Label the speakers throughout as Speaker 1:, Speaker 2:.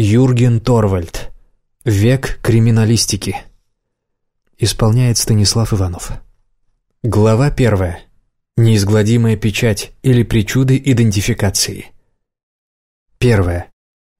Speaker 1: Юрген Торвальд. Век криминалистики. Исполняет Станислав Иванов. Глава первая. Неизгладимая печать или причуды идентификации. Первое.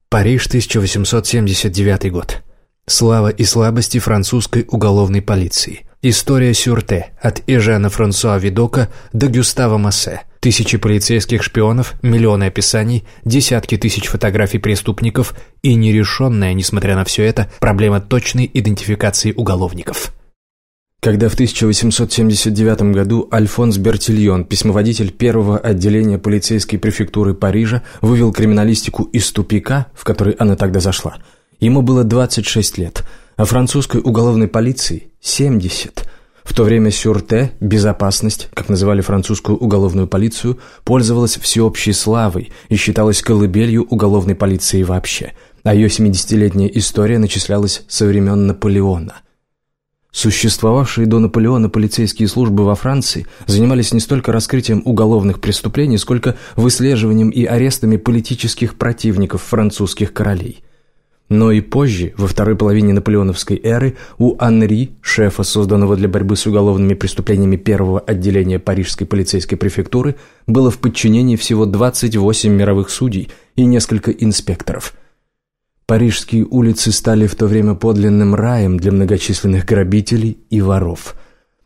Speaker 1: Париж, 1879 год. Слава и слабости французской уголовной полиции. История Сюрте от Эжена Франсуа Видока до Гюстава Массе. Тысячи полицейских шпионов, миллионы описаний, десятки тысяч фотографий преступников и нерешенная, несмотря на все это, проблема точной идентификации уголовников. Когда в 1879 году Альфонс Бертильон, письмоводитель первого отделения полицейской префектуры Парижа, вывел криминалистику из тупика, в который она тогда зашла, ему было 26 лет, а французской уголовной полиции – 70. В то время Сюрте, безопасность, как называли французскую уголовную полицию, пользовалась всеобщей славой и считалась колыбелью уголовной полиции вообще, а ее 70-летняя история начислялась со времен Наполеона – Существовавшие до Наполеона полицейские службы во Франции занимались не столько раскрытием уголовных преступлений, сколько выслеживанием и арестами политических противников французских королей. Но и позже, во второй половине наполеоновской эры, у Анри, шефа, созданного для борьбы с уголовными преступлениями первого отделения Парижской полицейской префектуры, было в подчинении всего 28 мировых судей и несколько инспекторов – Парижские улицы стали в то время подлинным раем для многочисленных грабителей и воров.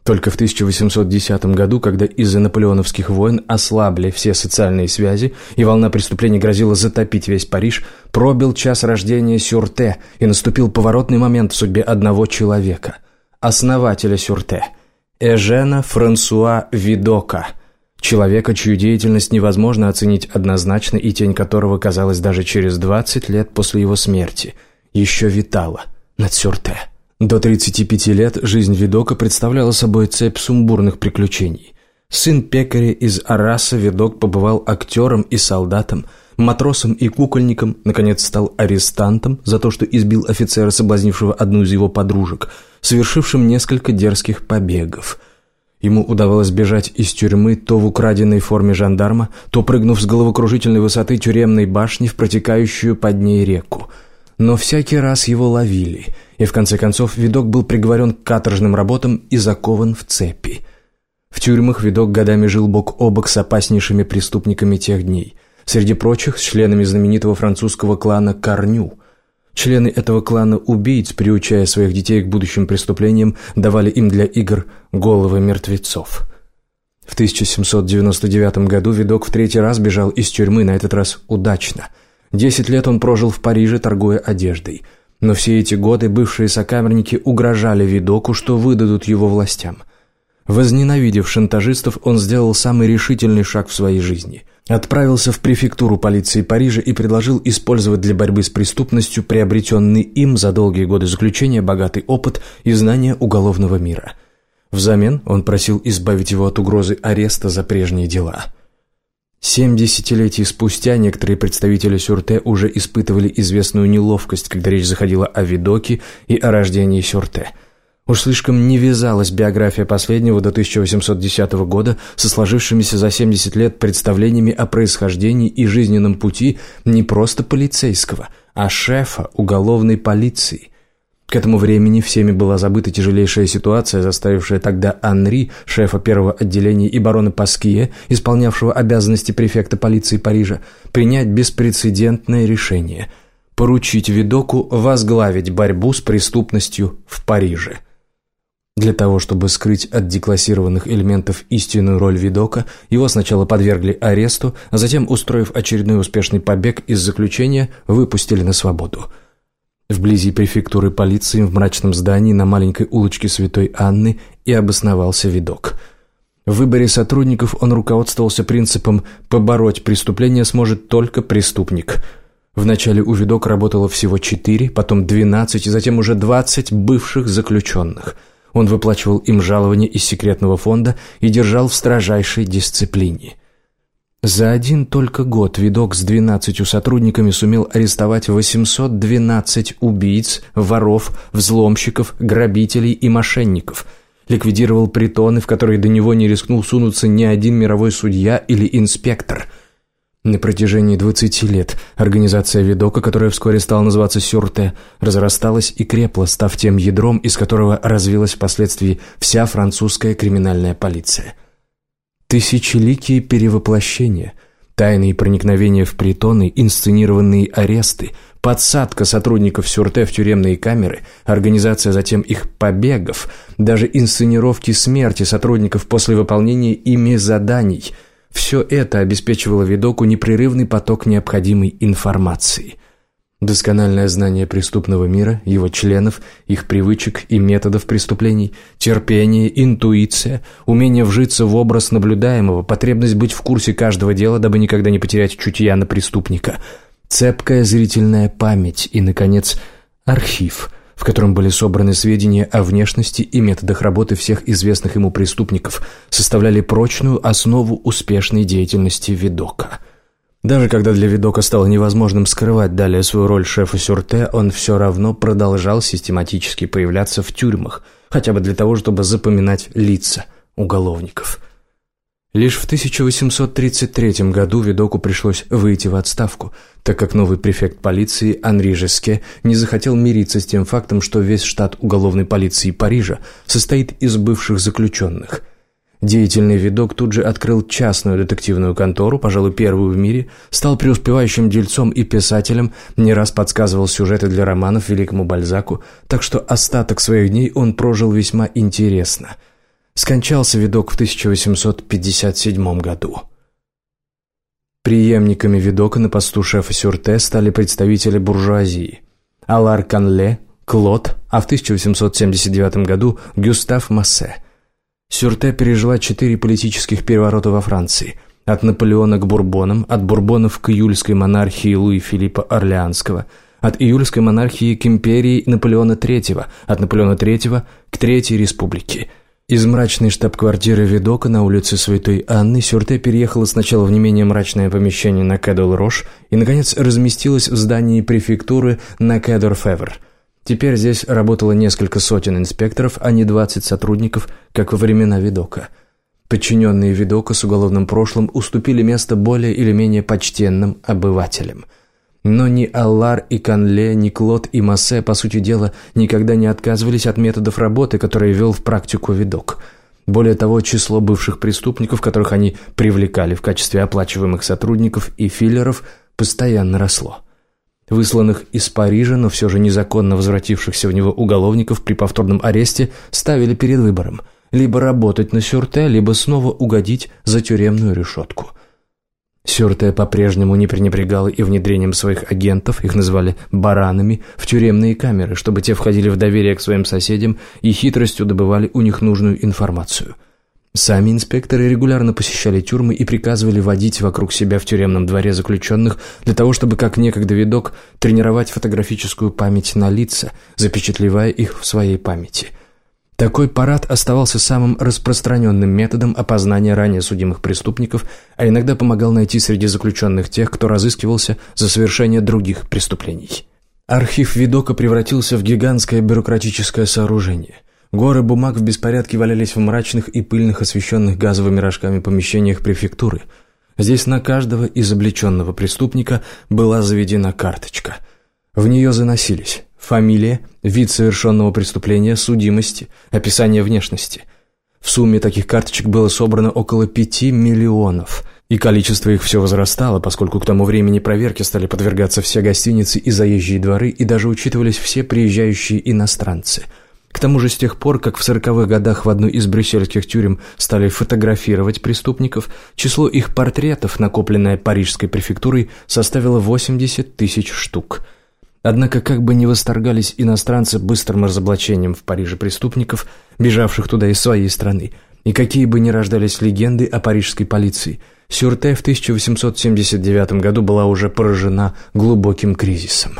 Speaker 1: Только в 1810 году, когда из-за наполеоновских войн ослабли все социальные связи и волна преступлений грозила затопить весь Париж, пробил час рождения Сюрте и наступил поворотный момент в судьбе одного человека – основателя Сюрте – Эжена Франсуа Видока – Человека, чью деятельность невозможно оценить однозначно и тень которого, казалось, даже через 20 лет после его смерти, еще витала над Сюрте. До 35 лет жизнь Видока представляла собой цепь сумбурных приключений. Сын пекаря из Араса Видок побывал актером и солдатом, матросом и кукольником, наконец стал арестантом за то, что избил офицера, соблазнившего одну из его подружек, совершившим несколько дерзких побегов – Ему удавалось бежать из тюрьмы то в украденной форме жандарма, то прыгнув с головокружительной высоты тюремной башни в протекающую под ней реку. Но всякий раз его ловили, и в конце концов видок был приговорен к каторжным работам и закован в цепи. В тюрьмах видок годами жил бок о бок с опаснейшими преступниками тех дней. Среди прочих, с членами знаменитого французского клана Корню – Члены этого клана убийц, приучая своих детей к будущим преступлениям, давали им для игр головы мертвецов. В 1799 году видок в третий раз бежал из тюрьмы, на этот раз удачно. Десять лет он прожил в Париже, торгуя одеждой. Но все эти годы бывшие сокамерники угрожали видоку, что выдадут его властям. Возненавидев шантажистов, он сделал самый решительный шаг в своей жизни – отправился в префектуру полиции Парижа и предложил использовать для борьбы с преступностью приобретенный им за долгие годы заключения богатый опыт и знания уголовного мира. Взамен он просил избавить его от угрозы ареста за прежние дела. Семь десятилетий спустя некоторые представители Сюрте уже испытывали известную неловкость, когда речь заходила о Видоке и о рождении Сюрте – Уж слишком не вязалась биография последнего до 1810 года со сложившимися за 70 лет представлениями о происхождении и жизненном пути не просто полицейского, а шефа уголовной полиции. К этому времени всеми была забыта тяжелейшая ситуация, заставившая тогда Анри, шефа первого отделения, и барона Паские, исполнявшего обязанности префекта полиции Парижа, принять беспрецедентное решение – поручить Видоку возглавить борьбу с преступностью в Париже – для того, чтобы скрыть от деклассированных элементов истинную роль Видока, его сначала подвергли аресту, а затем, устроив очередной успешный побег из заключения, выпустили на свободу. Вблизи префектуры полиции в мрачном здании на маленькой улочке Святой Анны и обосновался Видок. В выборе сотрудников он руководствовался принципом «побороть преступление сможет только преступник». Вначале у Видок работало всего четыре, потом двенадцать и затем уже двадцать бывших заключенных – он выплачивал им жалования из секретного фонда и держал в строжайшей дисциплине. За один только год видок с 12 сотрудниками сумел арестовать 812 убийц, воров, взломщиков, грабителей и мошенников. Ликвидировал притоны, в которые до него не рискнул сунуться ни один мировой судья или инспектор. На протяжении 20 лет организация Видока, которая вскоре стала называться Сюрте, разрасталась и крепла, став тем ядром, из которого развилась впоследствии вся французская криминальная полиция. Тысячеликие перевоплощения, тайные проникновения в притоны, инсценированные аресты, подсадка сотрудников Сюрте в тюремные камеры, организация затем их побегов, даже инсценировки смерти сотрудников после выполнения ими заданий – все это обеспечивало видоку непрерывный поток необходимой информации. Доскональное знание преступного мира, его членов, их привычек и методов преступлений, терпение, интуиция, умение вжиться в образ наблюдаемого, потребность быть в курсе каждого дела, дабы никогда не потерять чутья на преступника, цепкая зрительная память и, наконец, архив – в котором были собраны сведения о внешности и методах работы всех известных ему преступников, составляли прочную основу успешной деятельности Видока. Даже когда для Видока стало невозможным скрывать далее свою роль шефа Сюрте, он все равно продолжал систематически появляться в тюрьмах, хотя бы для того, чтобы запоминать лица уголовников – Лишь в 1833 году Видоку пришлось выйти в отставку, так как новый префект полиции Анри Жеске не захотел мириться с тем фактом, что весь штат уголовной полиции Парижа состоит из бывших заключенных. Деятельный Видок тут же открыл частную детективную контору, пожалуй, первую в мире, стал преуспевающим дельцом и писателем, не раз подсказывал сюжеты для романов великому Бальзаку, так что остаток своих дней он прожил весьма интересно – Скончался видок в 1857 году. Приемниками видока на посту шефа Сюрте стали представители буржуазии. Алар Канле, Клод, а в 1879 году Гюстав Массе. Сюрте пережила четыре политических переворота во Франции – от Наполеона к Бурбонам, от Бурбонов к июльской монархии Луи Филиппа Орлеанского, от июльской монархии к империи Наполеона III, от Наполеона III к Третьей Республике – из мрачной штаб-квартиры Видока на улице Святой Анны Сюрте переехала сначала в не менее мрачное помещение на Кэдл-Рош и, наконец, разместилась в здании префектуры на Кэдор-Февр. Теперь здесь работало несколько сотен инспекторов, а не 20 сотрудников, как во времена Видока. Подчиненные Видока с уголовным прошлым уступили место более или менее почтенным обывателям – но ни Аллар и Канле, ни Клод и Массе, по сути дела, никогда не отказывались от методов работы, которые вел в практику видок. Более того, число бывших преступников, которых они привлекали в качестве оплачиваемых сотрудников и филлеров, постоянно росло. Высланных из Парижа, но все же незаконно возвратившихся в него уголовников при повторном аресте ставили перед выбором – либо работать на сюрте, либо снова угодить за тюремную решетку – Сюрте по-прежнему не пренебрегала и внедрением своих агентов, их называли «баранами», в тюремные камеры, чтобы те входили в доверие к своим соседям и хитростью добывали у них нужную информацию. Сами инспекторы регулярно посещали тюрьмы и приказывали водить вокруг себя в тюремном дворе заключенных для того, чтобы, как некогда видок, тренировать фотографическую память на лица, запечатлевая их в своей памяти – такой парад оставался самым распространенным методом опознания ранее судимых преступников, а иногда помогал найти среди заключенных тех, кто разыскивался за совершение других преступлений. Архив Видока превратился в гигантское бюрократическое сооружение. Горы бумаг в беспорядке валялись в мрачных и пыльных освещенных газовыми рожками помещениях префектуры. Здесь на каждого из облеченного преступника была заведена карточка. В нее заносились фамилия, вид совершенного преступления, судимости, описание внешности. В сумме таких карточек было собрано около пяти миллионов, и количество их все возрастало, поскольку к тому времени проверке стали подвергаться все гостиницы и заезжие дворы, и даже учитывались все приезжающие иностранцы. К тому же с тех пор, как в сороковых годах в одной из брюссельских тюрем стали фотографировать преступников, число их портретов, накопленное парижской префектурой, составило 80 тысяч штук – Однако, как бы ни восторгались иностранцы быстрым разоблачением в Париже преступников, бежавших туда из своей страны, и какие бы ни рождались легенды о парижской полиции, Сюрте в 1879 году была уже поражена глубоким кризисом.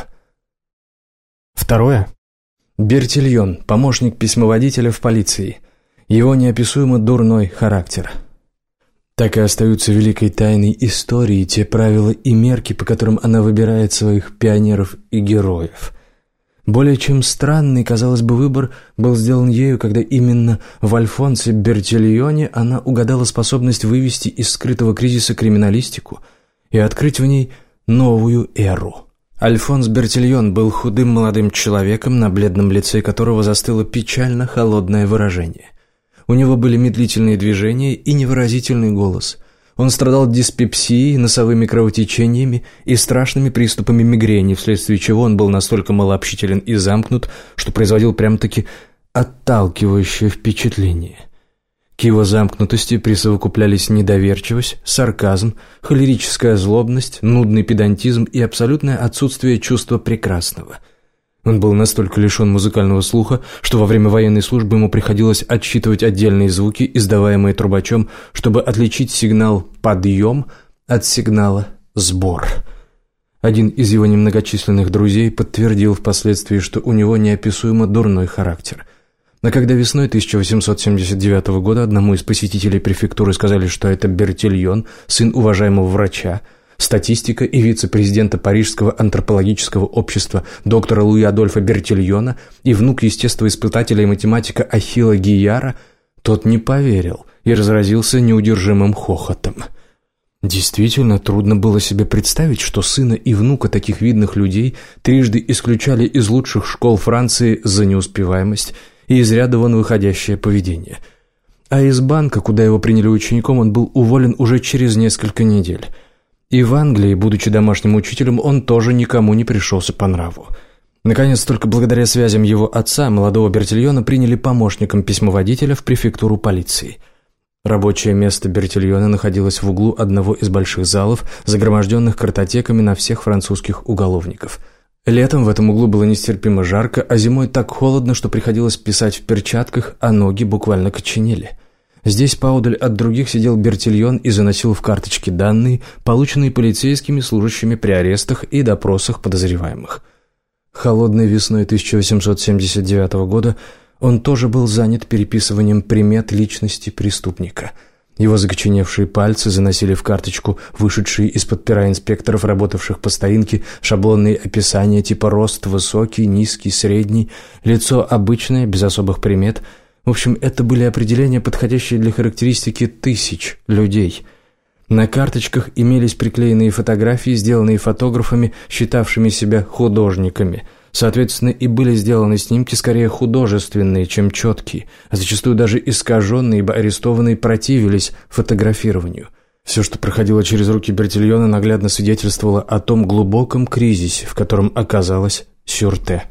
Speaker 1: Второе. Бертильон, помощник письмоводителя в полиции. Его неописуемо дурной характер – так и остаются великой тайной истории те правила и мерки, по которым она выбирает своих пионеров и героев. Более чем странный, казалось бы, выбор был сделан ею, когда именно в Альфонсе Бертильоне она угадала способность вывести из скрытого кризиса криминалистику и открыть в ней новую эру. Альфонс Бертильон был худым молодым человеком, на бледном лице которого застыло печально холодное выражение. У него были медлительные движения и невыразительный голос. Он страдал диспепсией, носовыми кровотечениями и страшными приступами мигрени, вследствие чего он был настолько малообщителен и замкнут, что производил прямо-таки отталкивающее впечатление. К его замкнутости присовокуплялись недоверчивость, сарказм, холерическая злобность, нудный педантизм и абсолютное отсутствие чувства прекрасного – он был настолько лишен музыкального слуха, что во время военной службы ему приходилось отсчитывать отдельные звуки, издаваемые трубачом, чтобы отличить сигнал «подъем» от сигнала «сбор». Один из его немногочисленных друзей подтвердил впоследствии, что у него неописуемо дурной характер. Но когда весной 1879 года одному из посетителей префектуры сказали, что это Бертильон, сын уважаемого врача, статистика и вице-президента Парижского антропологического общества доктора Луи Адольфа Бертильона и внук естествоиспытателя и математика Ахилла Гияра, тот не поверил и разразился неудержимым хохотом. Действительно, трудно было себе представить, что сына и внука таких видных людей трижды исключали из лучших школ Франции за неуспеваемость и из ряда вон выходящее поведение. А из банка, куда его приняли учеником, он был уволен уже через несколько недель – и в Англии, будучи домашним учителем, он тоже никому не пришелся по нраву. Наконец, только благодаря связям его отца, молодого Бертильона, приняли помощником письмоводителя в префектуру полиции. Рабочее место Бертильона находилось в углу одного из больших залов, загроможденных картотеками на всех французских уголовников. Летом в этом углу было нестерпимо жарко, а зимой так холодно, что приходилось писать в перчатках, а ноги буквально коченели. Здесь поодаль от других сидел Бертильон и заносил в карточки данные, полученные полицейскими служащими при арестах и допросах подозреваемых. Холодной весной 1879 года он тоже был занят переписыванием примет личности преступника. Его закоченевшие пальцы заносили в карточку вышедшие из-под пера инспекторов, работавших по старинке, шаблонные описания типа рост высокий, низкий, средний, лицо обычное, без особых примет – в общем, это были определения, подходящие для характеристики тысяч людей. На карточках имелись приклеенные фотографии, сделанные фотографами, считавшими себя художниками. Соответственно, и были сделаны снимки скорее художественные, чем четкие, а зачастую даже искаженные, ибо арестованные противились фотографированию. Все, что проходило через руки Бертильона, наглядно свидетельствовало о том глубоком кризисе, в котором оказалась Сюрте.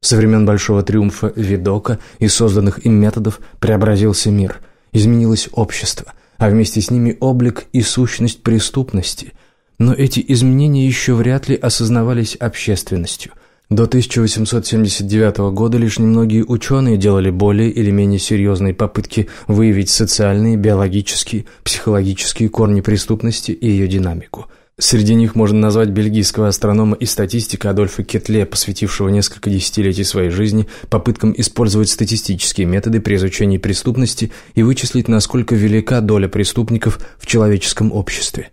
Speaker 1: Со времен Большого триумфа Видока и созданных им методов преобразился мир, изменилось общество, а вместе с ними облик и сущность преступности. Но эти изменения еще вряд ли осознавались общественностью. До 1879 года лишь немногие ученые делали более или менее серьезные попытки выявить социальные, биологические, психологические корни преступности и ее динамику – Среди них можно назвать бельгийского астронома и статистика Адольфа Кетле, посвятившего несколько десятилетий своей жизни попыткам использовать статистические методы при изучении преступности и вычислить, насколько велика доля преступников в человеческом обществе.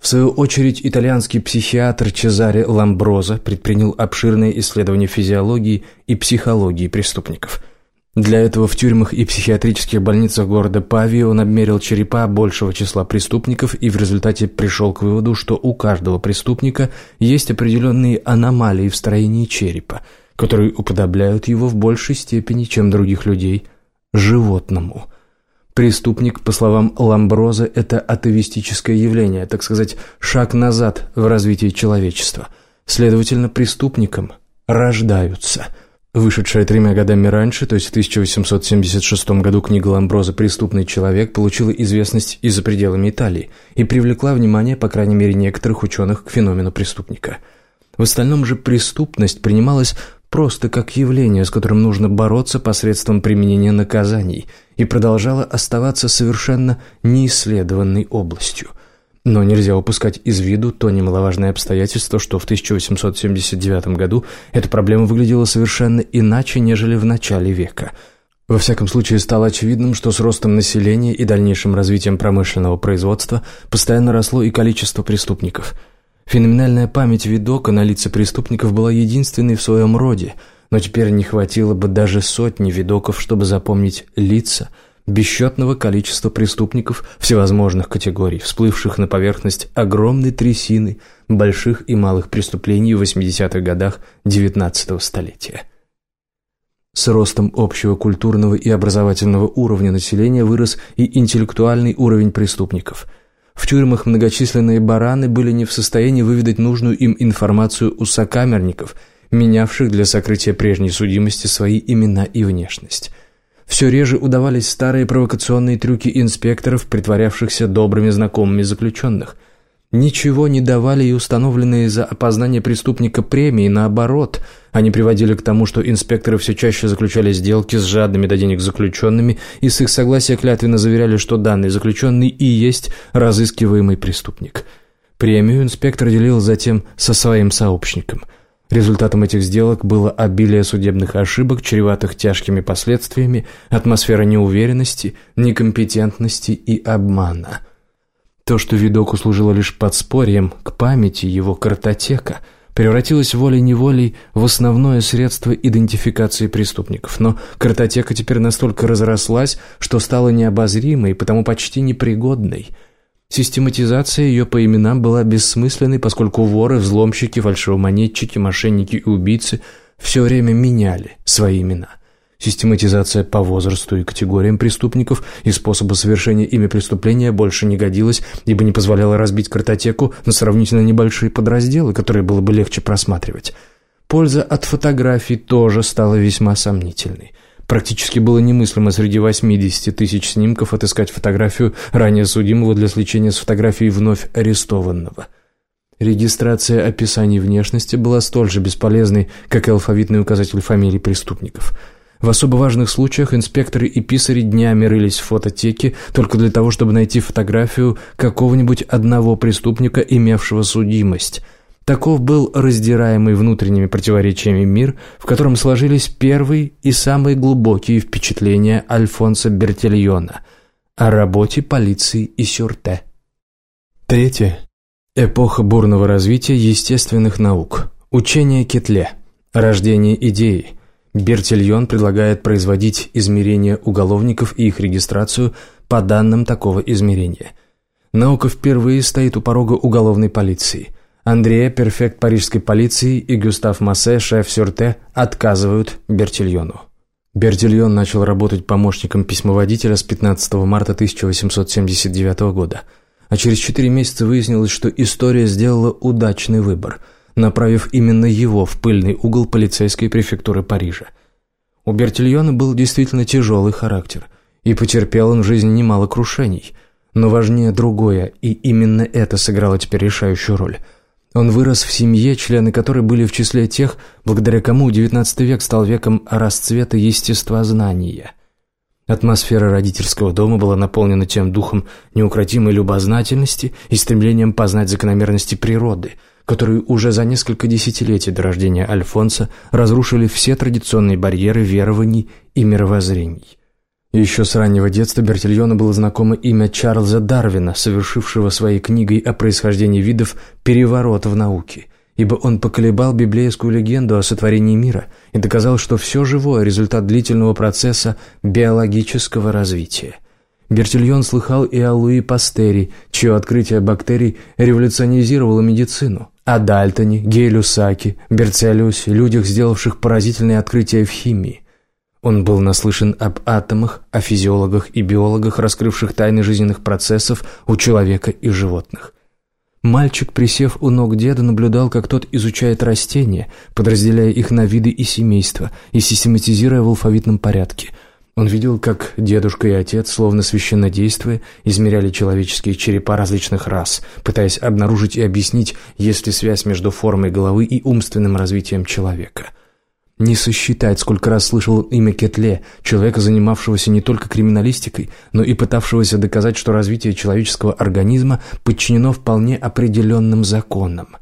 Speaker 1: В свою очередь, итальянский психиатр Чезаре Ламброза предпринял обширное исследование физиологии и психологии преступников – для этого в тюрьмах и психиатрических больницах города Павии он обмерил черепа большего числа преступников и в результате пришел к выводу, что у каждого преступника есть определенные аномалии в строении черепа, которые уподобляют его в большей степени, чем других людей, животному. Преступник, по словам Ламброза, это атовистическое явление, так сказать, шаг назад в развитии человечества. Следовательно, преступникам рождаются – Вышедшая тремя годами раньше, то есть в 1876 году, книга Ламброза «Преступный человек» получила известность и за пределами Италии и привлекла внимание, по крайней мере, некоторых ученых к феномену преступника. В остальном же преступность принималась просто как явление, с которым нужно бороться посредством применения наказаний, и продолжала оставаться совершенно неисследованной областью – но нельзя упускать из виду то немаловажное обстоятельство, что в 1879 году эта проблема выглядела совершенно иначе, нежели в начале века. Во всяком случае, стало очевидным, что с ростом населения и дальнейшим развитием промышленного производства постоянно росло и количество преступников. Феноменальная память видока на лица преступников была единственной в своем роде, но теперь не хватило бы даже сотни видоков, чтобы запомнить лица – бесчетного количества преступников всевозможных категорий, всплывших на поверхность огромной трясины больших и малых преступлений в 80-х годах XIX столетия. С ростом общего культурного и образовательного уровня населения вырос и интеллектуальный уровень преступников. В тюрьмах многочисленные бараны были не в состоянии выведать нужную им информацию у сокамерников, менявших для сокрытия прежней судимости свои имена и внешность. Все реже удавались старые провокационные трюки инспекторов, притворявшихся добрыми знакомыми заключенных. Ничего не давали и установленные за опознание преступника премии, наоборот. Они приводили к тому, что инспекторы все чаще заключали сделки с жадными до денег заключенными и с их согласия клятвенно заверяли, что данный заключенный и есть разыскиваемый преступник. Премию инспектор делил затем со своим сообщником – Результатом этих сделок было обилие судебных ошибок, чреватых тяжкими последствиями, атмосфера неуверенности, некомпетентности и обмана. То, что видоку служило лишь подспорьем к памяти его картотека, превратилось волей-неволей в основное средство идентификации преступников. Но картотека теперь настолько разрослась, что стала необозримой потому почти непригодной – Систематизация ее по именам была бессмысленной, поскольку воры, взломщики, фальшивомонетчики, мошенники и убийцы все время меняли свои имена. Систематизация по возрасту и категориям преступников и способа совершения ими преступления больше не годилась, ибо не позволяла разбить картотеку на сравнительно небольшие подразделы, которые было бы легче просматривать. Польза от фотографий тоже стала весьма сомнительной. Практически было немыслимо среди 80 тысяч снимков отыскать фотографию ранее судимого для сличения с фотографией вновь арестованного. Регистрация описаний внешности была столь же бесполезной, как и алфавитный указатель фамилий преступников. В особо важных случаях инспекторы и писари днями рылись в фототеке только для того, чтобы найти фотографию какого-нибудь одного преступника, имевшего судимость – Таков был раздираемый внутренними противоречиями мир, в котором сложились первые и самые глубокие впечатления Альфонса Бертильона о работе полиции и Сюрте. Третье. Эпоха бурного развития естественных наук. Учение Кетле. Рождение идеи. Бертильон предлагает производить измерения уголовников и их регистрацию по данным такого измерения. Наука впервые стоит у порога уголовной полиции – Андрея, перфект парижской полиции, и Гюстав Массе, шеф Сюрте, отказывают Бертильону. Бертильон начал работать помощником письмоводителя с 15 марта 1879 года, а через четыре месяца выяснилось, что история сделала удачный выбор, направив именно его в пыльный угол полицейской префектуры Парижа. У Бертильона был действительно тяжелый характер, и потерпел он в жизни немало крушений, но важнее другое, и именно это сыграло теперь решающую роль – он вырос в семье, члены которой были в числе тех, благодаря кому XIX век стал веком расцвета естествознания. Атмосфера родительского дома была наполнена тем духом неукротимой любознательности и стремлением познать закономерности природы, которые уже за несколько десятилетий до рождения Альфонса разрушили все традиционные барьеры верований и мировоззрений. Еще с раннего детства Бертильону было знакомо имя Чарльза Дарвина, совершившего своей книгой о происхождении видов переворот в науке, ибо он поколебал библейскую легенду о сотворении мира и доказал, что все живое – результат длительного процесса биологического развития. Бертильон слыхал и о Луи Пастери, чье открытие бактерий революционизировало медицину, о Дальтоне, Гейлюсаке, Берцелиусе, людях, сделавших поразительные открытия в химии – он был наслышан об атомах, о физиологах и биологах, раскрывших тайны жизненных процессов у человека и животных. Мальчик, присев у ног деда, наблюдал, как тот изучает растения, подразделяя их на виды и семейства и систематизируя в алфавитном порядке. Он видел, как дедушка и отец, словно священнодействуя, измеряли человеческие черепа различных рас, пытаясь обнаружить и объяснить, есть ли связь между формой головы и умственным развитием человека – не сосчитать, сколько раз слышал имя Кетле, человека, занимавшегося не только криминалистикой, но и пытавшегося доказать, что развитие человеческого организма подчинено вполне определенным законам.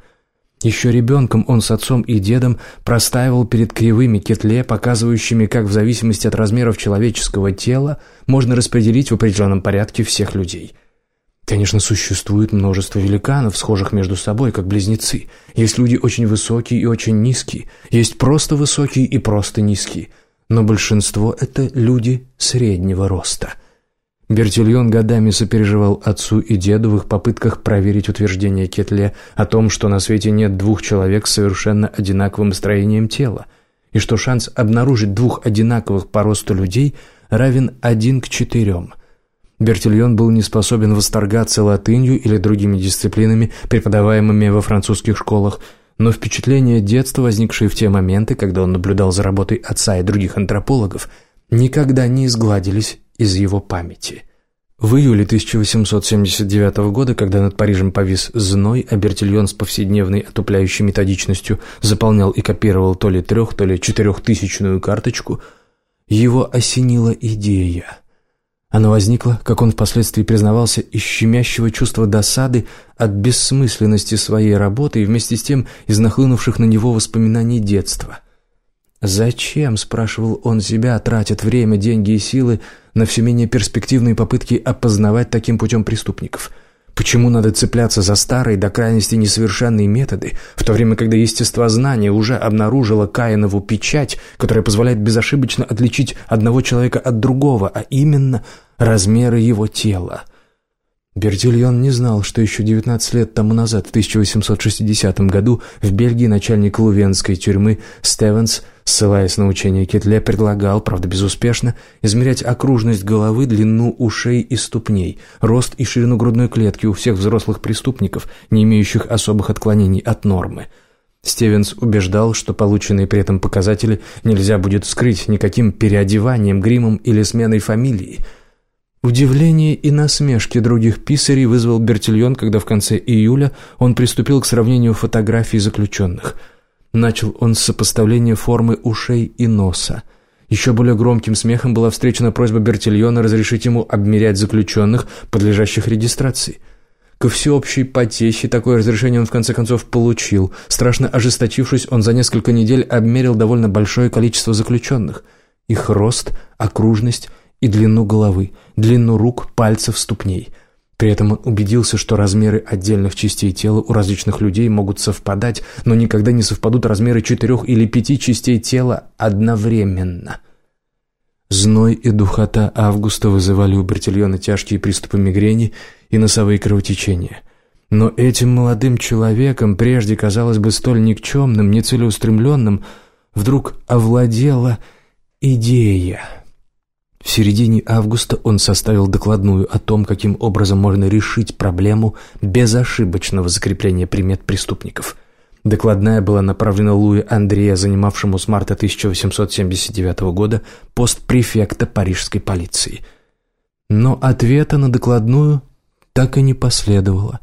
Speaker 1: Еще ребенком он с отцом и дедом простаивал перед кривыми Кетле, показывающими, как в зависимости от размеров человеческого тела можно распределить в определенном порядке всех людей – Конечно, существует множество великанов, схожих между собой, как близнецы. Есть люди очень высокие и очень низкие. Есть просто высокие и просто низкие. Но большинство – это люди среднего роста. Бертильон годами сопереживал отцу и деду в их попытках проверить утверждение Кетле о том, что на свете нет двух человек с совершенно одинаковым строением тела, и что шанс обнаружить двух одинаковых по росту людей равен один к четырем. Бертильон был не способен восторгаться латынью или другими дисциплинами, преподаваемыми во французских школах, но впечатления детства, возникшие в те моменты, когда он наблюдал за работой отца и других антропологов, никогда не изгладились из его памяти. В июле 1879 года, когда над Парижем повис зной, а Бертильон с повседневной отупляющей методичностью заполнял и копировал то ли трех, то ли четырехтысячную карточку, его осенила идея. Она возникла, как он впоследствии признавался, из щемящего чувства досады от бессмысленности своей работы и вместе с тем из нахлынувших на него воспоминаний детства – Зачем, спрашивал он себя, тратят время, деньги и силы на все менее перспективные попытки опознавать таким путем преступников? Почему надо цепляться за старые до крайности несовершенные методы, в то время, когда естествознание уже обнаружило Каинову печать, которая позволяет безошибочно отличить одного человека от другого, а именно размеры его тела? Бертильон не знал, что еще 19 лет тому назад, в 1860 году, в Бельгии начальник лувенской тюрьмы Стевенс – Ссылаясь на учение Кетле, предлагал, правда безуспешно, измерять окружность головы, длину ушей и ступней, рост и ширину грудной клетки у всех взрослых преступников, не имеющих особых отклонений от нормы. Стивенс убеждал, что полученные при этом показатели нельзя будет скрыть никаким переодеванием, гримом или сменой фамилии. Удивление и насмешки других писарей вызвал Бертильон, когда в конце июля он приступил к сравнению фотографий заключенных – Начал он с сопоставления формы ушей и носа. Еще более громким смехом была встречена просьба Бертильона разрешить ему обмерять заключенных, подлежащих регистрации. Ко всеобщей потехе такое разрешение он в конце концов получил. Страшно ожесточившись, он за несколько недель обмерил довольно большое количество заключенных. Их рост, окружность и длину головы, длину рук, пальцев, ступней – при этом он убедился, что размеры отдельных частей тела у различных людей могут совпадать, но никогда не совпадут размеры четырех или пяти частей тела одновременно. Зной и духота августа вызывали у Бертильона тяжкие приступы мигрени и носовые кровотечения. Но этим молодым человеком, прежде казалось бы столь никчемным, нецелеустремленным, вдруг овладела идея – в середине августа он составил докладную о том, каким образом можно решить проблему безошибочного закрепления примет преступников. Докладная была направлена Луи Андрея, занимавшему с марта 1879 года пост префекта парижской полиции. Но ответа на докладную так и не последовало.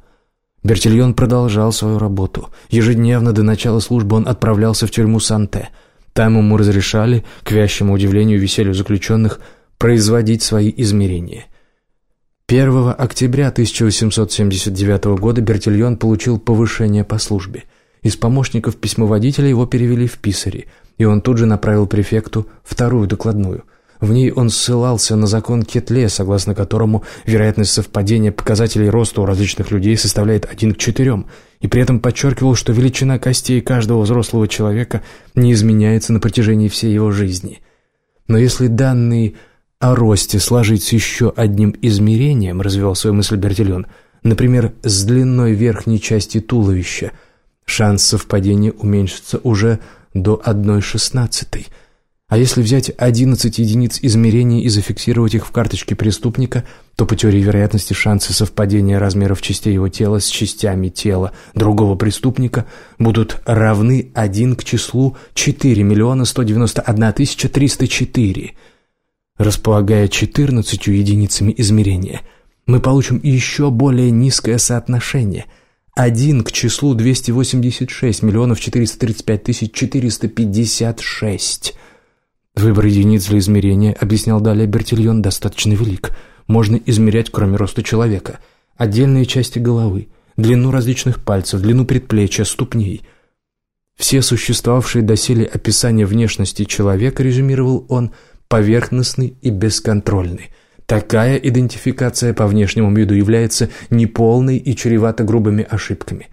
Speaker 1: Бертильон продолжал свою работу. Ежедневно до начала службы он отправлялся в тюрьму Санте. Там ему разрешали, к вящему удивлению веселью заключенных, производить свои измерения. 1 октября 1879 года Бертильон получил повышение по службе. Из помощников письмоводителя его перевели в писари, и он тут же направил префекту вторую докладную. В ней он ссылался на закон Кетле, согласно которому вероятность совпадения показателей роста у различных людей составляет 1 к 4, и при этом подчеркивал, что величина костей каждого взрослого человека не изменяется на протяжении всей его жизни. Но если данные о росте сложить с еще одним измерением, развивал свою мысль Бертильон, например, с длиной верхней части туловища, шанс совпадения уменьшится уже до одной шестнадцатой. А если взять 11 единиц измерений и зафиксировать их в карточке преступника, то по теории вероятности шансы совпадения размеров частей его тела с частями тела другого преступника будут равны 1 к числу 4 миллиона 191 тысяча 304. Располагая 14 единицами измерения, мы получим еще более низкое соотношение – 1 к числу 286 миллионов 435 тысяч 456. Выбор единиц для измерения, объяснял далее Бертильон, достаточно велик. Можно измерять, кроме роста человека, отдельные части головы, длину различных пальцев, длину предплечья, ступней. Все существовавшие доселе описания внешности человека, резюмировал он, поверхностный и бесконтрольный. Такая идентификация по внешнему виду является неполной и чревата грубыми ошибками.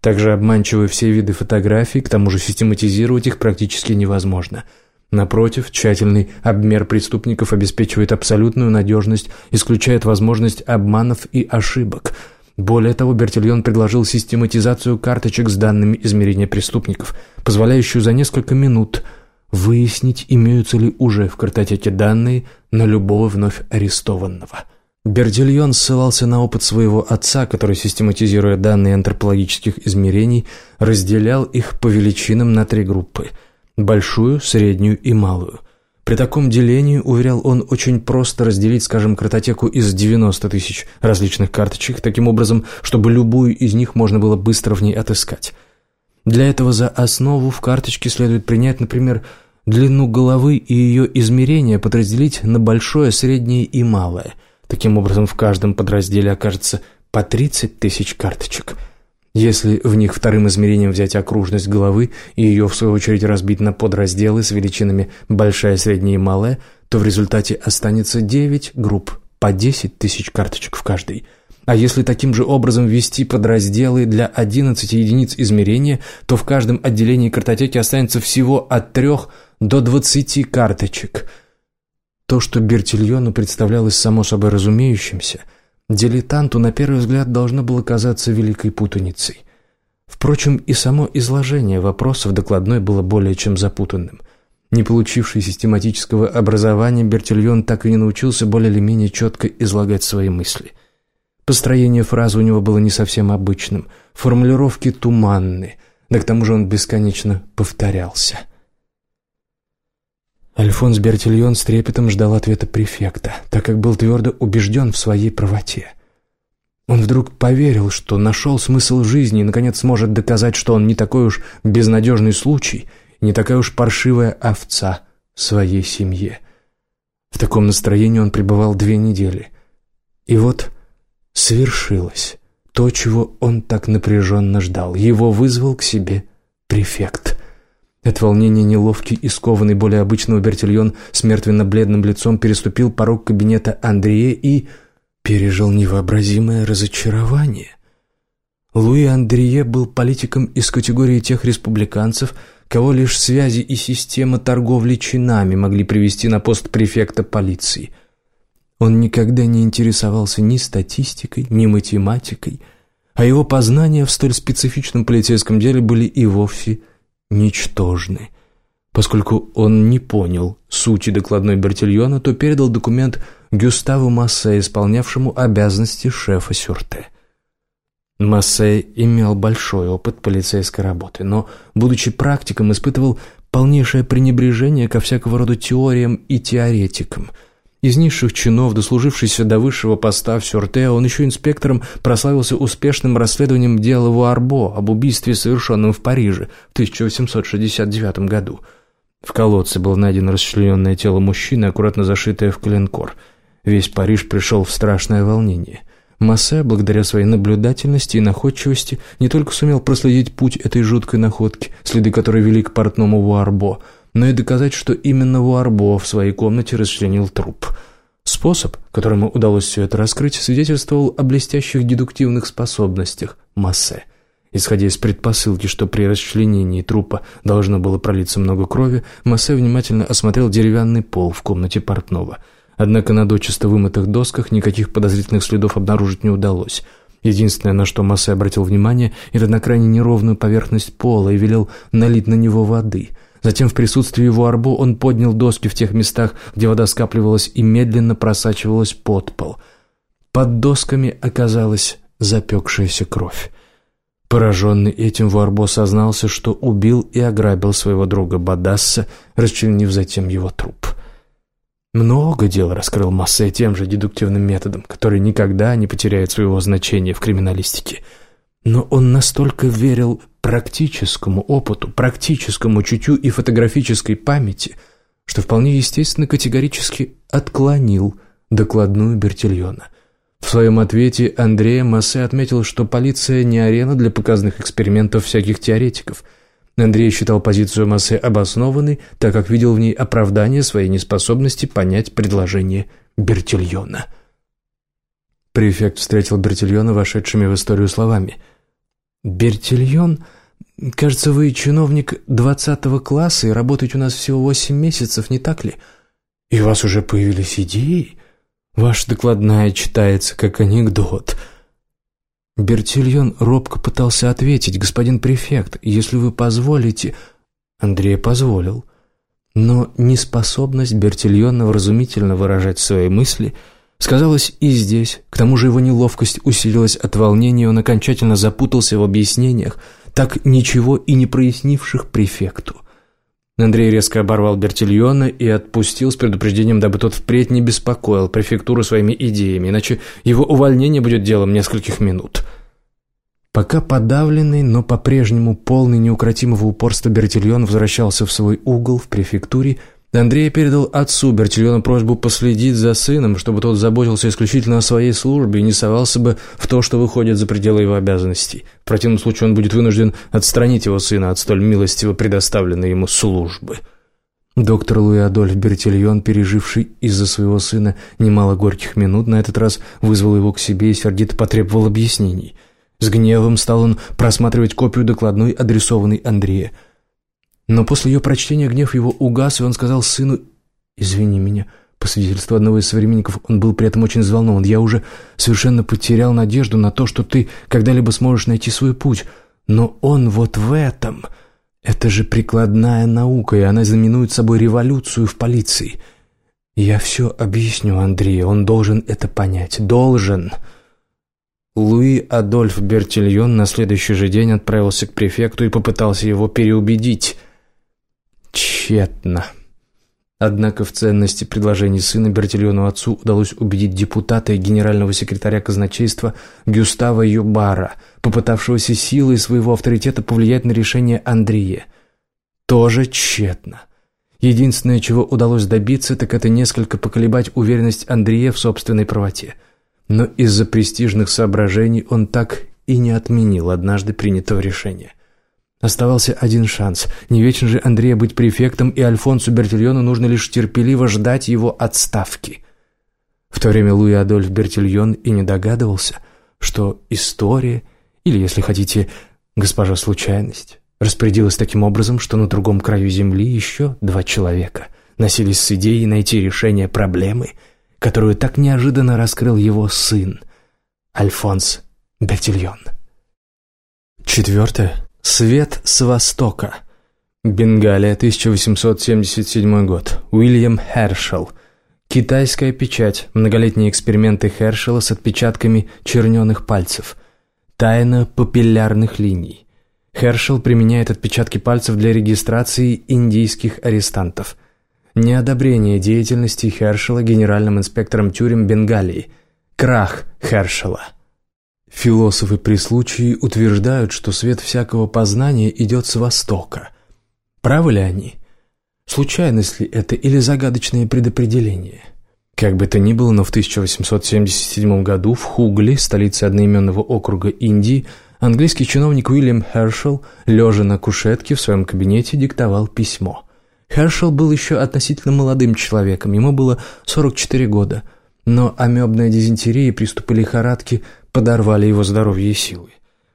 Speaker 1: Также обманчивы все виды фотографий, к тому же систематизировать их практически невозможно. Напротив, тщательный обмер преступников обеспечивает абсолютную надежность, исключает возможность обманов и ошибок. Более того, Бертильон предложил систематизацию карточек с данными измерения преступников, позволяющую за несколько минут выяснить, имеются ли уже в картотеке данные на любого вновь арестованного. Бертильон ссылался на опыт своего отца, который, систематизируя данные антропологических измерений, разделял их по величинам на три группы – большую, среднюю и малую. При таком делении, уверял он, очень просто разделить, скажем, картотеку из 90 тысяч различных карточек, таким образом, чтобы любую из них можно было быстро в ней отыскать. Для этого за основу в карточке следует принять, например, длину головы и ее измерения подразделить на большое, среднее и малое. Таким образом, в каждом подразделе окажется по 30 тысяч карточек – если в них вторым измерением взять окружность головы и ее, в свою очередь, разбить на подразделы с величинами большая, средняя и малая, то в результате останется 9 групп, по 10 тысяч карточек в каждой. А если таким же образом ввести подразделы для 11 единиц измерения, то в каждом отделении картотеки останется всего от 3 до 20 карточек. То, что Бертильону представлялось само собой разумеющимся – Дилетанту на первый взгляд должно было казаться великой путаницей. Впрочем, и само изложение вопросов докладной было более чем запутанным. Не получивший систематического образования, Бертильон так и не научился более или менее четко излагать свои мысли. Построение фразы у него было не совсем обычным, формулировки туманны, да к тому же он бесконечно повторялся – Альфонс Бертильон с трепетом ждал ответа префекта, так как был твердо убежден в своей правоте. Он вдруг поверил, что нашел смысл жизни и, наконец, сможет доказать, что он не такой уж безнадежный случай, не такая уж паршивая овца в своей семье. В таком настроении он пребывал две недели. И вот свершилось то, чего он так напряженно ждал. Его вызвал к себе префект. От волнения неловкий и скованный более обычного Бертильон с мертвенно-бледным лицом переступил порог кабинета Андрея и пережил невообразимое разочарование. Луи Андрие был политиком из категории тех республиканцев, кого лишь связи и система торговли чинами могли привести на пост префекта полиции. Он никогда не интересовался ни статистикой, ни математикой, а его познания в столь специфичном полицейском деле были и вовсе ничтожны. Поскольку он не понял сути докладной Бертильона, то передал документ Гюставу Массе, исполнявшему обязанности шефа Сюрте. Массе имел большой опыт полицейской работы, но, будучи практиком, испытывал полнейшее пренебрежение ко всякого рода теориям и теоретикам – из низших чинов, дослужившийся до высшего поста в Сюрте, он еще инспектором прославился успешным расследованием дела Вуарбо об убийстве, совершенном в Париже в 1869 году. В колодце было найдено расчлененное тело мужчины, аккуратно зашитое в коленкор. Весь Париж пришел в страшное волнение. Массе, благодаря своей наблюдательности и находчивости, не только сумел проследить путь этой жуткой находки, следы которой вели к портному Вуарбо – но и доказать, что именно Вуарбо в своей комнате расчленил труп. Способ, которому удалось все это раскрыть, свидетельствовал о блестящих дедуктивных способностях Массе. Исходя из предпосылки, что при расчленении трупа должно было пролиться много крови, Массе внимательно осмотрел деревянный пол в комнате портного. Однако на дочисто вымытых досках никаких подозрительных следов обнаружить не удалось. Единственное, на что Массе обратил внимание, это на крайне неровную поверхность пола и велел налить на него воды – Затем в присутствии его арбо он поднял доски в тех местах, где вода скапливалась и медленно просачивалась под пол. Под досками оказалась запекшаяся кровь. Пораженный этим, Вуарбо сознался, что убил и ограбил своего друга Бадасса, расчленив затем его труп. Много дел раскрыл Массе тем же дедуктивным методом, который никогда не потеряет своего значения в криминалистике – но он настолько верил практическому опыту, практическому чутью и фотографической памяти, что вполне естественно категорически отклонил докладную Бертильона. В своем ответе Андрея Массе отметил, что полиция не арена для показных экспериментов всяких теоретиков. Андрей считал позицию Массе обоснованной, так как видел в ней оправдание своей неспособности понять предложение Бертильона. Префект встретил Бертильона вошедшими в историю словами – Бертильон кажется, вы чиновник двадцатого класса и работаете у нас всего восемь месяцев, не так ли? И у вас уже появились идеи? Ваша докладная читается как анекдот». Бертильон робко пытался ответить, господин префект, если вы позволите... Андрей позволил. Но неспособность Бертильона вразумительно выражать свои мысли сказалась и здесь. К тому же его неловкость усилилась от волнения, он окончательно запутался в объяснениях, так ничего и не прояснивших префекту. Андрей резко оборвал Бертильона и отпустил с предупреждением, дабы тот впредь не беспокоил префектуру своими идеями, иначе его увольнение будет делом нескольких минут. Пока подавленный, но по-прежнему полный неукротимого упорства Бертильон возвращался в свой угол в префектуре, Андрей передал отцу Бертильона просьбу последить за сыном, чтобы тот заботился исключительно о своей службе и не совался бы в то, что выходит за пределы его обязанностей. В противном случае он будет вынужден отстранить его сына от столь милостиво предоставленной ему службы. Доктор Луи Адольф Бертильон, переживший из-за своего сына немало горьких минут, на этот раз вызвал его к себе и сердито потребовал объяснений – с гневом стал он просматривать копию докладной, адресованной Андрея. Но после ее прочтения гнев его угас, и он сказал сыну «Извини меня». По свидетельству одного из современников, он был при этом очень взволнован. «Я уже совершенно потерял надежду на то, что ты когда-либо сможешь найти свой путь. Но он вот в этом. Это же прикладная наука, и она знаменует собой революцию в полиции. Я все объясню Андрею, он должен это понять. Должен!» Луи Адольф Бертильон на следующий же день отправился к префекту и попытался его переубедить. Тщетно. Однако в ценности предложений сына Бертильону отцу удалось убедить депутата и генерального секретаря казначейства Гюстава Юбара, попытавшегося силой своего авторитета повлиять на решение Андрея. Тоже тщетно. Единственное, чего удалось добиться, так это несколько поколебать уверенность Андрея в собственной правоте – но из-за престижных соображений он так и не отменил однажды принятого решения. Оставался один шанс. Не вечно же Андрея быть префектом, и Альфонсу Бертильону нужно лишь терпеливо ждать его отставки. В то время Луи Адольф Бертильон и не догадывался, что история, или, если хотите, госпожа случайность, распорядилась таким образом, что на другом краю земли еще два человека носились с идеей найти решение проблемы – которую так неожиданно раскрыл его сын, Альфонс Бертильон. Четвертое. Свет с востока. Бенгалия, 1877 год. Уильям Хершел. Китайская печать. Многолетние эксперименты Хершела с отпечатками черненых пальцев. Тайна папиллярных линий. Хершел применяет отпечатки пальцев для регистрации индийских арестантов неодобрение деятельности Хершела генеральным инспектором тюрем Бенгалии, крах Хершела. Философы при случае утверждают, что свет всякого познания идет с востока. Правы ли они? Случайность ли это или загадочное предопределение? Как бы то ни было, но в 1877 году в Хугли, столице одноименного округа Индии, английский чиновник Уильям Хершел, лежа на кушетке в своем кабинете, диктовал письмо – Хершел был еще относительно молодым человеком, ему было 44 года, но амебная дизентерия и приступы лихорадки подорвали его здоровье и силы.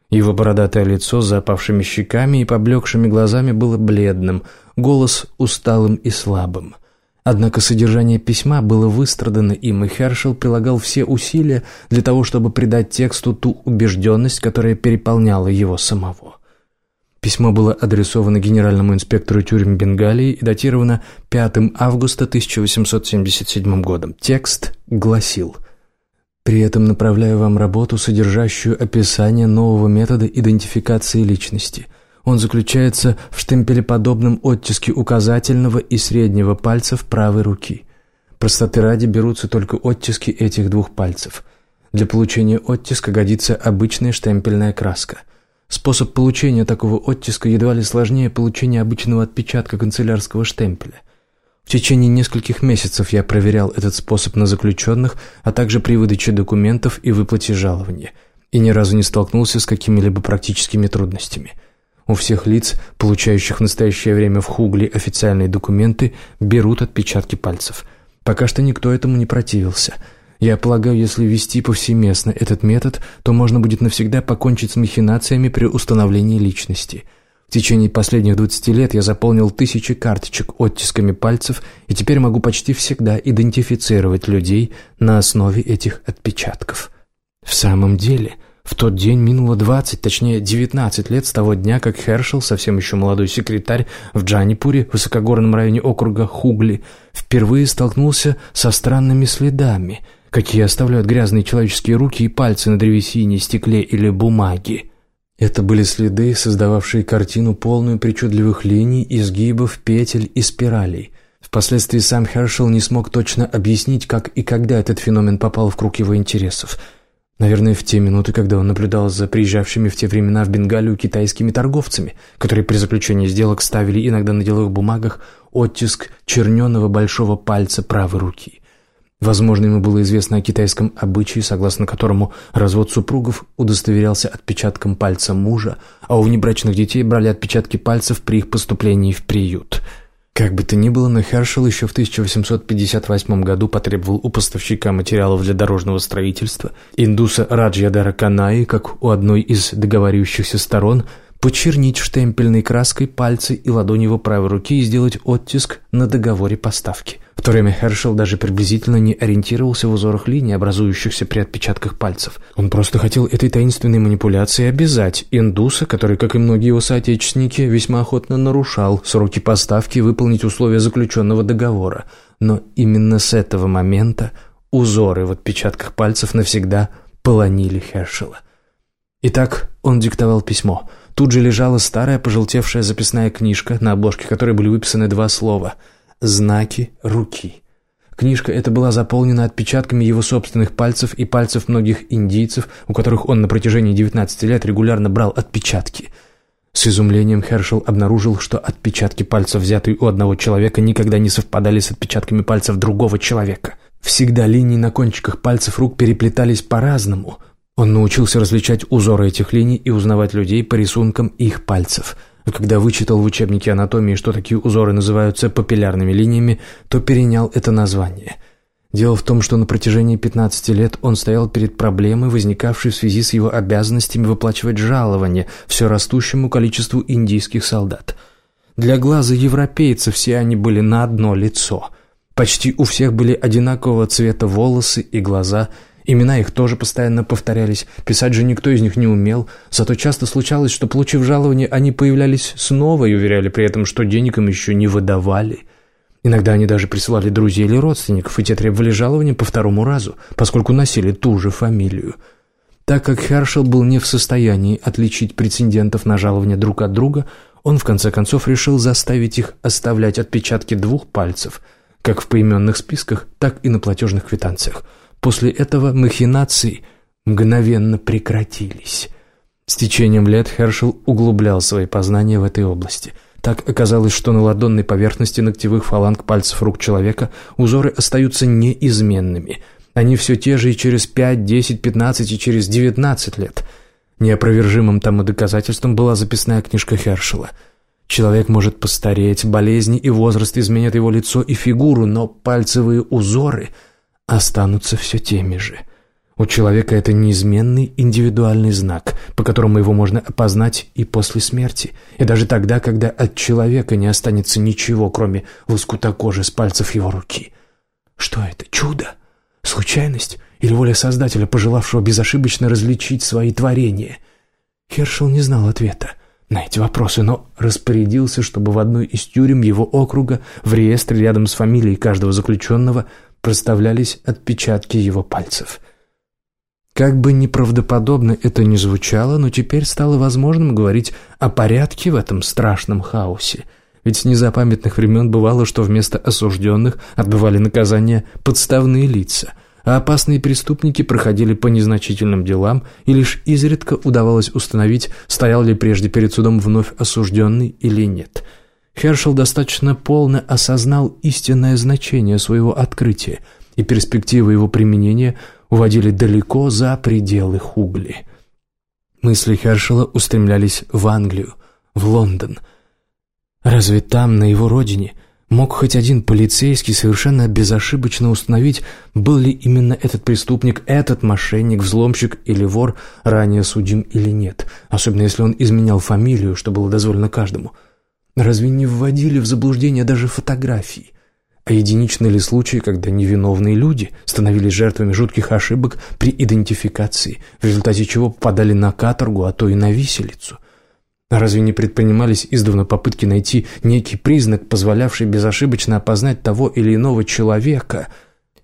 Speaker 1: Его бородатое лицо с запавшими щеками и поблекшими глазами было бледным, голос усталым и слабым. Однако содержание письма было выстрадано им, и Хершел прилагал все усилия для того, чтобы придать тексту ту убежденность, которая переполняла его самого. Письмо было адресовано генеральному инспектору тюрем Бенгалии и датировано 5 августа 1877 годом. Текст гласил «При этом направляю вам работу, содержащую описание нового метода идентификации личности. Он заключается в штемпелеподобном оттиске указательного и среднего пальцев правой руки. Простоты ради берутся только оттиски этих двух пальцев. Для получения оттиска годится обычная штемпельная краска». Способ получения такого оттиска едва ли сложнее получения обычного отпечатка канцелярского штемпеля. В течение нескольких месяцев я проверял этот способ на заключенных, а также при выдаче документов и выплате жалования, и ни разу не столкнулся с какими-либо практическими трудностями. У всех лиц, получающих в настоящее время в Хугли официальные документы, берут отпечатки пальцев. Пока что никто этому не противился – я полагаю, если ввести повсеместно этот метод, то можно будет навсегда покончить с махинациями при установлении личности. В течение последних 20 лет я заполнил тысячи карточек оттисками пальцев и теперь могу почти всегда идентифицировать людей на основе этих отпечатков. В самом деле, в тот день минуло 20, точнее 19 лет с того дня, как Хершел, совсем еще молодой секретарь в Джанипуре, высокогорном районе округа Хугли, впервые столкнулся со странными следами, какие оставляют грязные человеческие руки и пальцы на древесине, стекле или бумаге. Это были следы, создававшие картину, полную причудливых линий, изгибов, петель и спиралей. Впоследствии сам Хершел не смог точно объяснить, как и когда этот феномен попал в круг его интересов. Наверное, в те минуты, когда он наблюдал за приезжавшими в те времена в Бенгалию китайскими торговцами, которые при заключении сделок ставили иногда на деловых бумагах оттиск черненого большого пальца правой руки – Возможно, ему было известно о китайском обычае, согласно которому развод супругов удостоверялся отпечатком пальца мужа, а у внебрачных детей брали отпечатки пальцев при их поступлении в приют. Как бы то ни было, но Хершел еще в 1858 году потребовал у поставщика материалов для дорожного строительства, индуса Раджьядара Канаи, как у одной из договаривающихся сторон, почернить штемпельной краской пальцы и ладони его правой руки и сделать оттиск на договоре поставки – в то время Хершел даже приблизительно не ориентировался в узорах линий, образующихся при отпечатках пальцев. Он просто хотел этой таинственной манипуляцией обязать индуса, который, как и многие его соотечественники, весьма охотно нарушал сроки поставки выполнить условия заключенного договора. Но именно с этого момента узоры в отпечатках пальцев навсегда полонили Хершела. Итак, он диктовал письмо. Тут же лежала старая пожелтевшая записная книжка, на обложке которой были выписаны два слова – знаки руки. Книжка эта была заполнена отпечатками его собственных пальцев и пальцев многих индийцев, у которых он на протяжении 19 лет регулярно брал отпечатки. С изумлением Хершел обнаружил, что отпечатки пальцев, взятые у одного человека, никогда не совпадали с отпечатками пальцев другого человека. Всегда линии на кончиках пальцев рук переплетались по-разному. Он научился различать узоры этих линий и узнавать людей по рисункам их пальцев – а когда вычитал в учебнике анатомии, что такие узоры называются папиллярными линиями, то перенял это название. Дело в том, что на протяжении 15 лет он стоял перед проблемой, возникавшей в связи с его обязанностями выплачивать жалование все растущему количеству индийских солдат. Для глаза европейцев все они были на одно лицо. Почти у всех были одинакового цвета волосы и глаза – Имена их тоже постоянно повторялись, писать же никто из них не умел, зато часто случалось, что, получив жалование, они появлялись снова и уверяли при этом, что денег им еще не выдавали. Иногда они даже присылали друзей или родственников, и те требовали жалования по второму разу, поскольку носили ту же фамилию. Так как Хершел был не в состоянии отличить претендентов на жалование друг от друга, он в конце концов решил заставить их оставлять отпечатки двух пальцев, как в поименных списках, так и на платежных квитанциях – После этого махинации мгновенно прекратились. С течением лет Хершел углублял свои познания в этой области. Так оказалось, что на ладонной поверхности ногтевых фаланг пальцев рук человека узоры остаются неизменными. Они все те же и через 5, 10, 15 и через 19 лет. Неопровержимым тому доказательством была записная книжка Хершела. Человек может постареть, болезни и возраст изменят его лицо и фигуру, но пальцевые узоры – останутся все теми же. У человека это неизменный индивидуальный знак, по которому его можно опознать и после смерти, и даже тогда, когда от человека не останется ничего, кроме лоскута кожи с пальцев его руки. Что это? Чудо? Случайность? Или воля Создателя, пожелавшего безошибочно различить свои творения? Хершел не знал ответа на эти вопросы, но распорядился, чтобы в одной из тюрем его округа в реестре рядом с фамилией каждого заключенного – проставлялись отпечатки его пальцев. Как бы неправдоподобно это ни звучало, но теперь стало возможным говорить о порядке в этом страшном хаосе. Ведь с незапамятных времен бывало, что вместо осужденных отбывали наказание подставные лица, а опасные преступники проходили по незначительным делам, и лишь изредка удавалось установить, стоял ли прежде перед судом вновь осужденный или нет – Хершел достаточно полно осознал истинное значение своего открытия, и перспективы его применения уводили далеко за пределы Хугли. Мысли Хершела устремлялись в Англию, в Лондон. Разве там, на его родине, Мог хоть один полицейский совершенно безошибочно установить, был ли именно этот преступник, этот мошенник, взломщик или вор ранее судим или нет, особенно если он изменял фамилию, что было дозволено каждому. Разве не вводили в заблуждение даже фотографии? А единичны ли случаи, когда невиновные люди становились жертвами жутких ошибок при идентификации, в результате чего попадали на каторгу, а то и на виселицу? Разве не предпринимались издавна попытки найти некий признак, позволявший безошибочно опознать того или иного человека?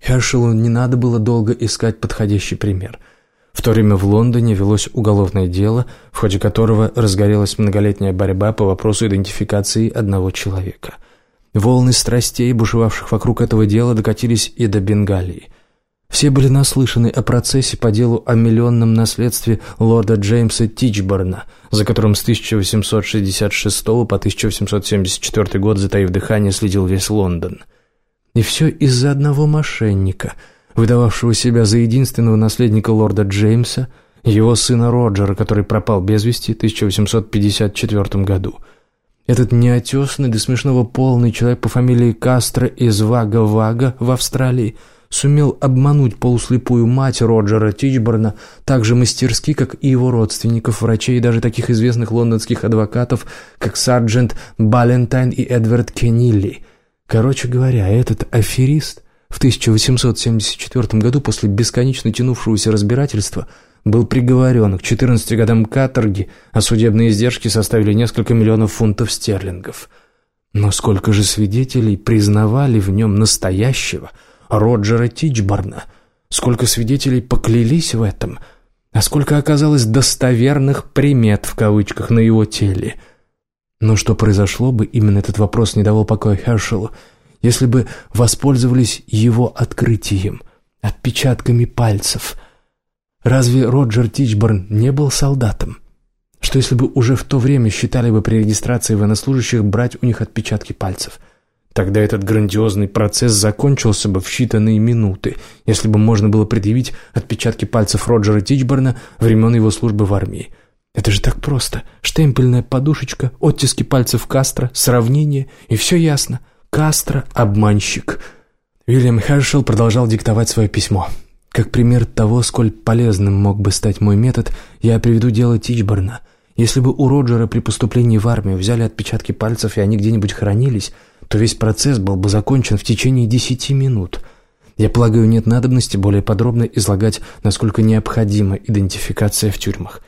Speaker 1: Хершелу не надо было долго искать подходящий пример. В то время в Лондоне велось уголовное дело, в ходе которого разгорелась многолетняя борьба по вопросу идентификации одного человека – Волны страстей, бушевавших вокруг этого дела, докатились и до Бенгалии. Все были наслышаны о процессе по делу о миллионном наследстве лорда Джеймса Тичборна, за которым с 1866 по 1874 год, затаив дыхание, следил весь Лондон. И все из-за одного мошенника, выдававшего себя за единственного наследника лорда Джеймса, его сына Роджера, который пропал без вести в 1854 году – этот неотесанный до смешного полный человек по фамилии Кастро из Вага-Вага в Австралии сумел обмануть полуслепую мать Роджера Тичборна так же мастерски, как и его родственников, врачей и даже таких известных лондонских адвокатов, как сарджент Балентайн и Эдвард Кеннилли. Короче говоря, этот аферист в 1874 году после бесконечно тянувшегося разбирательства – был приговорен к 14 годам каторги, а судебные издержки составили несколько миллионов фунтов стерлингов. Но сколько же свидетелей признавали в нем настоящего Роджера Тичборна? Сколько свидетелей поклялись в этом? А сколько оказалось «достоверных примет» в кавычках на его теле? Но что произошло бы, именно этот вопрос не давал покоя Хершелу, если бы воспользовались его открытием, отпечатками пальцев – Разве Роджер Тичборн не был солдатом? Что если бы уже в то время считали бы при регистрации военнослужащих брать у них отпечатки пальцев? Тогда этот грандиозный процесс закончился бы в считанные минуты, если бы можно было предъявить отпечатки пальцев Роджера Тичборна времен его службы в армии. Это же так просто. Штемпельная подушечка, оттиски пальцев Кастро, сравнение, и все ясно. Кастро – обманщик. Уильям Хершел продолжал диктовать свое письмо. Как пример того, сколь полезным мог бы стать мой метод, я приведу дело Тичборна. Если бы у Роджера при поступлении в армию взяли отпечатки пальцев и они где-нибудь хранились, то весь процесс был бы закончен в течение десяти минут. Я полагаю, нет надобности более подробно излагать, насколько необходима идентификация в тюрьмах.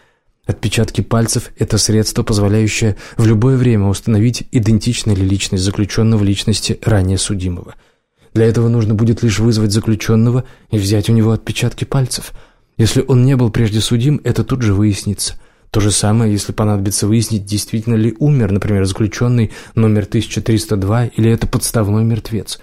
Speaker 1: Отпечатки пальцев – это средство, позволяющее в любое время установить, идентична ли личность заключенного личности ранее судимого – для этого нужно будет лишь вызвать заключенного и взять у него отпечатки пальцев. Если он не был прежде судим, это тут же выяснится. То же самое, если понадобится выяснить, действительно ли умер, например, заключенный номер 1302 или это подставной мертвец.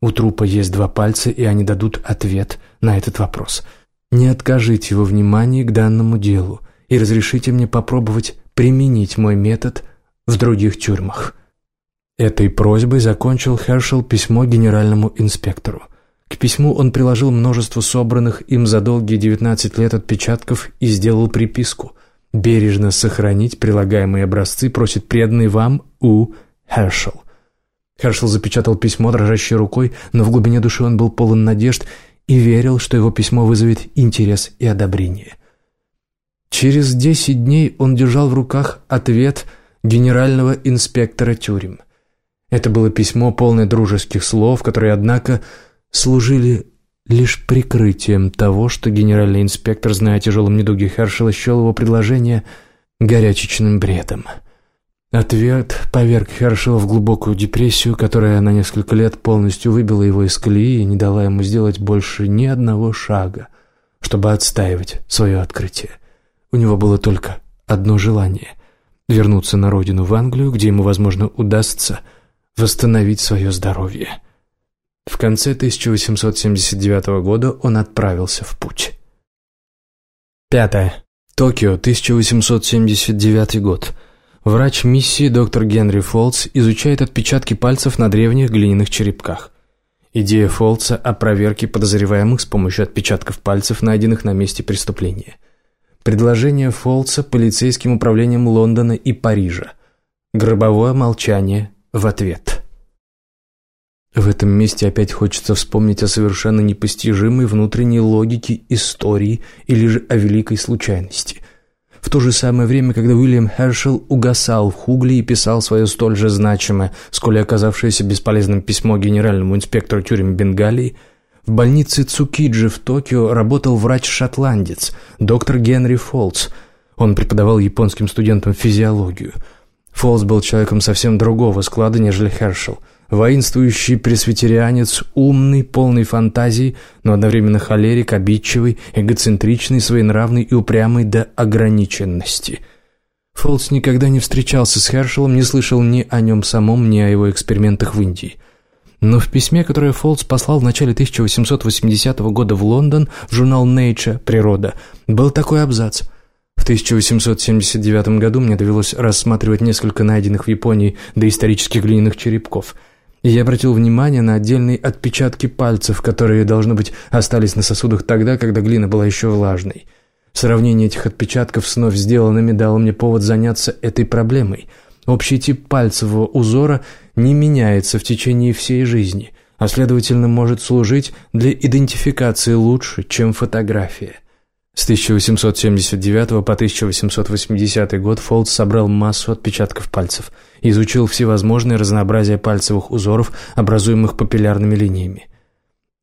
Speaker 1: У трупа есть два пальца, и они дадут ответ на этот вопрос. Не откажите его внимании к данному делу и разрешите мне попробовать применить мой метод в других тюрьмах. Этой просьбой закончил Хершел письмо генеральному инспектору. К письму он приложил множество собранных им за долгие 19 лет отпечатков и сделал приписку «Бережно сохранить прилагаемые образцы просит преданный вам У. Хершел». Хершел запечатал письмо дрожащей рукой, но в глубине души он был полон надежд и верил, что его письмо вызовет интерес и одобрение. Через 10 дней он держал в руках ответ генерального инспектора тюрем – это было письмо, полное дружеских слов, которые, однако, служили лишь прикрытием того, что генеральный инспектор, зная о тяжелом недуге Хершела, счел его предложение горячечным бредом. Ответ поверг Хершела в глубокую депрессию, которая на несколько лет полностью выбила его из колеи и не дала ему сделать больше ни одного шага, чтобы отстаивать свое открытие. У него было только одно желание — вернуться на родину в Англию, где ему, возможно, удастся – восстановить свое здоровье. В конце 1879 года он отправился в путь. Пятое. Токио, 1879 год. Врач миссии доктор Генри Фолтс изучает отпечатки пальцев на древних глиняных черепках. Идея Фолтса о проверке подозреваемых с помощью отпечатков пальцев, найденных на месте преступления. Предложение Фолтса полицейским управлением Лондона и Парижа. Гробовое молчание в ответ. В этом месте опять хочется вспомнить о совершенно непостижимой внутренней логике истории или же о великой случайности. В то же самое время, когда Уильям Хершел угасал в Хугли и писал свое столь же значимое, сколь оказавшееся бесполезным письмо генеральному инспектору тюрем Бенгалии, в больнице Цукиджи в Токио работал врач-шотландец, доктор Генри Фолтс. Он преподавал японским студентам физиологию. Фолтс был человеком совсем другого склада, нежели Хершел – Воинствующий пресвитерианец, умный, полный фантазии, но одновременно холерик, обидчивый, эгоцентричный, своенравный и упрямый до ограниченности. Фолс никогда не встречался с Хершелом, не слышал ни о нем самом, ни о его экспериментах в Индии. Но в письме, которое Фолс послал в начале 1880 года в Лондон в журнал Nature «Природа», был такой абзац – в 1879 году мне довелось рассматривать несколько найденных в Японии доисторических глиняных черепков – и я обратил внимание на отдельные отпечатки пальцев, которые, должно быть, остались на сосудах тогда, когда глина была еще влажной. Сравнение этих отпечатков с вновь сделанными дало мне повод заняться этой проблемой. Общий тип пальцевого узора не меняется в течение всей жизни, а следовательно может служить для идентификации лучше, чем фотография. С 1879 по 1880 год Фолд собрал массу отпечатков пальцев изучил всевозможные разнообразия пальцевых узоров, образуемых папиллярными линиями.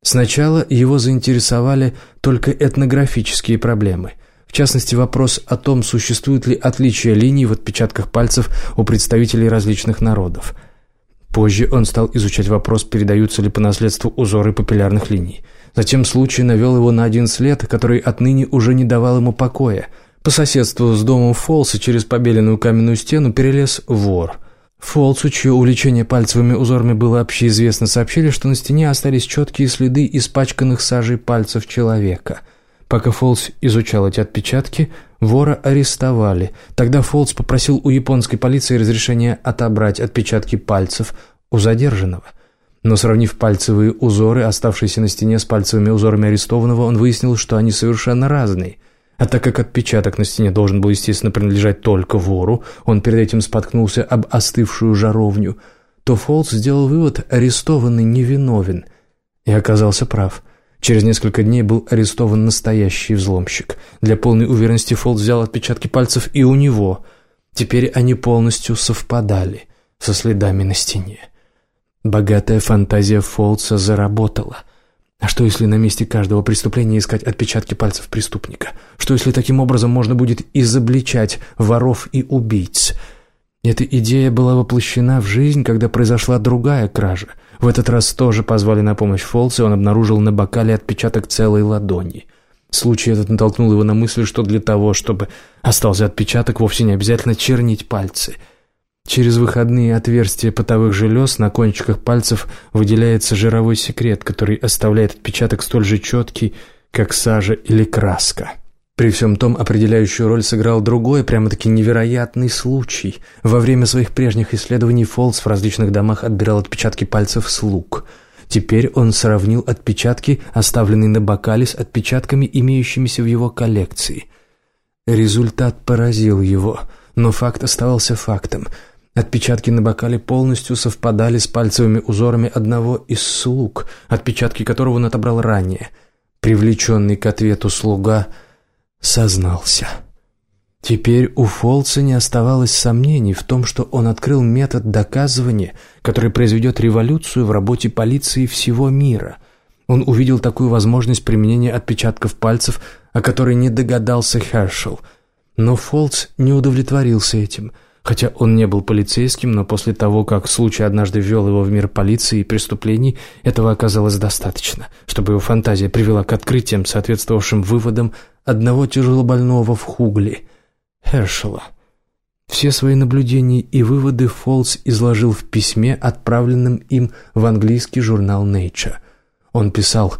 Speaker 1: Сначала его заинтересовали только этнографические проблемы, в частности вопрос о том, существуют ли отличия линий в отпечатках пальцев у представителей различных народов. Позже он стал изучать вопрос, передаются ли по наследству узоры папиллярных линий – Затем случай навел его на один след, который отныне уже не давал ему покоя. По соседству с домом Фолса через побеленную каменную стену перелез вор. Фолсу, чье увлечение пальцевыми узорами было общеизвестно, сообщили, что на стене остались четкие следы испачканных сажей пальцев человека. Пока Фолс изучал эти отпечатки, вора арестовали. Тогда Фолс попросил у японской полиции разрешения отобрать отпечатки пальцев у задержанного – но сравнив пальцевые узоры, оставшиеся на стене с пальцевыми узорами арестованного, он выяснил, что они совершенно разные. А так как отпечаток на стене должен был, естественно, принадлежать только вору, он перед этим споткнулся об остывшую жаровню, то Фолс сделал вывод «арестованный невиновен» и оказался прав. Через несколько дней был арестован настоящий взломщик. Для полной уверенности Фолс взял отпечатки пальцев и у него. Теперь они полностью совпадали со следами на стене. Богатая фантазия Фолтса заработала. А что, если на месте каждого преступления искать отпечатки пальцев преступника? Что, если таким образом можно будет изобличать воров и убийц? Эта идея была воплощена в жизнь, когда произошла другая кража. В этот раз тоже позвали на помощь Фолтса, и он обнаружил на бокале отпечаток целой ладони. Случай этот натолкнул его на мысль, что для того, чтобы остался отпечаток, вовсе не обязательно чернить пальцы – Через выходные отверстия потовых желез на кончиках пальцев выделяется жировой секрет, который оставляет отпечаток столь же четкий, как сажа или краска. При всем том определяющую роль сыграл другой, прямо-таки невероятный случай. Во время своих прежних исследований Фолс в различных домах отбирал отпечатки пальцев слуг. Теперь он сравнил отпечатки, оставленные на бокале, с отпечатками, имеющимися в его коллекции. Результат поразил его, но факт оставался фактом – Отпечатки на бокале полностью совпадали с пальцевыми узорами одного из слуг, отпечатки которого он отобрал ранее. Привлеченный к ответу слуга сознался. Теперь у Фолца не оставалось сомнений в том, что он открыл метод доказывания, который произведет революцию в работе полиции всего мира. Он увидел такую возможность применения отпечатков пальцев, о которой не догадался Хершел. Но Фолц не удовлетворился этим – Хотя он не был полицейским, но после того, как случай однажды ввел его в мир полиции и преступлений, этого оказалось достаточно, чтобы его фантазия привела к открытиям, соответствовавшим выводам одного тяжелобольного в Хугли – Хершела. Все свои наблюдения и выводы Фолс изложил в письме, отправленном им в английский журнал Nature. Он писал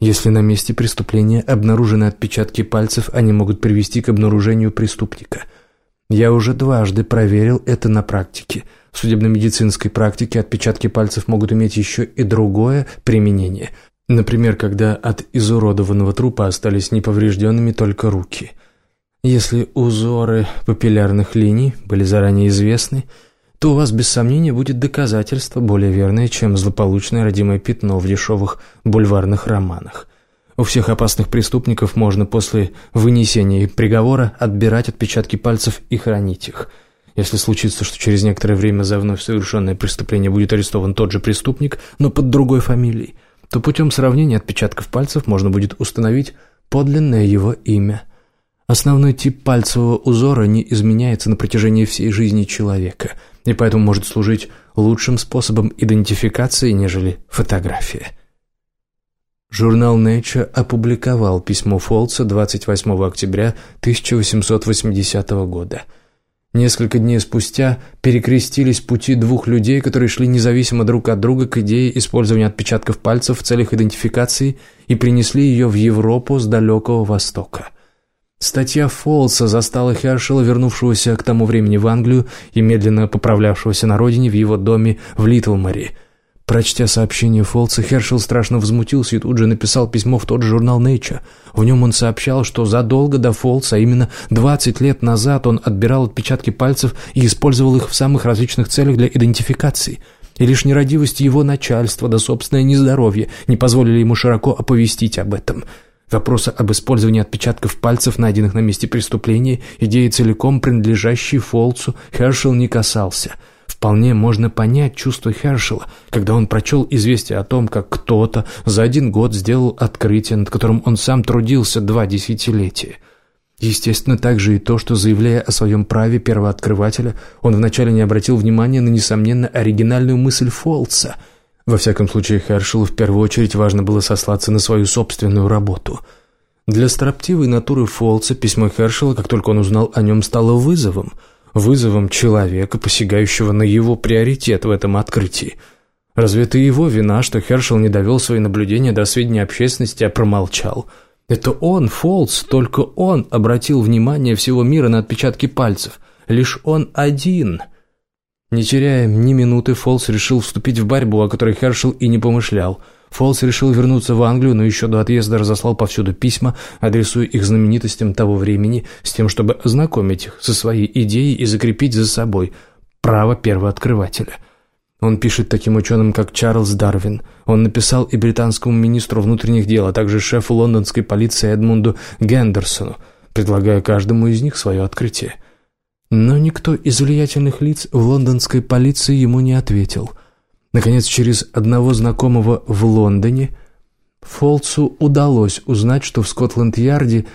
Speaker 1: «Если на месте преступления обнаружены отпечатки пальцев, они могут привести к обнаружению преступника». Я уже дважды проверил это на практике. В судебно-медицинской практике отпечатки пальцев могут иметь еще и другое применение. Например, когда от изуродованного трупа остались неповрежденными только руки. Если узоры папиллярных линий были заранее известны, то у вас без сомнения будет доказательство более верное, чем злополучное родимое пятно в дешевых бульварных романах. У всех опасных преступников можно после вынесения приговора отбирать отпечатки пальцев и хранить их. Если случится, что через некоторое время за вновь совершенное преступление будет арестован тот же преступник, но под другой фамилией, то путем сравнения отпечатков пальцев можно будет установить подлинное его имя. Основной тип пальцевого узора не изменяется на протяжении всей жизни человека, и поэтому может служить лучшим способом идентификации, нежели фотография. Журнал Nature опубликовал письмо Фолца 28 октября 1880 года. Несколько дней спустя перекрестились пути двух людей, которые шли независимо друг от друга к идее использования отпечатков пальцев в целях идентификации и принесли ее в Европу с далекого Востока. Статья Фолса застала Хершела, вернувшегося к тому времени в Англию и медленно поправлявшегося на родине в его доме в Литлмаре – Прочтя сообщение Фолца, Хершел страшно возмутился и тут же написал письмо в тот же журнал Nature. В нем он сообщал, что задолго до Фолца, а именно 20 лет назад, он отбирал отпечатки пальцев и использовал их в самых различных целях для идентификации. И лишь нерадивость его начальства да собственное нездоровье не позволили ему широко оповестить об этом. Вопроса об использовании отпечатков пальцев, найденных на месте преступления, идеи целиком принадлежащей Фолцу, Хершел не касался – Вполне можно понять чувство Хершела, когда он прочел известие о том, как кто-то за один год сделал открытие, над которым он сам трудился два десятилетия. Естественно, также и то, что, заявляя о своем праве первооткрывателя, он вначале не обратил внимания на, несомненно, оригинальную мысль Фолца. Во всяком случае, Хершелу в первую очередь важно было сослаться на свою собственную работу. Для строптивой натуры Фолца письмо Хершела, как только он узнал о нем, стало вызовом – вызовом человека, посягающего на его приоритет в этом открытии. Разве это его вина, что Хершел не довел свои наблюдения до сведения общественности, а промолчал? Это он, Фолс, только он обратил внимание всего мира на отпечатки пальцев. Лишь он один. Не теряя ни минуты, Фолс решил вступить в борьбу, о которой Хершел и не помышлял – Фолс решил вернуться в Англию, но еще до отъезда разослал повсюду письма, адресуя их знаменитостям того времени, с тем, чтобы ознакомить их со своей идеей и закрепить за собой право первооткрывателя. Он пишет таким ученым, как Чарльз Дарвин. Он написал и британскому министру внутренних дел, а также шефу лондонской полиции Эдмунду Гендерсону, предлагая каждому из них свое открытие. Но никто из влиятельных лиц в лондонской полиции ему не ответил – Наконец, через одного знакомого в Лондоне Фолцу удалось узнать, что в Скотланд-Ярде,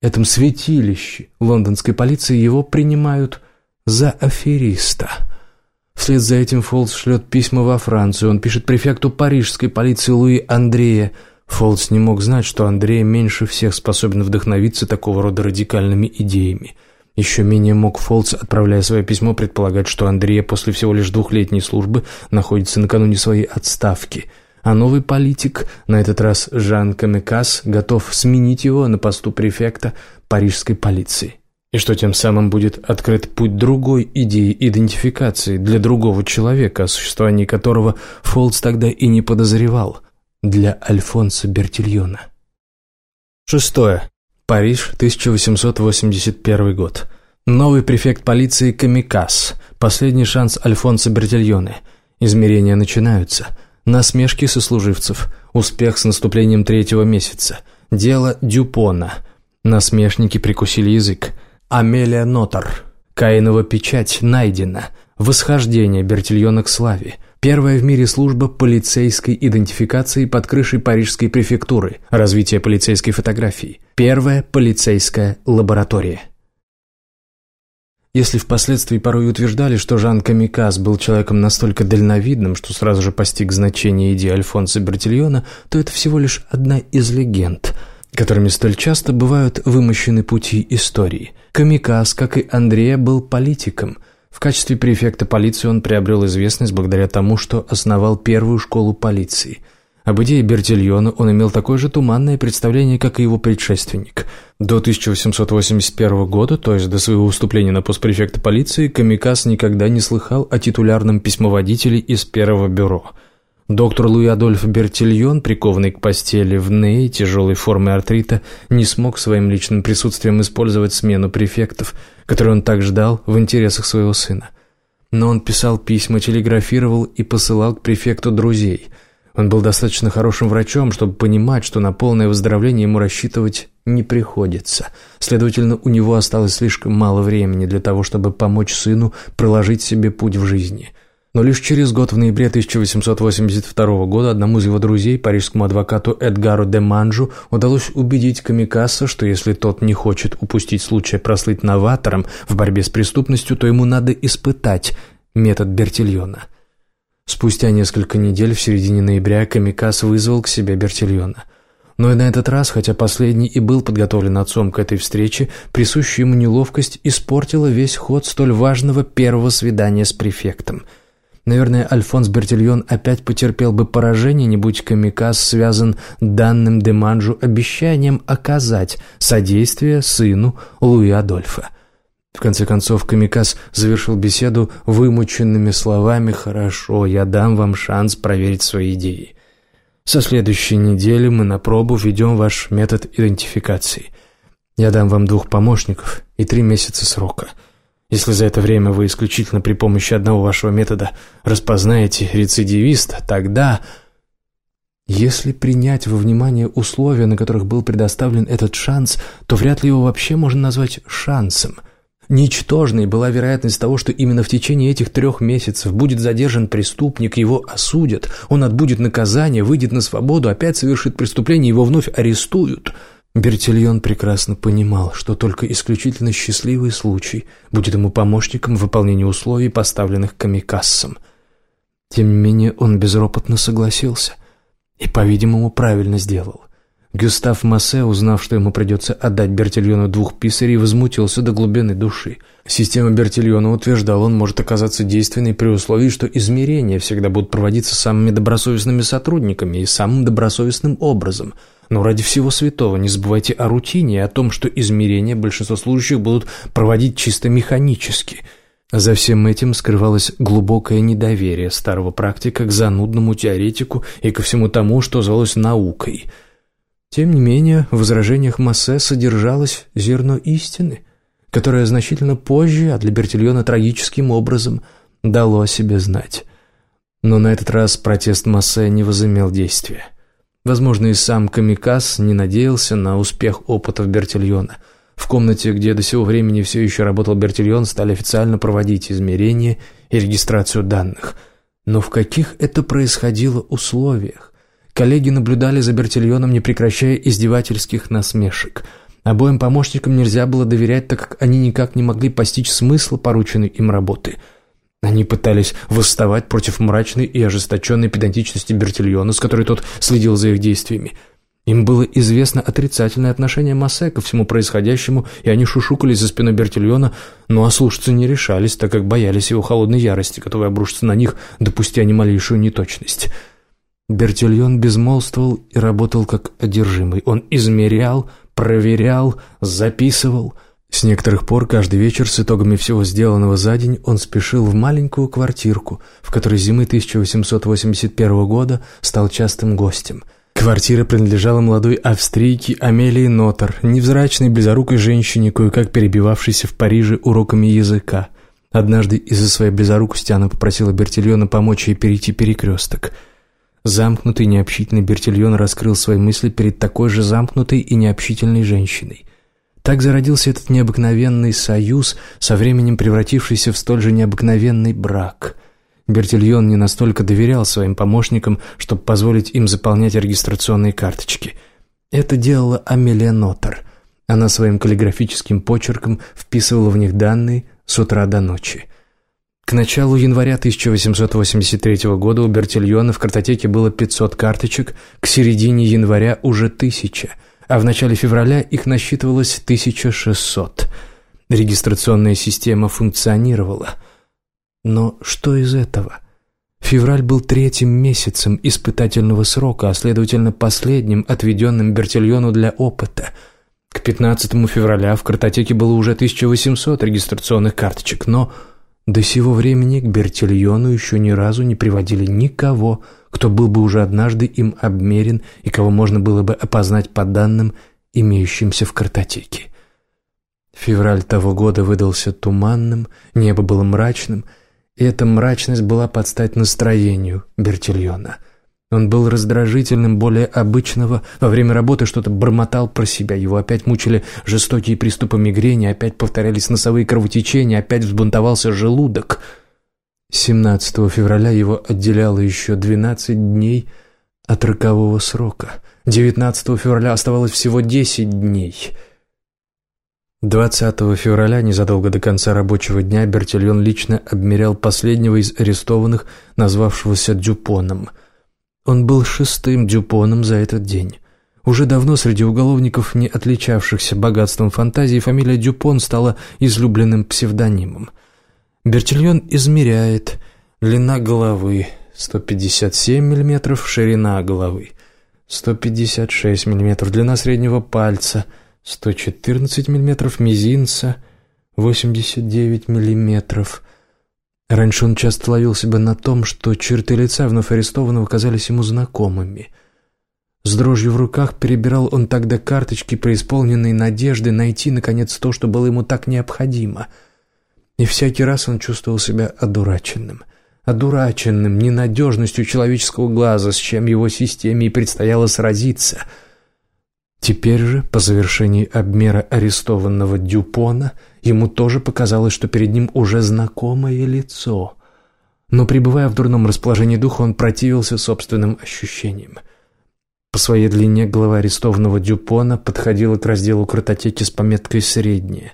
Speaker 1: этом святилище лондонской полиции, его принимают за афериста. Вслед за этим Фолц шлет письма во Францию. Он пишет префекту парижской полиции Луи Андрея. Фолц не мог знать, что Андрей меньше всех способен вдохновиться такого рода радикальными идеями – еще менее мог Фолц, отправляя свое письмо, предполагать, что Андрея после всего лишь двухлетней службы находится накануне своей отставки, а новый политик, на этот раз Жан Камекас, готов сменить его на посту префекта парижской полиции. И что тем самым будет открыт путь другой идеи идентификации для другого человека, о существовании которого Фолц тогда и не подозревал, для Альфонса Бертильона. Шестое. Париж, 1881 год. Новый префект полиции Камикас. Последний шанс Альфонса Бертильоне. Измерения начинаются. Насмешки сослуживцев. Успех с наступлением третьего месяца. Дело Дюпона. Насмешники прикусили язык. Амелия Нотар. Каинова печать найдена. Восхождение Бертильона к славе. Первая в мире служба полицейской идентификации под крышей парижской префектуры. Развитие полицейской фотографии. Первая полицейская лаборатория. Если впоследствии порой утверждали, что Жан Камикас был человеком настолько дальновидным, что сразу же постиг значение идеи Альфонса Бертильона, то это всего лишь одна из легенд, которыми столь часто бывают вымощены пути истории. Камикас, как и Андрея, был политиком – в качестве префекта полиции он приобрел известность благодаря тому, что основал первую школу полиции. Об идее Бертильона он имел такое же туманное представление, как и его предшественник. До 1881 года, то есть до своего выступления на пост префекта полиции, Камикас никогда не слыхал о титулярном письмоводителе из первого бюро – Доктор Луи Адольф Бертильон, прикованный к постели в Ней тяжелой формы артрита, не смог своим личным присутствием использовать смену префектов, которую он так ждал в интересах своего сына. Но он писал письма, телеграфировал и посылал к префекту друзей. Он был достаточно хорошим врачом, чтобы понимать, что на полное выздоровление ему рассчитывать не приходится. Следовательно, у него осталось слишком мало времени для того, чтобы помочь сыну проложить себе путь в жизни – но лишь через год, в ноябре 1882 года, одному из его друзей, парижскому адвокату Эдгару де Манжу, удалось убедить Камикаса, что если тот не хочет упустить случай прослыть новатором в борьбе с преступностью, то ему надо испытать метод Бертильона. Спустя несколько недель, в середине ноября, Камикас вызвал к себе Бертильона. Но и на этот раз, хотя последний и был подготовлен отцом к этой встрече, присущая ему неловкость испортила весь ход столь важного первого свидания с префектом – Наверное, Альфонс Бертильон опять потерпел бы поражение, не будь Камикас связан данным Деманжу обещанием оказать содействие сыну Луи Адольфа. В конце концов, Камикас завершил беседу вымученными словами «Хорошо, я дам вам шанс проверить свои идеи. Со следующей недели мы на пробу введем ваш метод идентификации. Я дам вам двух помощников и три месяца срока». Если за это время вы исключительно при помощи одного вашего метода распознаете рецидивиста, тогда... Если принять во внимание условия, на которых был предоставлен этот шанс, то вряд ли его вообще можно назвать шансом. Ничтожной была вероятность того, что именно в течение этих трех месяцев будет задержан преступник, его осудят, он отбудет наказание, выйдет на свободу, опять совершит преступление, его вновь арестуют – Бертильон прекрасно понимал, что только исключительно счастливый случай будет ему помощником в выполнении условий, поставленных камикассом. Тем не менее, он безропотно согласился и, по-видимому, правильно сделал. Гюстав Массе, узнав, что ему придется отдать Бертильону двух писарей, возмутился до глубины души. Система Бертильона утверждала, он может оказаться действенной при условии, что измерения всегда будут проводиться самыми добросовестными сотрудниками и самым добросовестным образом – но ради всего святого не забывайте о рутине и о том, что измерения большинство служащих будут проводить чисто механически. За всем этим скрывалось глубокое недоверие старого практика к занудному теоретику и ко всему тому, что звалось наукой. Тем не менее, в возражениях Массе содержалось зерно истины, которое значительно позже, а для Бертильона трагическим образом, дало о себе знать. Но на этот раз протест Массе не возымел действия. Возможно, и сам Камикас не надеялся на успех опытов Бертильона. В комнате, где до сего времени все еще работал Бертильон, стали официально проводить измерения и регистрацию данных. Но в каких это происходило условиях? Коллеги наблюдали за Бертильоном, не прекращая издевательских насмешек. Обоим помощникам нельзя было доверять, так как они никак не могли постичь смысл порученной им работы – они пытались восставать против мрачной и ожесточенной педантичности Бертильона, с которой тот следил за их действиями. Им было известно отрицательное отношение Массе ко всему происходящему, и они шушукались за спиной Бертильона, но ослушаться не решались, так как боялись его холодной ярости, которая обрушится на них, допустя ни малейшую неточность. Бертильон безмолвствовал и работал как одержимый. Он измерял, проверял, записывал – с некоторых пор каждый вечер с итогами всего сделанного за день он спешил в маленькую квартирку, в которой зимы 1881 года стал частым гостем. Квартира принадлежала молодой австрийке Амелии Нотер, невзрачной близорукой женщине, кое-как перебивавшейся в Париже уроками языка. Однажды из-за своей близорукости она попросила Бертильона помочь ей перейти перекресток. Замкнутый, необщительный Бертильон раскрыл свои мысли перед такой же замкнутой и необщительной женщиной. Так зародился этот необыкновенный союз, со временем превратившийся в столь же необыкновенный брак. Бертильон не настолько доверял своим помощникам, чтобы позволить им заполнять регистрационные карточки. Это делала Амелия Нотер. Она своим каллиграфическим почерком вписывала в них данные с утра до ночи. К началу января 1883 года у Бертильона в картотеке было 500 карточек, к середине января уже тысяча – а в начале февраля их насчитывалось 1600. Регистрационная система функционировала. Но что из этого? Февраль был третьим месяцем испытательного срока, а следовательно последним, отведенным Бертильону для опыта. К 15 февраля в картотеке было уже 1800 регистрационных карточек, но до сего времени к Бертильону еще ни разу не приводили никого, кто был бы уже однажды им обмерен и кого можно было бы опознать по данным, имеющимся в картотеке. Февраль того года выдался туманным, небо было мрачным, И эта мрачность была под стать настроению Бертильона. Он был раздражительным более обычного, во время работы что-то бормотал про себя, его опять мучили жестокие приступы мигрени, опять повторялись носовые кровотечения, опять взбунтовался желудок. 17 февраля его отделяло еще 12 дней от рокового срока. 19 февраля оставалось всего 10 дней – 20 февраля, незадолго до конца рабочего дня, Бертильон лично обмерял последнего из арестованных, назвавшегося Дюпоном. Он был шестым Дюпоном за этот день. Уже давно среди уголовников, не отличавшихся богатством фантазии, фамилия Дюпон стала излюбленным псевдонимом. Бертильон измеряет длина головы 157 мм, ширина головы 156 мм, длина среднего пальца – 114 мм мизинца, 89 мм. Раньше он часто ловил себя на том, что черты лица вновь арестованного казались ему знакомыми. С дрожью в руках перебирал он тогда карточки, преисполненные надежды найти, наконец, то, что было ему так необходимо. И всякий раз он чувствовал себя одураченным. Одураченным ненадежностью человеческого глаза, с чем его системе и предстояло сразиться — Теперь же, по завершении обмера арестованного Дюпона, ему тоже показалось, что перед ним уже знакомое лицо. Но, пребывая в дурном расположении духа, он противился собственным ощущениям. По своей длине голова арестованного Дюпона подходила к разделу картотеки с пометкой «Средняя».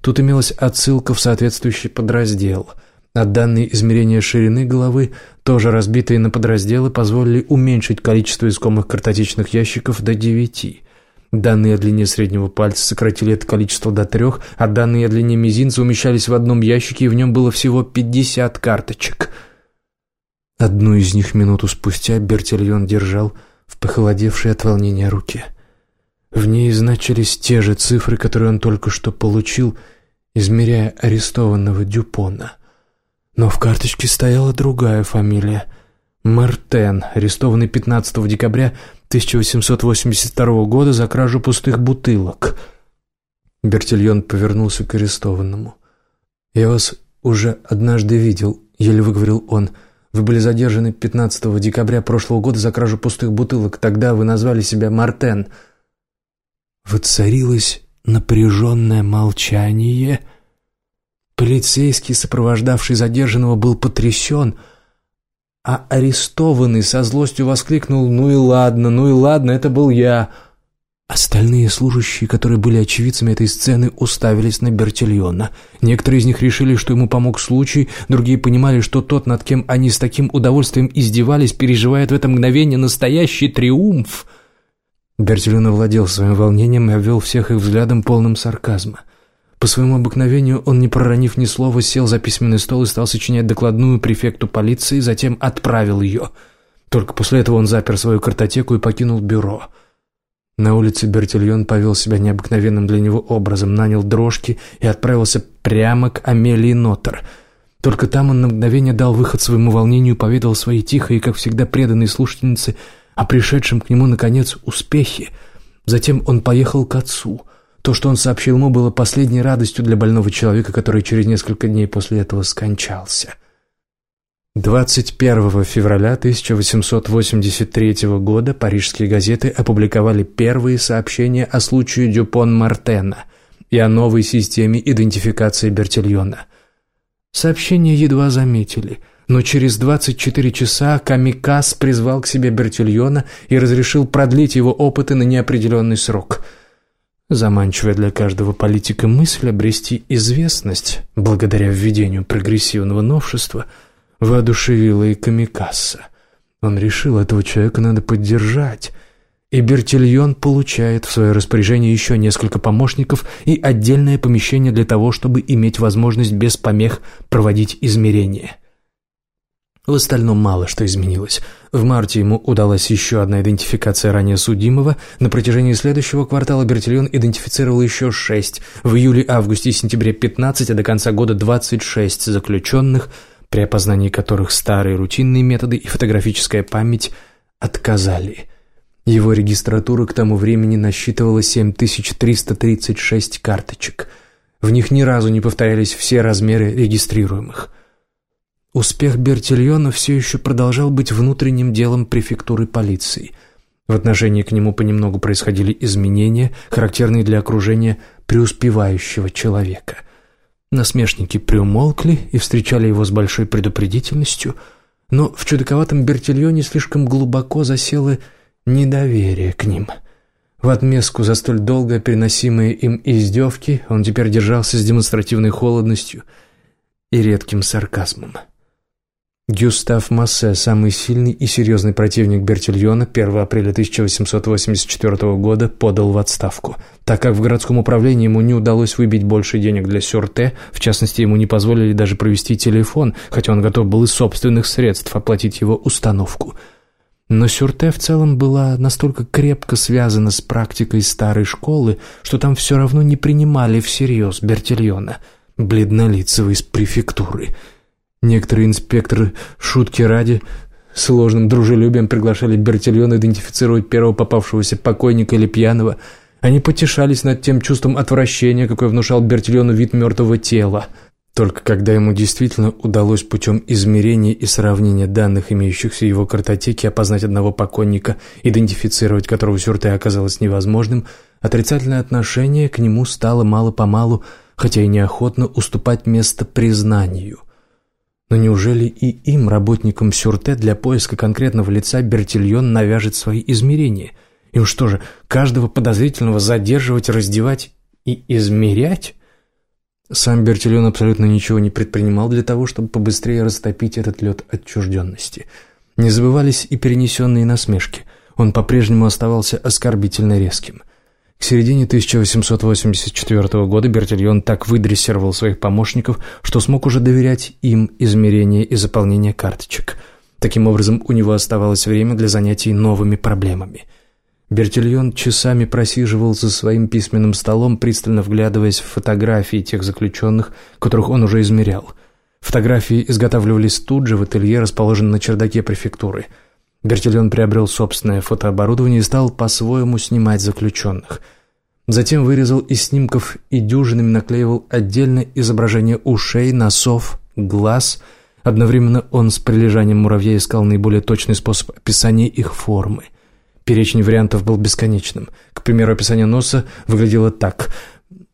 Speaker 1: Тут имелась отсылка в соответствующий подраздел – а данные измерения ширины головы, тоже разбитые на подразделы, позволили уменьшить количество искомых картотечных ящиков до девяти. Данные о длине среднего пальца сократили это количество до трех, а данные о длине мизинца умещались в одном ящике, и в нем было всего пятьдесят карточек. Одну из них минуту спустя Бертильон держал в похолодевшей от волнения руке. В ней значились те же цифры, которые он только что получил, измеряя арестованного Дюпона. Но в карточке стояла другая фамилия — Мартен, арестованный 15 декабря 1882 года за кражу пустых бутылок. Бертильон повернулся к арестованному. «Я вас уже однажды видел», — еле выговорил он. «Вы были задержаны 15 декабря прошлого года за кражу пустых бутылок. Тогда вы назвали себя Мартен». Воцарилось напряженное молчание. Полицейский, сопровождавший задержанного, был потрясен — а арестованный со злостью воскликнул «Ну и ладно, ну и ладно, это был я». Остальные служащие, которые были очевидцами этой сцены, уставились на Бертильона. Некоторые из них решили, что ему помог случай, другие понимали, что тот, над кем они с таким удовольствием издевались, переживает в это мгновение настоящий триумф. Бертильон овладел своим волнением и обвел всех их взглядом полным сарказма. По своему обыкновению он, не проронив ни слова, сел за письменный стол и стал сочинять докладную префекту полиции, затем отправил ее. Только после этого он запер свою картотеку и покинул бюро. На улице Бертильон повел себя необыкновенным для него образом, нанял дрожки и отправился прямо к Амелии Нотер. Только там он на мгновение дал выход своему волнению, поведал своей тихой и, как всегда, преданной слушательнице о пришедшем к нему, наконец, успехе. Затем он поехал к отцу — то, что он сообщил ему, было последней радостью для больного человека, который через несколько дней после этого скончался. 21 февраля 1883 года парижские газеты опубликовали первые сообщения о случае Дюпон-Мартена и о новой системе идентификации Бертильона. Сообщения едва заметили, но через 24 часа Камикас призвал к себе Бертильона и разрешил продлить его опыты на неопределенный срок – Заманчивая для каждого политика мысль обрести известность благодаря введению прогрессивного новшества воодушевила и Камикасса. Он решил, этого человека надо поддержать, и Бертильон получает в свое распоряжение еще несколько помощников и отдельное помещение для того, чтобы иметь возможность без помех проводить измерения. В остальном мало что изменилось. В марте ему удалась еще одна идентификация ранее судимого. На протяжении следующего квартала Бертильон идентифицировал еще шесть. В июле, августе и сентябре 15, а до конца года 26 заключенных, при опознании которых старые рутинные методы и фотографическая память отказали. Его регистратура к тому времени насчитывала 7336 карточек. В них ни разу не повторялись все размеры регистрируемых – Успех Бертильона все еще продолжал быть внутренним делом префектуры полиции. В отношении к нему понемногу происходили изменения, характерные для окружения преуспевающего человека. Насмешники приумолкли и встречали его с большой предупредительностью, но в чудаковатом Бертильоне слишком глубоко засело недоверие к ним. В отместку за столь долго переносимые им издевки он теперь держался с демонстративной холодностью и редким сарказмом. Гюстав Массе, самый сильный и серьезный противник Бертильона, 1 апреля 1884 года подал в отставку, так как в городском управлении ему не удалось выбить больше денег для Сюрте, в частности, ему не позволили даже провести телефон, хотя он готов был из собственных средств оплатить его установку. Но Сюрте в целом была настолько крепко связана с практикой старой школы, что там все равно не принимали всерьез Бертильона, бледнолицего из префектуры – Некоторые инспекторы, шутки ради, с ложным дружелюбием приглашали Бертильона идентифицировать первого попавшегося покойника или пьяного. Они потешались над тем чувством отвращения, какое внушал Бертильону вид мертвого тела. Только когда ему действительно удалось путем измерения и сравнения данных, имеющихся в его картотеке, опознать одного покойника, идентифицировать которого Сюрте оказалось невозможным, отрицательное отношение к нему стало мало-помалу, хотя и неохотно, уступать место признанию – но неужели и им, работникам Сюрте, для поиска конкретного лица Бертильон навяжет свои измерения? Им что же, каждого подозрительного задерживать, раздевать и измерять? Сам Бертильон абсолютно ничего не предпринимал для того, чтобы побыстрее растопить этот лед отчужденности. Не забывались и перенесенные насмешки. Он по-прежнему оставался оскорбительно резким. К середине 1884 года Бертильон так выдрессировал своих помощников, что смог уже доверять им измерение и заполнение карточек. Таким образом, у него оставалось время для занятий новыми проблемами. Бертильон часами просиживал за своим письменным столом, пристально вглядываясь в фотографии тех заключенных, которых он уже измерял. Фотографии изготавливались тут же в ателье, расположенном на чердаке префектуры – Бертильон приобрел собственное фотооборудование и стал по-своему снимать заключенных. Затем вырезал из снимков и дюжинами наклеивал отдельно изображение ушей, носов, глаз. Одновременно он с прилежанием муравья искал наиболее точный способ описания их формы. Перечень вариантов был бесконечным. К примеру, описание носа выглядело так –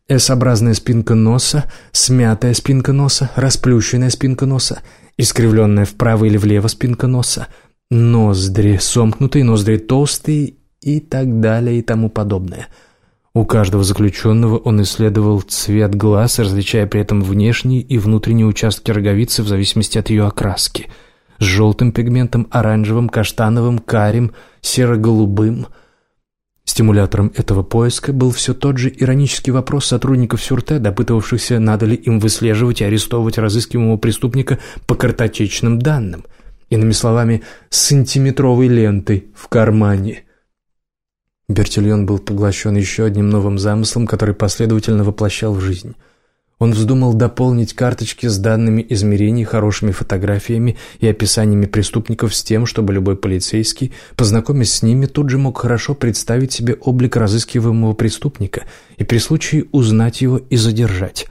Speaker 1: S-образная спинка носа, смятая спинка носа, расплющенная спинка носа, искривленная вправо или влево спинка носа, ноздри сомкнутые, ноздри толстые и так далее и тому подобное. У каждого заключенного он исследовал цвет глаз, различая при этом внешние и внутренние участки роговицы в зависимости от ее окраски. С желтым пигментом, оранжевым, каштановым, карим, серо-голубым. Стимулятором этого поиска был все тот же иронический вопрос сотрудников Сюрте, допытывавшихся, надо ли им выслеживать и арестовывать разыскиваемого преступника по картотечным данным – Иными словами, сантиметровой лентой в кармане. Бертильон был поглощен еще одним новым замыслом, который последовательно воплощал в жизнь. Он вздумал дополнить карточки с данными измерений, хорошими фотографиями и описаниями преступников с тем, чтобы любой полицейский, познакомясь с ними, тут же мог хорошо представить себе облик разыскиваемого преступника и при случае узнать его и задержать.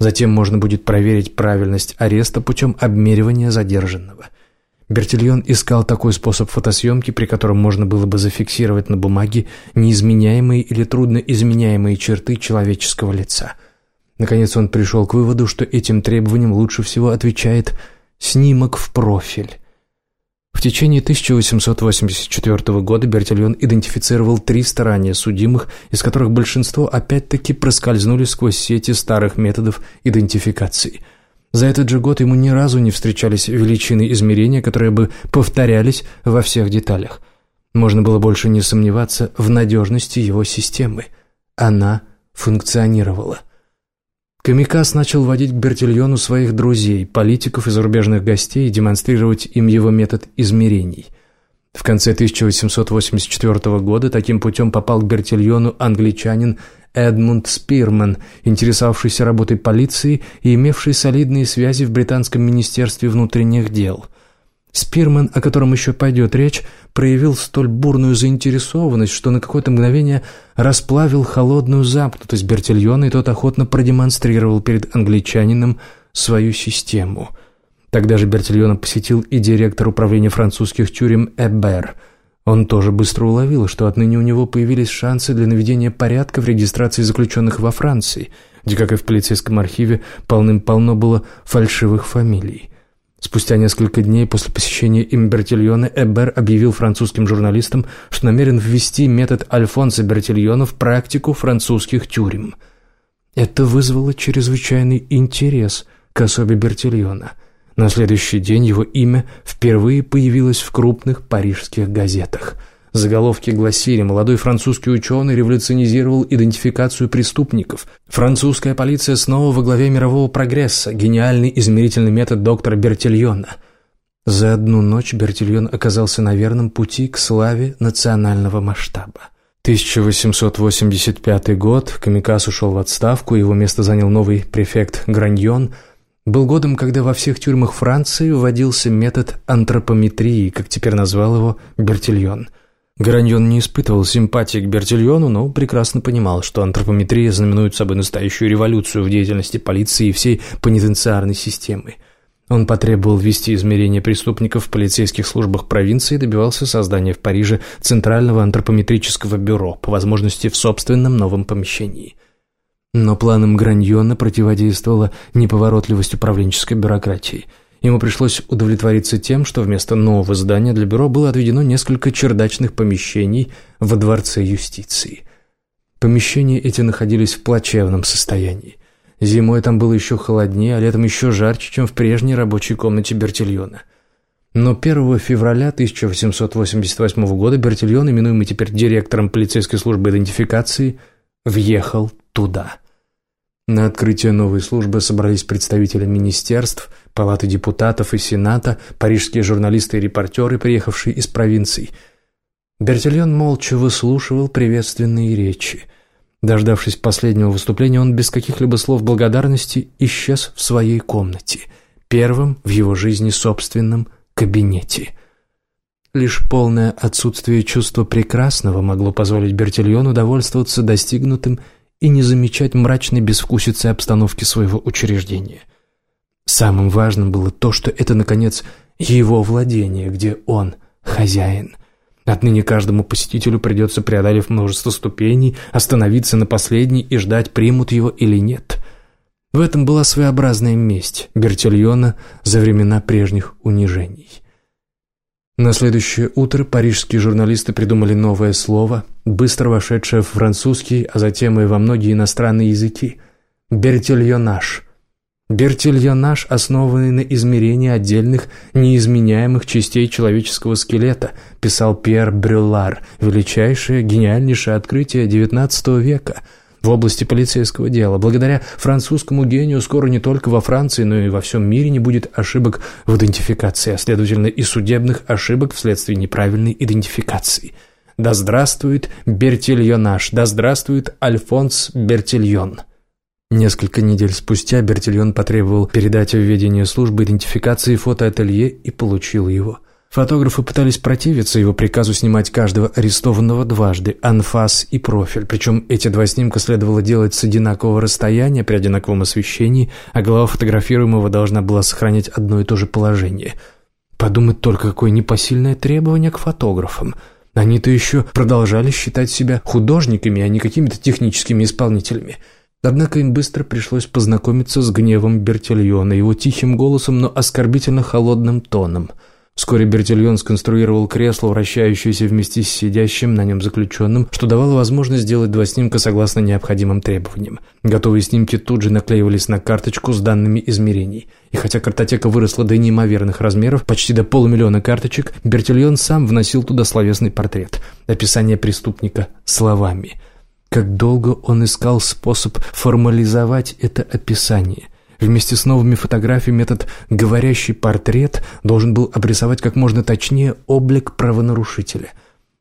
Speaker 1: Затем можно будет проверить правильность ареста путем обмеривания задержанного – Бертильон искал такой способ фотосъемки, при котором можно было бы зафиксировать на бумаге неизменяемые или трудно изменяемые черты человеческого лица. Наконец он пришел к выводу, что этим требованиям лучше всего отвечает снимок в профиль. В течение 1884 года Бертильон идентифицировал три ранее судимых, из которых большинство опять-таки проскользнули сквозь сети старых методов идентификации – за этот же год ему ни разу не встречались величины измерения, которые бы повторялись во всех деталях. Можно было больше не сомневаться в надежности его системы. Она функционировала. Камикас начал водить к Бертильону своих друзей, политиков и зарубежных гостей и демонстрировать им его метод измерений. В конце 1884 года таким путем попал к Бертильону англичанин Эдмунд Спирман, интересовавшийся работой полиции и имевший солидные связи в британском министерстве внутренних дел. Спирман, о котором еще пойдет речь, проявил столь бурную заинтересованность, что на какое-то мгновение расплавил холодную замкнутость Бертильона, и тот охотно продемонстрировал перед англичанином свою систему. Тогда же Бертильона посетил и директор управления французских тюрем Эбер. Он тоже быстро уловил, что отныне у него появились шансы для наведения порядка в регистрации заключенных во Франции, где, как и в полицейском архиве, полным-полно было фальшивых фамилий. Спустя несколько дней после посещения им Бертильона Эбер объявил французским журналистам, что намерен ввести метод Альфонса Бертильона в практику французских тюрем. Это вызвало чрезвычайный интерес к особе Бертильона – на следующий день его имя впервые появилось в крупных парижских газетах. Заголовки гласили «Молодой французский ученый революционизировал идентификацию преступников. Французская полиция снова во главе мирового прогресса. Гениальный измерительный метод доктора Бертильона». За одну ночь Бертильон оказался на верном пути к славе национального масштаба. 1885 год, Камикас ушел в отставку, его место занял новый префект Граньон – был годом, когда во всех тюрьмах Франции вводился метод антропометрии, как теперь назвал его Бертильон. Граньон не испытывал симпатии к Бертильону, но прекрасно понимал, что антропометрия знаменует собой настоящую революцию в деятельности полиции и всей пенитенциарной системы. Он потребовал ввести измерения преступников в полицейских службах провинции и добивался создания в Париже Центрального антропометрического бюро, по возможности в собственном новом помещении – но планам Граньона противодействовала неповоротливость управленческой бюрократии. Ему пришлось удовлетвориться тем, что вместо нового здания для бюро было отведено несколько чердачных помещений во Дворце юстиции. Помещения эти находились в плачевном состоянии. Зимой там было еще холоднее, а летом еще жарче, чем в прежней рабочей комнате Бертильона. Но 1 февраля 1888 года Бертильон, именуемый теперь директором полицейской службы идентификации, въехал туда. На открытие новой службы собрались представители министерств, палаты депутатов и сената, парижские журналисты и репортеры, приехавшие из провинций. Бертильон молча выслушивал приветственные речи. Дождавшись последнего выступления, он без каких-либо слов благодарности исчез в своей комнате, первым в его жизни собственном кабинете. Лишь полное отсутствие чувства прекрасного могло позволить Бертильону довольствоваться достигнутым и не замечать мрачной безвкусицы обстановки своего учреждения. Самым важным было то, что это, наконец, его владение, где он хозяин. Отныне каждому посетителю придется, преодолев множество ступеней, остановиться на последней и ждать, примут его или нет. В этом была своеобразная месть Бертильона за времена прежних унижений. На следующее утро парижские журналисты придумали новое слово, быстро вошедшее в французский, а затем и во многие иностранные языки – «бертильонаж». Бертильонаж, основанный на измерении отдельных неизменяемых частей человеческого скелета, писал Пьер Брюлар, величайшее, гениальнейшее открытие XIX века – в области полицейского дела. Благодаря французскому гению скоро не только во Франции, но и во всем мире не будет ошибок в идентификации, а следовательно и судебных ошибок вследствие неправильной идентификации. Да здравствует Бертильонаж, да здравствует Альфонс Бертильон. Несколько недель спустя Бертильон потребовал передать в ведение службы идентификации фотоателье и получил его – Фотографы пытались противиться его приказу снимать каждого арестованного дважды, анфас и профиль, причем эти два снимка следовало делать с одинакового расстояния при одинаковом освещении, а голова фотографируемого должна была сохранять одно и то же положение. Подумать только, какое непосильное требование к фотографам. Они-то еще продолжали считать себя художниками, а не какими-то техническими исполнителями. Однако им быстро пришлось познакомиться с гневом Бертильона, его тихим голосом, но оскорбительно холодным тоном – Вскоре Бертильон сконструировал кресло, вращающееся вместе с сидящим на нем заключенным, что давало возможность сделать два снимка согласно необходимым требованиям. Готовые снимки тут же наклеивались на карточку с данными измерений. И хотя картотека выросла до неимоверных размеров, почти до полумиллиона карточек, Бертильон сам вносил туда словесный портрет, описание преступника словами. Как долго он искал способ формализовать это описание – Вместе с новыми фотографиями этот говорящий портрет должен был обрисовать как можно точнее облик правонарушителя.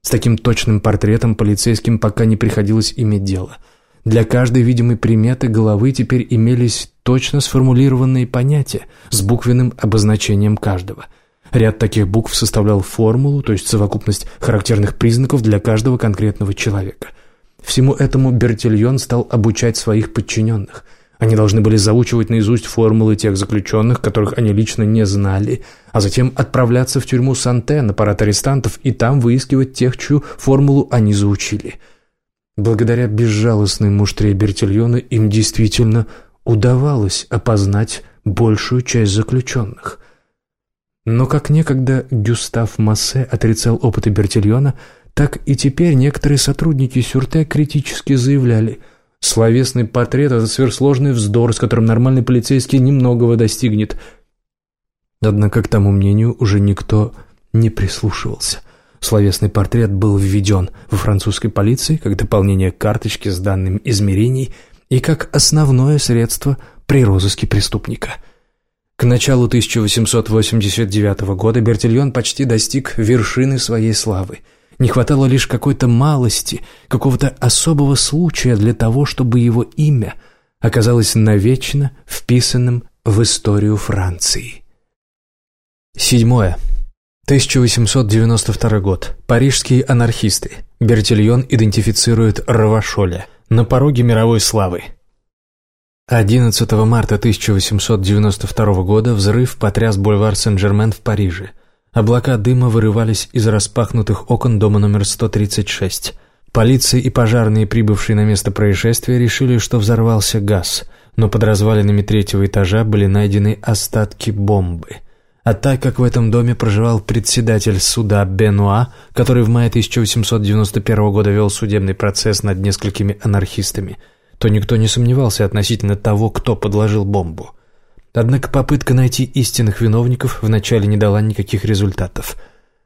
Speaker 1: С таким точным портретом полицейским пока не приходилось иметь дело. Для каждой видимой приметы головы теперь имелись точно сформулированные понятия с буквенным обозначением каждого. Ряд таких букв составлял формулу, то есть совокупность характерных признаков для каждого конкретного человека. Всему этому Бертильон стал обучать своих подчиненных – Они должны были заучивать наизусть формулы тех заключенных, которых они лично не знали, а затем отправляться в тюрьму Санте на парад арестантов и там выискивать тех, чью формулу они заучили. Благодаря безжалостной муштре Бертильона им действительно удавалось опознать большую часть заключенных. Но как некогда Гюстав Массе отрицал опыты Бертильона, так и теперь некоторые сотрудники Сюрте критически заявляли – Словесный портрет – это сверхсложный вздор, с которым нормальный полицейский немногого достигнет. Однако к тому мнению уже никто не прислушивался. Словесный портрет был введен во французской полиции как дополнение карточки с данными измерений и как основное средство при розыске преступника. К началу 1889 года Бертильон почти достиг вершины своей славы – не хватало лишь какой-то малости, какого-то особого случая для того, чтобы его имя оказалось навечно вписанным в историю Франции. Седьмое. 1892 год. Парижские анархисты. Бертильон идентифицирует Равашоля на пороге мировой славы. 11 марта 1892 года взрыв потряс бульвар Сен-Жермен в Париже. Облака дыма вырывались из распахнутых окон дома номер 136. Полиция и пожарные, прибывшие на место происшествия, решили, что взорвался газ, но под развалинами третьего этажа были найдены остатки бомбы. А так как в этом доме проживал председатель суда Бенуа, который в мае 1891 года вел судебный процесс над несколькими анархистами, то никто не сомневался относительно того, кто подложил бомбу. Однако попытка найти истинных виновников вначале не дала никаких результатов.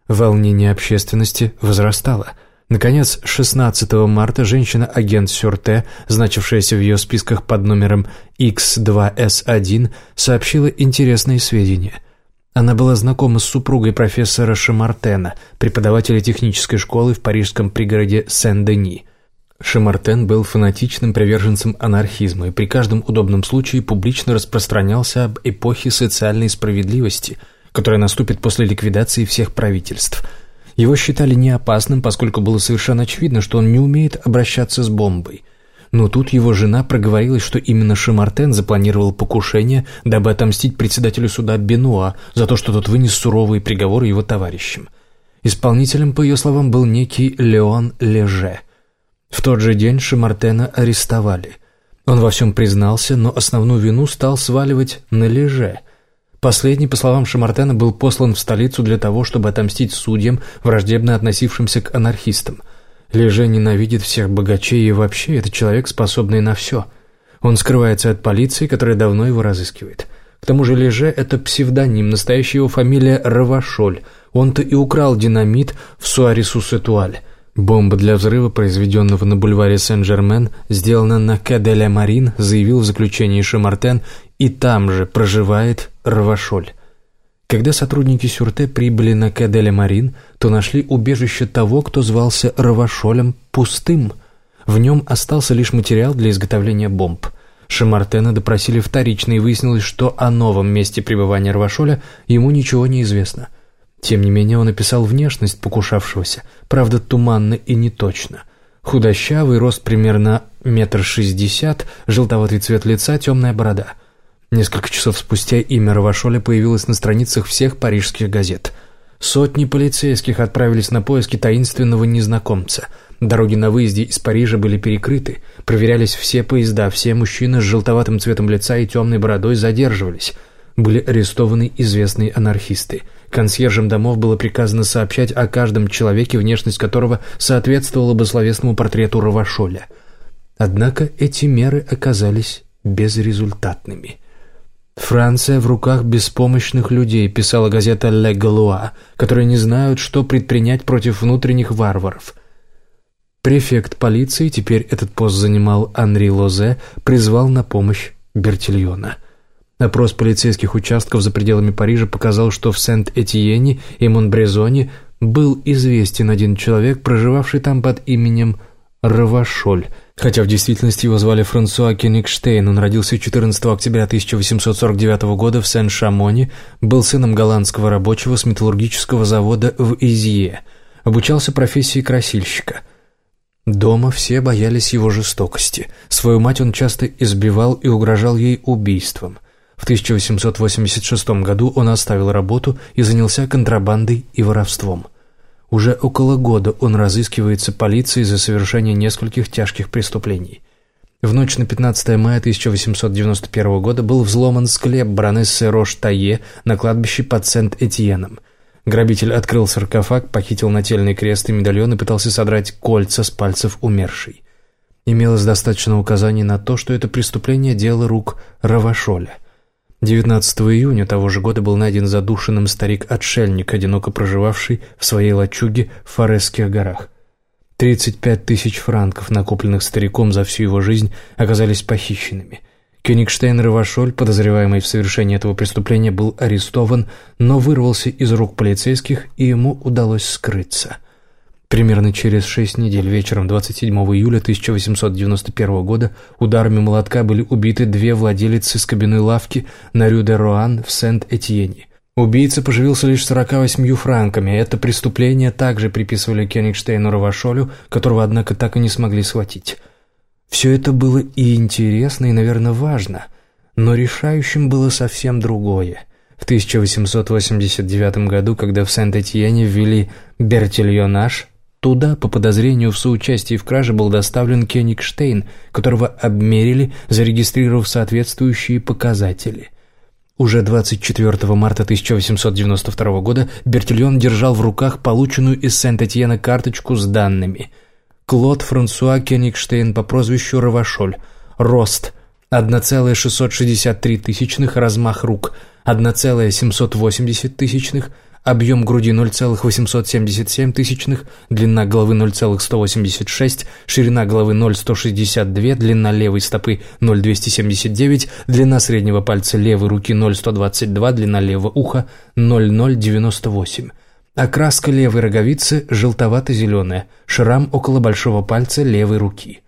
Speaker 1: Волнение общественности возрастало. Наконец, 16 марта женщина-агент Сюрте, значившаяся в ее списках под номером X2S1, сообщила интересные сведения. Она была знакома с супругой профессора Шамартена, преподавателя технической школы в парижском пригороде Сен-Дени – Шемартен был фанатичным приверженцем анархизма и при каждом удобном случае публично распространялся об эпохе социальной справедливости, которая наступит после ликвидации всех правительств. Его считали неопасным, поскольку было совершенно очевидно, что он не умеет обращаться с бомбой. Но тут его жена проговорилась, что именно Шемартен запланировал покушение, дабы отомстить председателю суда Бенуа за то, что тот вынес суровые приговоры его товарищам. Исполнителем, по ее словам, был некий Леон Леже – в тот же день Шимартена арестовали. Он во всем признался, но основную вину стал сваливать на Леже. Последний, по словам Шимартена, был послан в столицу для того, чтобы отомстить судьям, враждебно относившимся к анархистам. Леже ненавидит всех богачей и вообще это человек, способный на все. Он скрывается от полиции, которая давно его разыскивает. К тому же Леже – это псевдоним, настоящая его фамилия Равашоль. Он-то и украл динамит в Суарису-Сетуаль. Бомба для взрыва, произведенного на бульваре Сен-Жермен, сделана на Каделя Марин, заявил в заключении Шемартен, и там же проживает Равашоль. Когда сотрудники Сюрте прибыли на Каделя Марин, то нашли убежище того, кто звался Равашолем, пустым. В нем остался лишь материал для изготовления бомб. Шемартена допросили вторично, и выяснилось, что о новом месте пребывания Равашоля ему ничего не известно – тем не менее он описал внешность покушавшегося, правда туманно и неточно. Худощавый, рост примерно метр шестьдесят, желтоватый цвет лица, темная борода. Несколько часов спустя имя Равашоля появилось на страницах всех парижских газет. Сотни полицейских отправились на поиски таинственного незнакомца. Дороги на выезде из Парижа были перекрыты, проверялись все поезда, все мужчины с желтоватым цветом лица и темной бородой задерживались. Были арестованы известные анархисты – Консьержам домов было приказано сообщать о каждом человеке, внешность которого соответствовала бы словесному портрету Равашоля. Однако эти меры оказались безрезультатными. «Франция в руках беспомощных людей», — писала газета «Ле Галуа», которые не знают, что предпринять против внутренних варваров. Префект полиции, теперь этот пост занимал Анри Лозе, призвал на помощь Бертильона. Опрос полицейских участков за пределами Парижа показал, что в Сент-Этьене и Монбрезоне был известен один человек, проживавший там под именем Равашоль, хотя в действительности его звали Франсуа Кенигштейн. Он родился 14 октября 1849 года в Сен-Шамоне, был сыном голландского рабочего с металлургического завода в Изье, обучался профессии красильщика – Дома все боялись его жестокости. Свою мать он часто избивал и угрожал ей убийством. В 1886 году он оставил работу и занялся контрабандой и воровством. Уже около года он разыскивается полицией за совершение нескольких тяжких преступлений. В ночь на 15 мая 1891 года был взломан склеп баронессы Рош-Тае на кладбище под Сент-Этьеном. Грабитель открыл саркофаг, похитил нательный крест и медальон и пытался содрать кольца с пальцев умершей. Имелось достаточно указаний на то, что это преступление – дело рук Равашоля. 19 июня того же года был найден задушенным старик-отшельник, одиноко проживавший в своей лачуге в Форесских горах. 35 тысяч франков, накопленных стариком за всю его жизнь, оказались похищенными. Кёнигштейн Равашоль, подозреваемый в совершении этого преступления, был арестован, но вырвался из рук полицейских, и ему удалось скрыться. Примерно через шесть недель вечером 27 июля 1891 года ударами молотка были убиты две владелицы скобяной лавки на Рю-де-Роан в Сент-Этьене. Убийца поживился лишь 48 франками. Это преступление также приписывали Кёнигштейну Равашолю, которого, однако, так и не смогли схватить. Все это было и интересно, и, наверное, важно. Но решающим было совсем другое. В 1889 году, когда в Сент-Этьене ввели бертильонаж, Туда, по подозрению в соучастии в краже, был доставлен Кенигштейн, которого обмерили, зарегистрировав соответствующие показатели. Уже 24 марта 1892 года Бертильон держал в руках полученную из Сент-Этьена карточку с данными. Клод Франсуа Кенигштейн по прозвищу Равашоль. Рост 1,663 тысячных, размах рук 1,780 тысячных, объем груди 0,877 тысячных, длина головы 0,186, ширина головы 0,162, длина левой стопы 0,279, длина среднего пальца левой руки 0,122, длина левого уха 0,098. Окраска левой роговицы желтовато-зеленая, шрам около большого пальца левой руки.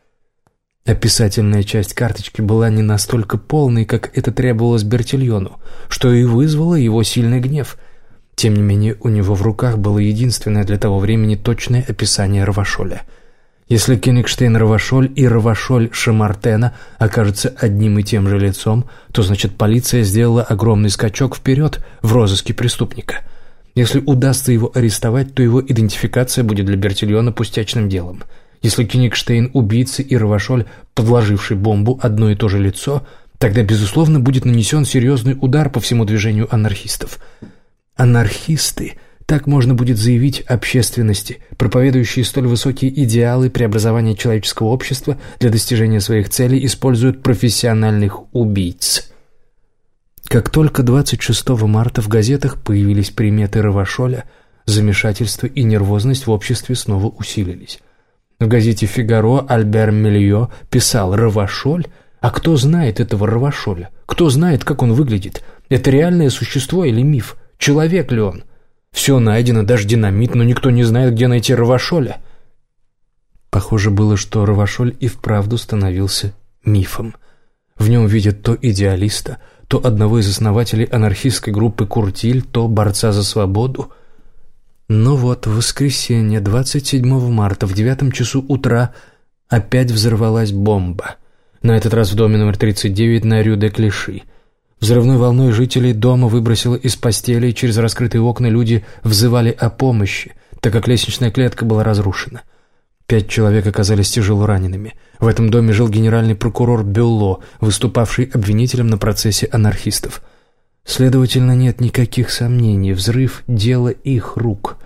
Speaker 1: Описательная часть карточки была не настолько полной, как это требовалось Бертильону, что и вызвало его сильный гнев – тем не менее, у него в руках было единственное для того времени точное описание Равашоля. Если Кенигштейн Равашоль и Равашоль Шамартена окажутся одним и тем же лицом, то значит полиция сделала огромный скачок вперед в розыске преступника. Если удастся его арестовать, то его идентификация будет для Бертильона пустячным делом. Если Кенигштейн убийца и Равашоль, подложивший бомбу, одно и то же лицо, тогда, безусловно, будет нанесен серьезный удар по всему движению анархистов – Анархисты, так можно будет заявить общественности, проповедующие столь высокие идеалы преобразования человеческого общества для достижения своих целей, используют профессиональных убийц. Как только 26 марта в газетах появились приметы Равашоля, замешательство и нервозность в обществе снова усилились. В газете «Фигаро» Альбер Мельо писал «Равашоль? А кто знает этого Равашоля? Кто знает, как он выглядит? Это реальное существо или миф?» Человек ли он? Все найдено, даже динамит, но никто не знает, где найти Равашоля. Похоже было, что Равашоль и вправду становился мифом. В нем видят то идеалиста, то одного из основателей анархистской группы «Куртиль», то борца за свободу. Но вот в воскресенье, 27 марта, в девятом часу утра, опять взорвалась бомба. На этот раз в доме номер 39 на Рю-де-Клиши – Взрывной волной жителей дома выбросило из постели, и через раскрытые окна люди взывали о помощи, так как лестничная клетка была разрушена. Пять человек оказались тяжело ранеными. В этом доме жил генеральный прокурор Бюлло, выступавший обвинителем на процессе анархистов. Следовательно, нет никаких сомнений, взрыв – дело их рук.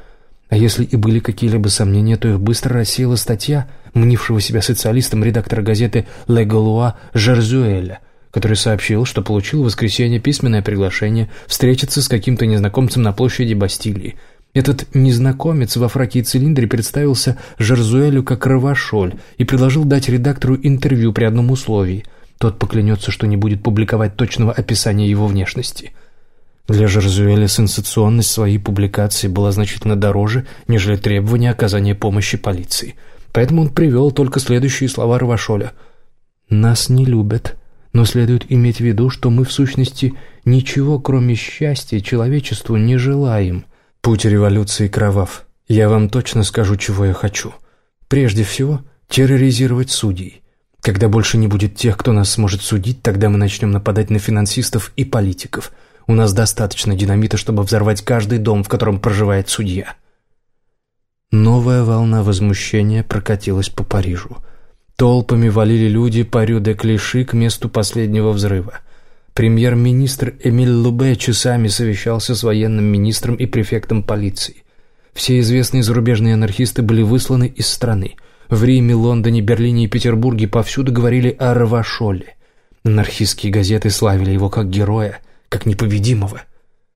Speaker 1: А если и были какие-либо сомнения, то их быстро рассеяла статья мнившего себя социалистом редактора газеты «Ле Галуа» Жарзуэля – который сообщил, что получил в воскресенье письменное приглашение встретиться с каким-то незнакомцем на площади Бастилии. Этот незнакомец во фраке и цилиндре представился Жерзуэлю как Равашоль и предложил дать редактору интервью при одном условии. Тот поклянется, что не будет публиковать точного описания его внешности. Для Жерзуэля сенсационность своей публикации была значительно дороже, нежели требование оказания помощи полиции. Поэтому он привел только следующие слова Равашоля. «Нас не любят, но следует иметь в виду, что мы в сущности ничего, кроме счастья, человечеству не желаем. Путь революции кровав. Я вам точно скажу, чего я хочу. Прежде всего, терроризировать судей. Когда больше не будет тех, кто нас сможет судить, тогда мы начнем нападать на финансистов и политиков. У нас достаточно динамита, чтобы взорвать каждый дом, в котором проживает судья. Новая волна возмущения прокатилась по Парижу. Толпами валили люди по Рю-де-Клиши к месту последнего взрыва. Премьер-министр Эмиль Лубе часами совещался с военным министром и префектом полиции. Все известные зарубежные анархисты были высланы из страны – в Риме, Лондоне, Берлине и Петербурге повсюду говорили о Равашоле. Анархистские газеты славили его как героя, как непобедимого.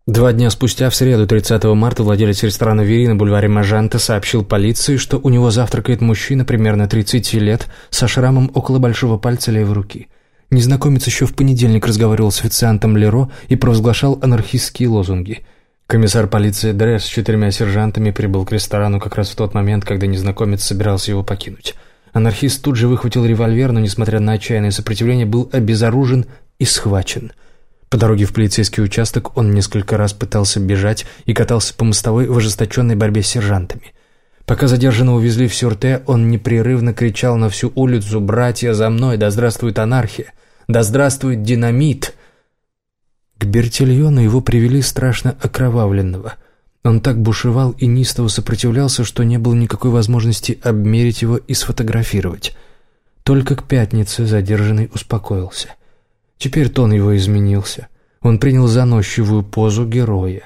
Speaker 1: Два дня спустя, в среду 30 марта, владелец ресторана «Вери» на бульваре Мажанта сообщил полиции, что у него завтракает мужчина примерно 30 лет со шрамом около большого пальца левой руки. Незнакомец еще в понедельник разговаривал с официантом Леро и провозглашал анархистские лозунги – Комиссар полиции Дресс с четырьмя сержантами прибыл к ресторану как раз в тот момент, когда незнакомец собирался его покинуть. Анархист тут же выхватил револьвер, но, несмотря на отчаянное сопротивление, был обезоружен и схвачен. По дороге в полицейский участок он несколько раз пытался бежать и катался по мостовой в ожесточенной борьбе с сержантами. Пока задержанного увезли в Сюрте, он непрерывно кричал на всю улицу «Братья, за мной! Да здравствует анархия! Да здравствует динамит!» К Бертильону его привели страшно окровавленного. Он так бушевал и неистово сопротивлялся, что не было никакой возможности обмерить его и сфотографировать. Только к пятнице задержанный успокоился. Теперь тон его изменился. Он принял заносчивую позу героя.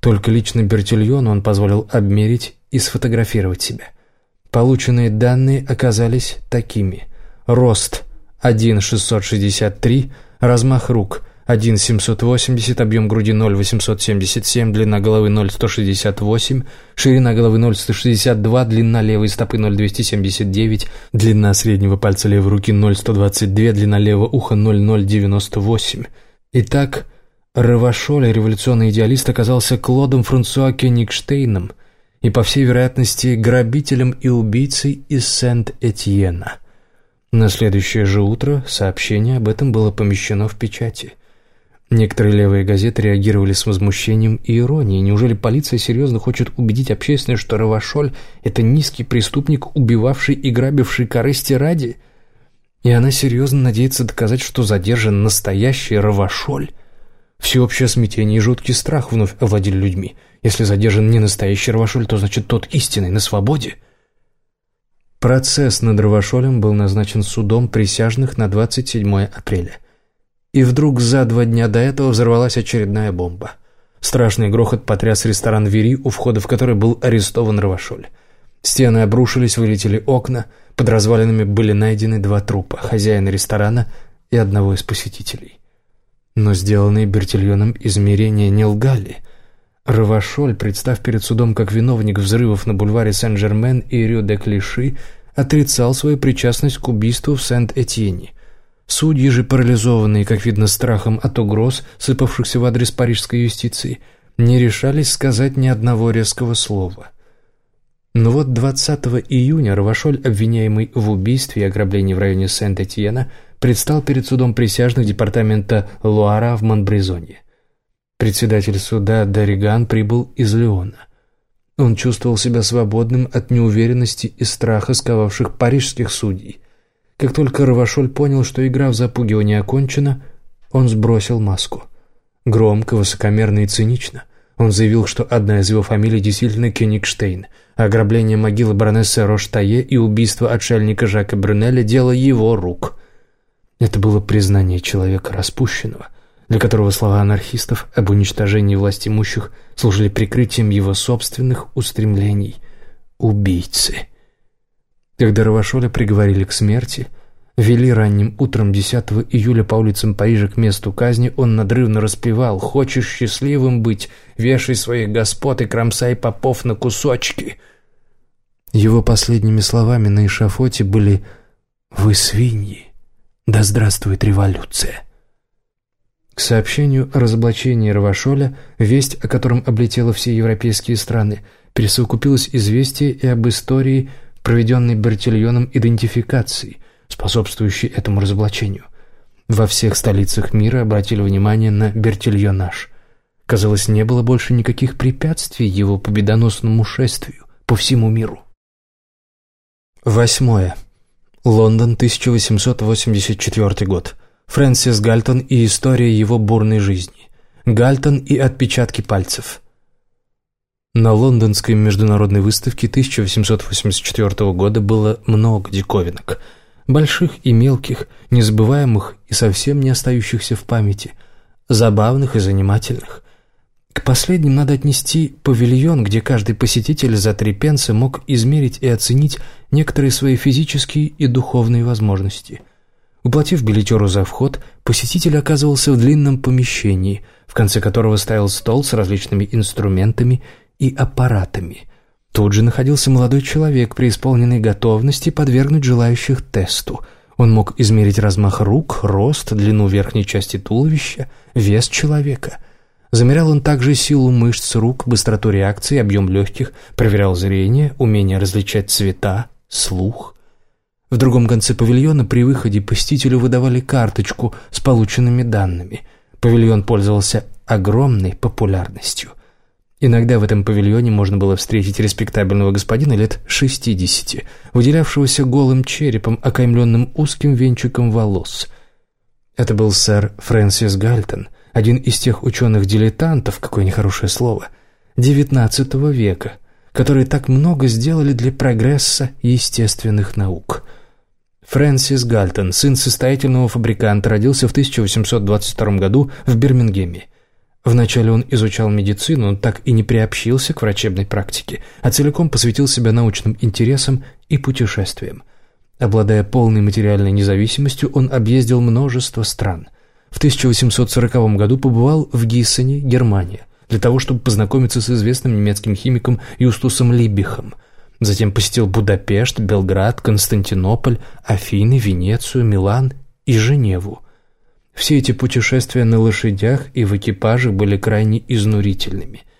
Speaker 1: Только лично Бертильону он позволил обмерить и сфотографировать себя. Полученные данные оказались такими. Рост 1,663, размах рук 1,780, объем груди 0,877, длина головы 0,168, ширина головы 0,162, длина левой стопы 0,279, длина среднего пальца левой руки 0,122, длина левого уха 0,098. Итак, Равашоль, революционный идеалист, оказался Клодом Франсуа Кенигштейном и, по всей вероятности, грабителем и убийцей из Сент-Этьена. На следующее же утро сообщение об этом было помещено в печати – Некоторые левые газеты реагировали с возмущением и иронией. Неужели полиция серьезно хочет убедить общественность, что Равашоль – это низкий преступник, убивавший и грабивший корысти ради? И она серьезно надеется доказать, что задержан настоящий Равашоль? Всеобщее смятение и жуткий страх вновь овладели людьми. Если задержан не настоящий Равашоль, то значит тот истинный, на свободе. Процесс над Равашолем был назначен судом присяжных на 27 апреля. И вдруг за два дня до этого взорвалась очередная бомба. Страшный грохот потряс ресторан «Вери», у входа в который был арестован Равашоль. Стены обрушились, вылетели окна, под развалинами были найдены два трупа, хозяина ресторана и одного из посетителей. Но сделанные Бертильоном измерения не лгали. Равашоль, представ перед судом как виновник взрывов на бульваре Сен-Жермен и Рю-де-Клиши, отрицал свою причастность к убийству в Сент-Этьене – Судьи же, парализованные, как видно, страхом от угроз, сыпавшихся в адрес парижской юстиции, не решались сказать ни одного резкого слова. Но вот 20 июня Равашоль, обвиняемый в убийстве и ограблении в районе Сент-Этьена, предстал перед судом присяжных департамента Луара в Монбризоне. Председатель суда Дариган прибыл из Леона. Он чувствовал себя свободным от неуверенности и страха, сковавших парижских судей. Как только Равашоль понял, что игра в запугивание окончена, он сбросил маску. Громко, высокомерно и цинично. Он заявил, что одна из его фамилий действительно Кенигштейн, а ограбление могилы баронессы Роштае и убийство отшельника Жака Брюнеля – дело его рук. Это было признание человека распущенного, для которого слова анархистов об уничтожении власть имущих служили прикрытием его собственных устремлений – убийцы. Когда Равашоля приговорили к смерти, вели ранним утром 10 июля по улицам Парижа к месту казни, он надрывно распевал «Хочешь счастливым быть, вешай своих господ и кромсай попов на кусочки». Его последними словами на эшафоте были «Вы свиньи, да здравствует революция». К сообщению о разоблачении Равашоля, весть о котором облетела все европейские страны, присовокупилось известие и об истории проведенной Бертильоном идентификации, способствующей этому разоблачению. Во всех столицах мира обратили внимание на Бертильонаж. Казалось, не было больше никаких препятствий его победоносному шествию по всему миру. Восьмое. Лондон, 1884 год. Фрэнсис Гальтон и история его бурной жизни. Гальтон и отпечатки пальцев. На лондонской международной выставке 1884 года было много диковинок. Больших и мелких, незабываемых и совсем не остающихся в памяти, забавных и занимательных. К последним надо отнести павильон, где каждый посетитель за три пенса мог измерить и оценить некоторые свои физические и духовные возможности. Уплатив билетеру за вход, посетитель оказывался в длинном помещении, в конце которого стоял стол с различными инструментами и аппаратами. Тут же находился молодой человек, преисполненный готовности подвергнуть желающих тесту. Он мог измерить размах рук, рост, длину верхней части туловища, вес человека – Замерял он также силу мышц рук, быстроту реакции, объем легких, проверял зрение, умение различать цвета, слух. В другом конце павильона при выходе посетителю выдавали карточку с полученными данными. Павильон пользовался огромной популярностью. Иногда в этом павильоне можно было встретить респектабельного господина лет 60, выделявшегося голым черепом, окаймленным узким венчиком волос. Это был сэр Фрэнсис Гальтон – один из тех ученых-дилетантов, какое нехорошее слово, XIX века, которые так много сделали для прогресса естественных наук. Фрэнсис Гальтон, сын состоятельного фабриканта, родился в 1822 году в Бирмингеме. Вначале он изучал медицину, но так и не приобщился к врачебной практике, а целиком посвятил себя научным интересам и путешествиям. Обладая полной материальной независимостью, он объездил множество стран – в 1840 году побывал в Гиссене, Германия, для того, чтобы познакомиться с известным немецким химиком Юстусом Либбихом. Затем посетил Будапешт, Белград, Константинополь, Афины, Венецию, Милан и Женеву. Все эти путешествия на лошадях и в экипаже были крайне изнурительными –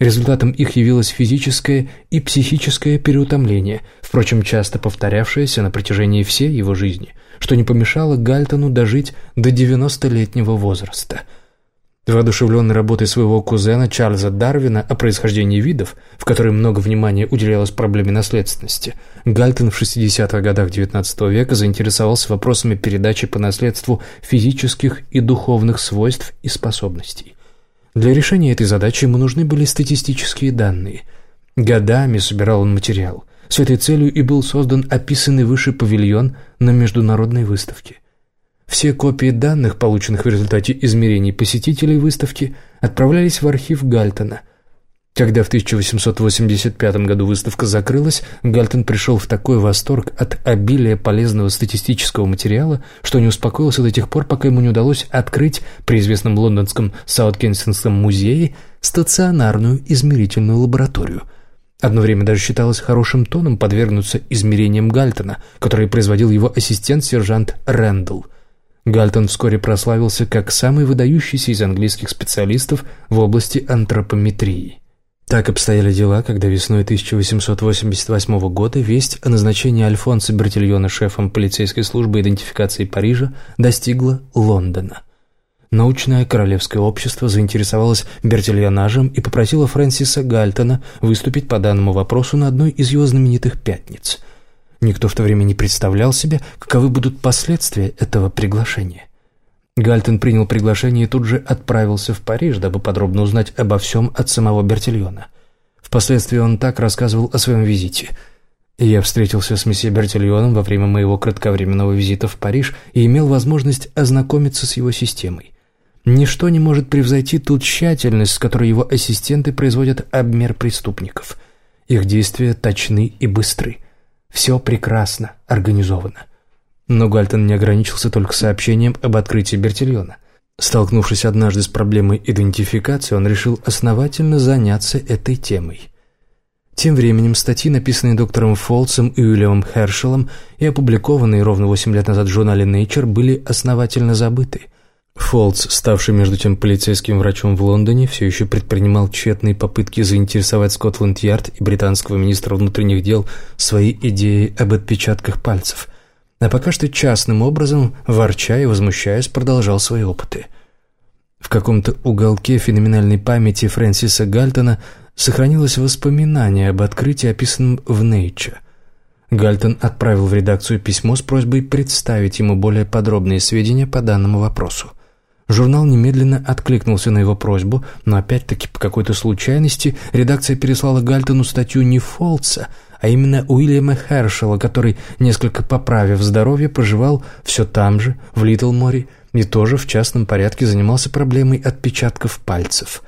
Speaker 1: Результатом их явилось физическое и психическое переутомление, впрочем, часто повторявшееся на протяжении всей его жизни, что не помешало Гальтону дожить до 90-летнего возраста. Воодушевленный работой своего кузена Чарльза Дарвина о происхождении видов, в которой много внимания уделялось проблеме наследственности, Гальтон в 60-х годах XIX века заинтересовался вопросами передачи по наследству физических и духовных свойств и способностей. Для решения этой задачи ему нужны были статистические данные. Годами собирал он материал. С этой целью и был создан описанный выше павильон на международной выставке. Все копии данных, полученных в результате измерений посетителей выставки, отправлялись в архив Гальтона, когда в 1885 году выставка закрылась, Гальтон пришел в такой восторг от обилия полезного статистического материала, что не успокоился до тех пор, пока ему не удалось открыть при известном лондонском Саутгенсинском музее стационарную измерительную лабораторию. Одно время даже считалось хорошим тоном подвергнуться измерениям Гальтона, которые производил его ассистент-сержант Рэндалл. Гальтон вскоре прославился как самый выдающийся из английских специалистов в области антропометрии. Так обстояли дела, когда весной 1888 года весть о назначении Альфонса Бертильона шефом полицейской службы идентификации Парижа достигла Лондона. Научное королевское общество заинтересовалось Бертильонажем и попросило Фрэнсиса Гальтона выступить по данному вопросу на одной из его знаменитых «пятниц». Никто в то время не представлял себе, каковы будут последствия этого приглашения. Гальтон принял приглашение и тут же отправился в Париж, дабы подробно узнать обо всем от самого Бертильона. Впоследствии он так рассказывал о своем визите. «Я встретился с месье Бертильоном во время моего кратковременного визита в Париж и имел возможность ознакомиться с его системой. Ничто не может превзойти ту тщательность, с которой его ассистенты производят обмер преступников. Их действия точны и быстры. Все прекрасно организовано. Но Гальтон не ограничился только сообщением об открытии Бертильона. Столкнувшись однажды с проблемой идентификации, он решил основательно заняться этой темой. Тем временем статьи, написанные доктором Фолцем и Уильямом Хершелом и опубликованные ровно 8 лет назад в журнале Nature, были основательно забыты. Фолц, ставший между тем полицейским врачом в Лондоне, все еще предпринимал тщетные попытки заинтересовать Скотланд-Ярд и британского министра внутренних дел своей идеей об отпечатках пальцев – а пока что частным образом, ворча и возмущаясь, продолжал свои опыты. В каком-то уголке феноменальной памяти Фрэнсиса Гальтона сохранилось воспоминание об открытии, описанном в Nature. Гальтон отправил в редакцию письмо с просьбой представить ему более подробные сведения по данному вопросу. Журнал немедленно откликнулся на его просьбу, но опять-таки по какой-то случайности редакция переслала Гальтону статью не Фолтса, а именно Уильяма Хершела, который, несколько поправив здоровье, проживал все там же, в Литлморе, и тоже в частном порядке занимался проблемой отпечатков пальцев.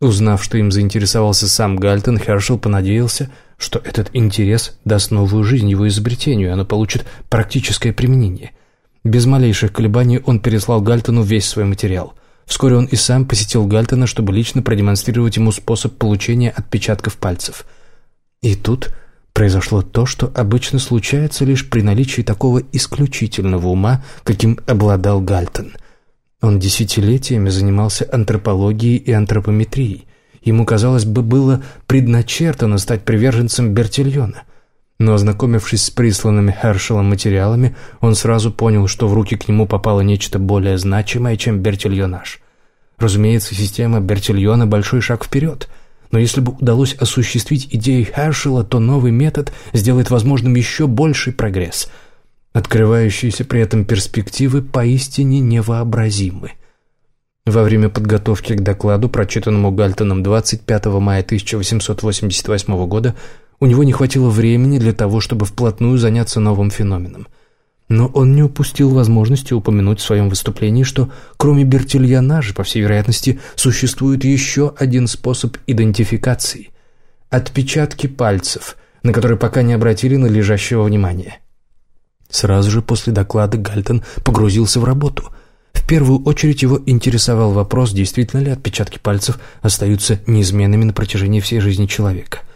Speaker 1: Узнав, что им заинтересовался сам Гальтон, Хершел понадеялся, что этот интерес даст новую жизнь его изобретению, и оно получит практическое применение – без малейших колебаний он переслал Гальтону весь свой материал. Вскоре он и сам посетил Гальтона, чтобы лично продемонстрировать ему способ получения отпечатков пальцев. И тут произошло то, что обычно случается лишь при наличии такого исключительного ума, каким обладал Гальтон. Он десятилетиями занимался антропологией и антропометрией. Ему, казалось бы, было предначертано стать приверженцем Бертильона – но ознакомившись с присланными Хершелом материалами, он сразу понял, что в руки к нему попало нечто более значимое, чем Бертильонаж. Разумеется, система Бертильона – большой шаг вперед. Но если бы удалось осуществить идеи Хершела, то новый метод сделает возможным еще больший прогресс. Открывающиеся при этом перспективы поистине невообразимы. Во время подготовки к докладу, прочитанному Гальтоном 25 мая 1888 года, у него не хватило времени для того, чтобы вплотную заняться новым феноменом. Но он не упустил возможности упомянуть в своем выступлении, что кроме бертильонажа, по всей вероятности, существует еще один способ идентификации – отпечатки пальцев, на которые пока не обратили надлежащего внимания. Сразу же после доклада Гальтон погрузился в работу. В первую очередь его интересовал вопрос, действительно ли отпечатки пальцев остаются неизменными на протяжении всей жизни человека –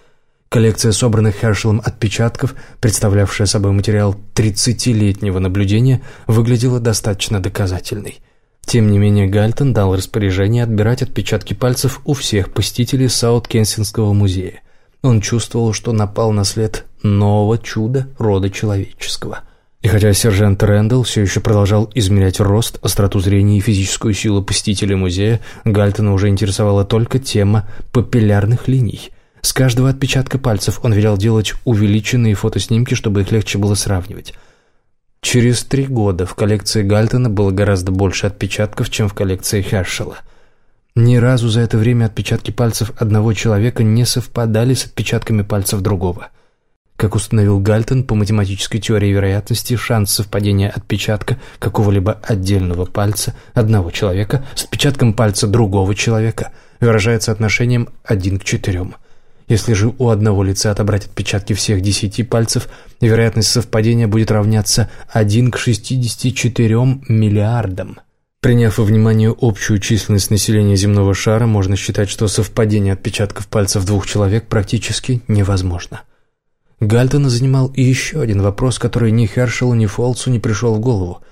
Speaker 1: Коллекция собранных Хершелом отпечатков, представлявшая собой материал 30-летнего наблюдения, выглядела достаточно доказательной. Тем не менее, Гальтон дал распоряжение отбирать отпечатки пальцев у всех посетителей Саут-Кенсингского музея. Он чувствовал, что напал на след нового чуда рода человеческого. И хотя сержант Рэндалл все еще продолжал измерять рост, остроту зрения и физическую силу посетителей музея, Гальтона уже интересовала только тема папиллярных линий – с каждого отпечатка пальцев он велел делать увеличенные фотоснимки, чтобы их легче было сравнивать. Через три года в коллекции Гальтона было гораздо больше отпечатков, чем в коллекции Хершела. Ни разу за это время отпечатки пальцев одного человека не совпадали с отпечатками пальцев другого. Как установил Гальтон, по математической теории вероятности шанс совпадения отпечатка какого-либо отдельного пальца одного человека с отпечатком пальца другого человека выражается отношением 1 к 4. Если же у одного лица отобрать отпечатки всех десяти пальцев, вероятность совпадения будет равняться 1 к 64 миллиардам. Приняв во внимание общую численность населения земного шара, можно считать, что совпадение отпечатков пальцев двух человек практически невозможно. Гальтона занимал и еще один вопрос, который ни Хершелу, ни Фолцу не пришел в голову.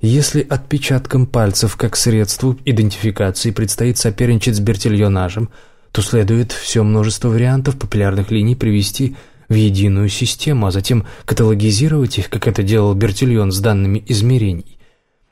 Speaker 1: Если отпечаткам пальцев как средству идентификации предстоит соперничать с бертильонажем – то следует все множество вариантов популярных линий привести в единую систему, а затем каталогизировать их, как это делал Бертильон с данными измерений.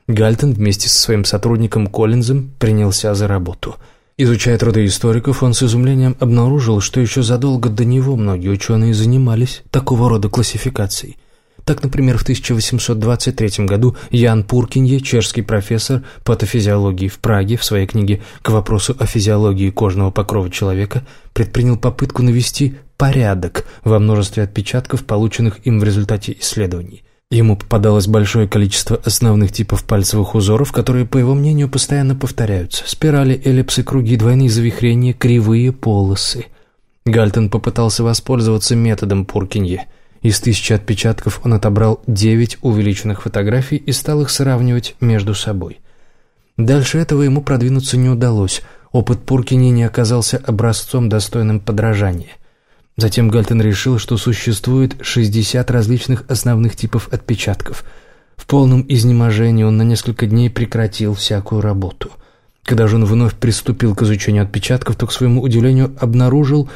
Speaker 1: Гальтон вместе со своим сотрудником Коллинзом принялся за работу. Изучая труды историков, он с изумлением обнаружил, что еще задолго до него многие ученые занимались такого рода классификацией. Так, например, в 1823 году Ян Пуркинье, чешский профессор патофизиологии в Праге, в своей книге «К вопросу о физиологии кожного покрова человека» предпринял попытку навести порядок во множестве отпечатков, полученных им в результате исследований. Ему попадалось большое количество основных типов пальцевых узоров, которые, по его мнению, постоянно повторяются. Спирали, эллипсы, круги, двойные завихрения, кривые полосы. Гальтон попытался воспользоваться методом Пуркинье – из тысячи отпечатков он отобрал девять увеличенных фотографий и стал их сравнивать между собой. Дальше этого ему продвинуться не удалось. Опыт Пуркини не оказался образцом, достойным подражания. Затем Гальтон решил, что существует 60 различных основных типов отпечатков. В полном изнеможении он на несколько дней прекратил всякую работу. Когда же он вновь приступил к изучению отпечатков, то, к своему удивлению, обнаружил,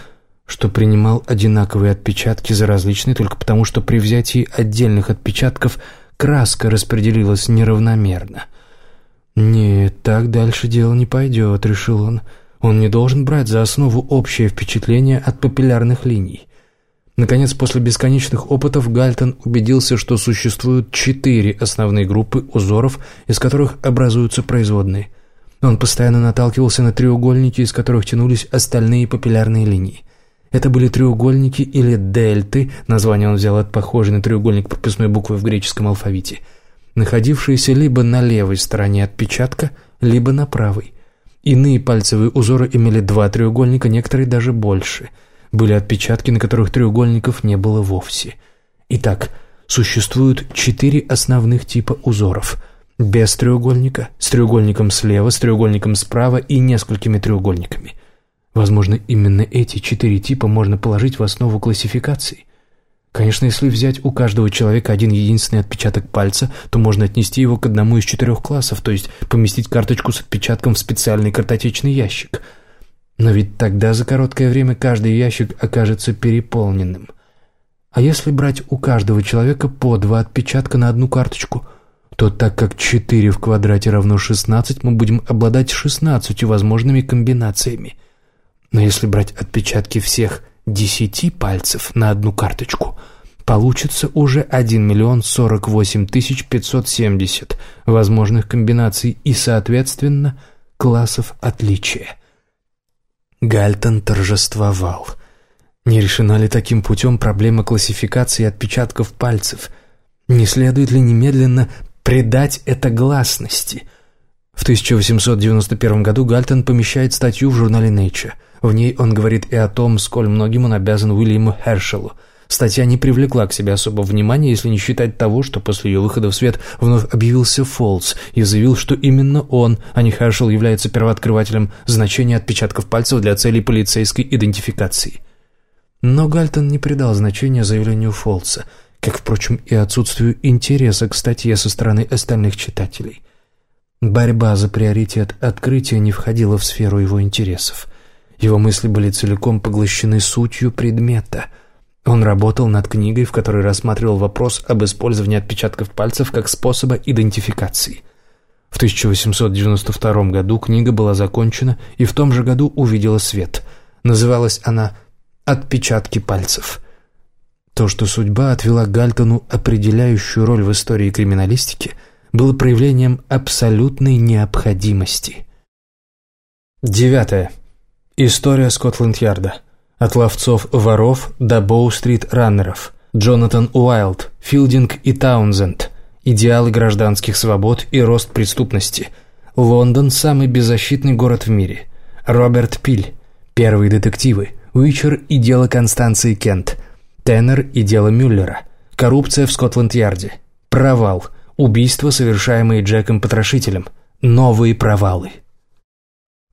Speaker 1: что принимал одинаковые отпечатки за различные только потому, что при взятии отдельных отпечатков краска распределилась неравномерно. «Нет, так дальше дело не пойдет», — решил он. «Он не должен брать за основу общее впечатление от папиллярных линий». Наконец, после бесконечных опытов Гальтон убедился, что существуют четыре основные группы узоров, из которых образуются производные. Он постоянно наталкивался на треугольники, из которых тянулись остальные папиллярные линии. Это были треугольники или дельты, название он взял от похожей на треугольник прописной буквы в греческом алфавите, находившиеся либо на левой стороне отпечатка, либо на правой. Иные пальцевые узоры имели два треугольника, некоторые даже больше – были отпечатки, на которых треугольников не было вовсе. Итак, существуют четыре основных типа узоров. Без треугольника, с треугольником слева, с треугольником справа и несколькими треугольниками. Возможно, именно эти четыре типа можно положить в основу классификации. Конечно, если взять у каждого человека один единственный отпечаток пальца, то можно отнести его к одному из четырех классов, то есть поместить карточку с отпечатком в специальный картотечный ящик – но ведь тогда за короткое время каждый ящик окажется переполненным. А если брать у каждого человека по два отпечатка на одну карточку, то так как 4 в квадрате равно 16, мы будем обладать 16 возможными комбинациями. Но если брать отпечатки всех 10 пальцев на одну карточку, получится уже 1 миллион 48 тысяч 570 возможных комбинаций и, соответственно, классов отличия. Гальтон торжествовал. Не решена ли таким путем проблема классификации отпечатков пальцев? Не следует ли немедленно придать это гласности? В 1891 году Гальтон помещает статью в журнале Nature. В ней он говорит и о том, сколь многим он обязан Уильяму Хершелу – Статья не привлекла к себе особого внимания, если не считать того, что после ее выхода в свет вновь объявился Фолс и заявил, что именно он, а не Хершел, является первооткрывателем значения отпечатков пальцев для целей полицейской идентификации. Но Гальтон не придал значения заявлению Фолса, как, впрочем, и отсутствию интереса к статье со стороны остальных читателей. Борьба за приоритет открытия не входила в сферу его интересов. Его мысли были целиком поглощены сутью предмета — он работал над книгой, в которой рассматривал вопрос об использовании отпечатков пальцев как способа идентификации. В 1892 году книга была закончена и в том же году увидела свет. Называлась она «Отпечатки пальцев». То, что судьба отвела Гальтону определяющую роль в истории криминалистики, было проявлением абсолютной необходимости. Девятое. История Скотланд-Ярда. От ловцов воров до Боу-стрит-раннеров. Джонатан Уайлд, Филдинг и Таунзенд. Идеалы гражданских свобод и рост преступности. Лондон – самый беззащитный город в мире. Роберт Пиль. Первые детективы. Уичер и дело Констанции Кент. Теннер и дело Мюллера. Коррупция в Скотланд-Ярде. Провал. Убийства, совершаемые Джеком Потрошителем. Новые провалы.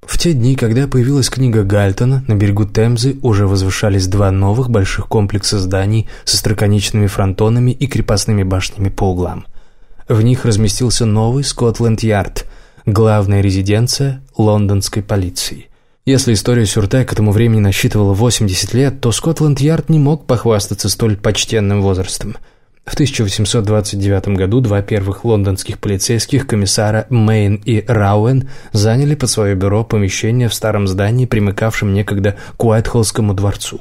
Speaker 1: В те дни, когда появилась книга Гальтона, на берегу Темзы уже возвышались два новых больших комплекса зданий со строконечными фронтонами и крепостными башнями по углам. В них разместился новый Скотланд-Ярд, главная резиденция лондонской полиции. Если история Сюрте к этому времени насчитывала 80 лет, то Скотланд-Ярд не мог похвастаться столь почтенным возрастом – в 1829 году два первых лондонских полицейских, комиссара Мейн и Рауэн, заняли под свое бюро помещение в старом здании, примыкавшем некогда к Уайтхоллскому дворцу.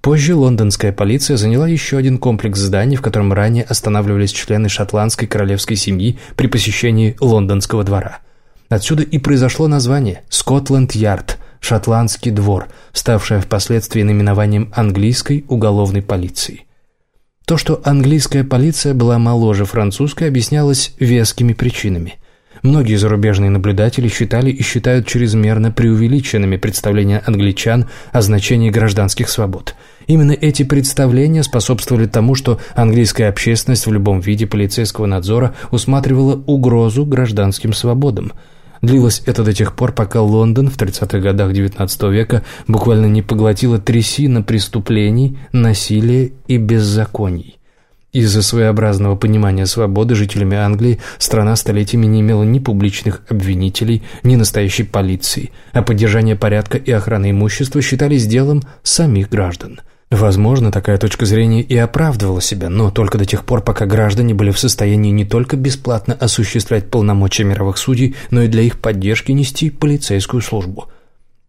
Speaker 1: Позже лондонская полиция заняла еще один комплекс зданий, в котором ранее останавливались члены шотландской королевской семьи при посещении лондонского двора. Отсюда и произошло название «Скотланд-Ярд», «Шотландский двор», ставшее впоследствии наименованием английской уголовной полиции. То, что английская полиция была моложе французской, объяснялось вескими причинами. Многие зарубежные наблюдатели считали и считают чрезмерно преувеличенными представления англичан о значении гражданских свобод. Именно эти представления способствовали тому, что английская общественность в любом виде полицейского надзора усматривала угрозу гражданским свободам – Длилось это до тех пор, пока Лондон в 30-х годах XIX века буквально не поглотила трясина преступлений, насилия и беззаконий. Из-за своеобразного понимания свободы жителями Англии страна столетиями не имела ни публичных обвинителей, ни настоящей полиции, а поддержание порядка и охраны имущества считались делом самих граждан – Возможно, такая точка зрения и оправдывала себя, но только до тех пор, пока граждане были в состоянии не только бесплатно осуществлять полномочия мировых судей, но и для их поддержки нести полицейскую службу.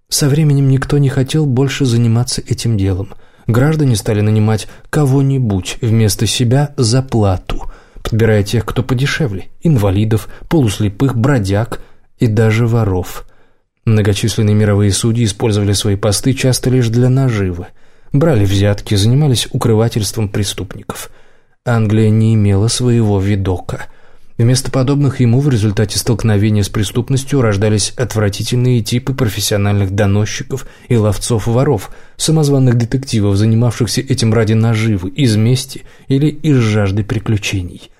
Speaker 1: Со временем никто не хотел больше заниматься этим делом. граждане стали нанимать кого-нибудь вместо себя за плату, подбирая тех, кто подешевле – инвалидов, полуслепых, бродяг и даже воров. Многочисленные мировые судьи использовали свои посты часто лишь для наживы. Брали взятки, занимались укрывательством преступников. Англия не имела своего видока – Вместо подобных ему в результате столкновения с преступностью рождались отвратительные типы профессиональных доносчиков и ловцов-воров, самозванных детективов, занимавшихся этим ради наживы, из мести или из жажды приключений.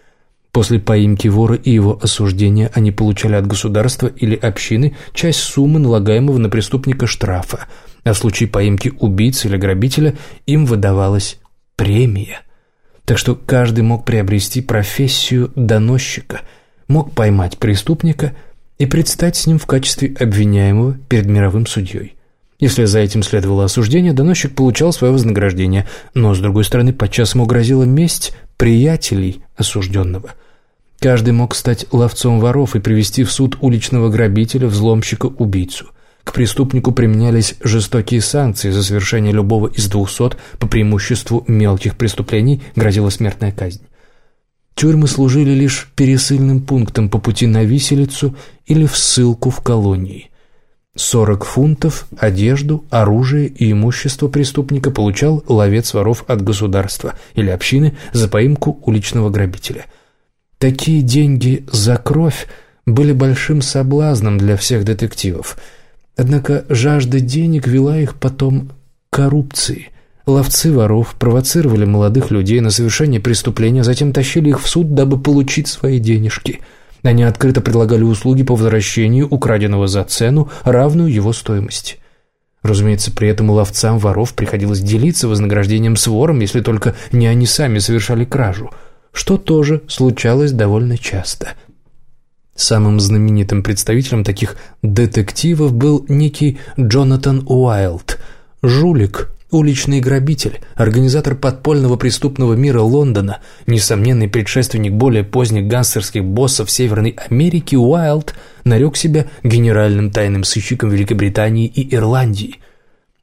Speaker 1: После поимки вора и его осуждения они получали от государства или общины часть суммы налагаемого на преступника штрафа, а в случае поимки убийцы или грабителя им выдавалась премия – так что каждый мог приобрести профессию доносчика, мог поймать преступника и предстать с ним в качестве обвиняемого перед мировым судьей. Если за этим следовало осуждение, доносчик получал свое вознаграждение, но, с другой стороны, подчас ему грозила месть приятелей осужденного. Каждый мог стать ловцом воров и привести в суд уличного грабителя, взломщика, убийцу – преступнику применялись жестокие санкции за совершение любого из двухсот, по преимуществу мелких преступлений, грозила смертная казнь. Тюрьмы служили лишь пересыльным пунктом по пути на виселицу или в ссылку в колонии. Сорок фунтов, одежду, оружие и имущество преступника получал ловец воров от государства или общины за поимку уличного грабителя. Такие деньги за кровь были большим соблазном для всех детективов – Однако жажда денег вела их потом к коррупции. Ловцы воров провоцировали молодых людей на совершение преступления, затем тащили их в суд, дабы получить свои денежки. Они открыто предлагали услуги по возвращению украденного за цену, равную его стоимости. Разумеется, при этом ловцам воров приходилось делиться вознаграждением с вором, если только не они сами совершали кражу, что тоже случалось довольно часто – Самым знаменитым представителем таких детективов был некий Джонатан Уайлд, жулик, уличный грабитель, организатор подпольного преступного мира Лондона, несомненный предшественник более поздних гангстерских боссов Северной Америки, Уайлд нарек себя генеральным тайным сыщиком Великобритании и Ирландии.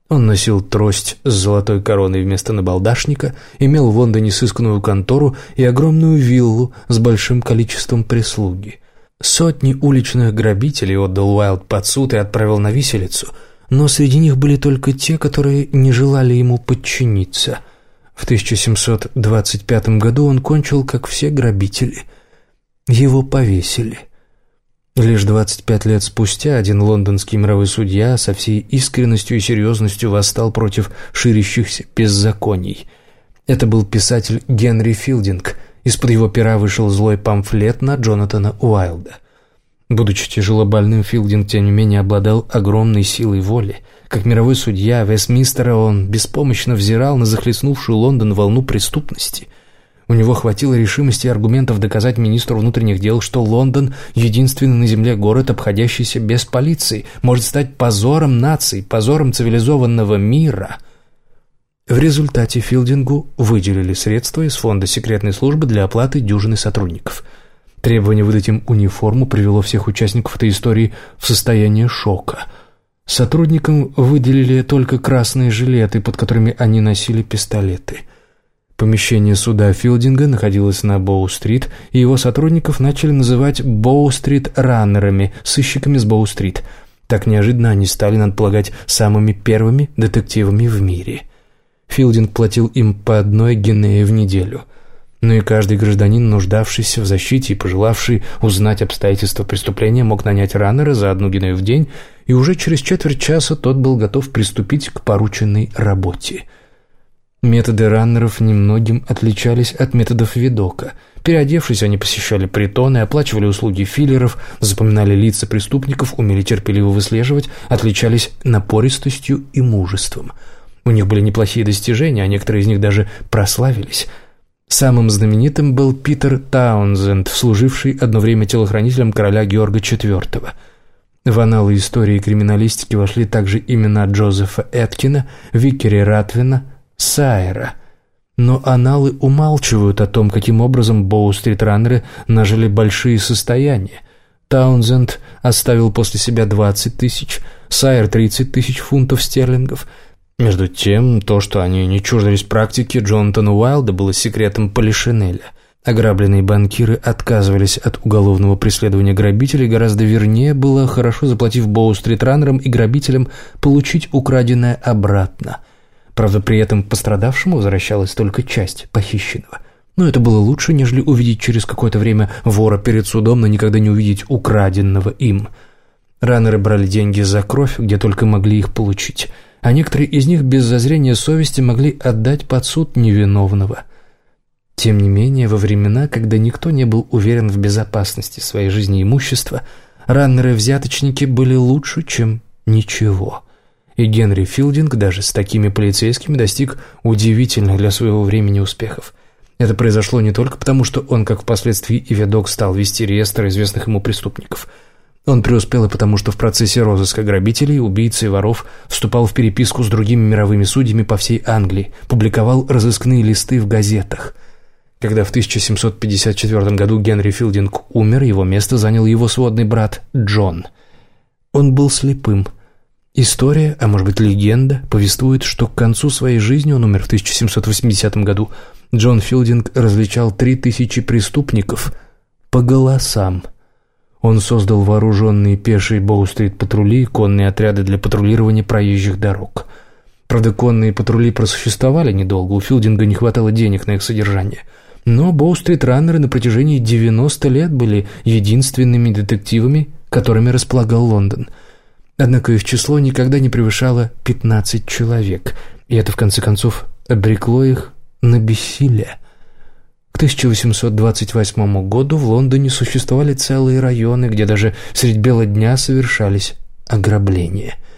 Speaker 1: Он носил трость с золотой короной вместо набалдашника, имел в Лондоне сыскную контору и огромную виллу с большим количеством прислуги – Сотни уличных грабителей отдал Уайлд под суд и отправил на виселицу, но среди них были только те, которые не желали ему подчиниться. В 1725 году он кончил, как все грабители. Его повесили. Лишь 25 лет спустя один лондонский мировой судья со всей искренностью и серьезностью восстал против ширящихся беззаконий. Это был писатель Генри Филдинг – из-под его пера вышел злой памфлет на Джонатана Уайлда. Будучи тяжелобольным, Филдинг, тем не менее, обладал огромной силой воли. Как мировой судья Вестминстера он беспомощно взирал на захлестнувшую Лондон волну преступности. У него хватило решимости и аргументов доказать министру внутренних дел, что Лондон – единственный на земле город, обходящийся без полиции, может стать позором нации, позором цивилизованного мира – в результате Филдингу выделили средства из фонда секретной службы для оплаты дюжины сотрудников. Требование выдать им униформу привело всех участников этой истории в состояние шока. Сотрудникам выделили только красные жилеты, под которыми они носили пистолеты. Помещение суда Филдинга находилось на Боу-стрит, и его сотрудников начали называть Боу-стрит-раннерами, сыщиками с Боу-стрит. Так неожиданно они стали, надо полагать, самыми первыми детективами в мире – Филдинг платил им по одной гинее в неделю. Но и каждый гражданин, нуждавшийся в защите и пожелавший узнать обстоятельства преступления, мог нанять раннера за одну гинею в день, и уже через четверть часа тот был готов приступить к порученной работе. Методы раннеров немногим отличались от методов видока. Переодевшись, они посещали притоны, оплачивали услуги филлеров, запоминали лица преступников, умели терпеливо выслеживать, отличались напористостью и мужеством – у них были неплохие достижения, а некоторые из них даже прославились. Самым знаменитым был Питер Таунзенд, служивший одно время телохранителем короля Георга IV. В аналы истории криминалистики вошли также имена Джозефа Эткина, Викери Ратвина, Сайера. Но аналы умалчивают о том, каким образом Боу-стрит-раннеры нажили большие состояния. Таунзенд оставил после себя 20 тысяч, Сайер – 30 тысяч фунтов стерлингов – Между тем, то, что они не чуждались практики Джонатана Уайлда, было секретом Полишинеля. Ограбленные банкиры отказывались от уголовного преследования грабителей, гораздо вернее было, хорошо заплатив Боу-стрит-раннерам и грабителям, получить украденное обратно. Правда, при этом пострадавшему возвращалась только часть похищенного. Но это было лучше, нежели увидеть через какое-то время вора перед судом, но никогда не увидеть украденного им. Раннеры брали деньги за кровь, где только могли их получить, а некоторые из них без зазрения совести могли отдать под суд невиновного – тем не менее, во времена, когда никто не был уверен в безопасности своей жизни и имущества, раннеры-взяточники были лучше, чем ничего. И Генри Филдинг даже с такими полицейскими достиг удивительных для своего времени успехов. Это произошло не только потому, что он, как впоследствии и видок, стал вести реестр известных ему преступников. Он преуспел и потому, что в процессе розыска грабителей, убийц и воров вступал в переписку с другими мировыми судьями по всей Англии, публиковал разыскные листы в газетах – когда в 1754 году Генри Филдинг умер, его место занял его сводный брат Джон. Он был слепым. История, а может быть легенда, повествует, что к концу своей жизни, он умер в 1780 году, Джон Филдинг различал три тысячи преступников по голосам. Он создал вооруженные пешие Боу-стрит патрули и конные отряды для патрулирования проезжих дорог. Правда, конные патрули просуществовали недолго, у Филдинга не хватало денег на их содержание – но Боу-стрит-раннеры на протяжении 90 лет были единственными детективами, которыми располагал Лондон. Однако их число никогда не превышало 15 человек, и это, в конце концов, обрекло их на бессилие. К 1828 году в Лондоне существовали целые районы, где даже средь бела дня совершались ограбления –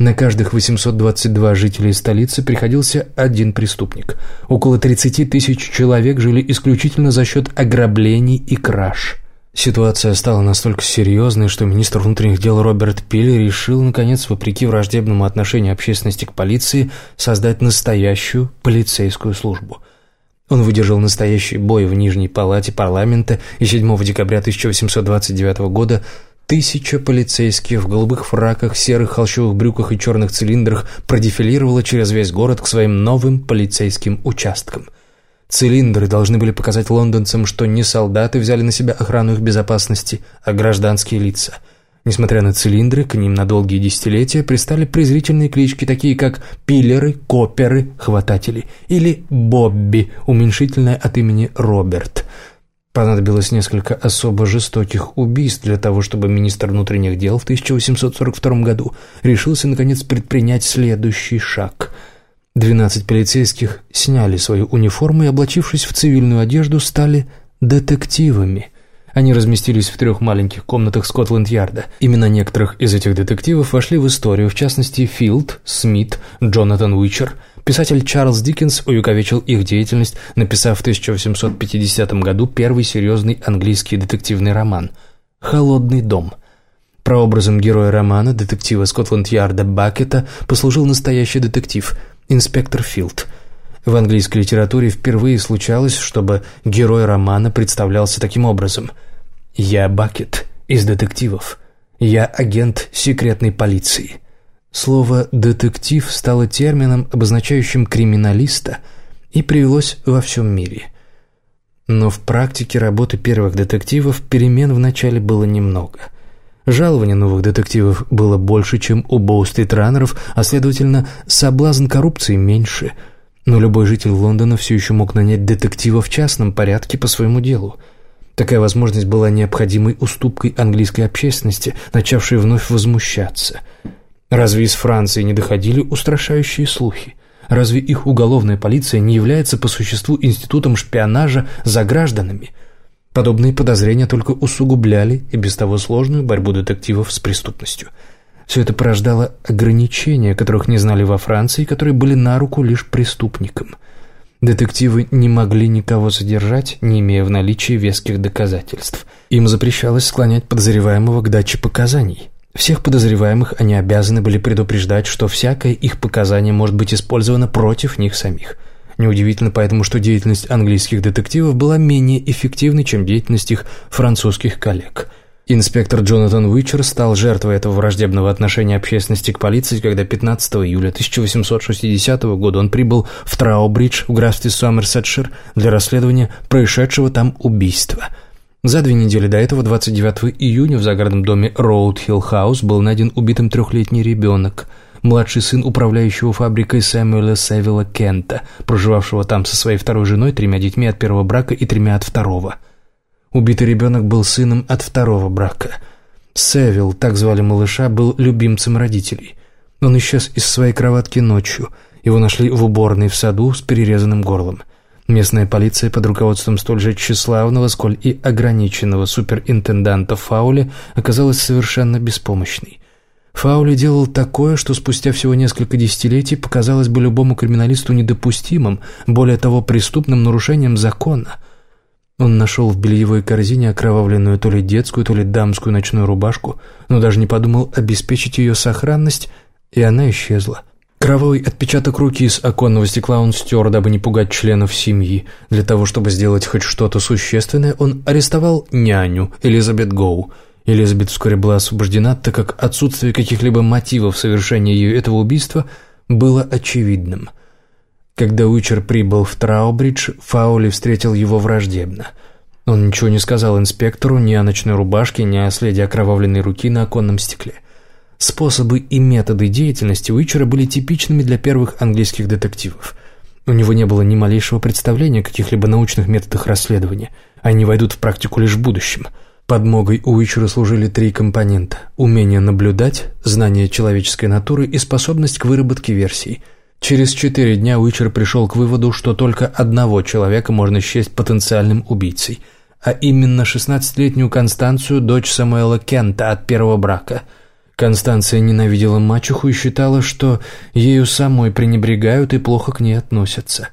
Speaker 1: на каждых 822 жителей столицы приходился один преступник. Около 30 тысяч человек жили исключительно за счет ограблений и краж. Ситуация стала настолько серьезной, что министр внутренних дел Роберт Пилли решил, наконец, вопреки враждебному отношению общественности к полиции, создать настоящую полицейскую службу. Он выдержал настоящий бой в Нижней палате парламента и 7 декабря 1829 года Тысяча полицейских в голубых фраках, серых холщовых брюках и черных цилиндрах продефилировала через весь город к своим новым полицейским участкам. Цилиндры должны были показать лондонцам, что не солдаты взяли на себя охрану их безопасности, а гражданские лица. Несмотря на цилиндры, к ним на долгие десятилетия пристали презрительные клички, такие как «пиллеры», «коперы», «хвататели» или «бобби», уменьшительное от имени Роберт – Понадобилось несколько особо жестоких убийств для того, чтобы министр внутренних дел в 1842 году решился, наконец, предпринять следующий шаг. Двенадцать полицейских сняли свою униформу и, облачившись в цивильную одежду, стали детективами. Они разместились в трех маленьких комнатах Скотланд-Ярда. Имена некоторых из этих детективов вошли в историю, в частности, Филд, Смит, Джонатан Уичер – Писатель Чарльз Диккенс увековечил их деятельность, написав в 1850 году первый серьезный английский детективный роман «Холодный дом». Прообразом героя романа, детектива Скотланд-Ярда Бакета, послужил настоящий детектив – инспектор Филд. В английской литературе впервые случалось, чтобы герой романа представлялся таким образом «Я Бакет из детективов. Я агент секретной полиции». Слово «детектив» стало термином, обозначающим криминалиста, и привелось во всем мире. Но в практике работы первых детективов перемен вначале было немного. Жалование новых детективов было больше, чем у Боу-стрит-раннеров, а, следовательно, соблазн коррупции меньше. Но любой житель Лондона все еще мог нанять детектива в частном порядке по своему делу. Такая возможность была необходимой уступкой английской общественности, начавшей вновь возмущаться – Разве из Франции не доходили устрашающие слухи? Разве их уголовная полиция не является по существу институтом шпионажа за гражданами? Подобные подозрения только усугубляли и без того сложную борьбу детективов с преступностью. Все это порождало ограничения, которых не знали во Франции, которые были на руку лишь преступникам. Детективы не могли никого задержать, не имея в наличии веских доказательств. Им запрещалось склонять подозреваемого к даче показаний – всех подозреваемых они обязаны были предупреждать, что всякое их показание может быть использовано против них самих. Неудивительно поэтому, что деятельность английских детективов была менее эффективной, чем деятельность их французских коллег. Инспектор Джонатан Уичер стал жертвой этого враждебного отношения общественности к полиции, когда 15 июля 1860 года он прибыл в Траубридж в графстве Сомерсетшир для расследования происшедшего там убийства. За две недели до этого, 29 июня, в загородном доме Роуд-Хилл Хаус был найден убитым трехлетний ребенок, младший сын управляющего фабрикой Сэмюэля Севилла Кента, проживавшего там со своей второй женой, тремя детьми от первого брака и тремя от второго – Убитый ребенок был сыном от второго брака. Севил, так звали малыша, был любимцем родителей. Он исчез из своей кроватки ночью. Его нашли в уборной в саду с перерезанным горлом. Местная полиция под руководством столь же тщеславного, сколь и ограниченного суперинтенданта Фаули оказалась совершенно беспомощной. Фаули делал такое, что спустя всего несколько десятилетий показалось бы любому криминалисту недопустимым, более того, преступным нарушением закона – он нашел в бельевой корзине окровавленную то ли детскую, то ли дамскую ночную рубашку, но даже не подумал обеспечить ее сохранность, и она исчезла. Кровавый отпечаток руки из оконного стекла он стер, дабы не пугать членов семьи. Для того, чтобы сделать хоть что-то существенное, он арестовал няню Элизабет Гоу. Элизабет вскоре была освобождена, так как отсутствие каких-либо мотивов совершения ее этого убийства было очевидным – когда Уичер прибыл в Траубридж, Фаули встретил его враждебно. Он ничего не сказал инспектору ни о ночной рубашке, ни о следе окровавленной руки на оконном стекле. Способы и методы деятельности Уичера были типичными для первых английских детективов. У него не было ни малейшего представления о каких-либо научных методах расследования. Они войдут в практику лишь в будущем. Подмогой Уичера служили три компонента – умение наблюдать, знание человеческой натуры и способность к выработке версий – Через четыре дня Уичер пришел к выводу, что только одного человека можно счесть потенциальным убийцей, а именно 16-летнюю Констанцию, дочь Самуэла Кента от первого брака. Констанция ненавидела мачеху и считала, что ею самой пренебрегают и плохо к ней относятся.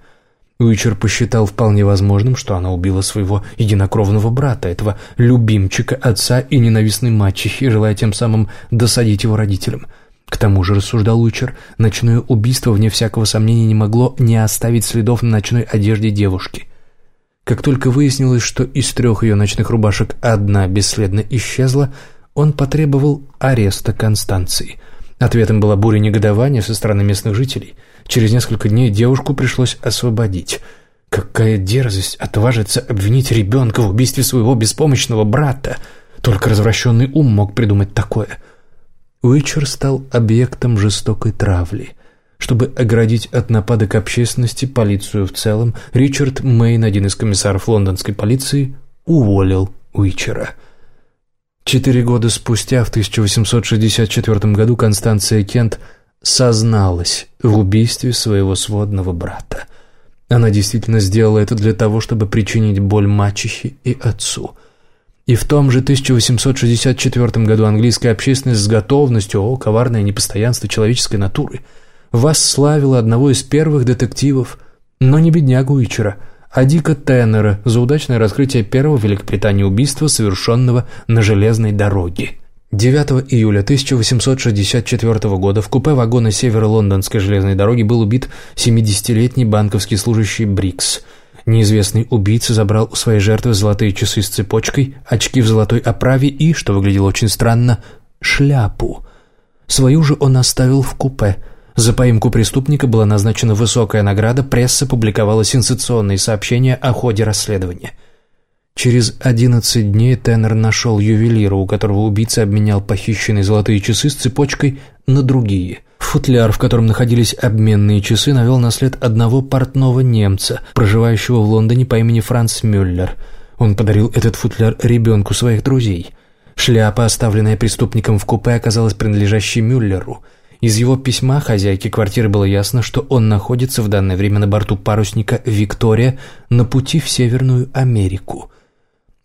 Speaker 1: Уичер посчитал вполне возможным, что она убила своего единокровного брата, этого любимчика отца и ненавистной мачехи, желая тем самым досадить его родителям – к тому же, рассуждал Уичер, ночное убийство, вне всякого сомнения, не могло не оставить следов на ночной одежде девушки. Как только выяснилось, что из трех ее ночных рубашек одна бесследно исчезла, он потребовал ареста Констанции. Ответом была буря негодования со стороны местных жителей. Через несколько дней девушку пришлось освободить. Какая дерзость отважиться обвинить ребенка в убийстве своего беспомощного брата! Только развращенный ум мог придумать такое — Уичер стал объектом жестокой травли. Чтобы оградить от нападок общественности полицию в целом, Ричард Мейн, один из комиссаров лондонской полиции, уволил Уичера. Четыре года спустя, в 1864 году, Констанция Кент созналась в убийстве своего сводного брата. Она действительно сделала это для того, чтобы причинить боль мачехе и отцу – и в том же 1864 году английская общественность с готовностью, о, коварное непостоянство человеческой натуры, восславила одного из первых детективов, но не беднягу Уичера, а Дика Теннера за удачное раскрытие первого в Великобритании убийства, совершенного на железной дороге. 9 июля 1864 года в купе вагона северо-лондонской железной дороги был убит 70-летний банковский служащий Брикс – Неизвестный убийца забрал у своей жертвы золотые часы с цепочкой, очки в золотой оправе и, что выглядело очень странно, шляпу. Свою же он оставил в купе. За поимку преступника была назначена высокая награда, пресса публиковала сенсационные сообщения о ходе расследования. Через 11 дней Теннер нашел ювелира, у которого убийца обменял похищенные золотые часы с цепочкой на другие – Футляр, в котором находились обменные часы, навел на след одного портного немца, проживающего в Лондоне по имени Франц Мюллер. Он подарил этот футляр ребенку своих друзей. Шляпа, оставленная преступником в купе, оказалась принадлежащей Мюллеру. Из его письма хозяйке квартиры было ясно, что он находится в данное время на борту парусника «Виктория» на пути в Северную Америку –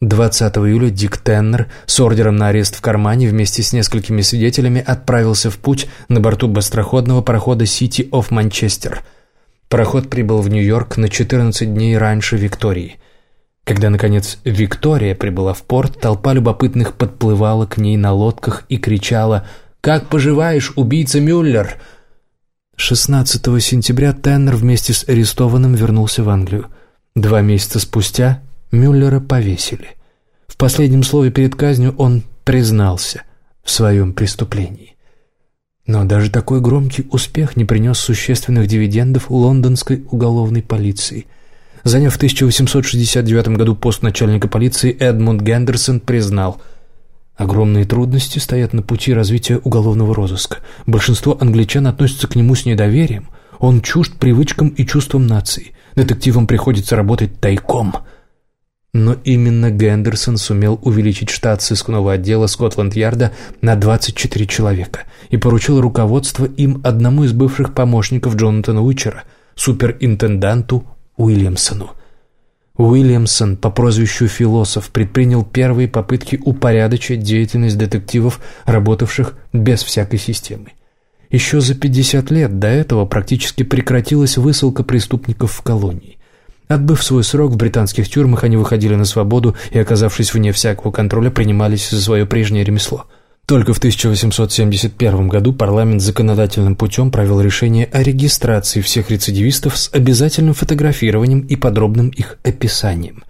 Speaker 1: 20 июля Дик Теннер с ордером на арест в кармане вместе с несколькими свидетелями отправился в путь на борту быстроходного парохода «Сити оф Манчестер». Пароход прибыл в Нью-Йорк на 14 дней раньше Виктории. Когда, наконец, Виктория прибыла в порт, толпа любопытных подплывала к ней на лодках и кричала «Как поживаешь, убийца Мюллер?» 16 сентября Теннер вместе с арестованным вернулся в Англию. Два месяца спустя Мюллера повесили. В последнем слове перед казнью он признался в своем преступлении. Но даже такой громкий успех не принес существенных дивидендов лондонской уголовной полиции. Заняв в 1869 году пост начальника полиции, Эдмунд Гендерсон признал – Огромные трудности стоят на пути развития уголовного розыска. Большинство англичан относятся к нему с недоверием. Он чужд привычкам и чувствам нации. Детективам приходится работать тайком – но именно Гендерсон сумел увеличить штат сыскного отдела Скотланд-Ярда на 24 человека и поручил руководство им одному из бывших помощников Джонатана Уичера, суперинтенданту Уильямсону. Уильямсон по прозвищу «Философ» предпринял первые попытки упорядочить деятельность детективов, работавших без всякой системы. Еще за 50 лет до этого практически прекратилась высылка преступников в колонии. Отбыв свой срок в британских тюрьмах, они выходили на свободу и, оказавшись вне всякого контроля, принимались за свое прежнее ремесло. Только в 1871 году парламент законодательным путем провел решение о регистрации всех рецидивистов с обязательным фотографированием и подробным их описанием.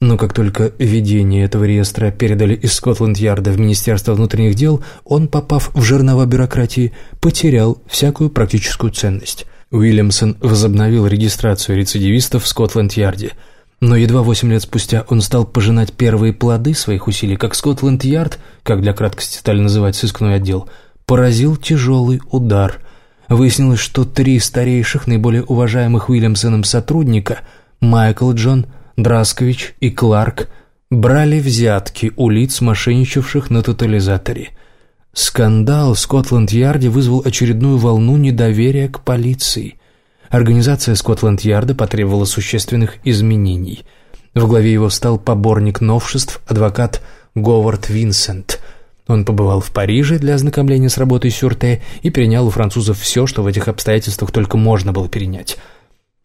Speaker 1: Но как только ведение этого реестра передали из Скотланд-Ярда в Министерство внутренних дел, он, попав в жернова бюрократии, потерял всякую практическую ценность. Уильямсон возобновил регистрацию рецидивистов в Скотланд-Ярде, но едва восемь лет спустя он стал пожинать первые плоды своих усилий, как Скотланд-Ярд, как для краткости стали называть сыскной отдел, поразил тяжелый удар. Выяснилось, что три старейших, наиболее уважаемых Уильямсоном сотрудника, Майкл Джон, Драскович и Кларк, брали взятки у лиц, мошенничавших на тотализаторе – Скандал в Скотланд-Ярде вызвал очередную волну недоверия к полиции. Организация Скотланд-Ярда потребовала существенных изменений. В главе его стал поборник новшеств, адвокат Говард Винсент. Он побывал в Париже для ознакомления с работой Сюрте и перенял у французов все, что в этих обстоятельствах только можно было перенять.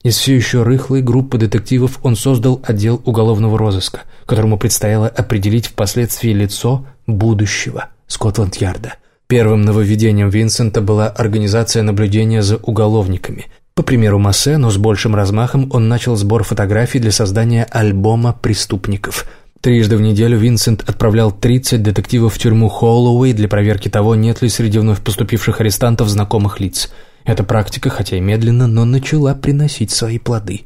Speaker 1: Из все еще рыхлой группы детективов он создал отдел уголовного розыска, которому предстояло определить впоследствии лицо будущего – Скотланд-Ярда. Первым нововведением Винсента была организация наблюдения за уголовниками. По примеру Массе, но с большим размахом, он начал сбор фотографий для создания альбома преступников. Трижды в неделю Винсент отправлял 30 детективов в тюрьму Холлоуэй для проверки того, нет ли среди вновь поступивших арестантов знакомых лиц. Эта практика, хотя и медленно, но начала приносить свои плоды.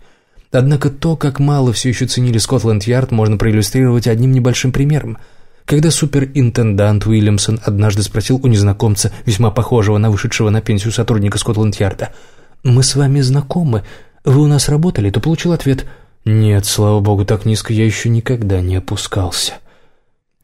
Speaker 1: Однако то, как мало все еще ценили Скотланд-Ярд, можно проиллюстрировать одним небольшим примером – когда суперинтендант Уильямсон однажды спросил у незнакомца, весьма похожего на вышедшего на пенсию сотрудника Скотланд-Ярда, «Мы с вами знакомы? Вы у нас работали?» то получил ответ «Нет, слава богу, так низко я еще никогда не опускался».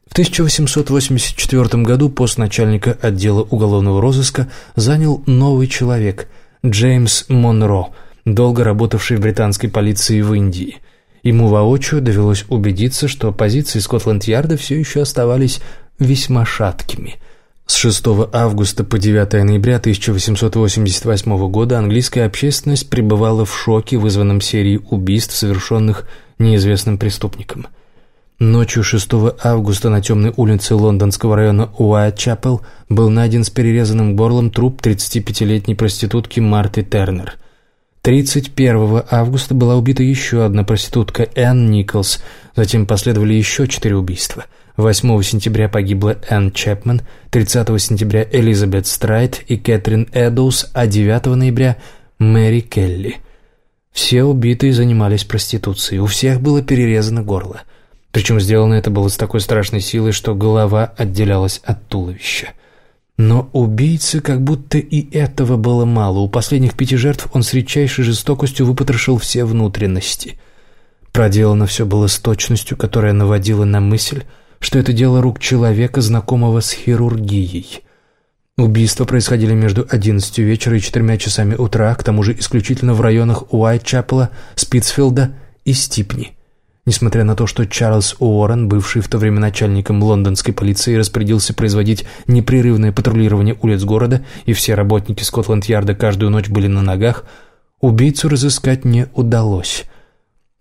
Speaker 1: В 1884 году пост начальника отдела уголовного розыска занял новый человек – Джеймс Монро, долго работавший в британской полиции в Индии – Ему воочию довелось убедиться, что позиции Скотланд-Ярда все еще оставались весьма шаткими. С 6 августа по 9 ноября 1888 года английская общественность пребывала в шоке, вызванном серией убийств, совершенных неизвестным преступником. Ночью 6 августа на темной улице лондонского района Уайтчапел был найден с перерезанным горлом труп 35-летней проститутки Марты Тернер – 31 августа была убита еще одна проститутка Энн Николс, затем последовали еще четыре убийства. 8 сентября погибла Энн Чепмен, 30 сентября Элизабет Страйт и Кэтрин Эдоус, а 9 ноября Мэри Келли. Все убитые занимались проституцией, у всех было перерезано горло. Причем сделано это было с такой страшной силой, что голова отделялась от туловища. Но убийце как будто и этого было мало. У последних пяти жертв он с редчайшей жестокостью выпотрошил все внутренности. Проделано все было с точностью, которая наводила на мысль, что это дело рук человека, знакомого с хирургией. Убийства происходили между 11 вечера и 4 часами утра, к тому же исключительно в районах Уайтчапела, Спитсфилда и Стипни. Несмотря на то, что Чарльз Уоррен, бывший в то время начальником лондонской полиции, распорядился производить непрерывное патрулирование улиц города, и все работники Скотланд-Ярда каждую ночь были на ногах, убийцу разыскать не удалось.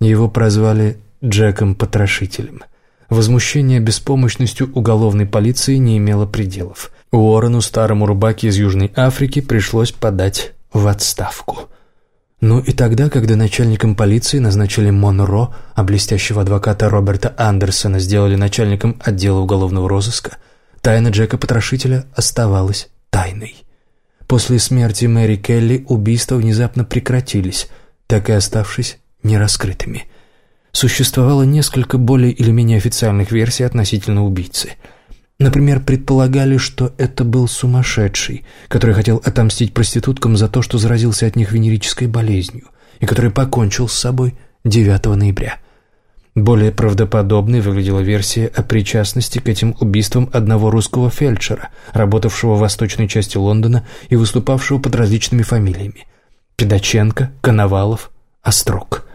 Speaker 1: Его прозвали Джеком-потрошителем. Возмущение беспомощностью уголовной полиции не имело пределов. Уоррену, старому рубаке из Южной Африки, пришлось подать в отставку. Ну и тогда, когда начальником полиции назначили Монро, а блестящего адвоката Роберта Андерсона сделали начальником отдела уголовного розыска, тайна Джека Потрошителя оставалась тайной. После смерти Мэри Келли убийства внезапно прекратились, так и оставшись нераскрытыми. Существовало несколько более или менее официальных версий относительно убийцы – Например, предполагали, что это был сумасшедший, который хотел отомстить проституткам за то, что заразился от них венерической болезнью, и который покончил с собой 9 ноября. Более правдоподобной выглядела версия о причастности к этим убийствам одного русского фельдшера, работавшего в восточной части Лондона и выступавшего под различными фамилиями – Педаченко, Коновалов, Острог.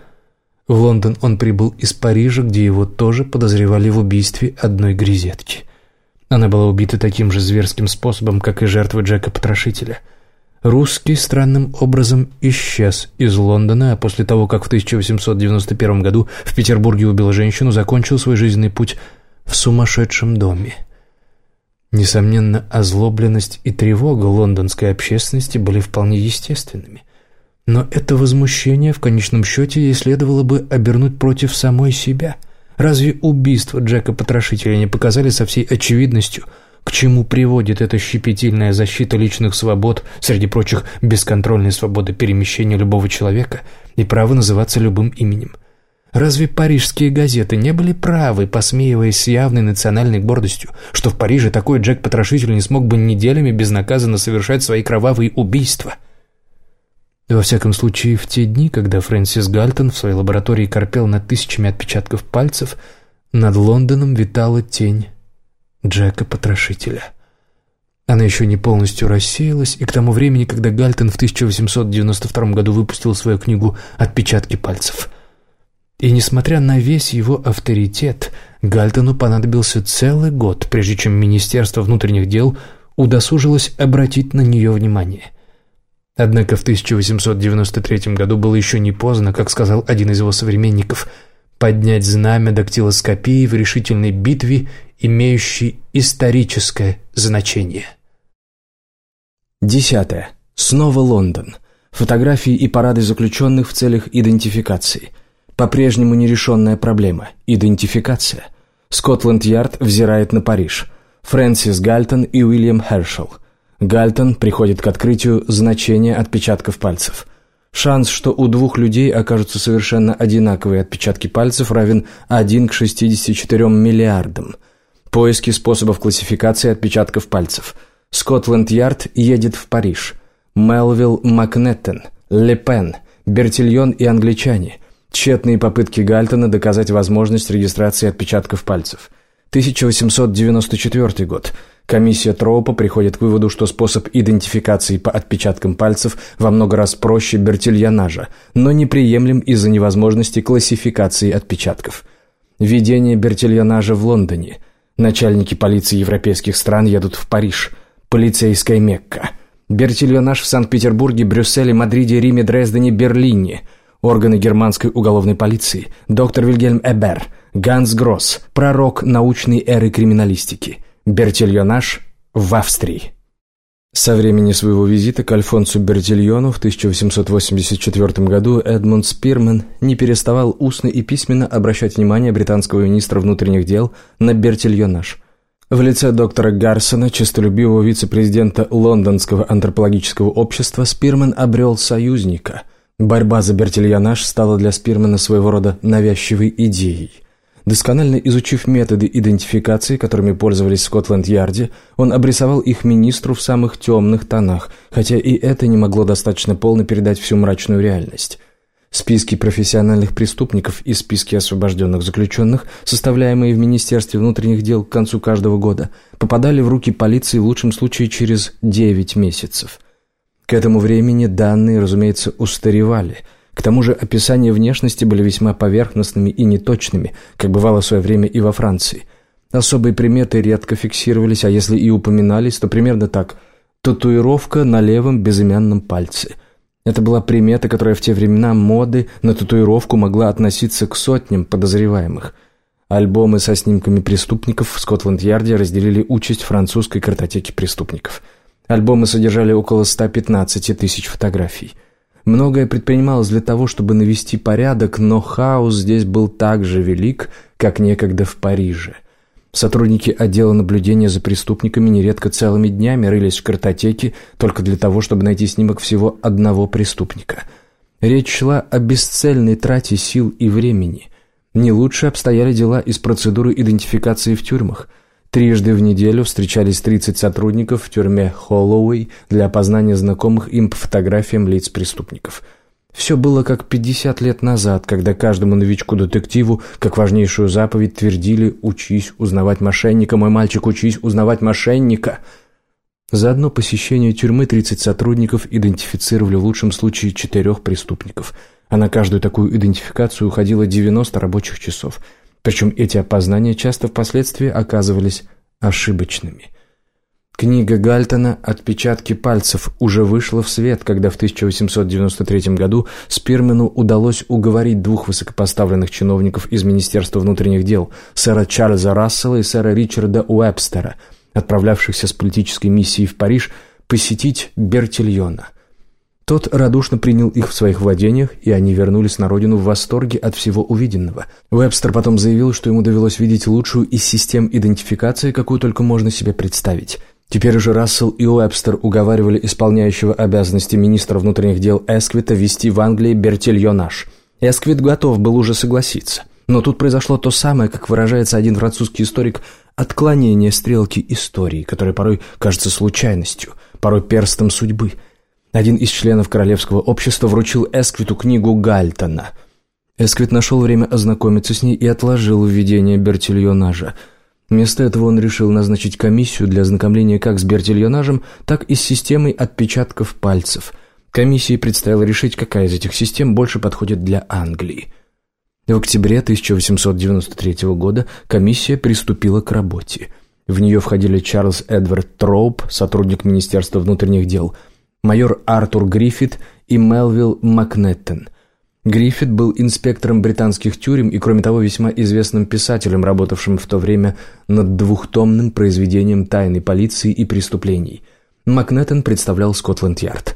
Speaker 1: В Лондон он прибыл из Парижа, где его тоже подозревали в убийстве одной грезетки – она была убита таким же зверским способом, как и жертва Джека-потрошителя. Русский странным образом исчез из Лондона, а после того, как в 1891 году в Петербурге убил женщину, закончил свой жизненный путь в сумасшедшем доме. Несомненно, озлобленность и тревога лондонской общественности были вполне естественными. Но это возмущение в конечном счете ей следовало бы обернуть против самой себя – Разве убийство Джека Потрошителя не показали со всей очевидностью, к чему приводит эта щепетильная защита личных свобод, среди прочих бесконтрольной свободы перемещения любого человека и право называться любым именем? Разве парижские газеты не были правы, посмеиваясь с явной национальной гордостью, что в Париже такой Джек-потрошитель не смог бы неделями безнаказанно совершать свои кровавые убийства – во всяком случае, в те дни, когда Фрэнсис Гальтон в своей лаборатории корпел над тысячами отпечатков пальцев, над Лондоном витала тень Джека-потрошителя. Она еще не полностью рассеялась, и к тому времени, когда Гальтон в 1892 году выпустил свою книгу «Отпечатки пальцев». И несмотря на весь его авторитет, Гальтону понадобился целый год, прежде чем Министерство внутренних дел удосужилось обратить на нее внимание – Однако в 1893 году было еще не поздно, как сказал один из его современников, поднять знамя дактилоскопии в решительной битве, имеющей историческое значение. Десятое. Снова Лондон. Фотографии и парады заключенных в целях идентификации. По-прежнему нерешенная проблема – идентификация. Скотланд-Ярд взирает на Париж. Фрэнсис Гальтон и Уильям Хершелл. Гальтон приходит к открытию значения отпечатков пальцев. Шанс, что у двух людей окажутся совершенно одинаковые отпечатки пальцев, равен 1 к 64 миллиардам. Поиски способов классификации отпечатков пальцев. Скотланд-Ярд едет в Париж. Мелвилл Макнеттен, Лепен, Бертильон и англичане. Тщетные попытки Гальтона доказать возможность регистрации отпечатков пальцев. 1894 год. Комиссия Троупа приходит к выводу, что способ идентификации по отпечаткам пальцев во много раз проще бертильонажа, но неприемлем из-за невозможности классификации отпечатков. Введение бертильонажа в Лондоне. Начальники полиции европейских стран едут в Париж. Полицейская Мекка. Бертильонаж в Санкт-Петербурге, Брюсселе, Мадриде, Риме, Дрездене, Берлине. Органы германской уголовной полиции. Доктор Вильгельм Эбер. Ганс Гросс. Пророк научной эры криминалистики. Бертильонаж в Австрии. Со времени своего визита к Альфонсу Бертильону в 1884 году Эдмунд Спирман не переставал устно и письменно обращать внимание британского министра внутренних дел на Бертильонаж. В лице доктора Гарсона, честолюбивого вице-президента Лондонского антропологического общества, Спирман обрел союзника. Борьба за Бертильонаж стала для Спирмана своего рода навязчивой идеей – Досконально изучив методы идентификации, которыми пользовались в Скотланд-Ярде, он обрисовал их министру в самых темных тонах, хотя и это не могло достаточно полно передать всю мрачную реальность. Списки профессиональных преступников и списки освобожденных заключенных, составляемые в Министерстве внутренних дел к концу каждого года, попадали в руки полиции в лучшем случае через 9 месяцев. К этому времени данные, разумеется, устаревали – к тому же описания внешности были весьма поверхностными и неточными, как бывало в свое время и во Франции. Особые приметы редко фиксировались, а если и упоминались, то примерно так – татуировка на левом безымянном пальце. Это была примета, которая в те времена моды на татуировку могла относиться к сотням подозреваемых. Альбомы со снимками преступников в Скотланд-Ярде разделили участь французской картотеки преступников. Альбомы содержали около 115 тысяч фотографий –
Speaker 2: Многое предпринималось для того, чтобы навести порядок, но хаос здесь был так же велик, как некогда в Париже. Сотрудники отдела наблюдения за преступниками нередко целыми днями рылись в картотеке только для того, чтобы найти снимок всего одного преступника. Речь шла о бесцельной трате сил и времени. Не лучше обстояли дела из процедуры идентификации в тюрьмах. Трижды в неделю встречались 30 сотрудников в тюрьме Холлоуэй для опознания знакомых им по фотографиям лиц преступников – все было как 50 лет назад, когда каждому новичку-детективу, как важнейшую заповедь, твердили «Учись узнавать мошенника, мой мальчик, учись узнавать мошенника». За одно посещение тюрьмы 30 сотрудников идентифицировали в лучшем случае четырех преступников, а на каждую такую идентификацию уходило 90 рабочих часов. Причем эти опознания часто впоследствии оказывались ошибочными – Книга Гальтона «Отпечатки пальцев» уже вышла в свет, когда в 1893 году Спирмену удалось уговорить двух высокопоставленных чиновников из Министерства внутренних дел, сэра Чарльза Рассела и сэра Ричарда Уэбстера, отправлявшихся с политической миссией в Париж, посетить Бертильона. Тот радушно принял их в своих владениях, и они вернулись на родину в восторге от всего увиденного. Уэбстер потом заявил, что ему довелось видеть лучшую из систем идентификации, какую только можно себе представить – Теперь уже Рассел и Уэбстер уговаривали исполняющего обязанности министра внутренних дел Эсквита вести в Англии бертильонаж. Эсквит готов был уже согласиться. Но тут произошло то самое, как выражается один французский историк, отклонение стрелки истории, которое порой кажется случайностью, порой перстом судьбы. Один из членов Королевского общества вручил Эсквиту книгу Гальтона. Эсквит нашел время ознакомиться с ней и отложил введение бертильонажа – Вместо этого он решил назначить комиссию для ознакомления как с бертильонажем, так и с системой отпечатков пальцев. Комиссии предстояло решить, какая из этих систем больше подходит для Англии. В октябре 1893 года комиссия приступила к работе. В нее входили Чарльз Эдвард Троуп, сотрудник Министерства внутренних дел, майор Артур Гриффит и Мелвилл Макнеттон – Гриффит был инспектором британских тюрем и, кроме того, весьма известным писателем, работавшим в то время над двухтомным произведением тайной полиции и преступлений. Макнеттон представлял Скотланд-Ярд.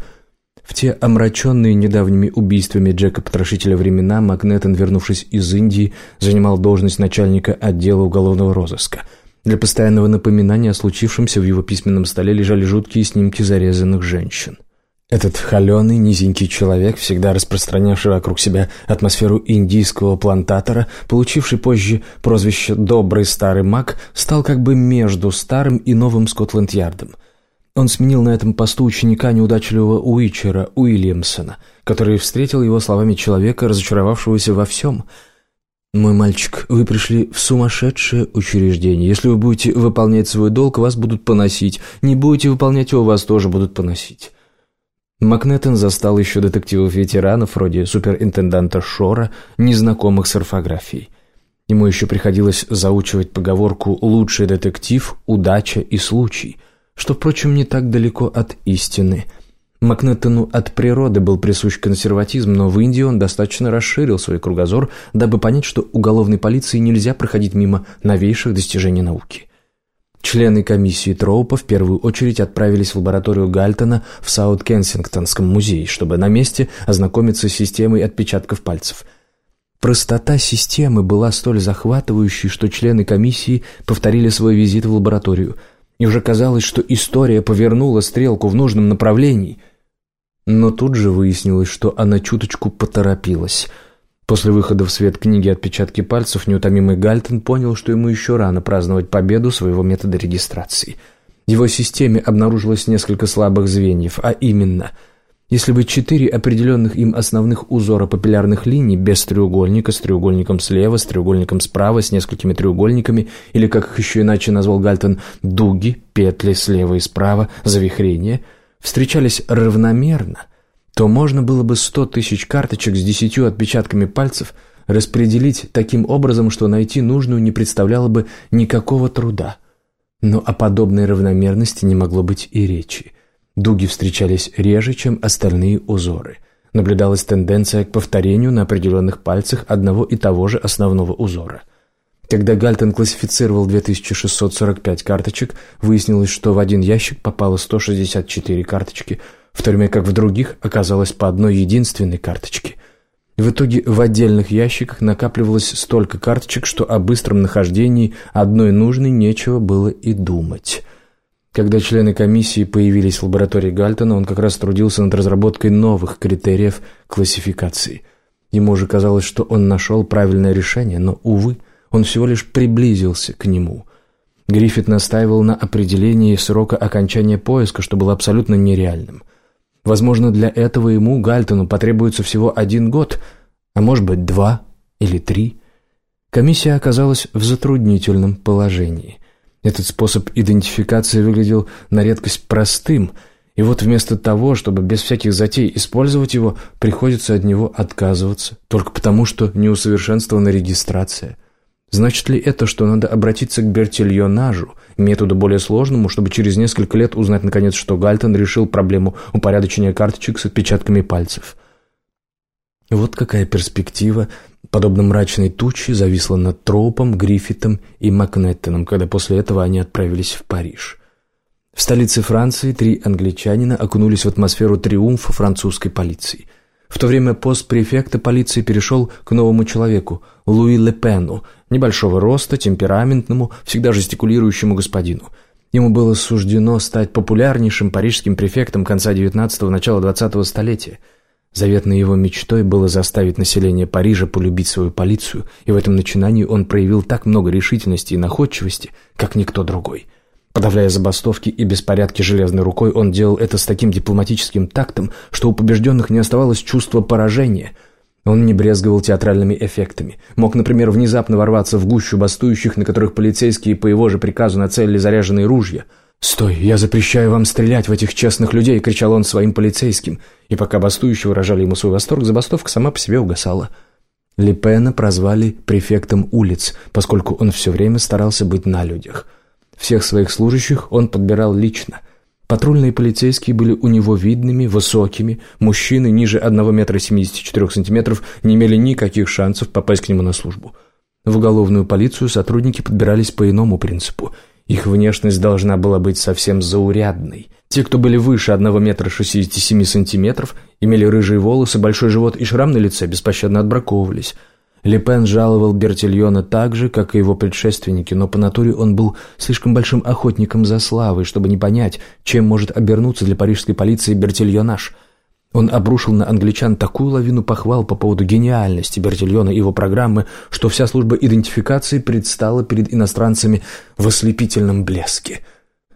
Speaker 2: В те омраченные недавними убийствами Джека Потрошителя времена Макнеттон, вернувшись из Индии, занимал должность начальника отдела уголовного розыска. Для постоянного напоминания о случившемся в его письменном столе лежали жуткие снимки зарезанных женщин. Этот холеный, низенький человек, всегда распространявший вокруг себя атмосферу индийского плантатора, получивший позже прозвище «добрый старый маг», стал как бы между старым и новым Скотланд-Ярдом. Он сменил на этом посту ученика неудачливого Уичера Уильямсона, который встретил его словами человека, разочаровавшегося во всем. «Мой мальчик, вы пришли в сумасшедшее учреждение. Если вы будете выполнять свой долг, вас будут поносить. Не будете выполнять его, вас тоже будут поносить». Макнеттон застал еще детективов-ветеранов, вроде суперинтенданта Шора, незнакомых с орфографией. Ему еще приходилось заучивать поговорку «лучший детектив – удача и случай», что, впрочем, не так далеко от истины. Макнеттону от природы был присущ консерватизм, но в Индии он достаточно расширил свой кругозор, дабы понять, что уголовной полиции нельзя проходить мимо новейших достижений науки – Члены комиссии Троупа в первую очередь отправились в лабораторию Гальтона в Саут-Кенсингтонском музее, чтобы на месте ознакомиться с системой отпечатков пальцев. Простота системы была столь захватывающей, что члены комиссии повторили свой визит в лабораторию. И уже казалось, что история повернула стрелку в нужном направлении. Но тут же выяснилось, что она чуточку поторопилась – После выхода в свет книги «Отпечатки пальцев» неутомимый Гальтон понял, что ему еще рано праздновать победу своего метода регистрации. В его системе обнаружилось несколько слабых звеньев, а именно, если бы четыре определенных им основных узора папиллярных линий без треугольника, с треугольником слева, с треугольником справа, с несколькими треугольниками, или, как их еще иначе назвал Гальтон, дуги, петли слева и справа, завихрения, встречались равномерно – то можно было бы сто тысяч карточек с десятью отпечатками пальцев распределить таким образом, что найти нужную не представляло бы никакого труда. Но о подобной равномерности не могло быть и речи. Дуги встречались реже, чем остальные узоры. Наблюдалась тенденция к повторению на определенных пальцах одного и того же основного узора. Когда Гальтон классифицировал 2645 карточек, выяснилось, что в один ящик попало 164 карточки – в то время как в других оказалось по одной единственной карточке. В итоге в отдельных ящиках накапливалось столько карточек, что о быстром нахождении одной нужной нечего было и думать. Когда члены комиссии появились в лаборатории Гальтона, он как раз трудился над разработкой новых критериев классификации. Ему уже казалось, что он нашел правильное решение, но, увы, он всего лишь приблизился к нему. Гриффит настаивал на определении срока окончания поиска, что было абсолютно нереальным – Возможно, для этого ему, Гальтону, потребуется всего один год, а может быть два или три. Комиссия оказалась в затруднительном положении. Этот способ идентификации выглядел на редкость простым, и вот вместо того, чтобы без всяких затей использовать его, приходится от него отказываться, только потому, что неусовершенствована регистрация – Значит ли это, что надо обратиться к бертильонажу, методу более сложному, чтобы через несколько лет узнать наконец, что Гальтон решил проблему упорядочения карточек с отпечатками пальцев? Вот какая перспектива, подобно мрачной туче, зависла над Троупом, Гриффитом и Макнеттоном, когда после этого они отправились в Париж. В столице Франции три англичанина окунулись в атмосферу триумфа французской полиции – в то время пост префекта полиции перешел к новому человеку, Луи Лепену, небольшого роста, темпераментному, всегда жестикулирующему господину. Ему было суждено стать популярнейшим парижским префектом конца XIX – начала XX столетия. Заветной его мечтой было заставить население Парижа полюбить свою полицию, и в этом начинании он проявил так много решительности и находчивости, как никто другой – Подавляя забастовки и беспорядки железной рукой, он делал это с таким дипломатическим тактом, что у побежденных не оставалось чувства поражения. Он не брезговал театральными эффектами. Мог, например, внезапно ворваться в гущу бастующих, на которых полицейские по его же приказу нацелили заряженные ружья. «Стой, я запрещаю вам стрелять в этих честных людей!» — кричал он своим полицейским. И пока бастующие выражали ему свой восторг, забастовка сама по себе угасала. Липена прозвали префектом улиц, поскольку он все время старался быть на людях — всех своих служащих он подбирал лично. Патрульные полицейские были у него видными, высокими, мужчины ниже 1 метра 74 сантиметров не имели никаких шансов попасть к нему на службу. В уголовную полицию сотрудники подбирались по иному принципу. Их внешность должна была быть совсем заурядной. Те, кто были выше 1 метра 67 сантиметров, имели рыжие волосы, большой живот и шрам на лице, беспощадно отбраковывались – Лепен жаловал Бертильона так же, как и его предшественники, но по натуре он был слишком большим охотником за славой, чтобы не понять, чем может обернуться для парижской полиции Бертильонаж. Он обрушил на англичан такую лавину похвал по поводу гениальности Бертильона и его программы, что вся служба идентификации предстала перед иностранцами в ослепительном блеске.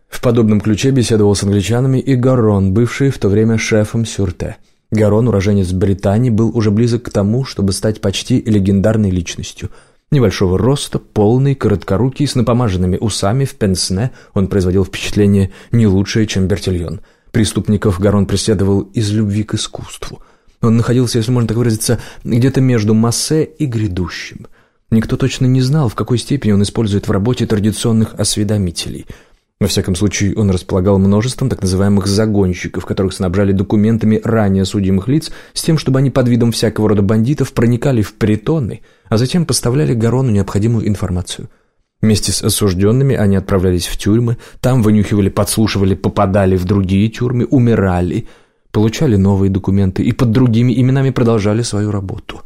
Speaker 2: В подобном ключе беседовал с англичанами и Гаррон, бывший в то время шефом Сюрте – Гарон, уроженец Британии, был уже близок к тому, чтобы стать почти легендарной личностью. Небольшого роста, полный, короткорукий, с напомаженными усами в пенсне, он производил впечатление не лучшее, чем Бертильон. Преступников Гарон преследовал из любви к искусству. Он находился, если можно так выразиться, где-то между массе и грядущим. Никто точно не знал, в какой степени он использует в работе традиционных осведомителей – во всяком случае, он располагал множеством так называемых загонщиков, которых снабжали документами ранее судимых лиц с тем, чтобы они под видом всякого рода бандитов проникали в притоны, а затем поставляли Гарону необходимую информацию. Вместе с осужденными они отправлялись в тюрьмы, там вынюхивали, подслушивали, попадали в другие тюрьмы, умирали, получали новые документы и под другими именами продолжали свою работу.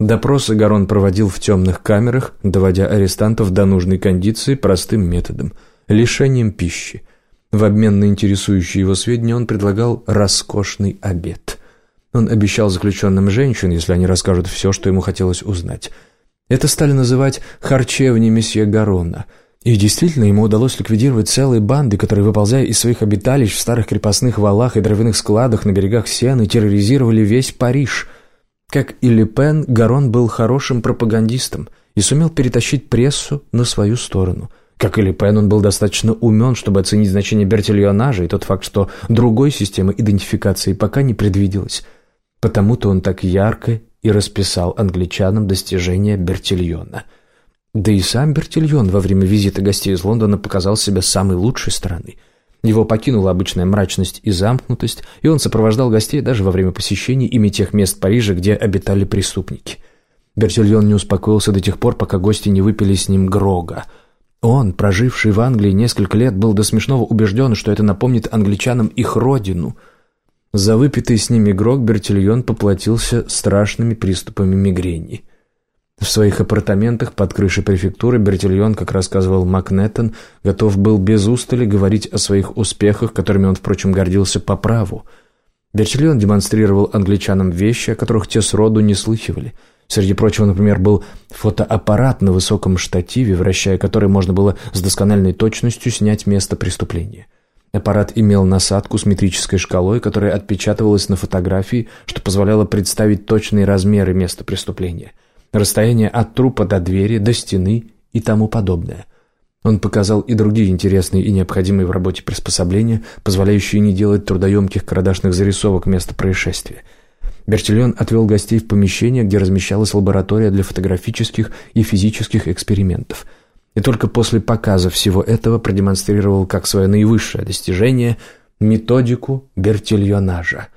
Speaker 2: Допросы Гарон проводил в темных камерах, доводя арестантов до нужной кондиции простым методом – лишением пищи. В обмен на интересующие его сведения он предлагал роскошный обед. Он обещал заключенным женщин, если они расскажут все, что ему хотелось узнать. Это стали называть «харчевни месье Гарона». И действительно, ему удалось ликвидировать целые банды, которые, выползая из своих обиталищ в старых крепостных валах и дровяных складах на берегах Сены, терроризировали весь Париж. Как и Лепен, Гарон был хорошим пропагандистом и сумел перетащить прессу на свою сторону – как и Лепен, он был достаточно умен, чтобы оценить значение Бертильонажа и тот факт, что другой системы идентификации пока не предвиделось. Потому-то он так ярко и расписал англичанам достижения Бертильона. Да и сам Бертильон во время визита гостей из Лондона показал себя самой лучшей стороны. Его покинула обычная мрачность и замкнутость, и он сопровождал гостей даже во время посещений ими тех мест Парижа, где обитали преступники. Бертильон не успокоился до тех пор, пока гости не выпили с ним Грога – он, проживший в Англии несколько лет, был до смешного убежден, что это напомнит англичанам их родину. За выпитый с ними грок Бертильон поплатился страшными приступами мигрени. В своих апартаментах под крышей префектуры Бертильон, как рассказывал Макнеттон, готов был без устали говорить о своих успехах, которыми он, впрочем, гордился по праву. Бертильон демонстрировал англичанам вещи, о которых те сроду не слыхивали. Среди прочего, например, был фотоаппарат на высоком штативе, вращая который можно было с доскональной точностью снять место преступления. Аппарат имел насадку с метрической шкалой, которая отпечатывалась на фотографии, что позволяло представить точные размеры места преступления, расстояние от трупа до двери, до стены и тому подобное. Он показал и другие интересные и необходимые в работе приспособления, позволяющие не делать трудоемких карандашных зарисовок места происшествия. Бертильон отвел гостей в помещение, где размещалась лаборатория для фотографических и физических экспериментов – и только после показа всего этого продемонстрировал как свое наивысшее достижение методику бертильонажа.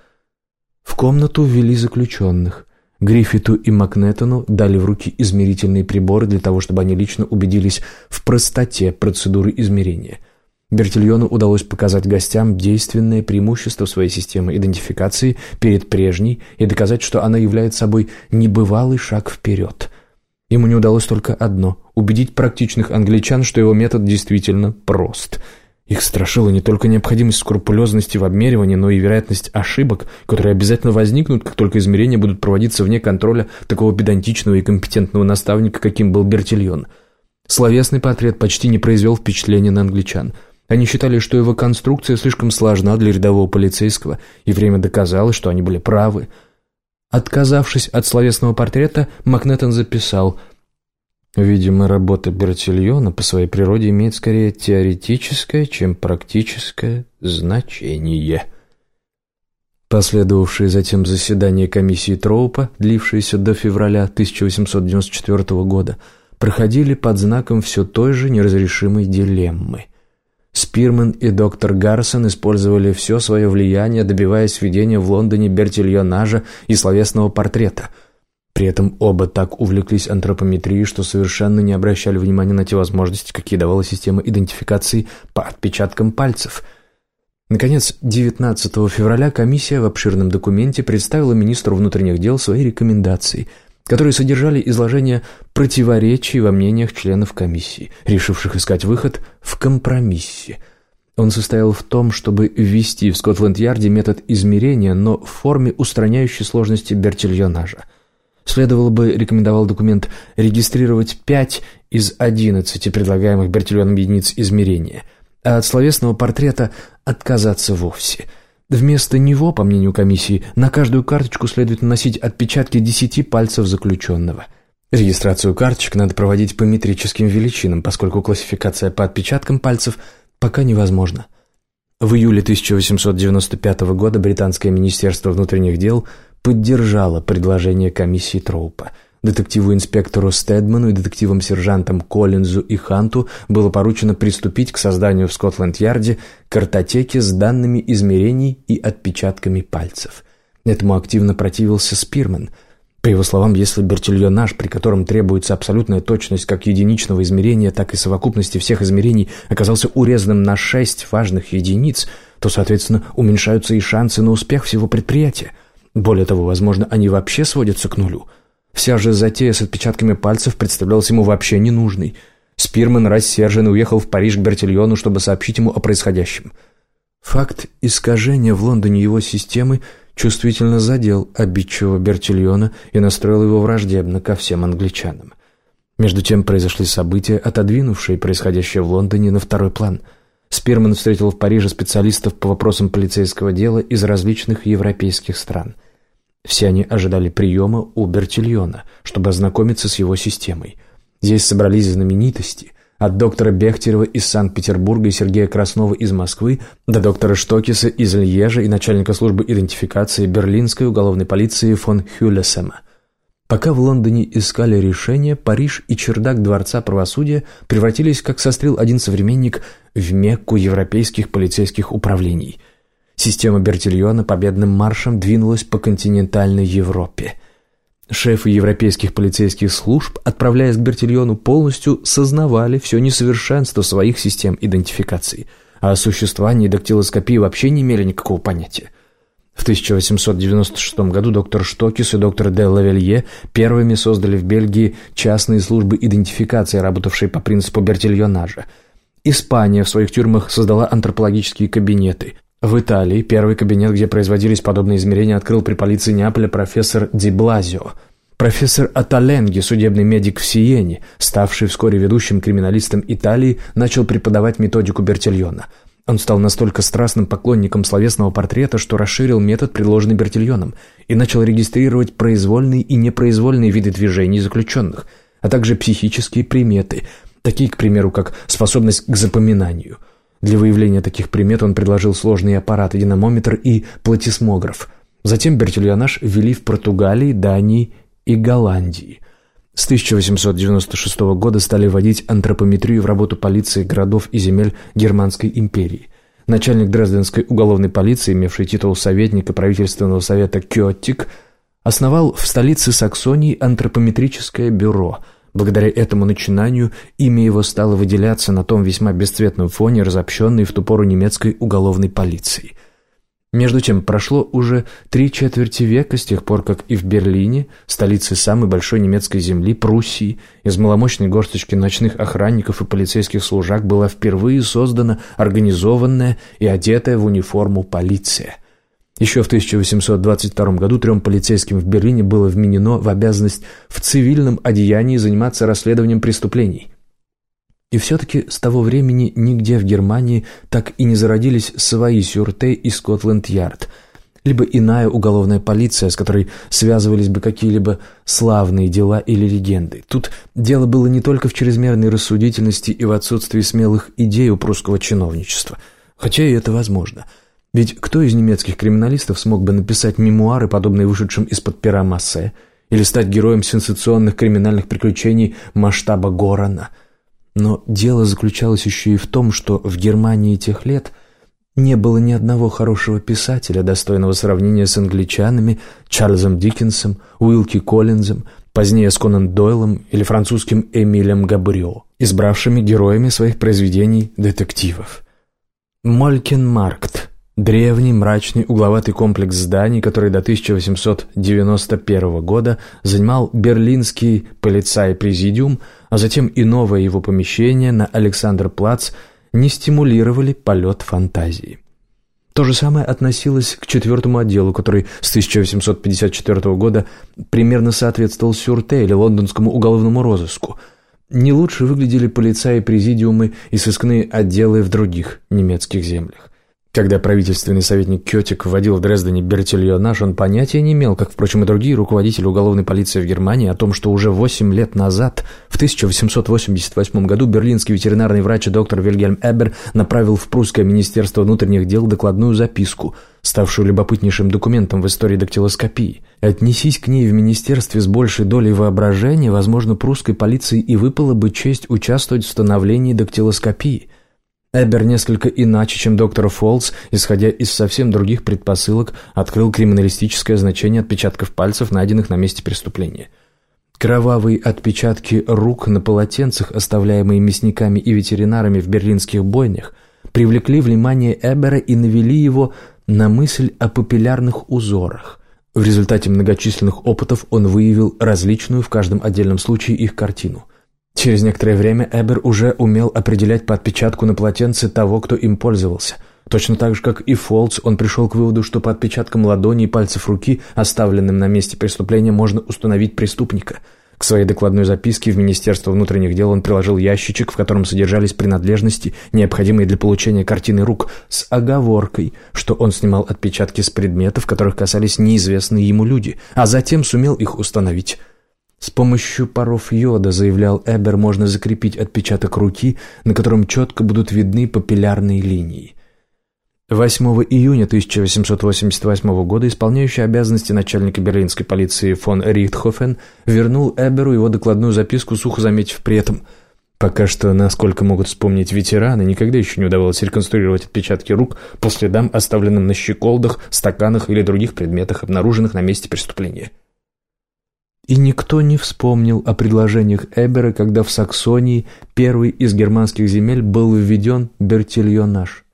Speaker 2: В комнату ввели заключенных. Гриффиту и Макнеттону дали в руки измерительные приборы для того, чтобы они лично убедились в простоте процедуры измерения. Бертильону удалось показать гостям действенное преимущество своей системы идентификации перед прежней и доказать, что она является собой небывалый шаг вперед – Ему не удалось только одно – убедить практичных англичан, что его метод действительно прост. Их страшила не только необходимость скрупулезности в обмеривании, но и вероятность ошибок, которые обязательно возникнут, как только измерения будут проводиться вне контроля такого педантичного и компетентного наставника, каким был Бертильон. Словесный портрет почти не произвел впечатления на англичан. Они считали, что его конструкция слишком сложна для рядового полицейского, и время доказало, что они были правы – Отказавшись от словесного портрета, Макнеттон записал «Видимо, работа Бертильона по своей природе имеет скорее теоретическое, чем практическое значение». Последовавшие затем заседания комиссии Троупа, длившиеся до февраля 1894 года, проходили под знаком все той же неразрешимой дилеммы – Спирман и доктор Гарсон использовали все свое влияние, добиваясь введения в Лондоне бертильонажа и словесного портрета. При этом оба так увлеклись антропометрией, что совершенно не обращали внимания на те возможности, какие давала система идентификации по отпечаткам пальцев. Наконец, 19 февраля комиссия в обширном документе представила министру внутренних дел свои рекомендации – которые содержали изложение противоречий во мнениях членов комиссии, решивших искать выход в компромиссе. Он состоял в том, чтобы ввести в Скотланд-Ярде метод измерения, но в форме, устраняющей сложности бертильонажа. Следовало бы, рекомендовал документ, регистрировать 5 из 11 предлагаемых бертильоном единиц измерения, а от словесного портрета отказаться вовсе – Вместо него, по мнению комиссии, на каждую карточку следует наносить отпечатки десяти пальцев заключенного. Регистрацию карточек надо проводить по метрическим величинам, поскольку классификация по отпечаткам пальцев пока невозможна. В июле 1895 года британское министерство внутренних дел поддержало предложение комиссии Троупа – Детективу-инспектору Стедману и детективам-сержантам Коллинзу и Ханту было поручено приступить к созданию в Скотланд-Ярде картотеки с данными измерений и отпечатками пальцев. Этому активно противился Спирман. По его словам, если бертильонаж, при котором требуется абсолютная точность как единичного измерения, так и совокупности всех измерений, оказался урезанным на шесть важных единиц, то, соответственно, уменьшаются и шансы на успех всего предприятия. Более того, возможно, они вообще сводятся к нулю – Вся же затея с отпечатками пальцев представлялась ему вообще ненужной. Спирман рассержен и уехал в Париж к Бертильону, чтобы сообщить ему о происходящем. Факт искажения в Лондоне его системы чувствительно задел обидчивого Бертильона и настроил его враждебно ко всем англичанам. Между тем произошли события, отодвинувшие происходящее в Лондоне на второй план. Спирман встретил в Париже специалистов по вопросам полицейского дела из различных европейских стран – все они ожидали приема у Бертильона, чтобы ознакомиться с его системой. Здесь собрались знаменитости, от доктора Бехтерева из Санкт-Петербурга и Сергея Краснова из Москвы до доктора Штокиса из Льежа и начальника службы идентификации берлинской уголовной полиции фон Хюлесема. Пока в Лондоне искали решение, Париж и чердак Дворца правосудия превратились, как сострил один современник, в Мекку европейских полицейских управлений – Система Бертильона победным маршем двинулась по континентальной Европе. Шефы европейских полицейских служб, отправляясь к Бертильону, полностью сознавали все несовершенство своих систем идентификации, а о существовании дактилоскопии вообще не имели никакого понятия. В 1896 году доктор Штокис и доктор де Лавелье первыми создали в Бельгии частные службы идентификации, работавшие по принципу бертильонажа. Испания в своих тюрьмах создала антропологические кабинеты. В Италии первый кабинет, где производились подобные измерения, открыл при полиции Неаполя профессор Ди Блазио. Профессор Аталенги, судебный медик в Сиене, ставший вскоре ведущим криминалистом Италии, начал преподавать методику Бертильона – он стал настолько страстным поклонником словесного портрета, что расширил метод, предложенный Бертильоном, и начал регистрировать произвольные и непроизвольные виды движений заключенных, а также психические приметы, такие, к примеру, как способность к запоминанию. Для выявления таких примет он предложил сложные аппараты динамометр и платисмограф. Затем Бертильонаж ввели в Португалии, Дании и Голландии. С 1896 года стали вводить антропометрию в работу полиции городов и земель Германской империи. Начальник Дрезденской уголовной полиции, имевший титул советника правительственного совета Кёттик, основал в столице Саксонии антропометрическое бюро. Благодаря этому начинанию имя его стало выделяться на том весьма бесцветном фоне разобщенной в ту пору немецкой уголовной полиции – между тем, прошло уже три четверти века с тех пор, как и в Берлине, столице самой большой немецкой земли, Пруссии, из маломощной горсточки ночных охранников и полицейских служак была впервые создана организованная и одетая в униформу полиция. Еще в 1822 году трем полицейским в Берлине было вменено в обязанность в цивильном одеянии заниматься расследованием преступлений. И все-таки с того времени нигде в Германии так и не зародились свои сюрте и Скотланд-Ярд, либо иная уголовная полиция, с которой связывались бы какие-либо славные дела или легенды. Тут дело было не только в чрезмерной рассудительности и в отсутствии смелых идей у прусского чиновничества, хотя и это возможно. Ведь кто из немецких криминалистов смог бы написать мемуары, подобные вышедшим из-под пера Массе, или стать героем сенсационных криминальных приключений масштаба Горана – но дело заключалось еще и в том, что в Германии тех лет не было ни одного хорошего писателя, достойного сравнения с англичанами, Чарльзом Диккенсом, Уилки Коллинзом, позднее с Конан Дойлом или французским Эмилем Габрио, избравшими героями своих произведений детективов. Молькенмаркт – древний, мрачный, угловатый комплекс зданий, который до 1891 года занимал берлинский полицай-президиум – а затем и новое его помещение на Александр-Плац не стимулировали полет фантазии. То же самое относилось к четвертому отделу, который с 1854 года примерно соответствовал Сюрте или лондонскому уголовному розыску. Не лучше выглядели полицаи президиумы и сыскные отделы в других немецких землях. Когда правительственный советник Кётик вводил в Дрездене Бертильонаж, он понятия не имел, как, впрочем, и другие руководители уголовной полиции в Германии, о том, что уже 8 лет назад, в 1888 году, берлинский ветеринарный врач доктор Вильгельм Эбер направил в прусское министерство внутренних дел докладную записку, ставшую любопытнейшим документом в истории дактилоскопии. Отнесись к ней в министерстве с большей долей воображения, возможно, прусской полиции и выпала бы честь участвовать в становлении дактилоскопии – Эбер несколько иначе, чем доктор Фолс, исходя из совсем других предпосылок, открыл криминалистическое значение отпечатков пальцев, найденных на месте преступления. Кровавые отпечатки рук на полотенцах, оставляемые мясниками и ветеринарами в берлинских бойнях, привлекли внимание Эбера и навели его на мысль о папиллярных узорах. В результате многочисленных опытов он выявил различную в каждом отдельном случае их картину – Через некоторое время Эбер уже умел определять по отпечатку на полотенце того, кто им пользовался. Точно так же, как и Фолц, он пришел к выводу, что по отпечаткам ладони и пальцев руки, оставленным на месте преступления, можно установить преступника. К своей докладной записке в Министерство внутренних дел он приложил ящичек, в котором содержались принадлежности, необходимые для получения картины рук, с оговоркой, что он снимал отпечатки с предметов, которых касались неизвестные ему люди, а затем сумел их установить. С помощью паров йода, заявлял Эбер, можно закрепить отпечаток руки, на котором четко будут видны папиллярные линии. 8 июня 1888 года исполняющий обязанности начальника берлинской полиции фон Рихтхофен вернул Эберу его докладную записку, сухо заметив при этом Пока что, насколько могут вспомнить ветераны, никогда еще не удавалось реконструировать отпечатки рук по следам, оставленным на щеколдах, стаканах или других предметах, обнаруженных на месте преступления. И никто не вспомнил о предложениях Эбера, когда в Саксонии первый из германских земель был введен бертильонаж.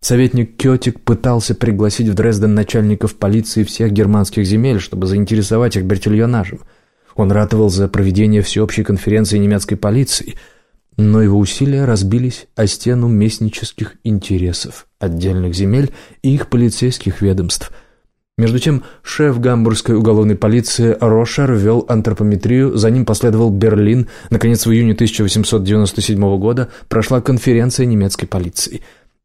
Speaker 2: Советник Кётик пытался пригласить в Дрезден начальников полиции всех германских земель, чтобы заинтересовать их бертильонажем. Он ратовал за проведение всеобщей конференции немецкой полиции, но его усилия разбились о стену местнических интересов отдельных земель и их полицейских ведомств – между тем, шеф гамбургской уголовной полиции Рошер ввел антропометрию, за ним последовал Берлин. Наконец, в июне 1897 года прошла конференция немецкой полиции.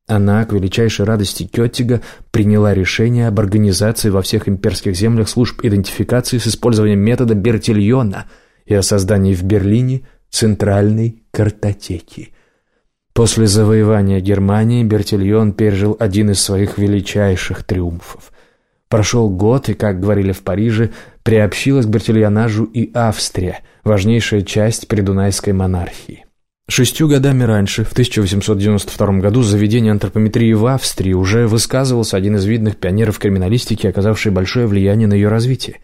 Speaker 2: Она, к величайшей радости Кеттига, приняла решение об организации во всех имперских землях служб идентификации с использованием метода Бертильона и о создании в Берлине центральной картотеки. После завоевания Германии Бертильон пережил один из своих величайших триумфов. Прошел год, и, как говорили в Париже, приобщилась к бертильонажу и Австрия, важнейшая часть придунайской монархии. Шестью годами раньше, в 1892 году, заведение антропометрии в Австрии уже высказывался один из видных пионеров криминалистики, оказавший большое влияние на ее развитие.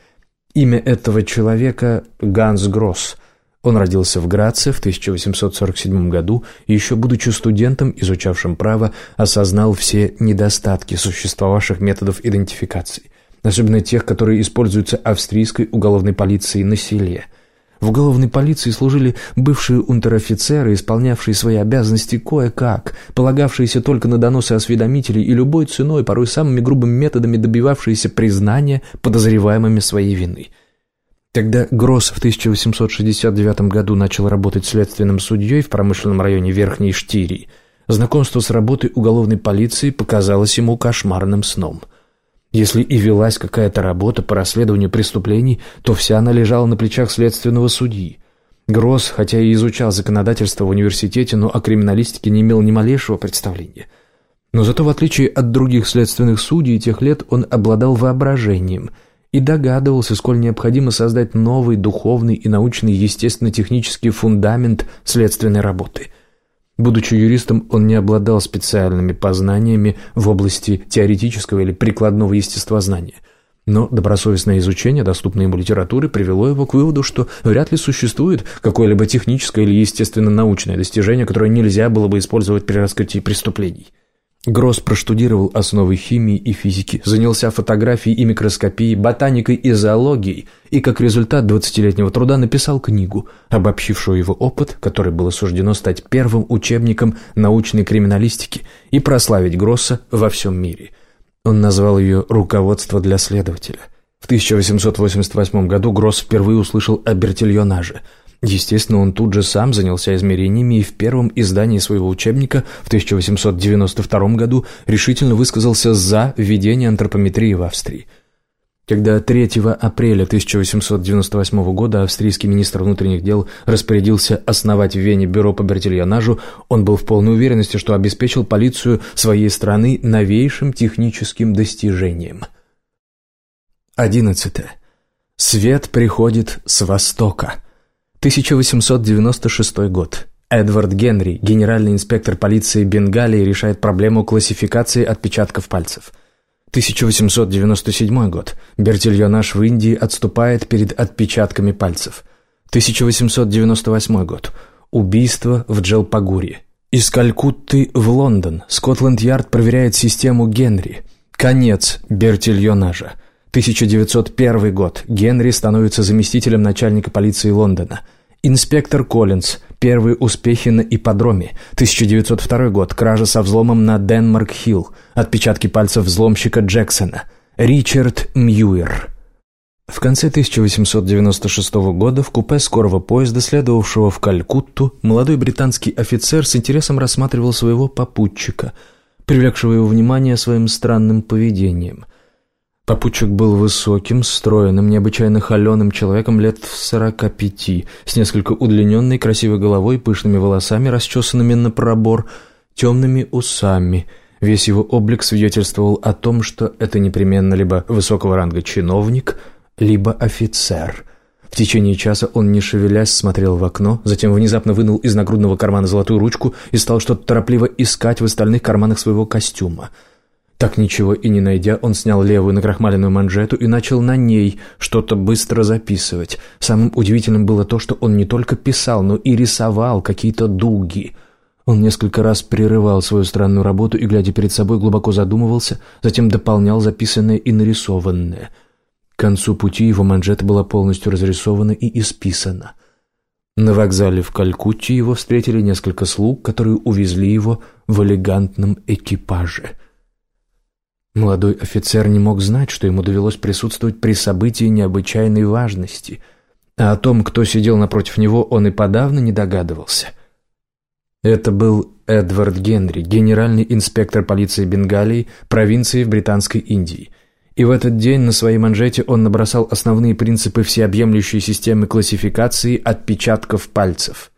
Speaker 2: Имя этого человека – Ганс Гросс – он родился в Граце в 1847 году и еще будучи студентом, изучавшим право, осознал все недостатки существовавших методов идентификации, особенно тех, которые используются австрийской уголовной полицией на селе. В уголовной полиции служили бывшие унтер-офицеры, исполнявшие свои обязанности кое-как, полагавшиеся только на доносы осведомителей и любой ценой, порой самыми грубыми методами добивавшиеся признания подозреваемыми своей вины – когда Гросс в 1869 году начал работать следственным судьей в промышленном районе Верхней Штирии, знакомство с работой уголовной полиции показалось ему кошмарным сном. Если и велась какая-то работа по расследованию преступлений, то вся она лежала на плечах следственного судьи. Гросс, хотя и изучал законодательство в университете, но о криминалистике не имел ни малейшего представления. Но зато, в отличие от других следственных судей тех лет, он обладал воображением – и догадывался, сколь необходимо создать новый духовный и научный естественно-технический фундамент следственной работы. Будучи юристом, он не обладал специальными познаниями в области теоретического или прикладного естествознания – но добросовестное изучение доступной ему литературы привело его к выводу, что вряд ли существует какое-либо техническое или естественно-научное достижение, которое нельзя было бы использовать при раскрытии преступлений. Гросс проштудировал основы химии и физики, занялся фотографией и микроскопией, ботаникой и зоологией, и как результат двадцатилетнего труда написал книгу, обобщившую его опыт, который было суждено стать первым учебником научной криминалистики и прославить Гросса во всем мире. Он назвал ее «Руководство для следователя». В 1888 году Гросс впервые услышал о бертильонаже – Естественно, он тут же сам занялся измерениями и в первом издании своего учебника в 1892 году решительно высказался за введение антропометрии в Австрии. Когда 3 апреля 1898 года австрийский министр внутренних дел распорядился основать в Вене бюро по бертильонажу, он был в полной уверенности, что обеспечил полицию своей страны новейшим техническим достижением. 11. Свет приходит с востока. 1896 год. Эдвард Генри, генеральный инспектор полиции Бенгалии, решает проблему классификации отпечатков пальцев. 1897 год. Бертильонаж в Индии отступает перед отпечатками пальцев. 1898 год. Убийство в Джалпагуре. Из Калькутты в Лондон. Скотланд-Ярд проверяет систему Генри. Конец Бертильонажа. 1901 год. Генри становится заместителем начальника полиции Лондона. Инспектор Коллинз. Первые успехи на ипподроме. 1902 год. Кража со взломом на Денмарк-Хилл. Отпечатки пальцев взломщика Джексона. Ричард Мьюер. В конце 1896 года в купе скорого поезда, следовавшего в Калькутту, молодой британский офицер с интересом рассматривал своего попутчика, привлекшего его внимание своим странным поведением. Попутчик был высоким, стройным, необычайно холеным человеком лет сорока пяти, с несколько удлиненной красивой головой, пышными волосами, расчесанными на пробор, темными усами. Весь его облик свидетельствовал о том, что это непременно либо высокого ранга чиновник, либо офицер. В течение часа он, не шевелясь, смотрел в окно, затем внезапно вынул из нагрудного кармана золотую ручку и стал что-то торопливо искать в остальных карманах своего костюма – так ничего и не найдя, он снял левую накрахмаленную манжету и начал на ней что-то быстро записывать. Самым удивительным было то, что он не только писал, но и рисовал какие-то дуги. Он несколько раз прерывал свою странную работу и, глядя перед собой, глубоко задумывался, затем дополнял записанное и нарисованное. К концу пути его манжета была полностью разрисована и исписана. На вокзале в Калькутте его встретили несколько слуг, которые увезли его в элегантном экипаже. Молодой офицер не мог знать, что ему довелось присутствовать при событии необычайной важности, а о том, кто сидел напротив него, он и подавно не догадывался – это был Эдвард Генри, генеральный инспектор полиции Бенгалии, провинции в Британской Индии. И в этот день на своей манжете он набросал основные принципы всеобъемлющей системы классификации отпечатков пальцев.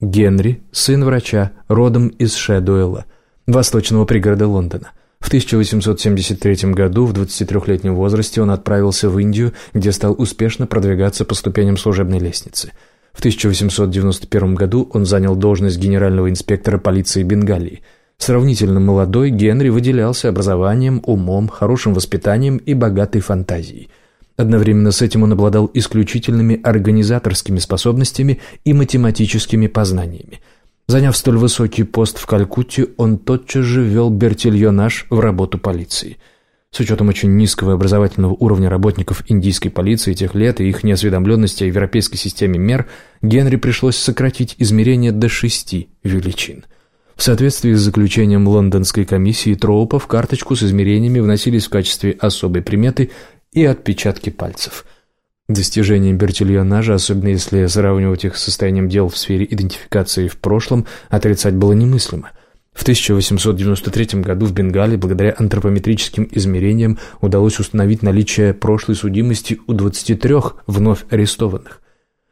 Speaker 2: Генри, сын врача, родом из Шэдуэлла, восточного пригорода Лондона. В 1873 году, в 23-летнем возрасте, он отправился в Индию, где стал успешно продвигаться по ступеням служебной лестницы – в 1891 году он занял должность генерального инспектора полиции Бенгалии. Сравнительно молодой Генри выделялся образованием, умом, хорошим воспитанием и богатой фантазией. Одновременно с этим он обладал исключительными организаторскими способностями и математическими познаниями. Заняв столь высокий пост в Калькутте, он тотчас же ввел бертильонаж в работу полиции – с учетом очень низкого образовательного уровня работников индийской полиции тех лет и их неосведомленности о европейской системе мер, Генри пришлось сократить измерения до шести величин. В соответствии с заключением лондонской комиссии Троупа в карточку с измерениями вносились в качестве особой приметы и отпечатки пальцев. Достижения Бертильонажа, особенно если сравнивать их с состоянием дел в сфере идентификации в прошлом, отрицать было немыслимо – в 1893 году в Бенгалии благодаря антропометрическим измерениям удалось установить наличие прошлой судимости у 23 вновь арестованных.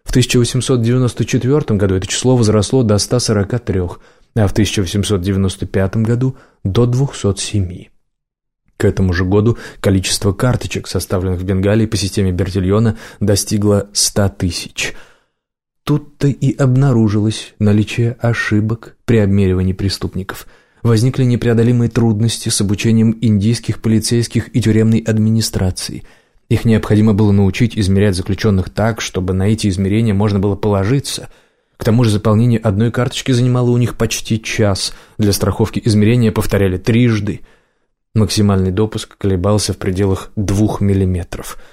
Speaker 2: В 1894 году это число возросло до 143, а в 1895 году до 207. К этому же году количество карточек, составленных в Бенгалии по системе Бертильона, достигло 100 тысяч – Тут-то и обнаружилось наличие ошибок при обмеривании преступников. Возникли непреодолимые трудности с обучением индийских полицейских и тюремной администрации. Их необходимо было научить измерять заключенных так, чтобы на эти измерения можно было положиться. К тому же заполнение одной карточки занимало у них почти час. Для страховки измерения повторяли трижды. Максимальный допуск колебался в пределах двух миллиметров –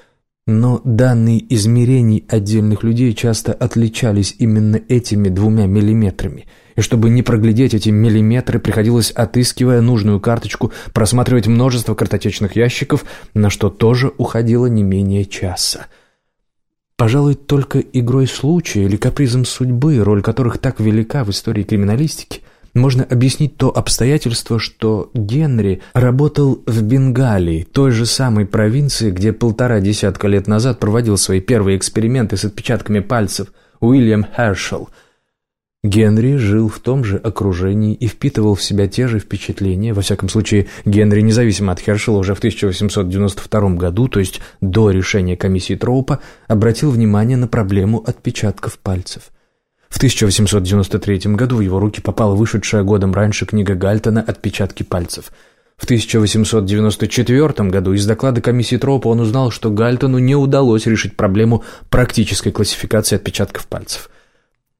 Speaker 2: но данные измерений отдельных людей часто отличались именно этими двумя миллиметрами. И чтобы не проглядеть эти миллиметры, приходилось, отыскивая нужную карточку, просматривать множество картотечных ящиков, на что тоже уходило не менее часа. Пожалуй, только игрой случая или капризом судьбы, роль которых так велика в истории криминалистики, можно объяснить то обстоятельство, что Генри работал в Бенгалии, той же самой провинции, где полтора десятка лет назад проводил свои первые эксперименты с отпечатками пальцев Уильям Хершелл. Генри жил в том же окружении и впитывал в себя те же впечатления. Во всяком случае, Генри, независимо от Хершела, уже в 1892 году, то есть до решения комиссии Троупа, обратил внимание на проблему отпечатков пальцев – в 1893 году в его руки попала вышедшая годом раньше книга Гальтона «Отпечатки пальцев». В 1894 году из доклада комиссии Тропа он узнал, что Гальтону не удалось решить проблему практической классификации отпечатков пальцев.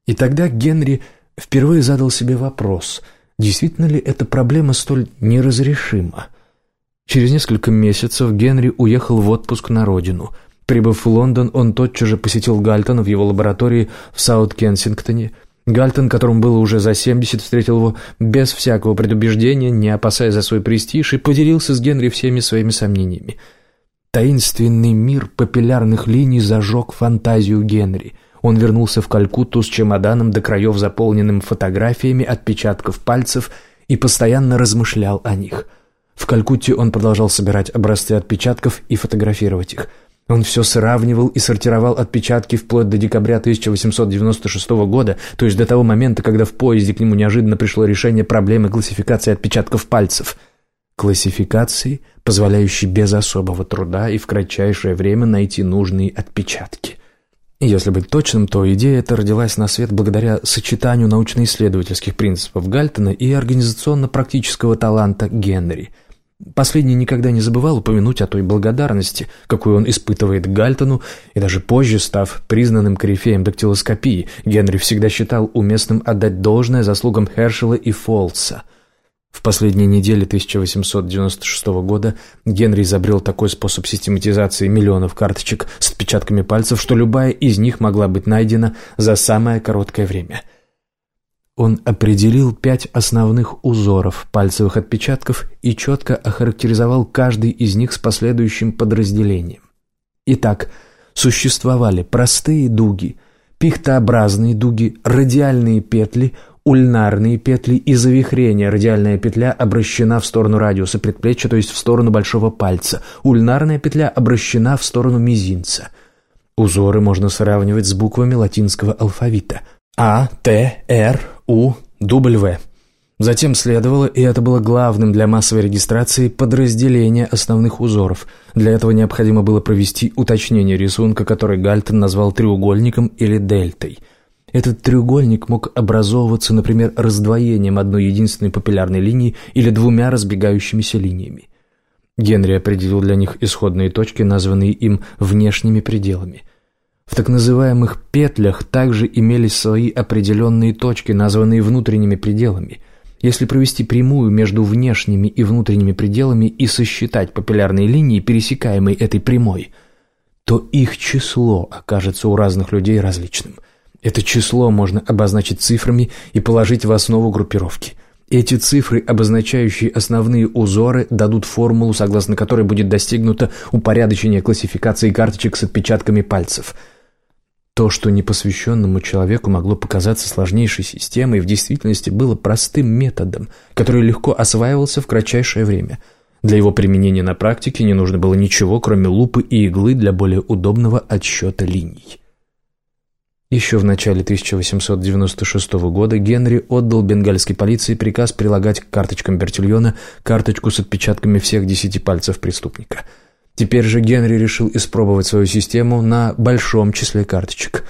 Speaker 2: И тогда Генри впервые задал себе вопрос, действительно ли эта проблема столь неразрешима. Через несколько месяцев Генри уехал в отпуск на родину – Прибыв в Лондон, он тотчас же посетил Гальтона в его лаборатории в Саут-Кенсингтоне. Гальтон, которому было уже за 70, встретил его без всякого предубеждения, не опасаясь за свой престиж, и поделился с Генри всеми своими сомнениями. Таинственный мир папиллярных линий зажег фантазию Генри. Он вернулся в Калькутту с чемоданом до краев, заполненным фотографиями отпечатков пальцев, и постоянно размышлял о них. В Калькутте он продолжал собирать образцы отпечатков и фотографировать их – он все сравнивал и сортировал отпечатки вплоть до декабря 1896 года, то есть до того момента, когда в поезде к нему неожиданно пришло решение проблемы классификации отпечатков пальцев. Классификации, позволяющей без особого труда и в кратчайшее время найти нужные отпечатки. Если быть точным, то идея эта родилась на свет благодаря сочетанию научно-исследовательских принципов Гальтона и организационно-практического таланта Генри – Последний никогда не забывал упомянуть о той благодарности, какую он испытывает Гальтону, и даже позже, став признанным корифеем дактилоскопии, Генри всегда считал уместным отдать должное заслугам Хершела и Фолса. В последние недели 1896 года Генри изобрел такой способ систематизации миллионов карточек с отпечатками пальцев, что любая из них могла быть найдена за самое короткое время – он определил пять основных узоров пальцевых отпечатков и четко охарактеризовал каждый из них с последующим подразделением. Итак, существовали простые дуги, пихтообразные дуги, радиальные петли, ульнарные петли и завихрение. Радиальная петля обращена в сторону радиуса предплечья, то есть в сторону большого пальца. Ульнарная петля обращена в сторону мизинца. Узоры можно сравнивать с буквами латинского алфавита. А, Т, Р, у, W. Затем следовало, и это было главным для массовой регистрации, подразделение основных узоров. Для этого необходимо было провести уточнение рисунка, который Гальтон назвал треугольником или дельтой. Этот треугольник мог образовываться, например, раздвоением одной единственной папиллярной линии или двумя разбегающимися линиями. Генри определил для них исходные точки, названные им внешними пределами. В так называемых «петлях» также имелись свои определенные точки, названные внутренними пределами. Если провести прямую между внешними и внутренними пределами и сосчитать папиллярные линии, пересекаемые этой прямой, то их число окажется у разных людей различным. Это число можно обозначить цифрами и положить в основу группировки. Эти цифры, обозначающие основные узоры, дадут формулу, согласно которой будет достигнуто упорядочение классификации карточек с отпечатками пальцев – то, что непосвященному человеку могло показаться сложнейшей системой, в действительности было простым методом, который легко осваивался в кратчайшее время. Для его применения на практике не нужно было ничего, кроме лупы и иглы для более удобного отсчета линий. Еще в начале 1896 года Генри отдал бенгальской полиции приказ прилагать к карточкам Бертильона карточку с отпечатками всех десяти пальцев преступника – Теперь же Генри решил испробовать свою систему на большом числе карточек.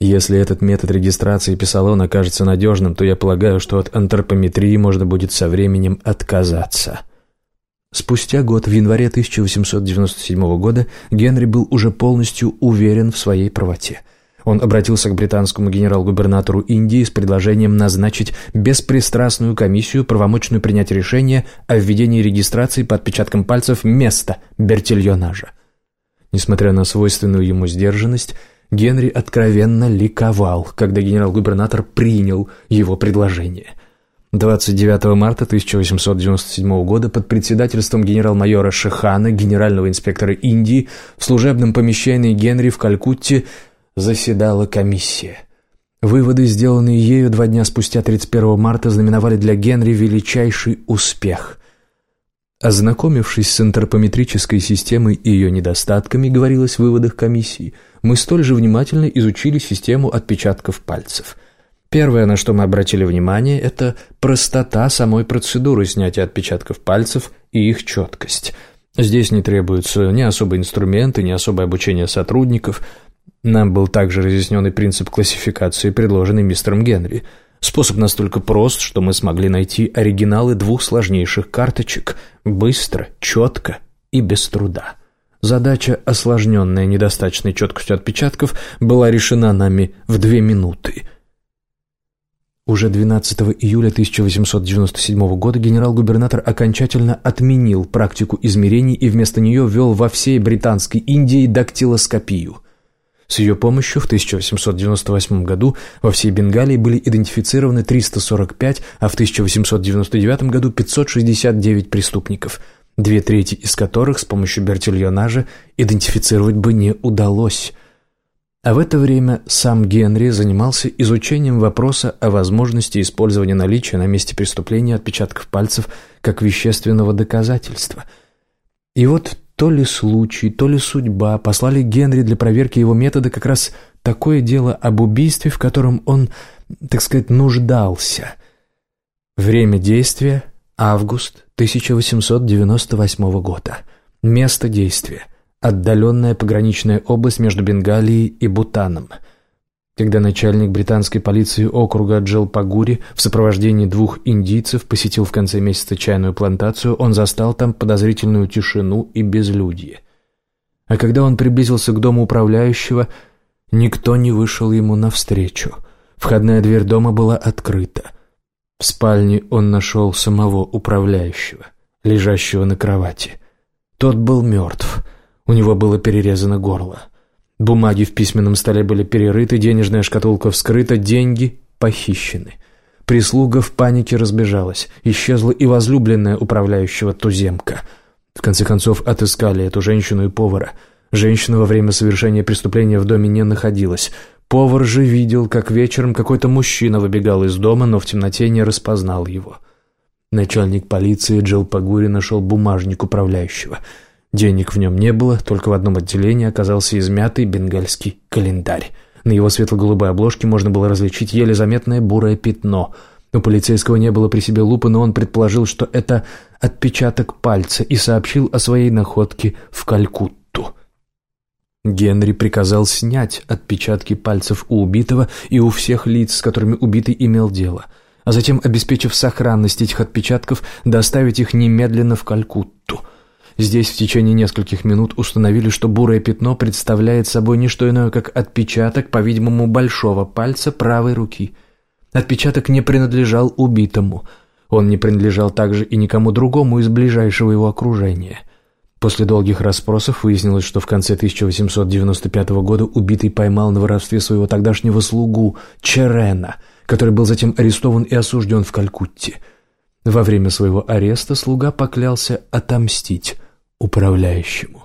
Speaker 2: Если этот метод регистрации писалон окажется надежным, то я полагаю, что от антропометрии можно будет со временем отказаться. Спустя год, в январе 1897 года, Генри был уже полностью уверен в своей правоте – он обратился к британскому генерал-губернатору Индии с предложением назначить беспристрастную комиссию, правомочную принять решение о введении регистрации по отпечаткам пальцев места бертильонажа. Несмотря на свойственную ему сдержанность, Генри откровенно ликовал, когда генерал-губернатор принял его предложение. 29 марта 1897 года под председательством генерал-майора Шихана, генерального инспектора Индии, в служебном помещении Генри в Калькутте – заседала комиссия. Выводы, сделанные ею два дня спустя 31 марта, знаменовали для Генри величайший успех. Ознакомившись с антропометрической системой и ее недостатками, говорилось в выводах комиссии, мы столь же внимательно изучили систему отпечатков пальцев. Первое, на что мы обратили внимание, это простота самой процедуры снятия отпечатков пальцев и их четкость – Здесь не требуются ни особые инструменты, ни особое обучение сотрудников. Нам был также разъяснен и принцип классификации, предложенный мистером Генри. Способ настолько прост, что мы смогли найти оригиналы двух сложнейших карточек быстро, четко и без труда. Задача, осложненная недостаточной четкостью отпечатков, была решена нами в две минуты. Уже 12 июля 1897 года генерал-губернатор окончательно отменил практику измерений и вместо нее ввел во всей Британской Индии дактилоскопию – с ее помощью в 1898 году во всей Бенгалии были идентифицированы 345, а в 1899 году 569 преступников, две трети из которых с помощью бертильонажа идентифицировать бы не удалось. А в это время сам Генри занимался изучением вопроса о возможности использования наличия на месте преступления отпечатков пальцев как вещественного доказательства. И вот то ли случай, то ли судьба послали Генри для проверки его метода как раз такое дело об убийстве, в котором он, так сказать, нуждался. Время действия – август 1898 года. Место действия – отдаленная пограничная область между Бенгалией и Бутаном. Когда начальник британской полиции округа Джел Пагури в сопровождении двух индийцев посетил в конце месяца чайную плантацию, он застал там подозрительную тишину и безлюдье. А когда он приблизился к дому управляющего, никто не вышел ему навстречу. Входная дверь дома была открыта. В спальне он нашел самого управляющего, лежащего на кровати. Тот был мертв, у него было перерезано горло. Бумаги в письменном столе были перерыты, денежная шкатулка вскрыта, деньги похищены. Прислуга в панике разбежалась. Исчезла и возлюбленная управляющего туземка. В конце концов, отыскали эту женщину и повара. Женщина во время совершения преступления в доме не находилась. Повар же видел, как вечером какой-то мужчина выбегал из дома, но в темноте не распознал его. Начальник полиции Джилл Пагури нашел бумажник управляющего – Денег в нем не было, только в одном отделении оказался измятый бенгальский календарь. На его светло-голубой обложке можно было различить еле заметное бурое пятно. У полицейского не было при себе лупы, но он предположил, что это отпечаток пальца и сообщил о своей находке в Калькутту. Генри приказал снять отпечатки пальцев у убитого и у всех лиц, с которыми убитый имел дело, а затем, обеспечив сохранность этих отпечатков, доставить их немедленно в Калькутту – Здесь в течение нескольких минут установили, что бурое пятно представляет собой не что иное, как отпечаток, по-видимому, большого пальца правой руки. Отпечаток не принадлежал убитому. Он не принадлежал также и никому другому из ближайшего его окружения. После долгих расспросов выяснилось, что в конце 1895 года убитый поймал на воровстве своего тогдашнего слугу Черена, который был затем арестован и осужден в Калькутте. Во время своего ареста слуга поклялся отомстить управляющему.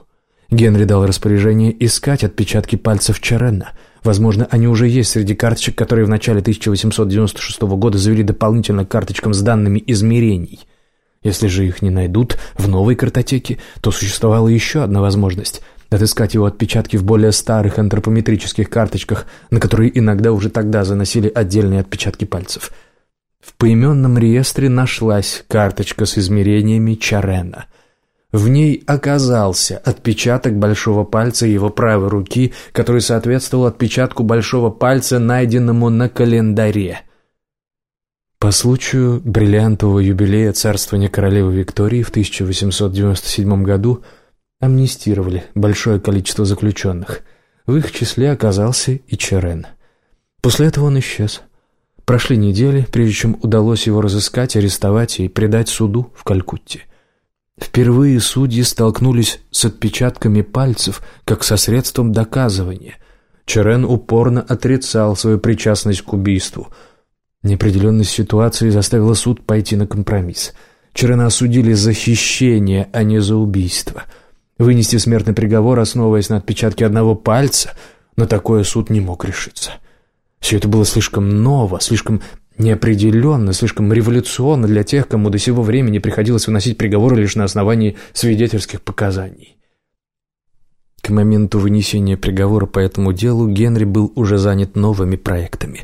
Speaker 2: Генри дал распоряжение искать отпечатки пальцев Чаренна. Возможно, они уже есть среди карточек, которые в начале 1896 года завели дополнительно к карточкам с данными измерений. Если же их не найдут в новой картотеке, то существовала еще одна возможность – отыскать его отпечатки в более старых антропометрических карточках, на которые иногда уже тогда заносили отдельные отпечатки пальцев. В поименном реестре нашлась карточка с измерениями Чарена – в ней оказался отпечаток большого пальца его правой руки, который соответствовал отпечатку большого пальца, найденному на календаре. По случаю бриллиантового юбилея царствования королевы Виктории в 1897 году амнистировали большое количество заключенных. В их числе оказался и Черен. После этого он исчез. Прошли недели, прежде чем удалось его разыскать, арестовать и предать суду в Калькутте. Впервые судьи столкнулись с отпечатками пальцев, как со средством доказывания. Черен упорно отрицал свою причастность к убийству. Неопределенность ситуации заставила суд пойти на компромисс. Черена осудили за хищение, а не за убийство. Вынести смертный приговор, основываясь на отпечатке одного пальца, на такое суд не мог решиться. Все это было слишком ново, слишком неопределенно, слишком революционно для тех, кому до сего времени приходилось выносить приговоры лишь на основании свидетельских показаний. К моменту вынесения приговора по этому делу Генри был уже занят новыми проектами.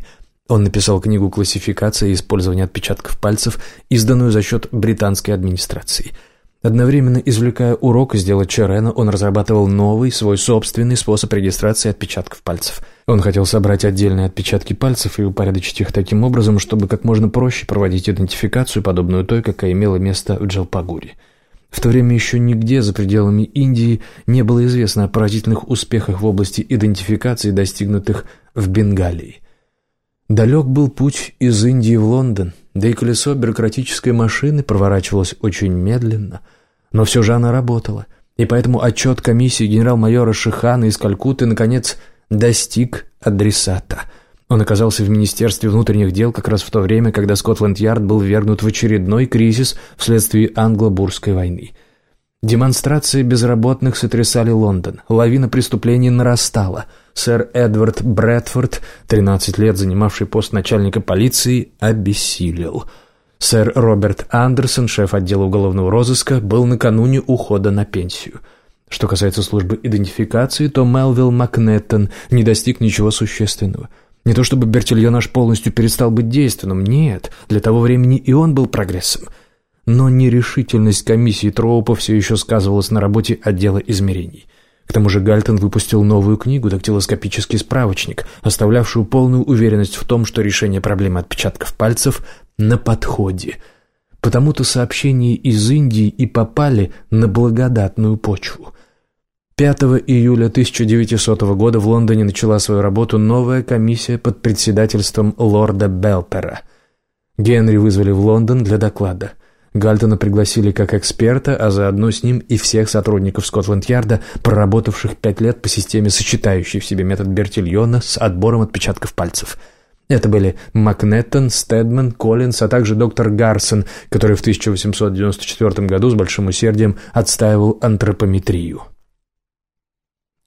Speaker 2: Он написал книгу классификации и использования отпечатков пальцев, изданную за счет британской администрации – Одновременно извлекая урок из дела Черена, он разрабатывал новый, свой собственный способ регистрации отпечатков пальцев. Он хотел собрать отдельные отпечатки пальцев и упорядочить их таким образом, чтобы как можно проще проводить идентификацию, подобную той, какая имела место в Джалпагуре. В то время еще нигде за пределами Индии не было известно о поразительных успехах в области идентификации, достигнутых в Бенгалии. Далек был путь из Индии в Лондон, да и колесо бюрократической машины проворачивалось очень медленно – но все же она работала, и поэтому отчет комиссии генерал-майора Шихана из Калькутты наконец достиг адресата. Он оказался в Министерстве внутренних дел как раз в то время, когда Скотланд-Ярд был ввергнут в очередной кризис вследствие англо-бурской войны. Демонстрации безработных сотрясали Лондон, лавина преступлений нарастала. Сэр Эдвард Брэдфорд, 13 лет занимавший пост начальника полиции, обессилел – Сэр Роберт Андерсон, шеф отдела уголовного розыска, был накануне ухода на пенсию. Что касается службы идентификации, то Мелвилл Макнеттон не достиг ничего существенного. Не то чтобы Бертильон аж полностью перестал быть действенным, нет, для того времени и он был прогрессом. Но нерешительность комиссии Троупа все еще сказывалась на работе отдела измерений. К тому же Гальтон выпустил новую книгу «Дактилоскопический справочник», оставлявшую полную уверенность в том, что решение проблемы отпечатков пальцев на подходе. Потому-то сообщения из Индии и попали на благодатную почву. 5 июля 1900 года в Лондоне начала свою работу новая комиссия под председательством лорда Белпера. Генри вызвали в Лондон для доклада – Гальтона пригласили как эксперта, а заодно с ним и всех сотрудников Скотланд-Ярда, проработавших пять лет по системе, сочетающей в себе метод Бертильона с отбором отпечатков пальцев. Это были Макнеттон, Стедман, Коллинс, а также доктор Гарсон, который в 1894 году с большим усердием отстаивал антропометрию.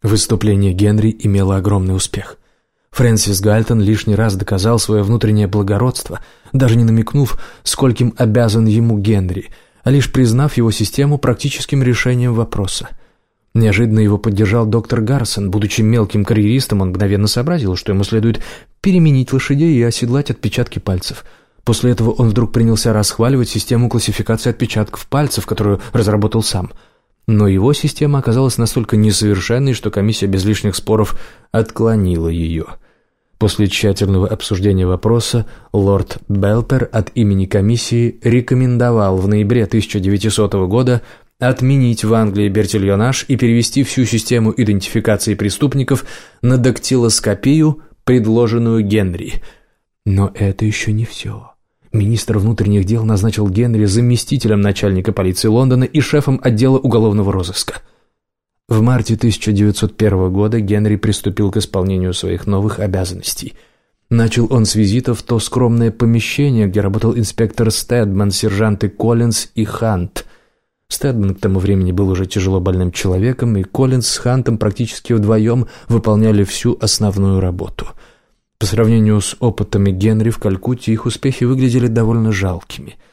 Speaker 2: Выступление Генри имело огромный успех – Фрэнсис Гальтон лишний раз доказал свое внутреннее благородство, даже не намекнув, скольким обязан ему Генри, а лишь признав его систему практическим решением вопроса. Неожиданно его поддержал доктор Гарсон. Будучи мелким карьеристом, он мгновенно сообразил, что ему следует переменить лошадей и оседлать отпечатки пальцев. После этого он вдруг принялся расхваливать систему классификации отпечатков пальцев, которую разработал сам – но его система оказалась настолько несовершенной, что комиссия без лишних споров отклонила ее. После тщательного обсуждения вопроса лорд Белпер от имени комиссии рекомендовал в ноябре 1900 года отменить в Англии бертильонаж и перевести всю систему идентификации преступников на дактилоскопию, предложенную Генри. Но это еще не все. Министр внутренних дел назначил Генри заместителем начальника полиции Лондона и шефом отдела уголовного розыска – в марте 1901 года Генри приступил к исполнению своих новых обязанностей. Начал он с визита в то скромное помещение, где работал инспектор Стэдман, сержанты Коллинз и Хант. Стэдман к тому времени был уже тяжело больным человеком, и Коллинз с Хантом практически вдвоем выполняли всю основную работу. По сравнению с опытами Генри в Калькутте их успехи выглядели довольно жалкими –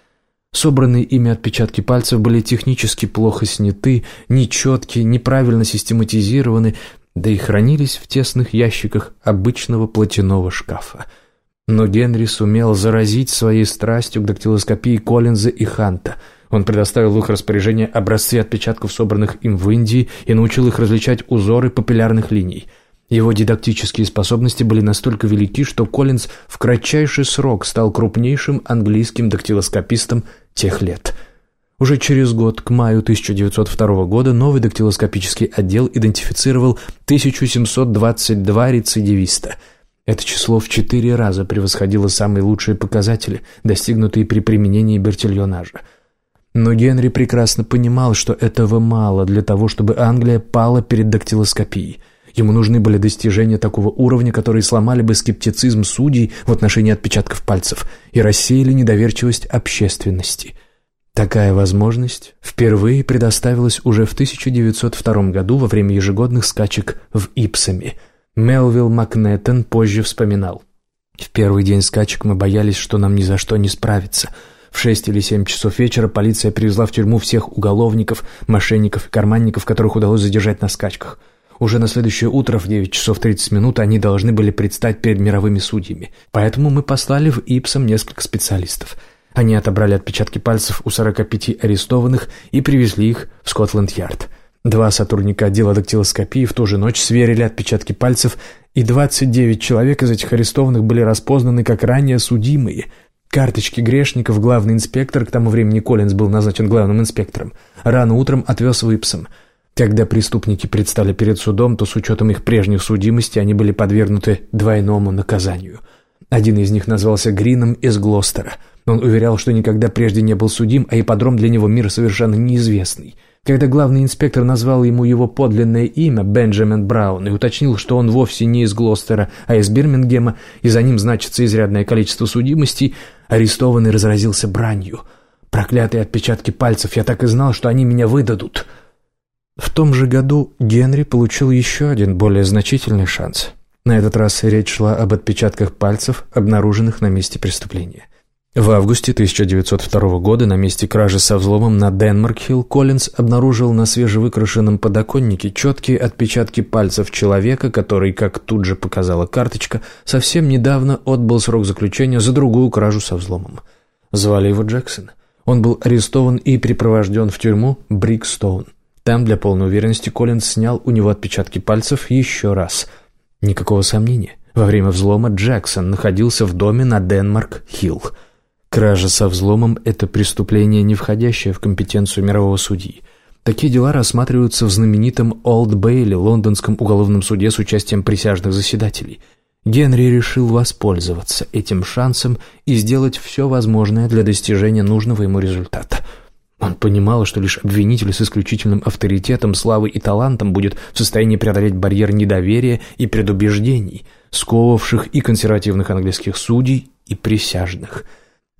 Speaker 2: Собранные ими отпечатки пальцев были технически плохо сняты, нечеткие, неправильно систематизированы, да и хранились в тесных ящиках обычного платяного шкафа. Но Генри сумел заразить своей страстью к дактилоскопии Коллинза и Ханта. Он предоставил в их распоряжение образцы отпечатков, собранных им в Индии, и научил их различать узоры папиллярных линий – его дидактические способности были настолько велики, что Коллинз в кратчайший срок стал крупнейшим английским дактилоскопистом тех лет. Уже через год, к маю 1902 года, новый дактилоскопический отдел идентифицировал 1722 рецидивиста. Это число в четыре раза превосходило самые лучшие показатели, достигнутые при применении бертильонажа. Но Генри прекрасно понимал, что этого мало для того, чтобы Англия пала перед дактилоскопией – Ему нужны были достижения такого уровня, которые сломали бы скептицизм судей в отношении отпечатков пальцев и рассеяли недоверчивость общественности. Такая возможность впервые предоставилась уже в 1902 году во время ежегодных скачек в Ипсами. Мелвилл Макнеттон позже вспоминал. «В первый день скачек мы боялись, что нам ни за что не справиться». В шесть или семь часов вечера полиция привезла в тюрьму всех уголовников, мошенников и карманников, которых удалось задержать на скачках – уже на следующее утро в 9 часов 30 минут они должны были предстать перед мировыми судьями. Поэтому мы послали в Ипсом несколько специалистов. Они отобрали отпечатки пальцев у 45 арестованных и привезли их в Скотланд-Ярд. Два сотрудника отдела дактилоскопии в ту же ночь сверили отпечатки пальцев, и 29 человек из этих арестованных были распознаны как ранее судимые. Карточки грешников главный инспектор, к тому времени Коллинз был назначен главным инспектором, рано утром отвез в Ипсом – когда преступники предстали перед судом, то с учетом их прежних судимостей они были подвергнуты двойному наказанию. Один из них назвался Грином из Глостера. Он уверял, что никогда прежде не был судим, а ипподром для него мир совершенно неизвестный. Когда главный инспектор назвал ему его подлинное имя, Бенджамин Браун, и уточнил, что он вовсе не из Глостера, а из Бирмингема, и за ним значится изрядное количество судимостей, арестованный разразился бранью. «Проклятые отпечатки пальцев, я так и знал, что они меня выдадут!» В том же году Генри получил еще один более значительный шанс. На этот раз речь шла об отпечатках пальцев, обнаруженных на месте преступления. В августе 1902 года на месте кражи со взломом на Денмарк-Хилл Коллинз обнаружил на свежевыкрашенном подоконнике четкие отпечатки пальцев человека, который, как тут же показала карточка, совсем недавно отбыл срок заключения за другую кражу со взломом. Звали его Джексон. Он был арестован и препровожден в тюрьму Брикстоун. Там, для полной уверенности, Коллинз снял у него отпечатки пальцев еще раз. Никакого сомнения. Во время взлома Джексон находился в доме на Денмарк-Хилл. Кража со взломом – это преступление, не входящее в компетенцию мирового судьи. Такие дела рассматриваются в знаменитом Олд Бейли, лондонском уголовном суде с участием присяжных заседателей. Генри решил воспользоваться этим шансом и сделать все возможное для достижения нужного ему результата – он понимал, что лишь обвинитель с исключительным авторитетом, славой и талантом будет в состоянии преодолеть барьер недоверия и предубеждений, сковавших и консервативных английских судей, и присяжных.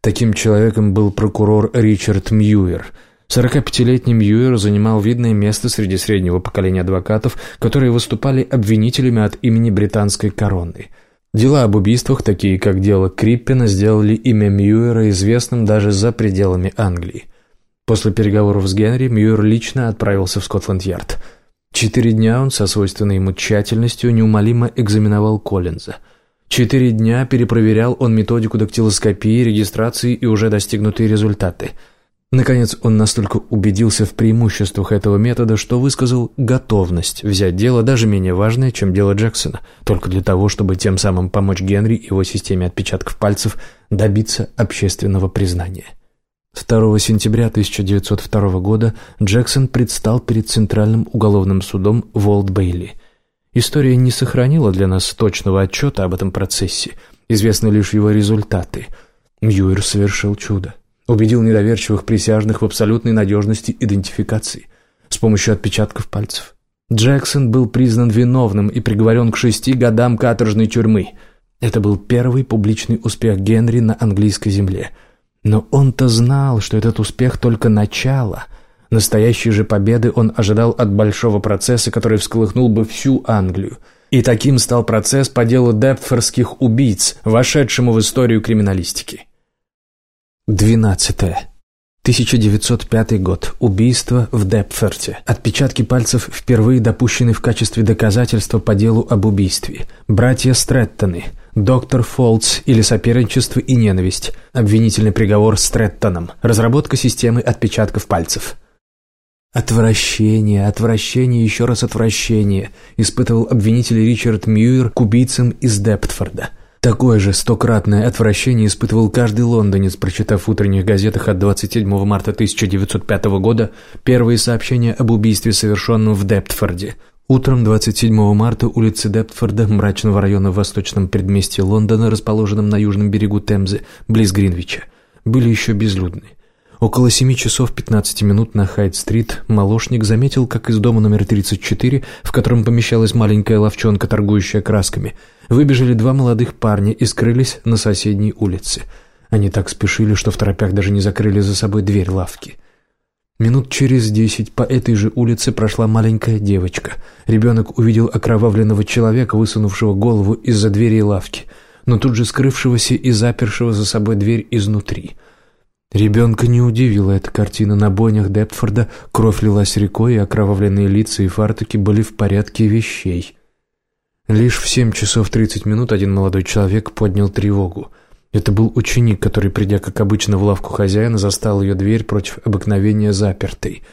Speaker 2: Таким человеком был прокурор Ричард Мьюер. 45-летний Мьюер занимал видное место среди среднего поколения адвокатов, которые выступали обвинителями от имени британской короны – Дела об убийствах, такие как дело Криппена, сделали имя Мьюера известным даже за пределами Англии. После переговоров с Генри Мьюр лично отправился в Скотланд-Ярд. Четыре дня он со свойственной ему тщательностью неумолимо экзаменовал Коллинза. Четыре дня перепроверял он методику дактилоскопии, регистрации и уже достигнутые результаты. Наконец, он настолько убедился в преимуществах этого метода, что высказал готовность взять дело даже менее важное, чем дело Джексона, только для того, чтобы тем самым помочь Генри и его системе отпечатков пальцев добиться общественного признания. 2 сентября 1902 года Джексон предстал перед Центральным уголовным судом в Олд-Бейли. История не сохранила для нас точного отчета об этом процессе, известны лишь его результаты. Мьюир совершил чудо. Убедил недоверчивых присяжных в абсолютной надежности идентификации с помощью отпечатков пальцев. Джексон был признан виновным и приговорен к шести годам каторжной тюрьмы. Это был первый публичный успех Генри на английской земле – но он-то знал, что этот успех только начало. Настоящей же победы он ожидал от большого процесса, который всколыхнул бы всю Англию. И таким стал процесс по делу дептфорских убийц, вошедшему в историю криминалистики. 12. 1905 год. Убийство в Депфорте. Отпечатки пальцев впервые допущены в качестве доказательства по делу об убийстве. Братья Стрэттоны – Доктор Фолтс или соперничество и ненависть. Обвинительный приговор Стрэттоном. Разработка системы отпечатков пальцев. Отвращение, отвращение, еще раз отвращение испытывал обвинитель Ричард Мьюер к убийцам из Дептфорда. Такое же стократное отвращение испытывал каждый лондонец, прочитав в утренних газетах от 27 марта 1905 года первые сообщения об убийстве, совершенном в Дептфорде. Утром 27 марта улицы Дептфорда, мрачного района в восточном предместье Лондона, расположенном на южном берегу Темзы, близ Гринвича, были еще безлюдны. Около семи часов 15 минут на Хайт-стрит молочник заметил, как из дома номер 34, в котором помещалась маленькая ловчонка, торгующая красками, выбежали два молодых парня и скрылись на соседней улице. Они так спешили, что в торопях даже не закрыли за собой дверь лавки. Минут через десять по этой же улице прошла маленькая девочка. Ребенок увидел окровавленного человека, высунувшего голову из-за двери лавки, но тут же скрывшегося и запершего за собой дверь изнутри. Ребенка не удивила эта картина. На бойнях Депфорда кровь лилась рекой, и окровавленные лица и фартуки были в порядке вещей. Лишь в семь часов тридцать минут один молодой человек поднял тревогу – это был ученик, который, придя, как обычно, в лавку хозяина, застал ее дверь против обыкновения запертой.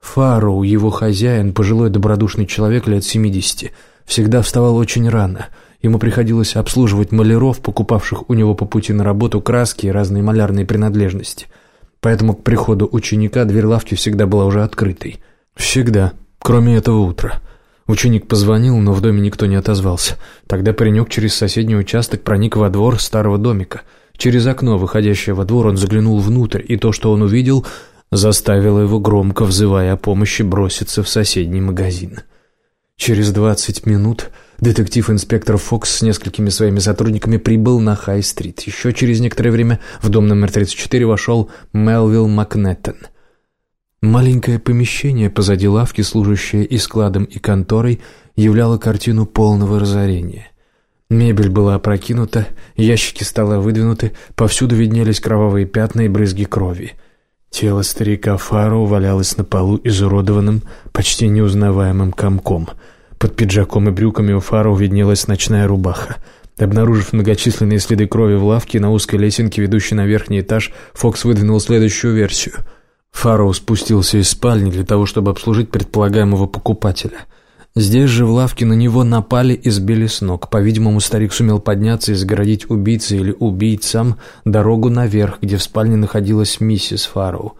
Speaker 2: Фароу, его хозяин, пожилой добродушный человек лет семидесяти, всегда вставал очень рано. Ему приходилось обслуживать маляров, покупавших у него по пути на работу краски и разные малярные принадлежности. Поэтому к приходу ученика дверь лавки всегда была уже открытой. Всегда, кроме этого утра. Ученик позвонил, но в доме никто не отозвался. Тогда паренек через соседний участок проник во двор старого домика. Через окно, выходящее во двор, он заглянул внутрь, и то, что он увидел, заставило его, громко взывая о помощи, броситься в соседний магазин. Через двадцать минут детектив-инспектор Фокс с несколькими своими сотрудниками прибыл на Хай-стрит. Еще через некоторое время в дом номер 34 вошел Мелвилл Макнеттон – Маленькое помещение позади лавки, служащее и складом, и конторой, являло картину полного разорения. Мебель была опрокинута, ящики стола выдвинуты, повсюду виднелись кровавые пятна и брызги крови. Тело старика Фаро валялось на полу изуродованным, почти неузнаваемым комком. Под пиджаком и брюками у Фаро виднелась ночная рубаха. Обнаружив многочисленные следы крови в лавке на узкой лесенке, ведущей на верхний этаж, Фокс выдвинул следующую версию —
Speaker 1: Фароу спустился из спальни для того, чтобы обслужить предполагаемого покупателя. Здесь же в лавке на него напали и сбили с ног. По-видимому, старик сумел подняться и загородить убийце или убийцам дорогу наверх, где в спальне находилась миссис Фароу.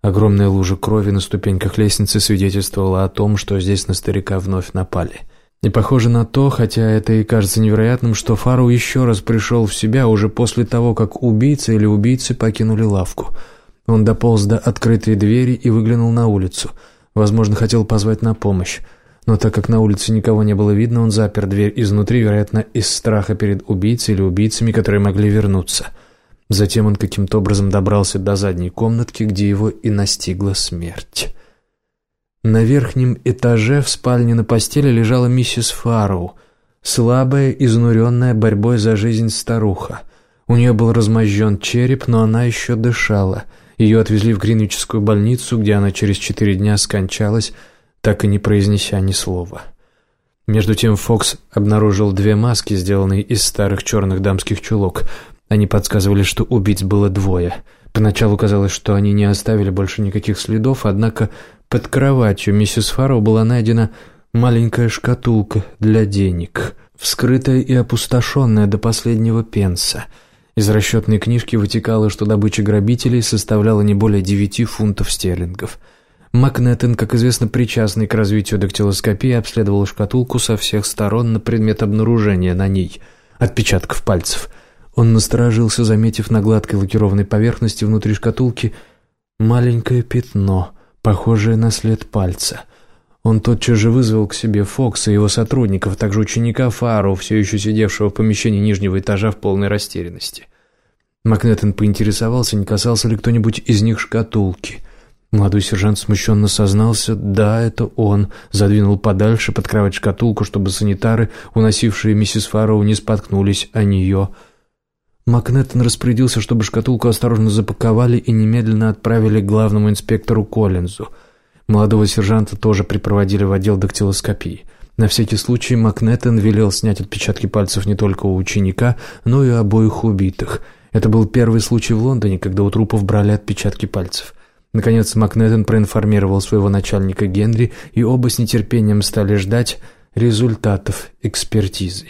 Speaker 1: Огромная лужа крови на ступеньках лестницы свидетельствовала о том, что здесь на старика вновь напали. И похоже на то, хотя это и кажется невероятным, что Фароу еще раз пришел в себя уже после того, как убийца или убийцы покинули лавку. Он дополз до открытой двери и выглянул на улицу. Возможно, хотел позвать на помощь. Но так как на улице никого не было видно, он запер дверь изнутри, вероятно, из страха перед убийцей или убийцами, которые могли вернуться. Затем он каким-то образом добрался до задней комнатки, где его и настигла смерть. На верхнем этаже в спальне на постели лежала миссис Фарроу, слабая, изнуренная борьбой за жизнь старуха. У нее был размозжен череп, но она еще дышала. Ее отвезли в Гринвичскую больницу, где она через четыре дня скончалась, так и не произнеся ни слова. Между тем Фокс обнаружил две маски, сделанные из старых черных дамских чулок. Они подсказывали, что убийц было двое. Поначалу казалось, что они не оставили больше никаких следов, однако под кроватью миссис Фарроу была найдена маленькая шкатулка для денег, вскрытая и опустошенная до последнего пенса. Из расчетной книжки вытекало, что добыча грабителей составляла не более девяти фунтов стерлингов – Макнеттон, как известно, причастный к развитию дактилоскопии, обследовал шкатулку со всех сторон на предмет обнаружения на ней отпечатков пальцев. Он насторожился, заметив на гладкой лакированной поверхности внутри шкатулки маленькое пятно, похожее на след пальца. Он тотчас же вызвал к себе Фокса и его сотрудников, а также ученика Фару, все еще сидевшего в помещении нижнего этажа в полной растерянности. Макнеттон поинтересовался, не касался ли кто-нибудь из них шкатулки – Молодой сержант смущенно сознался, да, это он, задвинул подальше под кровать шкатулку, чтобы санитары, уносившие миссис Фарроу, не споткнулись о нее. Макнеттон распорядился, чтобы шкатулку осторожно запаковали и немедленно отправили к главному инспектору Коллинзу. Молодого сержанта тоже припроводили в отдел дактилоскопии. На всякий случай Макнеттон велел снять отпечатки пальцев не только у ученика, но и обоих убитых. Это был первый случай в Лондоне, когда у трупов брали отпечатки пальцев. Наконец Макнеттон проинформировал своего начальника Генри, и оба с нетерпением стали ждать результатов экспертизы.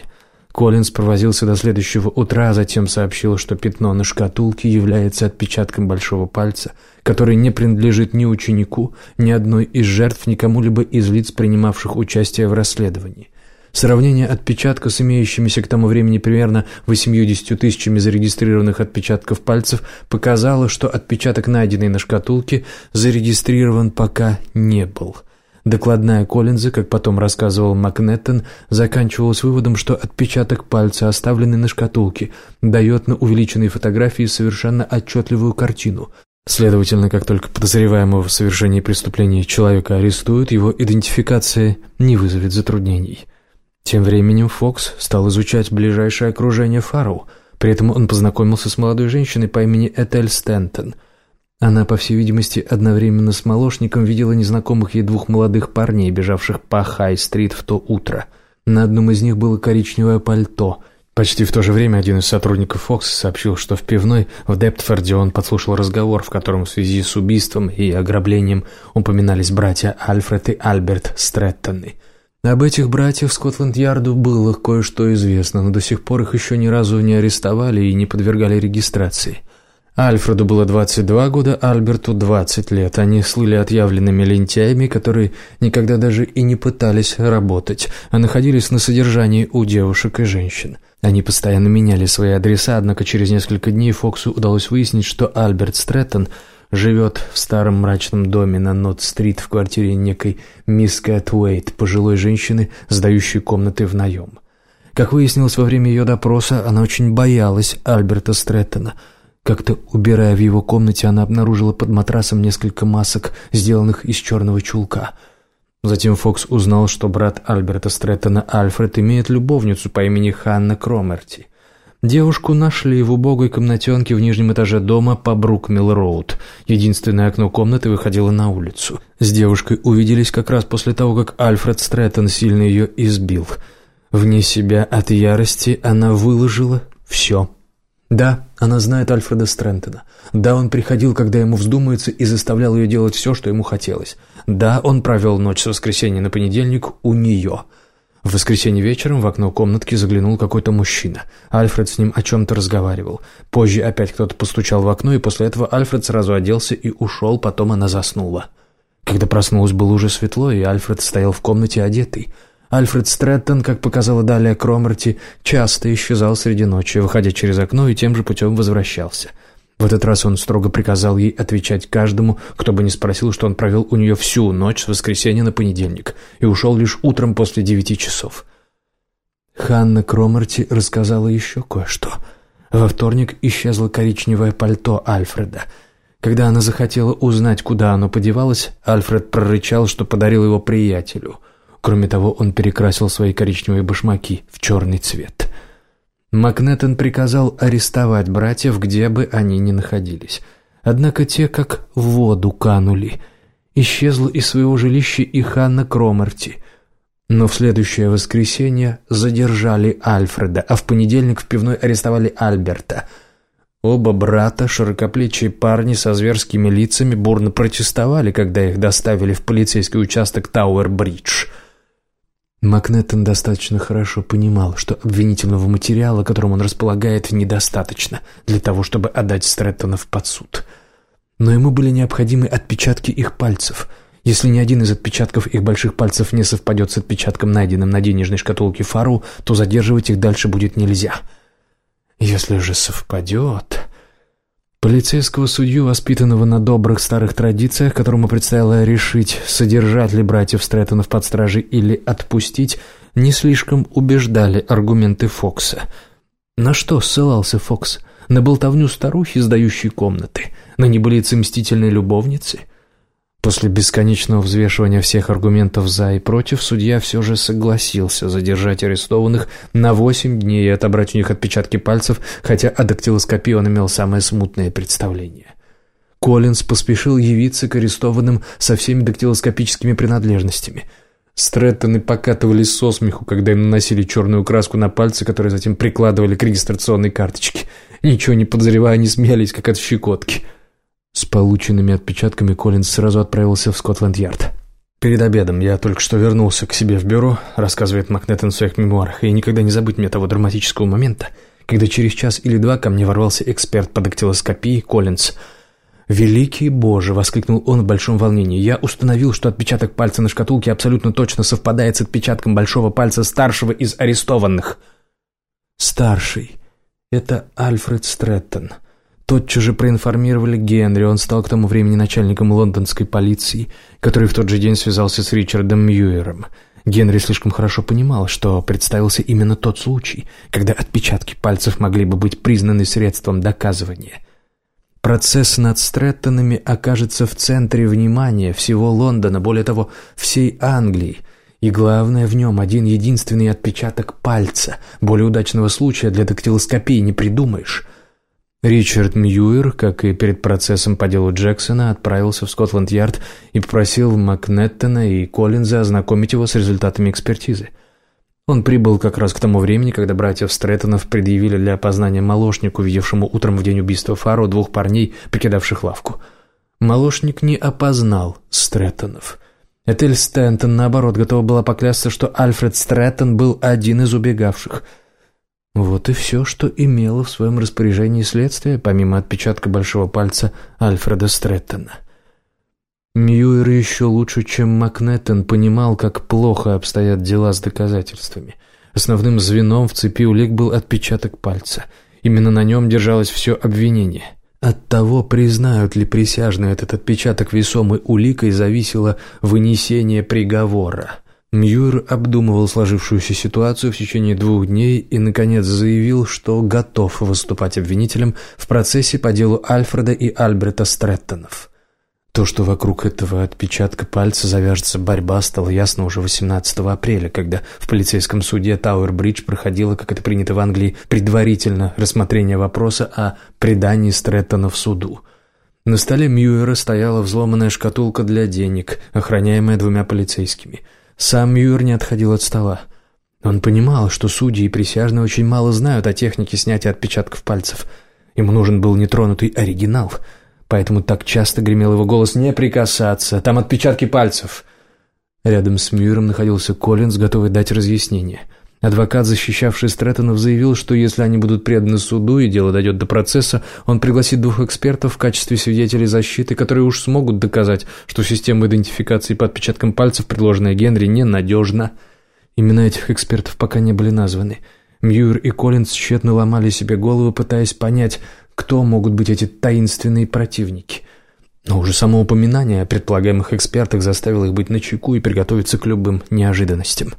Speaker 1: Коллинз провозился до следующего утра, а затем сообщил, что пятно на шкатулке является отпечатком большого пальца, который не принадлежит ни ученику, ни одной из жертв, ни кому-либо из лиц, принимавших участие в расследовании. Сравнение отпечатка с имеющимися к тому времени примерно 80 тысячами зарегистрированных отпечатков пальцев показало, что отпечаток, найденный на шкатулке, зарегистрирован пока не был. Докладная Коллинза, как потом рассказывал Макнеттон, заканчивалась выводом, что отпечаток пальца, оставленный на шкатулке, дает на увеличенной фотографии совершенно отчетливую картину. Следовательно, как только подозреваемого в совершении преступления человека арестуют, его идентификация не вызовет затруднений. Тем временем Фокс стал изучать ближайшее окружение Фарроу. При этом он познакомился с молодой женщиной по имени Этель Стентон. Она, по всей видимости, одновременно с молочником видела незнакомых ей двух молодых парней, бежавших по Хай-стрит в то утро. На одном из них было коричневое пальто. Почти в то же время один из сотрудников Фокса сообщил, что в пивной в Дептфорде он подслушал разговор, в котором в связи с убийством и ограблением упоминались братья Альфред и Альберт Стрэттоны – об этих братьях Скотланд-Ярду было кое-что известно, но до сих пор их еще ни разу не арестовали и не подвергали регистрации. Альфреду было 22 года, Альберту 20 лет. Они слыли отъявленными лентяями, которые никогда даже и не пытались работать, а находились на содержании у девушек и женщин. Они постоянно меняли свои адреса, однако через несколько дней Фоксу удалось выяснить, что Альберт Стрэттон – живет в старом мрачном доме на Нот-стрит в квартире некой мисс Кэт Уэйт, пожилой женщины, сдающей комнаты в наем. Как выяснилось во время ее допроса, она очень боялась Альберта Стрэттона. Как-то, убирая в его комнате, она обнаружила под матрасом несколько масок, сделанных из черного чулка. Затем Фокс узнал, что брат Альберта Стрэттона Альфред имеет любовницу по имени Ханна Кромерти – Девушку нашли в убогой комнатенке в нижнем этаже дома по Брукмилл-Роуд. Единственное окно комнаты выходило на улицу. С девушкой увиделись как раз после того, как Альфред Стрэттон сильно ее избил. Вне себя от ярости она выложила все. Да, она знает Альфреда Стрэнтона. Да, он приходил, когда ему вздумается, и заставлял ее делать все, что ему хотелось. Да, он провел ночь с воскресенья на понедельник у нее. В воскресенье вечером в окно комнатки заглянул какой-то мужчина. Альфред с ним о чем-то разговаривал. Позже опять кто-то постучал в окно, и после этого Альфред сразу оделся и ушел, потом она заснула. Когда проснулась, было уже светло, и Альфред стоял в комнате одетый. Альфред Стрэттон, как показала далее Кромерти, часто исчезал среди ночи, выходя через окно и тем же путем возвращался. В этот раз он строго приказал ей отвечать каждому, кто бы не спросил, что он провел у нее всю ночь с воскресенья на понедельник и ушел лишь утром после девяти часов. Ханна Кромерти рассказала еще кое-что. Во вторник исчезло коричневое пальто Альфреда. Когда она захотела узнать, куда оно подевалось, Альфред прорычал, что подарил его приятелю — Кроме того, он перекрасил свои коричневые башмаки в черный цвет. Макнеттон приказал арестовать братьев, где бы они ни находились. Однако те как в воду канули. Исчезла из своего жилища и Ханна Кромарти. Но в следующее воскресенье задержали Альфреда, а в понедельник в пивной арестовали Альберта – Оба брата, широкоплечие парни со зверскими лицами, бурно протестовали, когда их доставили в полицейский участок Тауэр-Бридж. Макнеттон достаточно хорошо понимал, что обвинительного материала, которым он располагает, недостаточно для того, чтобы отдать Стрэттонов под суд. Но ему были необходимы отпечатки их пальцев. Если ни один из отпечатков их больших пальцев не совпадет с отпечатком, найденным на денежной шкатулке Фару, то задерживать их дальше будет нельзя. Если же совпадет... Полицейского судью, воспитанного на добрых старых традициях, которому предстояло решить, содержать ли братьев Стрэттонов под стражей или отпустить, не слишком убеждали аргументы Фокса. На что ссылался Фокс? На болтовню старухи, сдающей комнаты? На небылицы мстительной любовницы? После бесконечного взвешивания всех аргументов «за» и «против» судья все же согласился задержать арестованных на восемь дней и отобрать у них отпечатки пальцев, хотя о дактилоскопии он имел самое смутное представление. Коллинз поспешил явиться к арестованным со всеми дактилоскопическими принадлежностями. Стрэттоны покатывались со смеху, когда им наносили черную краску на пальцы, которые затем прикладывали к регистрационной карточке. Ничего не подозревая, они смеялись, как от щекотки. С полученными отпечатками Коллинз сразу отправился в Скотланд-Ярд. «Перед обедом я только что вернулся к себе в бюро», — рассказывает Макнеттон в своих мемуарах, «и никогда не забыть мне того драматического момента, когда через час или два ко мне ворвался эксперт по дактилоскопии Коллинз. «Великий Боже!» — воскликнул он в большом волнении. «Я установил, что отпечаток пальца на шкатулке абсолютно точно совпадает с отпечатком большого пальца старшего из арестованных». «Старший. Это Альфред Стрэттон». Тотчас же проинформировали Генри, он стал к тому времени начальником лондонской полиции, который в тот же день связался с Ричардом Мьюером. Генри слишком хорошо понимал, что представился именно тот случай, когда отпечатки пальцев могли бы быть признаны средством доказывания. Процесс над Стрэттонами окажется в центре внимания всего Лондона, более того, всей Англии, и главное в нем один единственный отпечаток пальца. Более удачного случая для дактилоскопии не придумаешь – Ричард Мьюер, как и перед процессом по делу Джексона, отправился в Скотланд-Ярд и попросил Макнеттона и Коллинза ознакомить его с результатами экспертизы. Он прибыл как раз к тому времени, когда братьев Стрэттонов предъявили для опознания молочнику, видевшему утром в день убийства Фару двух парней, покидавших лавку. Молочник не опознал Стрэттонов. Этель Стэнтон, наоборот, готова была поклясться, что Альфред Стрэттон был один из убегавших – вот и все, что имело в своем распоряжении следствие, помимо отпечатка большого пальца Альфреда Стрэттона. Мьюэр еще лучше, чем Макнеттон, понимал, как плохо обстоят дела с доказательствами. Основным звеном в цепи улик был отпечаток пальца. Именно на нем держалось все обвинение. От того, признают ли присяжные этот отпечаток весомой уликой, зависело вынесение приговора. Мьюр обдумывал сложившуюся ситуацию в течение двух дней и, наконец, заявил, что готов выступать обвинителем в процессе по делу Альфреда и Альберта Стрэттонов. То, что вокруг этого отпечатка пальца завяжется борьба, стало ясно уже 18 апреля, когда в полицейском суде Тауэр-Бридж проходило, как это принято в Англии, предварительно рассмотрение вопроса о предании Стрэттона в суду. На столе Мьюера стояла взломанная шкатулка для денег, охраняемая двумя полицейскими – сам Мьюр не отходил от стола. Он понимал, что судьи и присяжные очень мало знают о технике снятия отпечатков пальцев. Ему нужен был нетронутый оригинал, поэтому так часто гремел его голос «Не прикасаться! Там отпечатки пальцев!» Рядом с Мьюером находился Коллинз, готовый дать разъяснение – Адвокат, защищавший Стрэттонов, заявил, что если они будут преданы суду и дело дойдет до процесса, он пригласит двух экспертов в качестве свидетелей защиты, которые уж смогут доказать, что система идентификации по отпечаткам пальцев, предложенная Генри, ненадежна. Имена этих экспертов пока не были названы. Мьюер и Коллинз тщетно ломали себе головы, пытаясь понять, кто могут быть эти таинственные противники. Но уже само упоминание о предполагаемых экспертах заставило их быть начеку и приготовиться к любым неожиданностям.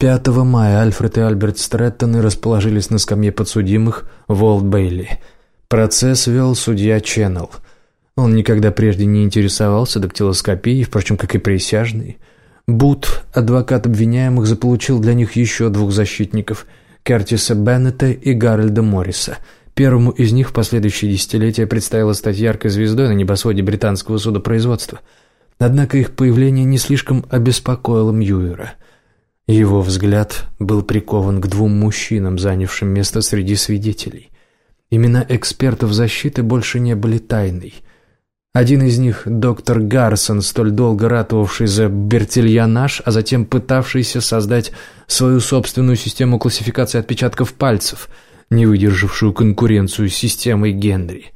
Speaker 1: 5 мая Альфред и Альберт Стрэттоны расположились на скамье подсудимых в Олд-Бейли. Процесс вел судья Ченнел. Он никогда прежде не интересовался дактилоскопией, впрочем, как и присяжный. Бут, адвокат обвиняемых, заполучил для них еще двух защитников – Кертиса Беннета и Гарольда Морриса. Первому из них в последующие десятилетия предстояло стать яркой звездой на небосводе британского судопроизводства. Однако их появление не слишком обеспокоило Мьюера – его взгляд был прикован к двум мужчинам, занявшим место среди свидетелей. Имена экспертов защиты больше не были тайной. Один из них – доктор Гарсон, столь долго ратовавший за бертильянаж, а затем пытавшийся создать свою собственную систему классификации отпечатков пальцев, не выдержавшую конкуренцию с системой Генри.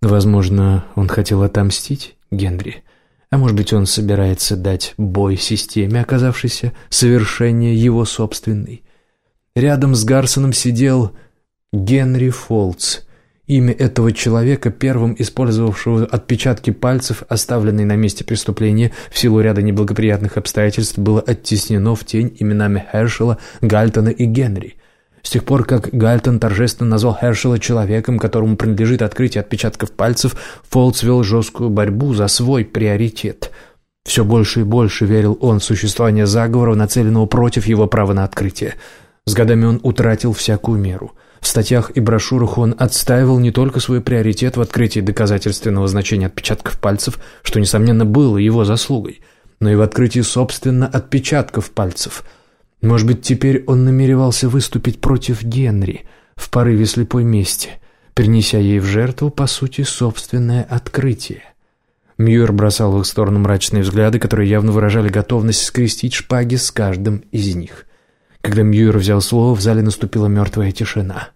Speaker 1: Возможно, он хотел отомстить Генри – а может быть, он собирается дать бой системе, оказавшейся совершеннее его собственной. Рядом с Гарсоном сидел Генри Фолц. Имя этого человека, первым использовавшего отпечатки пальцев, оставленные на месте преступления в силу ряда неблагоприятных обстоятельств, было оттеснено в тень именами Хершела, Гальтона и Генри. С тех пор, как Гальтон торжественно назвал Хершела человеком, которому принадлежит открытие отпечатков пальцев, Фолц вел жесткую борьбу за свой приоритет. Все больше и больше верил он в существование заговора, нацеленного против его права на открытие. С годами он утратил всякую меру. В статьях и брошюрах он отстаивал не только свой приоритет в открытии доказательственного значения отпечатков пальцев, что, несомненно, было его заслугой, но и в открытии, собственно, отпечатков пальцев – может быть, теперь он намеревался выступить против Генри в порыве слепой мести, принеся ей в жертву, по сути, собственное открытие. Мьюер бросал в их сторону мрачные взгляды, которые явно выражали готовность скрестить шпаги с каждым из них. Когда Мьюер взял слово, в зале наступила мертвая тишина.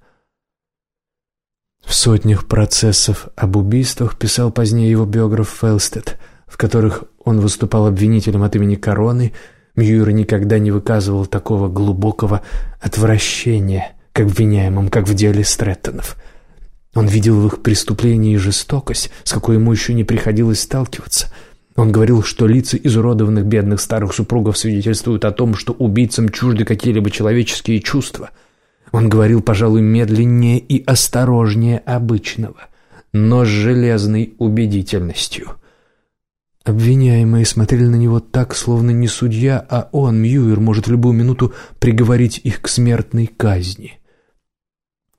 Speaker 1: В сотнях процессов об убийствах писал позднее его биограф Фелстед, в которых он выступал обвинителем от имени короны – Мьюир никогда не выказывал такого глубокого отвращения к обвиняемым, как в деле Стрэттонов. Он видел в их преступлении жестокость, с какой ему еще не приходилось сталкиваться. Он говорил, что лица изуродованных бедных старых супругов свидетельствуют о том, что убийцам чужды какие-либо человеческие чувства. Он говорил, пожалуй, медленнее и осторожнее обычного, но с железной убедительностью – Обвиняемые смотрели на него так, словно не судья, а он, Мьюер, может в любую минуту приговорить их к смертной казни.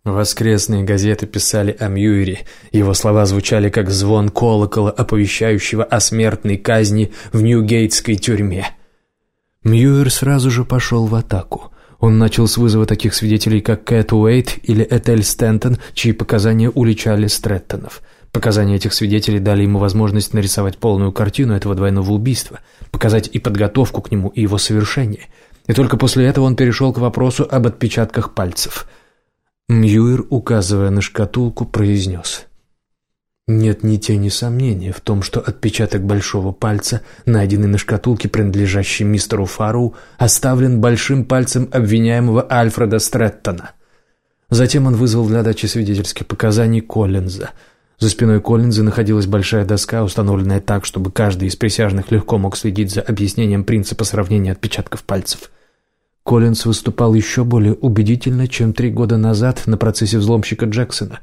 Speaker 1: Воскресные газеты писали о Мьюере. Его слова звучали как звон колокола, оповещающего о смертной казни в Ньюгейтской тюрьме. Мьюер сразу же пошел в атаку. Он начал с вызова таких свидетелей, как Кэт Уэйт или Этель Стентон, чьи показания уличали Стрэттонов – Показания этих свидетелей дали ему возможность нарисовать полную картину этого двойного убийства, показать и подготовку к нему, и его совершение. И только после этого он перешел к вопросу об отпечатках пальцев. Мьюир, указывая на шкатулку, произнес. «Нет ни тени сомнения в том, что отпечаток большого пальца, найденный на шкатулке, принадлежащей мистеру Фару, оставлен большим пальцем обвиняемого Альфреда Стрэттона». Затем он вызвал для дачи свидетельских показаний Коллинза – за спиной Коллинза находилась большая доска, установленная так, чтобы каждый из присяжных легко мог следить за объяснением принципа сравнения отпечатков пальцев. Коллинз выступал еще более убедительно, чем три года назад на процессе взломщика Джексона.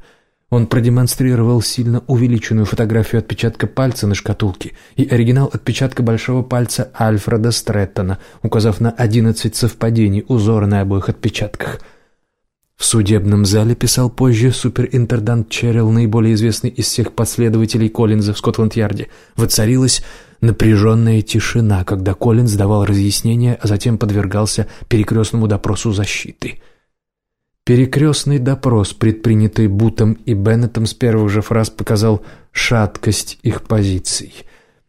Speaker 1: Он продемонстрировал сильно увеличенную фотографию отпечатка пальца на шкатулке и оригинал отпечатка большого пальца Альфреда Стрэттона, указав на 11 совпадений узора на обоих отпечатках – в судебном зале, писал позже суперинтендант Черрилл, наиболее известный из всех последователей Коллинза в Скотланд-Ярде, воцарилась напряженная тишина, когда Коллинз давал разъяснения, а затем подвергался перекрестному допросу защиты. Перекрестный допрос, предпринятый Бутом и Беннетом с первых же фраз, показал шаткость их позиций.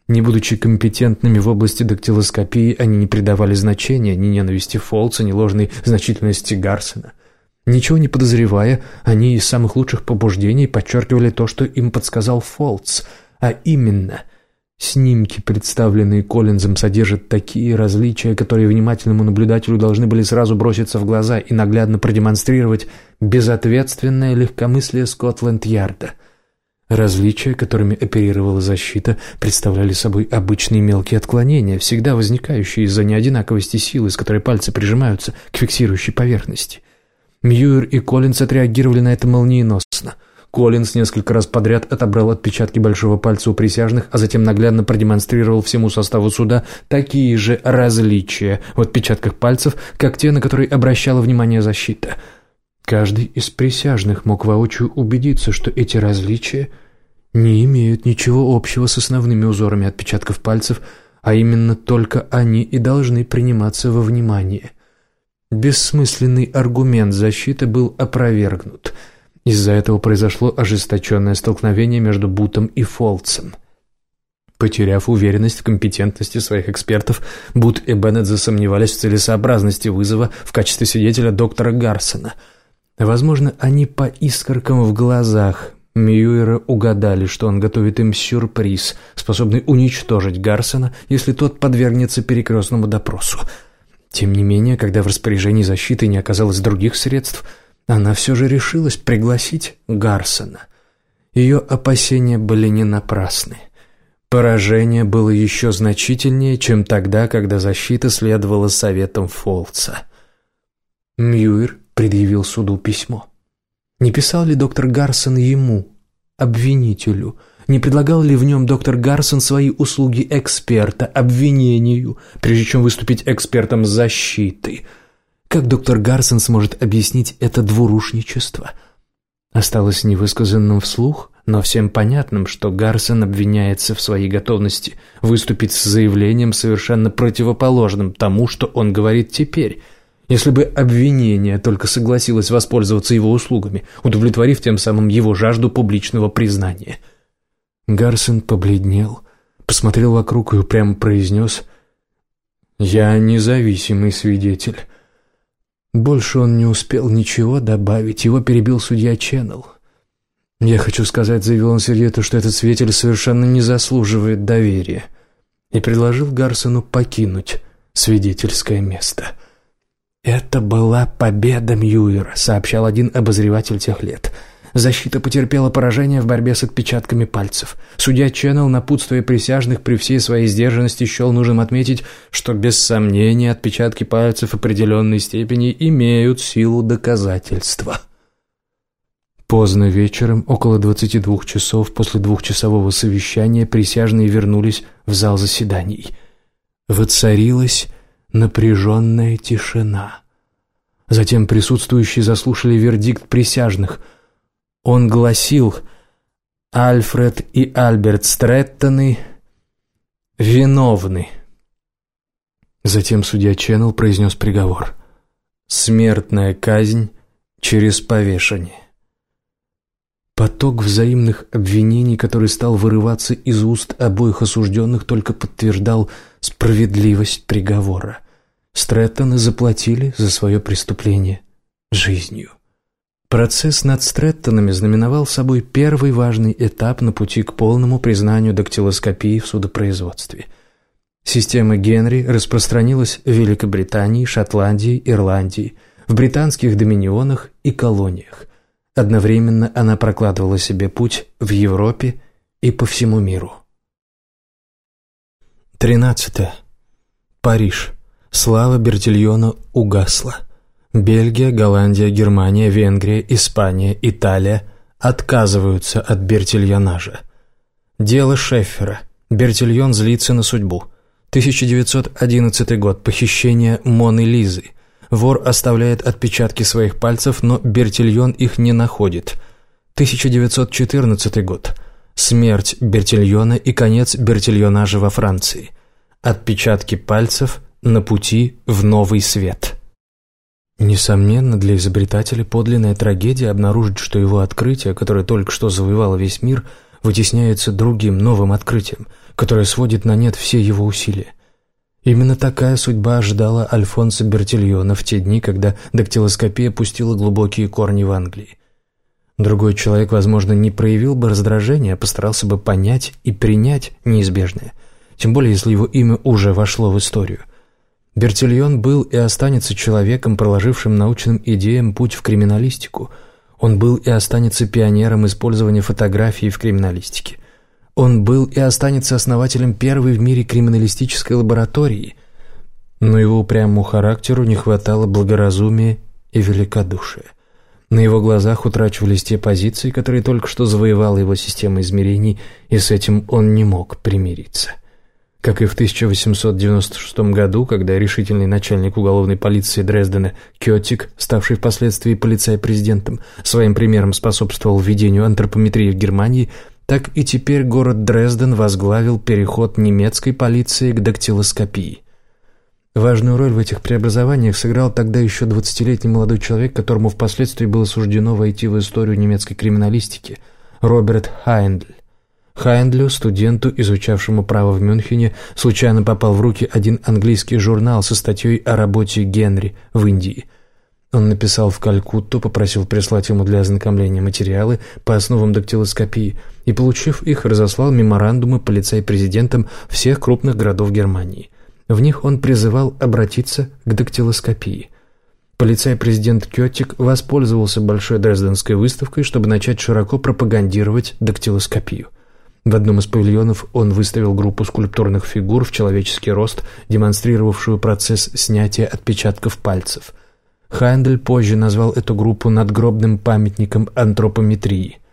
Speaker 1: Не будучи компетентными в области дактилоскопии, они не придавали значения ни ненависти Фолца, ни ложной значительности Гарсона – Ничего не подозревая, они из самых лучших побуждений подчеркивали то, что им подсказал Фолтс, а именно снимки, представленные Коллинзом, содержат такие различия, которые внимательному наблюдателю должны были сразу броситься в глаза и наглядно продемонстрировать безответственное легкомыслие Скотланд-Ярда. Различия, которыми оперировала защита, представляли собой обычные мелкие отклонения, всегда возникающие из-за неодинаковости силы, с которой пальцы прижимаются к фиксирующей поверхности – Мьюер и Коллинз отреагировали на это молниеносно. Коллинз несколько раз подряд отобрал отпечатки большого пальца у присяжных, а затем наглядно продемонстрировал всему составу суда такие же различия в отпечатках пальцев, как те, на которые обращала внимание защита. Каждый из присяжных мог воочию убедиться, что эти различия не имеют ничего общего с основными узорами отпечатков пальцев, а именно только они и должны приниматься во внимание – Бессмысленный аргумент защиты был опровергнут. Из-за этого произошло ожесточенное столкновение между Бутом и Фолцем. Потеряв уверенность в компетентности своих экспертов, Бут и Беннет засомневались в целесообразности вызова в качестве свидетеля доктора Гарсона. Возможно, они по искоркам в глазах Мьюера угадали, что он готовит им сюрприз, способный уничтожить Гарсона, если тот подвергнется перекрестному допросу – тем не менее, когда в распоряжении защиты не оказалось других средств, она все же решилась пригласить Гарсона. Ее опасения были не напрасны. Поражение было еще значительнее, чем тогда, когда защита следовала советам Фолца. Мьюир предъявил суду письмо. Не писал ли доктор Гарсон ему, обвинителю, не предлагал ли в нем доктор Гарсон свои услуги эксперта, обвинению, прежде чем выступить экспертом защиты? Как доктор Гарсон сможет объяснить это двурушничество? Осталось невысказанным вслух, но всем понятным, что Гарсон обвиняется в своей готовности выступить с заявлением, совершенно противоположным тому, что он говорит теперь – если бы обвинение только согласилось воспользоваться его услугами, удовлетворив тем самым его жажду публичного признания – Гарсон побледнел, посмотрел вокруг и упрямо произнес «Я независимый свидетель». Больше он не успел ничего добавить, его перебил судья Ченнел. «Я хочу сказать», — заявил он Сергею, что этот свидетель совершенно не заслуживает доверия, и предложил Гарсону покинуть свидетельское место. «Это была победа Мьюера», — сообщал один обозреватель тех лет — Защита потерпела поражение в борьбе с отпечатками пальцев. Судья Ченнел, напутствуя присяжных при всей своей сдержанности, счел нужным отметить, что без сомнения отпечатки пальцев определенной степени имеют силу доказательства. Поздно вечером, около 22 часов после двухчасового совещания, присяжные вернулись в зал заседаний. Воцарилась напряженная тишина. Затем присутствующие заслушали вердикт присяжных – он гласил «Альфред и Альберт Стрэттоны виновны». Затем судья Ченнел произнес приговор. «Смертная казнь через повешение». Поток взаимных обвинений, который стал вырываться из уст обоих осужденных, только подтверждал справедливость приговора. Стрэттоны заплатили за свое преступление жизнью. Процесс над Стрэттонами знаменовал собой первый важный этап на пути к полному признанию дактилоскопии в судопроизводстве. Система Генри распространилась в Великобритании, Шотландии, Ирландии, в британских доминионах и колониях. Одновременно она прокладывала себе путь в Европе и по всему миру. 13. Париж. Слава Бертильона угасла. Бельгия, Голландия, Германия, Венгрия, Испания, Италия отказываются от Бертильонажа. Дело Шеффера. Бертильон злится на судьбу. 1911 год. Похищение Моны Лизы. Вор оставляет отпечатки своих пальцев, но Бертильон их не находит. 1914 год. Смерть Бертильона и конец Бертильонажа во Франции. Отпечатки пальцев на пути в новый свет. Несомненно, для изобретателя подлинная трагедия обнаружить, что его открытие, которое только что завоевало весь мир, вытесняется другим новым открытием, которое сводит на нет все его усилия. Именно такая судьба ожидала Альфонса Бертильона в те дни, когда дактилоскопия пустила глубокие корни в Англии. Другой человек, возможно, не проявил бы раздражения, а постарался бы понять и принять неизбежное, тем более если его имя уже вошло в историю. Бертильон был и останется человеком, проложившим научным идеям путь в криминалистику. Он был и останется пионером использования фотографии в криминалистике. Он был и останется основателем первой в мире криминалистической лаборатории, но его упрямому характеру не хватало благоразумия и великодушия. На его глазах утрачивались те позиции, которые только что завоевала его система измерений, и с этим он не мог примириться. Как и в 1896 году, когда решительный начальник уголовной полиции Дрездена Кётик, ставший впоследствии полицай-президентом, своим примером способствовал введению антропометрии в Германии, так и теперь город Дрезден возглавил переход немецкой полиции к дактилоскопии. Важную роль в этих преобразованиях сыграл тогда еще 20-летний молодой человек, которому впоследствии было суждено войти в историю немецкой криминалистики – Роберт Хайндль. Хайндлю, студенту, изучавшему право в Мюнхене, случайно попал в руки один английский журнал со статьей о работе Генри в Индии. Он написал в Калькутту, попросил прислать ему для ознакомления материалы по основам дактилоскопии и, получив их, разослал меморандумы полицай-президентам всех крупных городов Германии. В них он призывал обратиться к дактилоскопии. Полицай-президент Кётик воспользовался Большой Дрезденской выставкой, чтобы начать широко пропагандировать дактилоскопию. В одном из павильонов он выставил группу скульптурных фигур в человеческий рост, демонстрировавшую процесс снятия отпечатков пальцев. Хайндель позже назвал эту группу надгробным памятником антропометрии –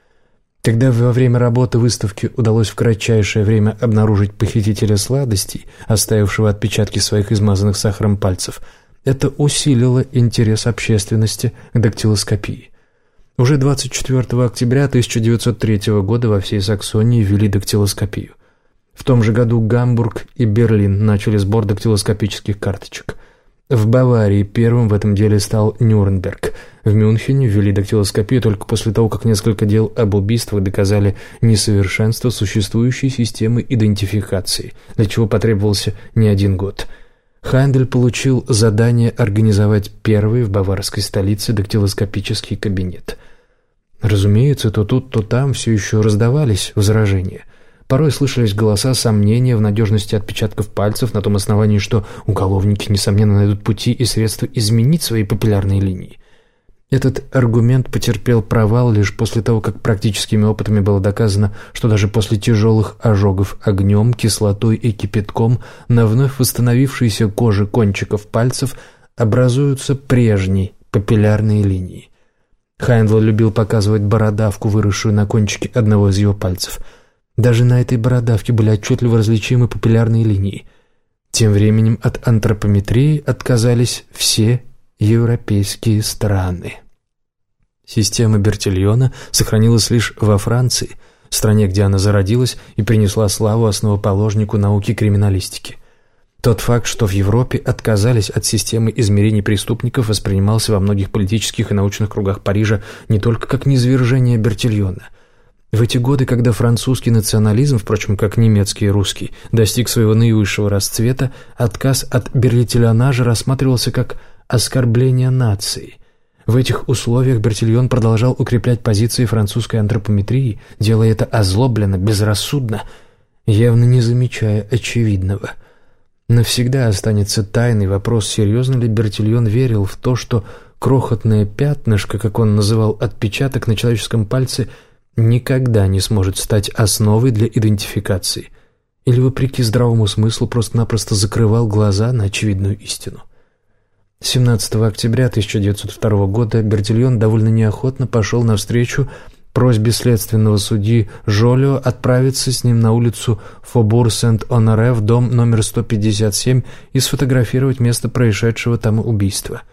Speaker 1: когда во время работы выставки удалось в кратчайшее время обнаружить похитителя сладостей, оставившего отпечатки своих измазанных сахаром пальцев, это усилило интерес общественности к дактилоскопии. Уже 24 октября 1903 года во всей Саксонии ввели дактилоскопию. В том же году Гамбург и Берлин начали сбор дактилоскопических карточек – в Баварии первым в этом деле стал Нюрнберг. В Мюнхене ввели дактилоскопию только после того, как несколько дел об убийствах доказали несовершенство существующей системы идентификации, для чего потребовался не один год. Хайндель получил задание организовать первый в баварской столице дактилоскопический кабинет. Разумеется, то тут, то там все еще раздавались возражения. Порой слышались голоса сомнения в надежности отпечатков пальцев на том основании, что уголовники, несомненно, найдут пути и средства изменить свои популярные линии. Этот аргумент потерпел провал лишь после того, как практическими опытами было доказано, что даже после тяжелых ожогов огнем, кислотой и кипятком на вновь восстановившейся коже кончиков пальцев образуются прежние папиллярные линии. Хайндл любил показывать бородавку, выросшую на кончике одного из его пальцев – даже на этой бородавке были отчетливо различимы папиллярные линии. Тем временем от антропометрии отказались все европейские страны. Система Бертильона сохранилась лишь во Франции, стране, где она зародилась и принесла славу основоположнику науки криминалистики. Тот факт, что в Европе отказались от системы измерений преступников, воспринимался во многих политических и научных кругах Парижа не только как низвержение Бертильона – в эти годы, когда французский национализм, впрочем, как немецкий и русский, достиг своего наивысшего расцвета, отказ от берлитиллионажа рассматривался как оскорбление нации. В этих условиях Бертильон продолжал укреплять позиции французской антропометрии, делая это озлобленно, безрассудно, явно не замечая очевидного. Навсегда останется тайный вопрос, серьезно ли Бертильон верил в то, что крохотное пятнышко, как он называл отпечаток на человеческом пальце – никогда не сможет стать основой для идентификации, или, вопреки здравому смыслу, просто-напросто закрывал глаза на очевидную истину. 17 октября 1902 года Бертильон довольно неохотно пошел навстречу просьбе следственного судьи Жолио отправиться с ним на улицу Фобур-Сент-Оноре в дом номер 157 и сфотографировать место происшедшего там убийства –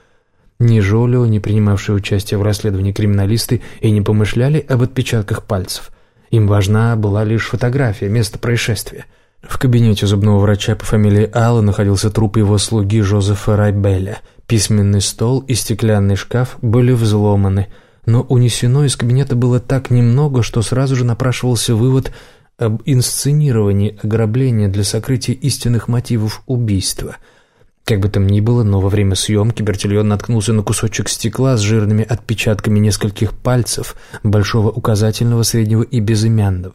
Speaker 1: ни Жолио, ни принимавшие участие в расследовании криминалисты и не помышляли об отпечатках пальцев. Им важна была лишь фотография, место происшествия. В кабинете зубного врача по фамилии Алла находился труп его слуги Жозефа Райбеля. Письменный стол и стеклянный шкаф были взломаны, но унесено из кабинета было так немного, что сразу же напрашивался вывод об инсценировании ограбления для сокрытия истинных мотивов убийства – как бы там ни было, но во время съемки Бертильон наткнулся на кусочек стекла с жирными отпечатками нескольких пальцев, большого указательного, среднего и безымянного.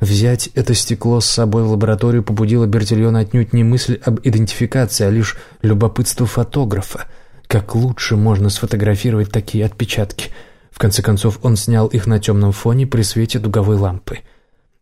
Speaker 1: Взять это стекло с собой в лабораторию побудило Бертильона отнюдь не мысль об идентификации, а лишь любопытство фотографа. Как лучше можно сфотографировать такие отпечатки? В конце концов, он снял их на темном фоне при свете дуговой лампы.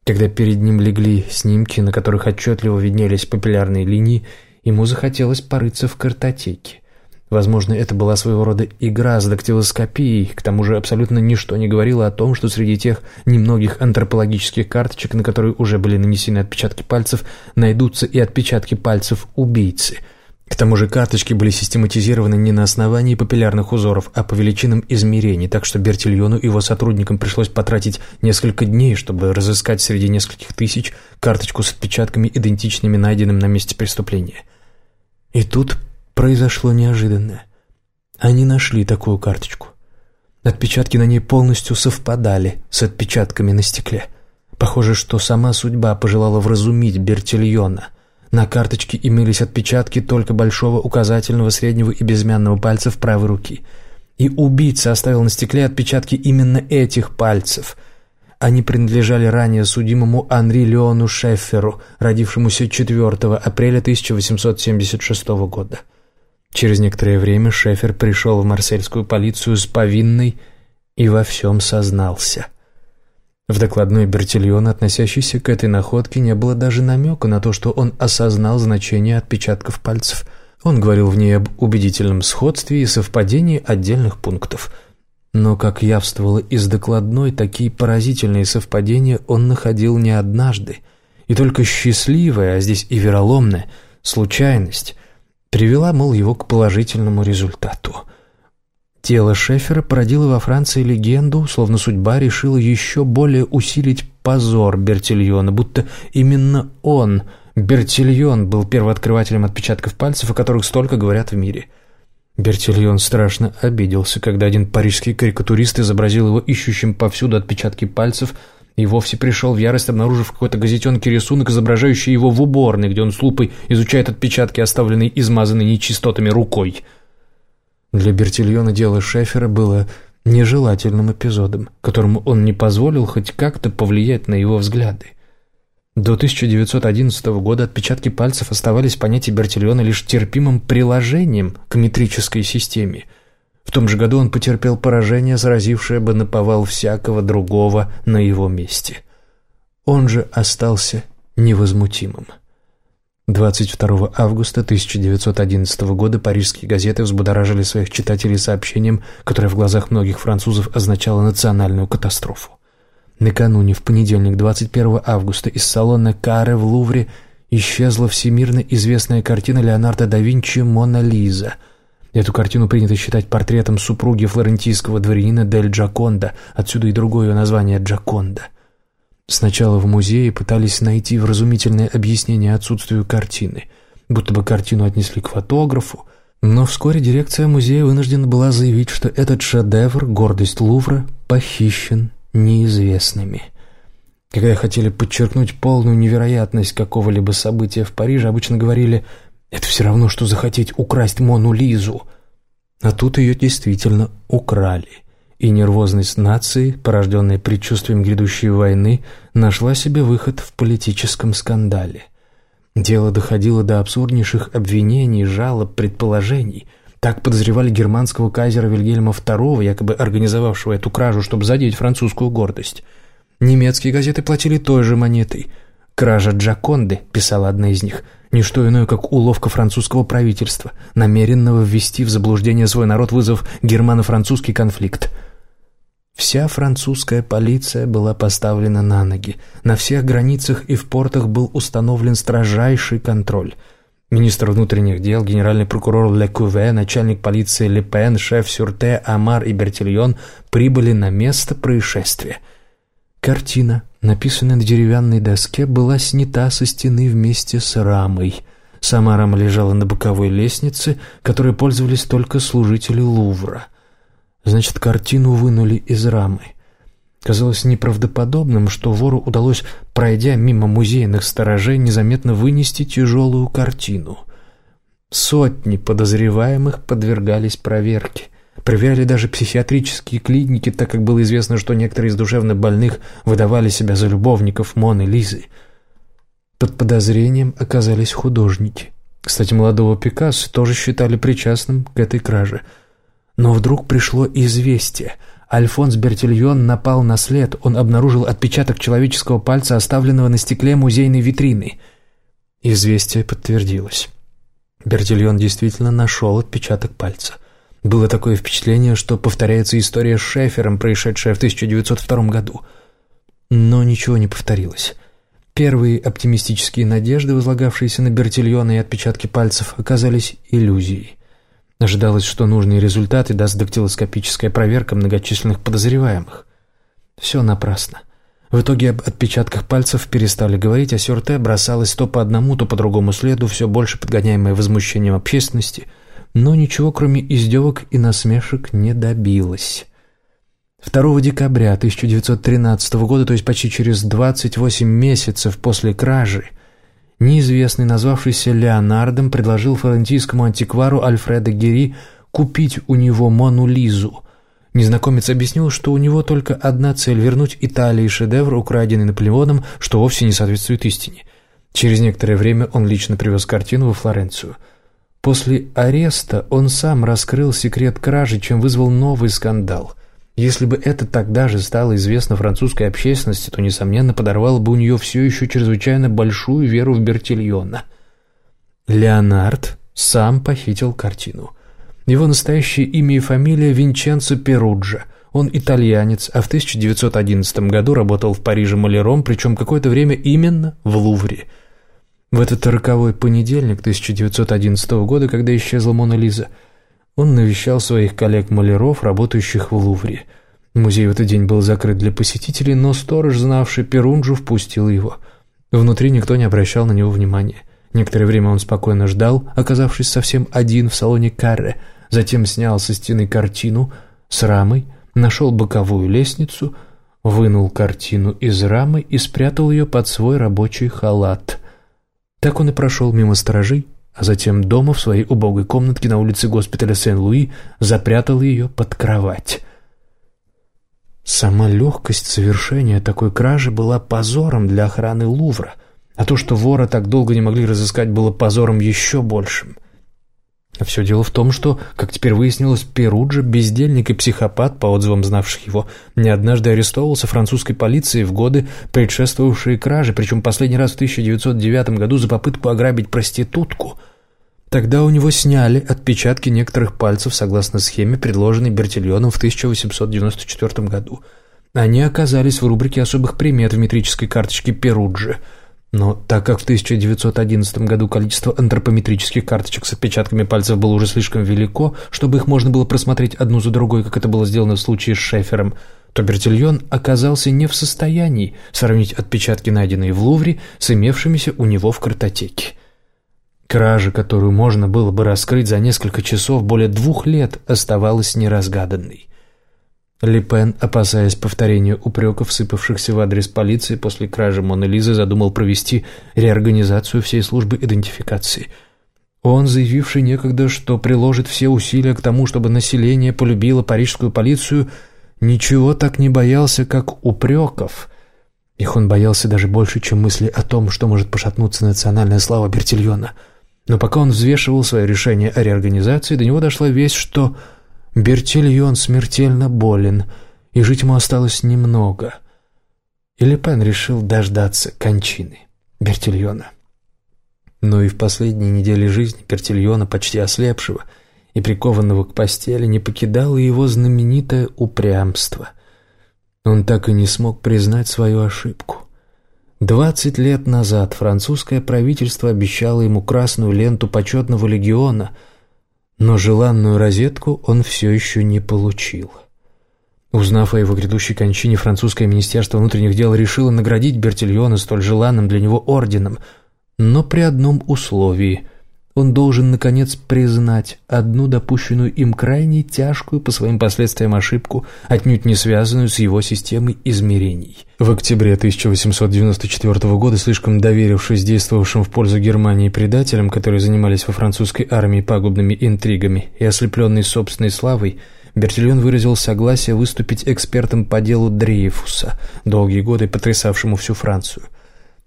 Speaker 1: Когда перед ним легли снимки, на которых отчетливо виднелись папиллярные линии, Ему захотелось порыться в картотеке. Возможно, это была своего рода игра с дактилоскопией, к тому же абсолютно ничто не говорило о том, что среди тех немногих антропологических карточек, на которые уже были нанесены отпечатки пальцев, найдутся и отпечатки пальцев убийцы – к тому же карточки были систематизированы не на основании папиллярных узоров, а по величинам измерений, так что Бертильону и его сотрудникам пришлось потратить несколько дней, чтобы разыскать среди нескольких тысяч карточку с отпечатками, идентичными найденным на месте преступления. И тут произошло неожиданное. Они нашли такую карточку. Отпечатки на ней полностью совпадали с отпечатками на стекле. Похоже, что сама судьба пожелала вразумить Бертильона – на карточке имелись отпечатки только большого указательного, среднего и безымянного пальцев правой руки. И убийца оставил на стекле отпечатки именно этих пальцев. Они принадлежали ранее судимому Анри Леону Шефферу, родившемуся 4 апреля 1876 года. Через некоторое время Шефер пришел в марсельскую полицию с повинной и во всем сознался – в докладной Бертильона, относящейся к этой находке, не было даже намека на то, что он осознал значение отпечатков пальцев. Он говорил в ней об убедительном сходстве и совпадении отдельных пунктов. Но, как явствовало из докладной, такие поразительные совпадения он находил не однажды. И только счастливая, а здесь и вероломная, случайность привела, мол, его к положительному результату – Тело Шефера породило во Франции легенду, словно судьба решила еще более усилить позор Бертильона, будто именно он, Бертильон, был первооткрывателем отпечатков пальцев, о которых столько говорят в мире. Бертильон страшно обиделся, когда один парижский карикатурист изобразил его ищущим повсюду отпечатки пальцев и вовсе пришел в ярость, обнаружив какой-то газетенке рисунок, изображающий его в уборной, где он с лупой изучает отпечатки, оставленные измазанной нечистотами рукой – для Бертильона дело Шефера было нежелательным эпизодом, которому он не позволил хоть как-то повлиять на его взгляды. До 1911 года отпечатки пальцев оставались в Бертильона лишь терпимым приложением к метрической системе. В том же году он потерпел поражение, заразившее бы наповал всякого другого на его месте. Он же остался невозмутимым. 22 августа 1911 года парижские газеты взбудоражили своих читателей сообщением, которое в глазах многих французов означало национальную катастрофу. Накануне, в понедельник, 21 августа, из салона Каре в Лувре исчезла всемирно известная картина Леонардо да Винчи «Мона Лиза». Эту картину принято считать портретом супруги флорентийского дворянина Дель Джаконда, отсюда и другое название «Джаконда». Сначала в музее пытались найти вразумительное объяснение отсутствию картины, будто бы картину отнесли к фотографу, но вскоре дирекция музея вынуждена была заявить, что этот шедевр, гордость Лувра, похищен неизвестными. Когда хотели подчеркнуть полную невероятность какого-либо события в Париже, обычно говорили «это все равно, что захотеть украсть Мону Лизу». А тут ее действительно украли – и нервозность нации, порожденная предчувствием грядущей войны, нашла себе выход в политическом скандале. Дело доходило до абсурднейших обвинений, жалоб, предположений. Так подозревали германского кайзера Вильгельма II, якобы организовавшего эту кражу, чтобы задеть французскую гордость. Немецкие газеты платили той же монетой. «Кража Джаконды», — писала одна из них, — не что иное, как уловка французского правительства, намеренного ввести в заблуждение свой народ, вызвав германо-французский конфликт — Вся французская полиция была поставлена на ноги. На всех границах и в портах был установлен строжайший контроль. Министр внутренних дел, генеральный прокурор Лекуве, начальник полиции Лепен, шеф Сюрте, Амар и Бертильон прибыли на место происшествия. Картина, написанная на деревянной доске, была снята со стены вместе с рамой. Сама рама лежала на боковой лестнице, которой пользовались только служители Лувра. Значит, картину вынули из рамы. Казалось неправдоподобным, что вору удалось, пройдя мимо музейных сторожей, незаметно вынести тяжелую картину. Сотни подозреваемых подвергались проверке – Проверяли даже психиатрические клиники, так как было известно, что некоторые из душевно больных выдавали себя за любовников Моны Лизы. Под подозрением оказались художники. Кстати, молодого Пикассо тоже считали причастным к этой краже. Но вдруг пришло известие. Альфонс Бертильон напал на след. Он обнаружил отпечаток человеческого пальца, оставленного на стекле музейной витрины. Известие подтвердилось. Бертильон действительно нашел отпечаток пальца – было такое впечатление, что повторяется история с Шефером, происшедшая в 1902 году. Но ничего не повторилось. Первые оптимистические надежды, возлагавшиеся на Бертильона и отпечатки пальцев, оказались иллюзией. Ожидалось, что нужные результаты даст дактилоскопическая проверка многочисленных подозреваемых. Все напрасно. В итоге об отпечатках пальцев перестали говорить, а Сюрте бросалась то по одному, то по другому следу, все больше подгоняемое возмущением общественности – но ничего, кроме издевок и насмешек, не добилась. 2 декабря 1913 года, то есть почти через 28 месяцев после кражи, неизвестный, назвавшийся Леонардом, предложил флорентийскому антиквару Альфредо Гери купить у него Мону Лизу. Незнакомец объяснил, что у него только одна цель – вернуть Италии шедевр, украденный Наполеоном, что вовсе не соответствует истине. Через некоторое время он лично привез картину во Флоренцию – После ареста он сам раскрыл секрет кражи, чем вызвал новый скандал. Если бы это тогда же стало известно французской общественности, то, несомненно, подорвало бы у нее все еще чрезвычайно большую веру в Бертильона. Леонард сам похитил картину. Его настоящее имя и фамилия Винченцо Перуджа. Он итальянец, а в 1911 году работал в Париже маляром, причем какое-то время именно в Лувре – в этот роковой понедельник 1911 года, когда исчезла Мона Лиза, он навещал своих коллег-маляров, работающих в Лувре. Музей в этот день был закрыт для посетителей, но сторож, знавший Перунджу, впустил его. Внутри никто не обращал на него внимания. Некоторое время он спокойно ждал, оказавшись совсем один в салоне карре, затем снял со стены картину с рамой, нашел боковую лестницу, вынул картину из рамы и спрятал ее под свой рабочий халат – так он и прошел мимо сторожей, а затем дома в своей убогой комнатке на улице госпиталя Сен-Луи запрятал ее под кровать. Сама легкость совершения такой кражи была позором для охраны Лувра, а то, что вора так долго не могли разыскать, было позором еще большим – все дело в том, что, как теперь выяснилось, Перуджа, бездельник и психопат, по отзывам знавших его, не однажды арестовывался французской полицией в годы, предшествовавшие краже, причем последний раз в 1909 году за попытку ограбить проститутку. Тогда у него сняли отпечатки некоторых пальцев согласно схеме, предложенной Бертильоном в 1894 году. Они оказались в рубрике особых примет в метрической карточке Перуджи – но так как в 1911 году количество антропометрических карточек с отпечатками пальцев было уже слишком велико, чтобы их можно было просмотреть одну за другой, как это было сделано в случае с Шефером, то Бертильон оказался не в состоянии сравнить отпечатки, найденные в Лувре, с имевшимися у него в картотеке. Кража, которую можно было бы раскрыть за несколько часов, более двух лет оставалась неразгаданной. Липен, опасаясь повторения упреков, сыпавшихся в адрес полиции после кражи Моны Лизы, задумал провести реорганизацию всей службы идентификации. Он, заявивший некогда, что приложит все усилия к тому, чтобы население полюбило парижскую полицию, ничего так не боялся, как упреков. Их он боялся даже больше, чем мысли о том, что может пошатнуться национальная слава Бертильона. Но пока он взвешивал свое решение о реорганизации, до него дошла весть, что Бертильон смертельно болен, и жить ему осталось немного. И Лепен решил дождаться кончины Бертильона. Но и в последние недели жизни Бертильона, почти ослепшего и прикованного к постели, не покидало его знаменитое упрямство. Он так и не смог признать свою ошибку. Двадцать лет назад французское правительство обещало ему красную ленту почетного легиона – но желанную розетку он все еще не получил. Узнав о его грядущей кончине, французское министерство внутренних дел решило наградить Бертильона столь желанным для него орденом, но при одном условии – он должен, наконец, признать одну допущенную им крайне тяжкую по своим последствиям ошибку, отнюдь не связанную с его системой измерений. В октябре 1894 года, слишком доверившись действовавшим в пользу Германии предателям, которые занимались во французской армии пагубными интригами и ослепленный собственной славой, Бертильон выразил согласие выступить экспертом по делу Дрейфуса, долгие годы потрясавшему всю Францию –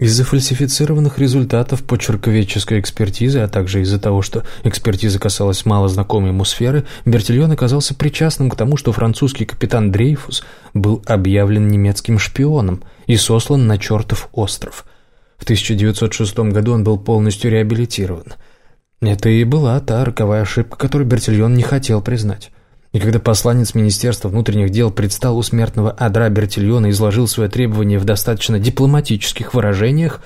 Speaker 1: из-за фальсифицированных результатов почерковедческой экспертизы, а также из-за того, что экспертиза касалась мало знакомой ему сферы, Бертильон оказался причастным к тому, что французский капитан Дрейфус был объявлен немецким шпионом и сослан на чертов остров. В 1906 году он был полностью реабилитирован. Это и была та роковая ошибка, которую Бертильон не хотел признать. И когда посланец Министерства внутренних дел предстал у смертного адра Бертильона и изложил свои требования в достаточно дипломатических выражениях,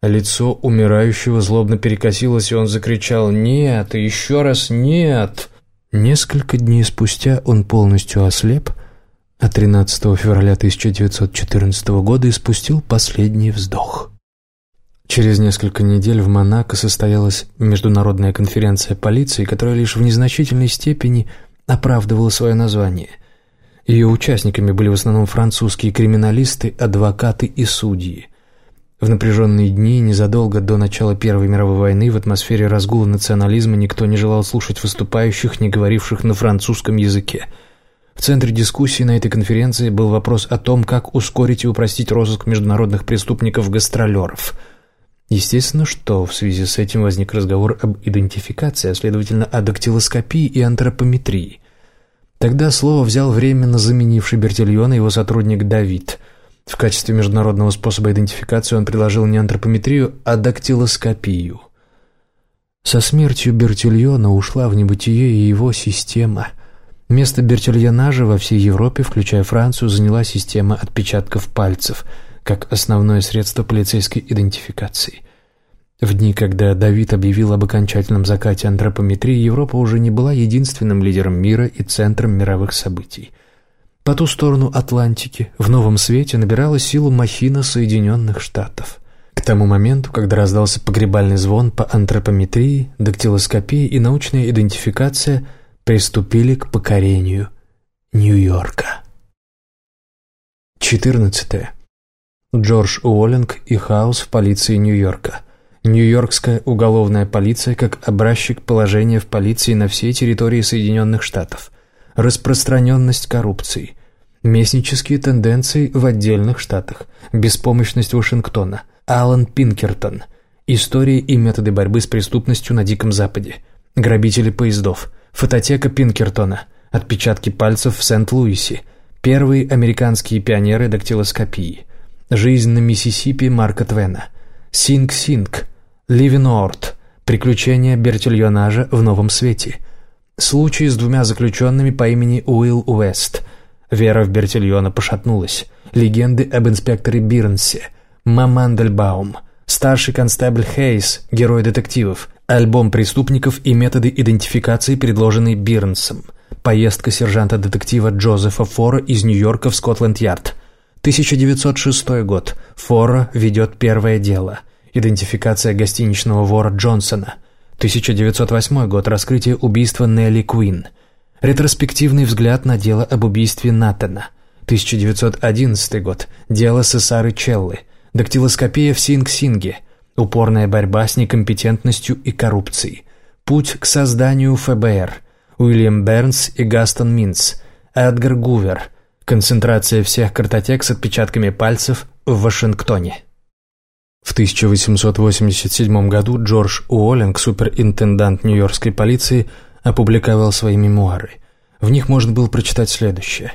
Speaker 1: лицо умирающего злобно перекосилось, и он закричал «Нет! Еще раз нет!». Несколько дней спустя он полностью ослеп, а 13 февраля 1914 года испустил последний вздох. Через несколько недель в Монако состоялась международная конференция полиции, которая лишь в незначительной степени – оправдывала свое название. Ее участниками были в основном французские криминалисты, адвокаты и судьи. В напряженные дни, незадолго до начала Первой мировой войны, в атмосфере разгула национализма никто не желал слушать выступающих, не говоривших на французском языке. В центре дискуссии на этой конференции был вопрос о том, как ускорить и упростить розыск международных преступников-гастролеров – Естественно, что в связи с этим возник разговор об идентификации, а следовательно о дактилоскопии и антропометрии. Тогда слово взял временно заменивший Бертильона его сотрудник Давид. В качестве международного способа идентификации он предложил не антропометрию, а дактилоскопию. Со смертью Бертильона ушла в небытие и его система. Место Бертильона же во всей Европе, включая Францию, заняла система отпечатков пальцев – как основное средство полицейской идентификации. В дни, когда Давид объявил об окончательном закате антропометрии, Европа уже не была единственным лидером мира и центром мировых событий. По ту сторону Атлантики в новом свете набирала силу махина Соединенных Штатов. К тому моменту, когда раздался погребальный звон по антропометрии, дактилоскопии и научная идентификация приступили к покорению Нью-Йорка. 14. Джордж Уоллинг и хаос в полиции Нью-Йорка. Нью-Йоркская уголовная полиция как образчик положения в полиции на всей территории Соединенных Штатов. Распространенность коррупции. Местнические тенденции в отдельных штатах. Беспомощность Вашингтона. Алан Пинкертон. Истории и методы борьбы с преступностью на Диком Западе. Грабители поездов. Фототека Пинкертона. Отпечатки пальцев в Сент-Луисе. Первые американские пионеры дактилоскопии. Жизнь на Миссисипи Марка Твена. Синг-Синг. Ливенворт. Приключения Бертильонажа в новом свете. Случай с двумя заключенными по имени Уилл Уэст. Вера в Бертильона пошатнулась. Легенды об инспекторе Бирнсе. Ма Мандельбаум. Старший констебль Хейс, герой детективов. Альбом преступников и методы идентификации, предложенные Бирнсом. Поездка сержанта-детектива Джозефа Фора из Нью-Йорка в Скотланд-Ярд. 1906 год. Фора ведет первое дело. Идентификация гостиничного вора Джонсона. 1908 год. Раскрытие убийства Нелли Куин. Ретроспективный взгляд на дело об убийстве Натана. 1911 год. Дело Сесары Челлы. Дактилоскопия в Синг-Синге. Упорная борьба с некомпетентностью и коррупцией. Путь к созданию ФБР. Уильям Бернс и Гастон Минц. Эдгар Гувер – Концентрация всех картотек с отпечатками пальцев в Вашингтоне. В 1887 году Джордж Уоллинг, суперинтендант Нью-Йоркской полиции, опубликовал свои мемуары. В них можно было прочитать следующее.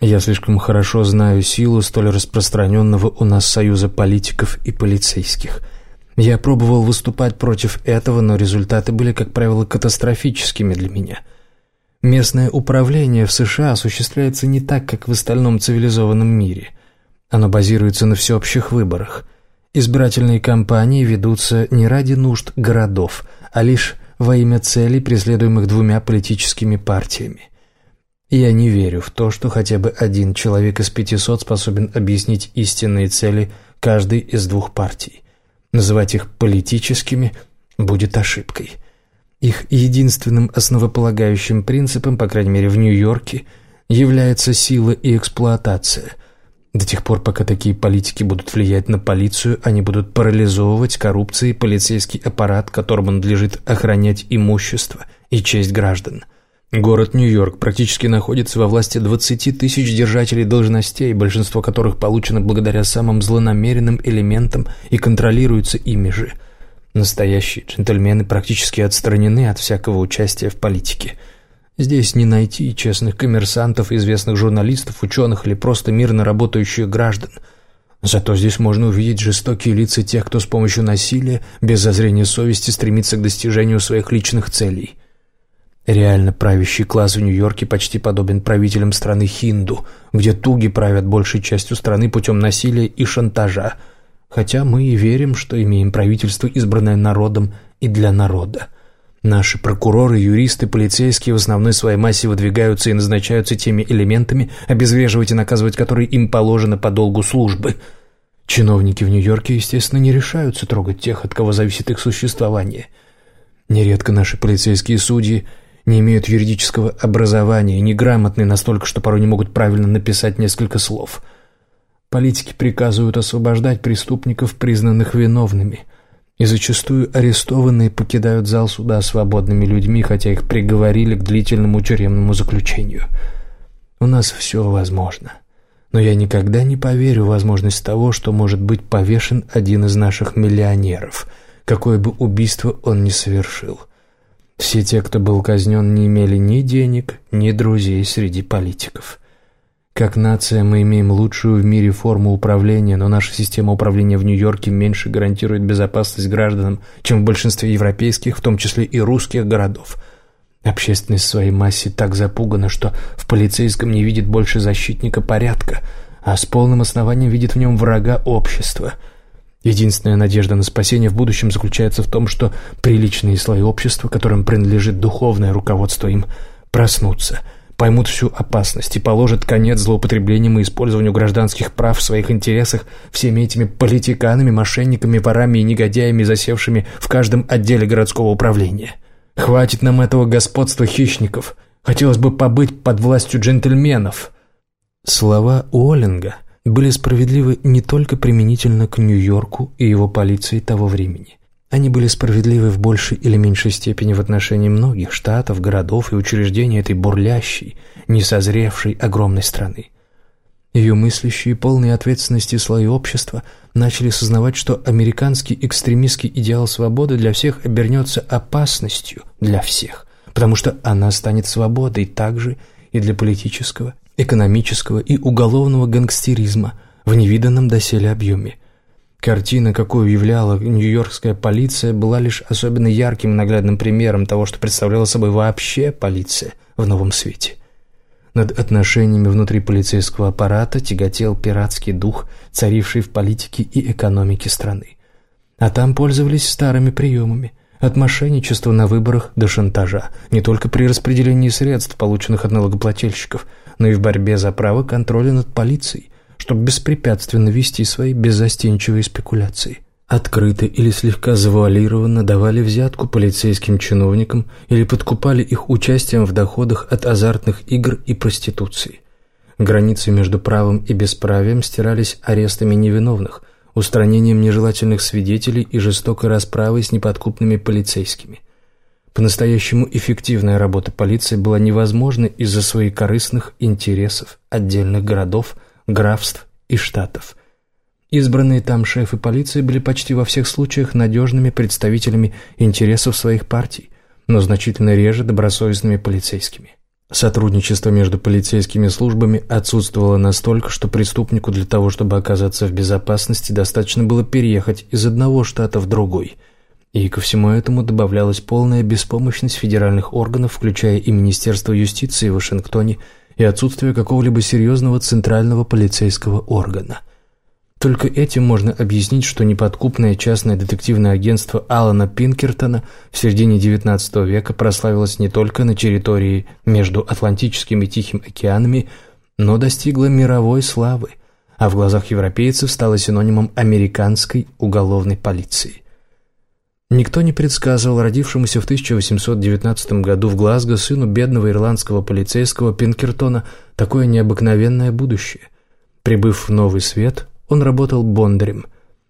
Speaker 1: «Я слишком хорошо знаю силу столь распространенного у нас союза политиков и полицейских. Я пробовал выступать против этого, но результаты были, как правило, катастрофическими для меня». Местное управление в США осуществляется не так, как в остальном цивилизованном мире. Оно базируется на всеобщих выборах. Избирательные кампании ведутся не ради нужд городов, а лишь во имя целей, преследуемых двумя политическими партиями. Я не верю в то, что хотя бы один человек из 500 способен объяснить истинные цели каждой из двух партий. Называть их политическими будет ошибкой. Их единственным основополагающим принципом, по крайней мере в Нью-Йорке, является сила и эксплуатация. До тех пор, пока такие политики будут влиять на полицию, они будут парализовывать коррупцией полицейский аппарат, которому надлежит охранять имущество и честь граждан – Город Нью-Йорк практически находится во власти 20 тысяч держателей должностей, большинство которых получено благодаря самым злонамеренным элементам и контролируются ими же. Настоящие джентльмены практически отстранены от всякого участия в политике. Здесь не найти честных коммерсантов, известных журналистов, ученых или просто мирно работающих граждан. Зато здесь можно увидеть жестокие лица тех, кто с помощью насилия, без зазрения совести, стремится к достижению своих личных целей – Реально правящий класс в Нью-Йорке почти подобен правителям страны Хинду, где туги правят большей частью страны путем насилия и шантажа. Хотя мы и верим, что имеем правительство, избранное народом и для народа. Наши прокуроры, юристы, полицейские в основной своей массе выдвигаются и назначаются теми элементами, обезвреживать и наказывать которые им положено по долгу службы. Чиновники в Нью-Йорке, естественно, не решаются трогать тех, от кого зависит их существование. Нередко наши полицейские судьи не имеют юридического образования, неграмотны настолько, что порой не могут правильно написать несколько слов. Политики приказывают освобождать преступников, признанных виновными, и зачастую арестованные покидают зал суда свободными людьми, хотя их приговорили к длительному тюремному заключению. У нас все возможно. Но я никогда не поверю в возможность того, что может быть повешен один из наших миллионеров, какое бы убийство он ни совершил. Все те, кто был казнен, не имели ни денег, ни друзей среди политиков. Как нация мы имеем лучшую в мире форму управления, но наша система управления в Нью-Йорке меньше гарантирует безопасность гражданам, чем в большинстве европейских, в том числе и русских городов. Общественность в своей массе так запугана, что в полицейском не видит больше защитника порядка, а с полным основанием видит в нем врага общества – Единственная надежда на спасение в будущем заключается в том, что приличные слои общества, которым принадлежит духовное руководство им, проснутся, поймут всю опасность и положат конец злоупотреблениям и использованию гражданских прав в своих интересах всеми этими политиканами, мошенниками, ворами и негодяями, засевшими в каждом отделе городского управления. Хватит нам этого господства хищников. Хотелось бы побыть под властью джентльменов. Слова Уоллинга — были справедливы не только применительно к Нью-Йорку и его полиции того времени. Они были справедливы в большей или меньшей степени в отношении многих штатов, городов и учреждений этой бурлящей, несозревшей огромной страны. Ее мыслящие, полные ответственности слои общества начали сознавать, что американский экстремистский идеал свободы для всех обернется опасностью для всех, потому что она станет свободой также и для политического экономического и уголовного гангстеризма в невиданном доселе объеме. Картина, какую являла нью-йоркская полиция, была лишь особенно ярким и наглядным примером того, что представляла собой вообще полиция в новом свете. Над отношениями внутри полицейского аппарата тяготел пиратский дух, царивший в политике и экономике страны. А там пользовались старыми приемами, от мошенничества на выборах до шантажа, не только при распределении средств, полученных от налогоплательщиков, но и в борьбе за право контроля над полицией, чтобы беспрепятственно вести свои беззастенчивые спекуляции. Открыто или слегка завуалированно давали взятку полицейским чиновникам или подкупали их участием в доходах от азартных игр и проституции. Границы между правом и бесправием стирались арестами невиновных, устранением нежелательных свидетелей и жестокой расправой с неподкупными полицейскими. По-настоящему эффективная работа полиции была невозможна из-за своих корыстных интересов отдельных городов, графств и штатов. Избранные там шефы полиции были почти во всех случаях надежными представителями интересов своих партий, но значительно реже добросовестными полицейскими. Сотрудничество между полицейскими службами отсутствовало настолько, что преступнику для того, чтобы оказаться в безопасности, достаточно было переехать из одного штата в другой – и ко всему этому добавлялась полная беспомощность федеральных органов, включая и Министерство юстиции в Вашингтоне, и отсутствие какого-либо серьезного центрального полицейского органа. Только этим можно объяснить, что неподкупное частное детективное агентство Алана Пинкертона в середине XIX века прославилось не только на территории между Атлантическим и Тихим океанами, но достигло мировой славы, а в глазах европейцев стало синонимом американской уголовной полиции. Никто не предсказывал родившемуся в 1819 году в Глазго сыну бедного ирландского полицейского Пинкертона такое необыкновенное будущее. Прибыв в Новый Свет, он работал бондарем.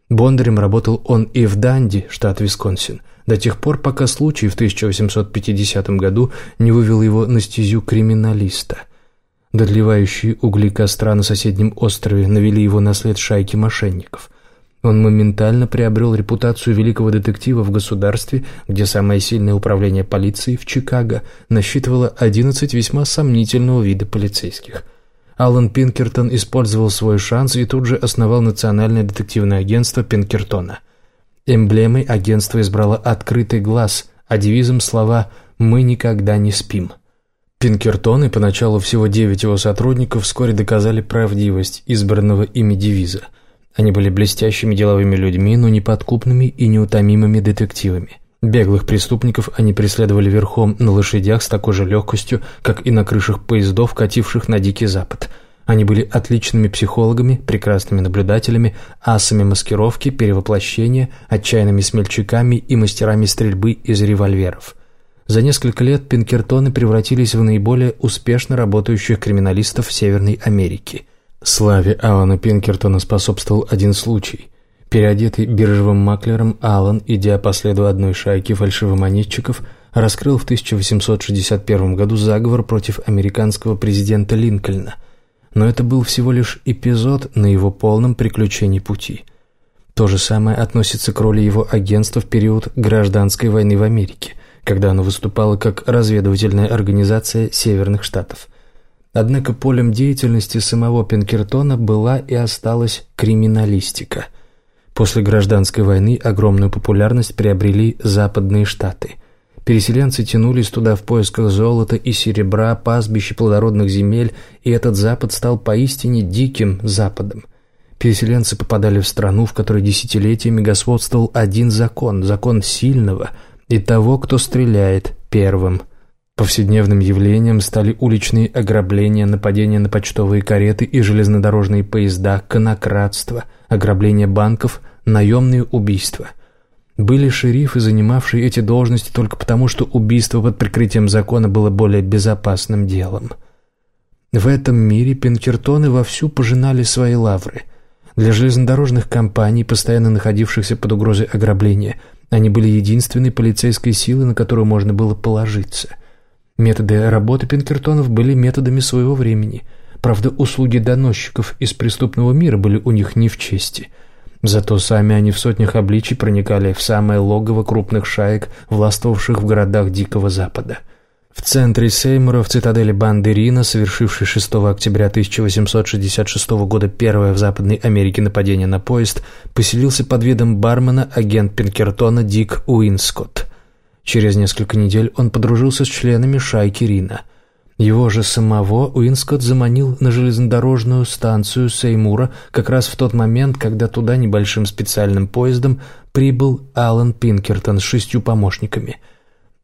Speaker 1: Бондарем работал он и в Данди, штат Висконсин, до тех пор, пока случай в 1850 году не вывел его на стезю криминалиста. Додлевающие угли костра на соседнем острове навели его на след шайки мошенников. Он моментально приобрел репутацию великого детектива в государстве, где самое сильное управление полиции в Чикаго насчитывало 11 весьма сомнительного вида полицейских – Алан Пинкертон использовал свой шанс и тут же основал национальное детективное агентство Пинкертона. Эмблемой агентства избрало «открытый глаз», а девизом слова «мы никогда не спим». Пинкертон и поначалу всего девять его сотрудников вскоре доказали правдивость избранного ими девиза. Они были блестящими деловыми людьми, но неподкупными и неутомимыми детективами. Беглых преступников они преследовали верхом на лошадях с такой же легкостью, как и на крышах поездов, кативших на Дикий Запад. Они были отличными психологами, прекрасными наблюдателями, асами маскировки, перевоплощения, отчаянными смельчаками и мастерами стрельбы из револьверов. За несколько лет Пинкертоны превратились в наиболее успешно работающих криминалистов Северной Америки. Славе Алана Пинкертона способствовал один случай – Переодетый биржевым маклером, Аллан, идя по следу одной шайки фальшивомонетчиков, раскрыл в 1861 году заговор против американского президента Линкольна. Но это был всего лишь эпизод на его полном приключении пути. То же самое относится к роли его агентства в период гражданской войны в Америке, когда оно выступало как разведывательная организация Северных Штатов. Однако полем деятельности самого Пинкертона была и осталась криминалистика – После гражданской войны огромную популярность приобрели западные штаты. Переселенцы тянулись туда в поисках золота и серебра, пастбищ плодородных земель, и этот запад стал поистине диким западом. Переселенцы попадали в страну, в которой десятилетиями господствовал один закон – закон сильного и того, кто стреляет первым – Повседневным явлением стали уличные ограбления, нападения на почтовые кареты и железнодорожные поезда, конократство, ограбление банков, наемные убийства. Были шерифы, занимавшие эти должности только потому, что убийство под прикрытием закона было более безопасным делом. В этом мире Пинкертоны вовсю пожинали свои лавры. Для железнодорожных компаний, постоянно находившихся под угрозой ограбления, они были единственной полицейской силой, на которую можно было положиться – Методы работы Пинкертонов были методами своего времени. Правда, услуги доносчиков из преступного мира были у них не в чести. Зато сами они в сотнях обличий проникали в самое логово крупных шаек, властвовавших в городах Дикого Запада. В центре Сеймура, в цитадели банды Рина, совершившей 6 октября 1866 года первое в Западной Америке нападение на поезд, поселился под видом бармена агент Пинкертона Дик Уинскотт. Через несколько недель он подружился с членами шайки Рина. Его же самого Уинскотт заманил на железнодорожную станцию Сеймура как раз в тот момент, когда туда небольшим специальным поездом прибыл Алан Пинкертон с шестью помощниками.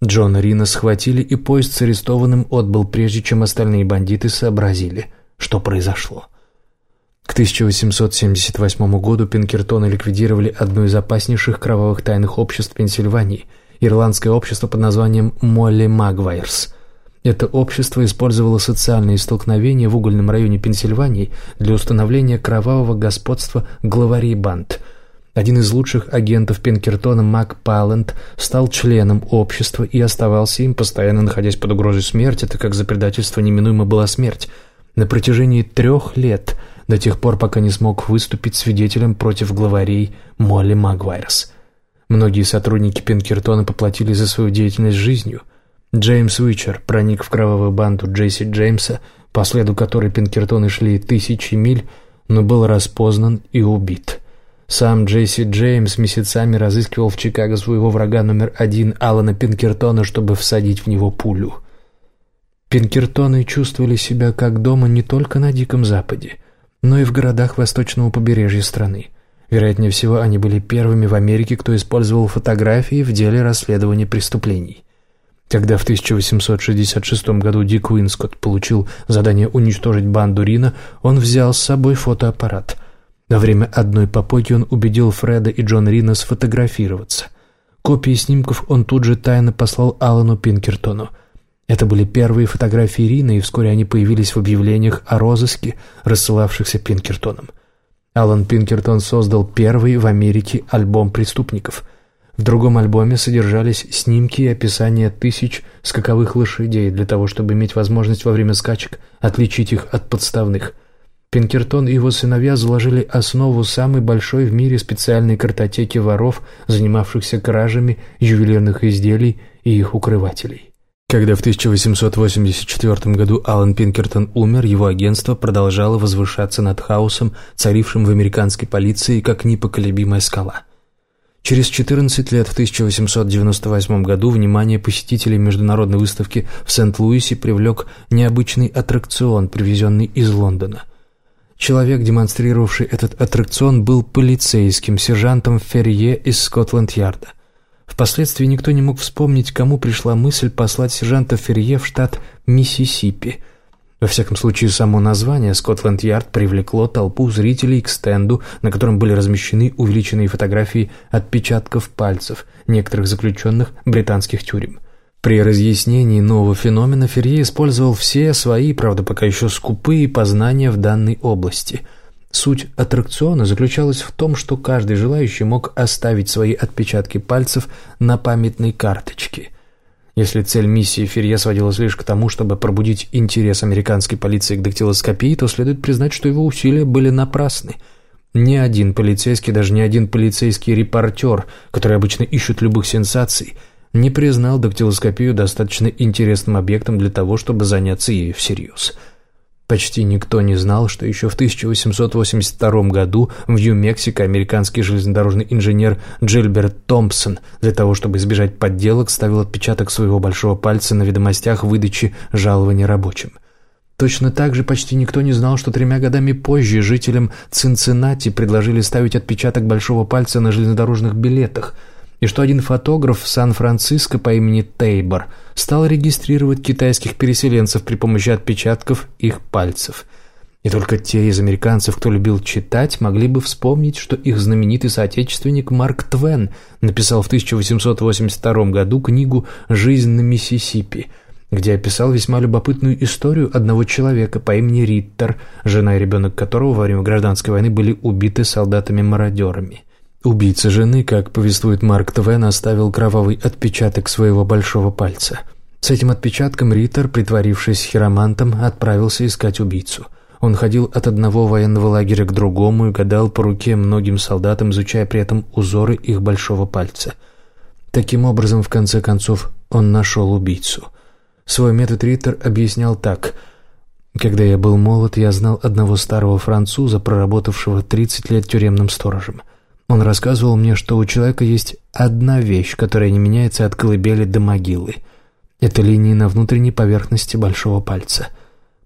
Speaker 1: Джона Рина схватили, и поезд с арестованным отбыл, прежде чем остальные бандиты сообразили, что произошло. К 1878 году Пинкертоны ликвидировали одно из опаснейших кровавых тайных обществ Пенсильвании – ирландское общество под названием «Молли Магвайрс». Это общество использовало социальные столкновения в угольном районе Пенсильвании для установления кровавого господства главарей банд. Один из лучших агентов Пинкертона, Мак Палленд, стал членом общества и оставался им, постоянно находясь под угрозой смерти, так как за предательство неминуемо была смерть. На протяжении трех лет, до тех пор, пока не смог выступить свидетелем против главарей Молли Магуайрс. Многие сотрудники Пинкертона поплатились за свою деятельность жизнью. Джеймс Уичер проник в кровавую банду Джейси Джеймса, по следу которой Пинкертоны шли тысячи миль, но был распознан и убит. Сам Джейси Джеймс месяцами разыскивал в Чикаго своего врага номер один Алана Пинкертона, чтобы всадить в него пулю. Пинкертоны чувствовали себя как дома не только на Диком Западе, но и в городах восточного побережья страны. Вероятнее всего, они были первыми в Америке, кто использовал фотографии в деле расследования преступлений. Когда в 1866 году Дик Уинскотт получил задание уничтожить банду Рина, он взял с собой фотоаппарат. На время одной попойки он убедил Фреда и Джон Рина сфотографироваться. Копии снимков он тут же тайно послал Алану Пинкертону. Это были первые фотографии Рина, и вскоре они появились в объявлениях о розыске, рассылавшихся Пинкертоном. Алан Пинкертон создал первый в Америке альбом преступников. В другом альбоме содержались снимки и описания тысяч скаковых лошадей для того, чтобы иметь возможность во время скачек отличить их от подставных – Пинкертон и его сыновья заложили основу самой большой в мире специальной картотеки воров, занимавшихся кражами ювелирных изделий и их укрывателей. Когда в 1884 году Алан Пинкертон умер, его агентство продолжало возвышаться над хаосом, царившим в американской полиции, как непоколебимая скала. Через 14 лет, в 1898 году, внимание посетителей международной выставки в Сент-Луисе привлек необычный аттракцион, привезенный из Лондона – Человек, демонстрировавший этот аттракцион, был полицейским, сержантом Ферье из Скотланд-Ярда. Впоследствии никто не мог вспомнить, кому пришла мысль послать сержанта Ферье в штат Миссисипи. Во всяком случае, само название «Скотланд-Ярд» привлекло толпу зрителей к стенду, на котором были размещены увеличенные фотографии отпечатков пальцев некоторых заключенных британских тюрем. При разъяснении нового феномена Ферье использовал все свои, правда пока еще скупые, познания в данной области. Суть аттракциона заключалась в том, что каждый желающий мог оставить свои отпечатки пальцев на памятной карточке. Если цель миссии Ферье сводилась лишь к тому, чтобы пробудить интерес американской полиции к дактилоскопии, то следует признать, что его усилия были напрасны – ни один полицейский, даже ни один полицейский репортер, который обычно ищут любых сенсаций, не признал дактилоскопию достаточно интересным объектом для того, чтобы заняться ею всерьез. Почти никто не знал, что еще в 1882 году в Нью-Мексико американский железнодорожный инженер Джильберт Томпсон для того, чтобы избежать подделок, ставил отпечаток своего большого пальца на ведомостях выдачи жалования рабочим. Точно так же почти никто не знал, что тремя годами позже жителям Цинциннати предложили ставить отпечаток большого пальца на железнодорожных билетах – и что один фотограф в Сан-Франциско по имени Тейбор стал регистрировать китайских переселенцев при помощи отпечатков их пальцев. И только те из американцев, кто любил читать, могли бы вспомнить, что их знаменитый соотечественник Марк Твен написал в 1882 году книгу «Жизнь на Миссисипи», где описал весьма любопытную историю одного человека по имени Риттер, жена и ребенок которого во время гражданской войны были убиты солдатами-мародерами. Убийца жены, как повествует Марк Твен, оставил кровавый отпечаток своего большого пальца. С этим отпечатком Риттер, притворившись хиромантом, отправился искать убийцу. Он ходил от одного военного лагеря к другому и гадал по руке многим солдатам, изучая при этом узоры их большого пальца. Таким образом, в конце концов, он нашел убийцу. Свой метод Риттер объяснял так – когда я был молод, я знал одного старого француза, проработавшего 30 лет тюремным сторожем. Он рассказывал мне, что у человека есть одна вещь, которая не меняется от колыбели до могилы. Это линии на внутренней поверхности большого пальца.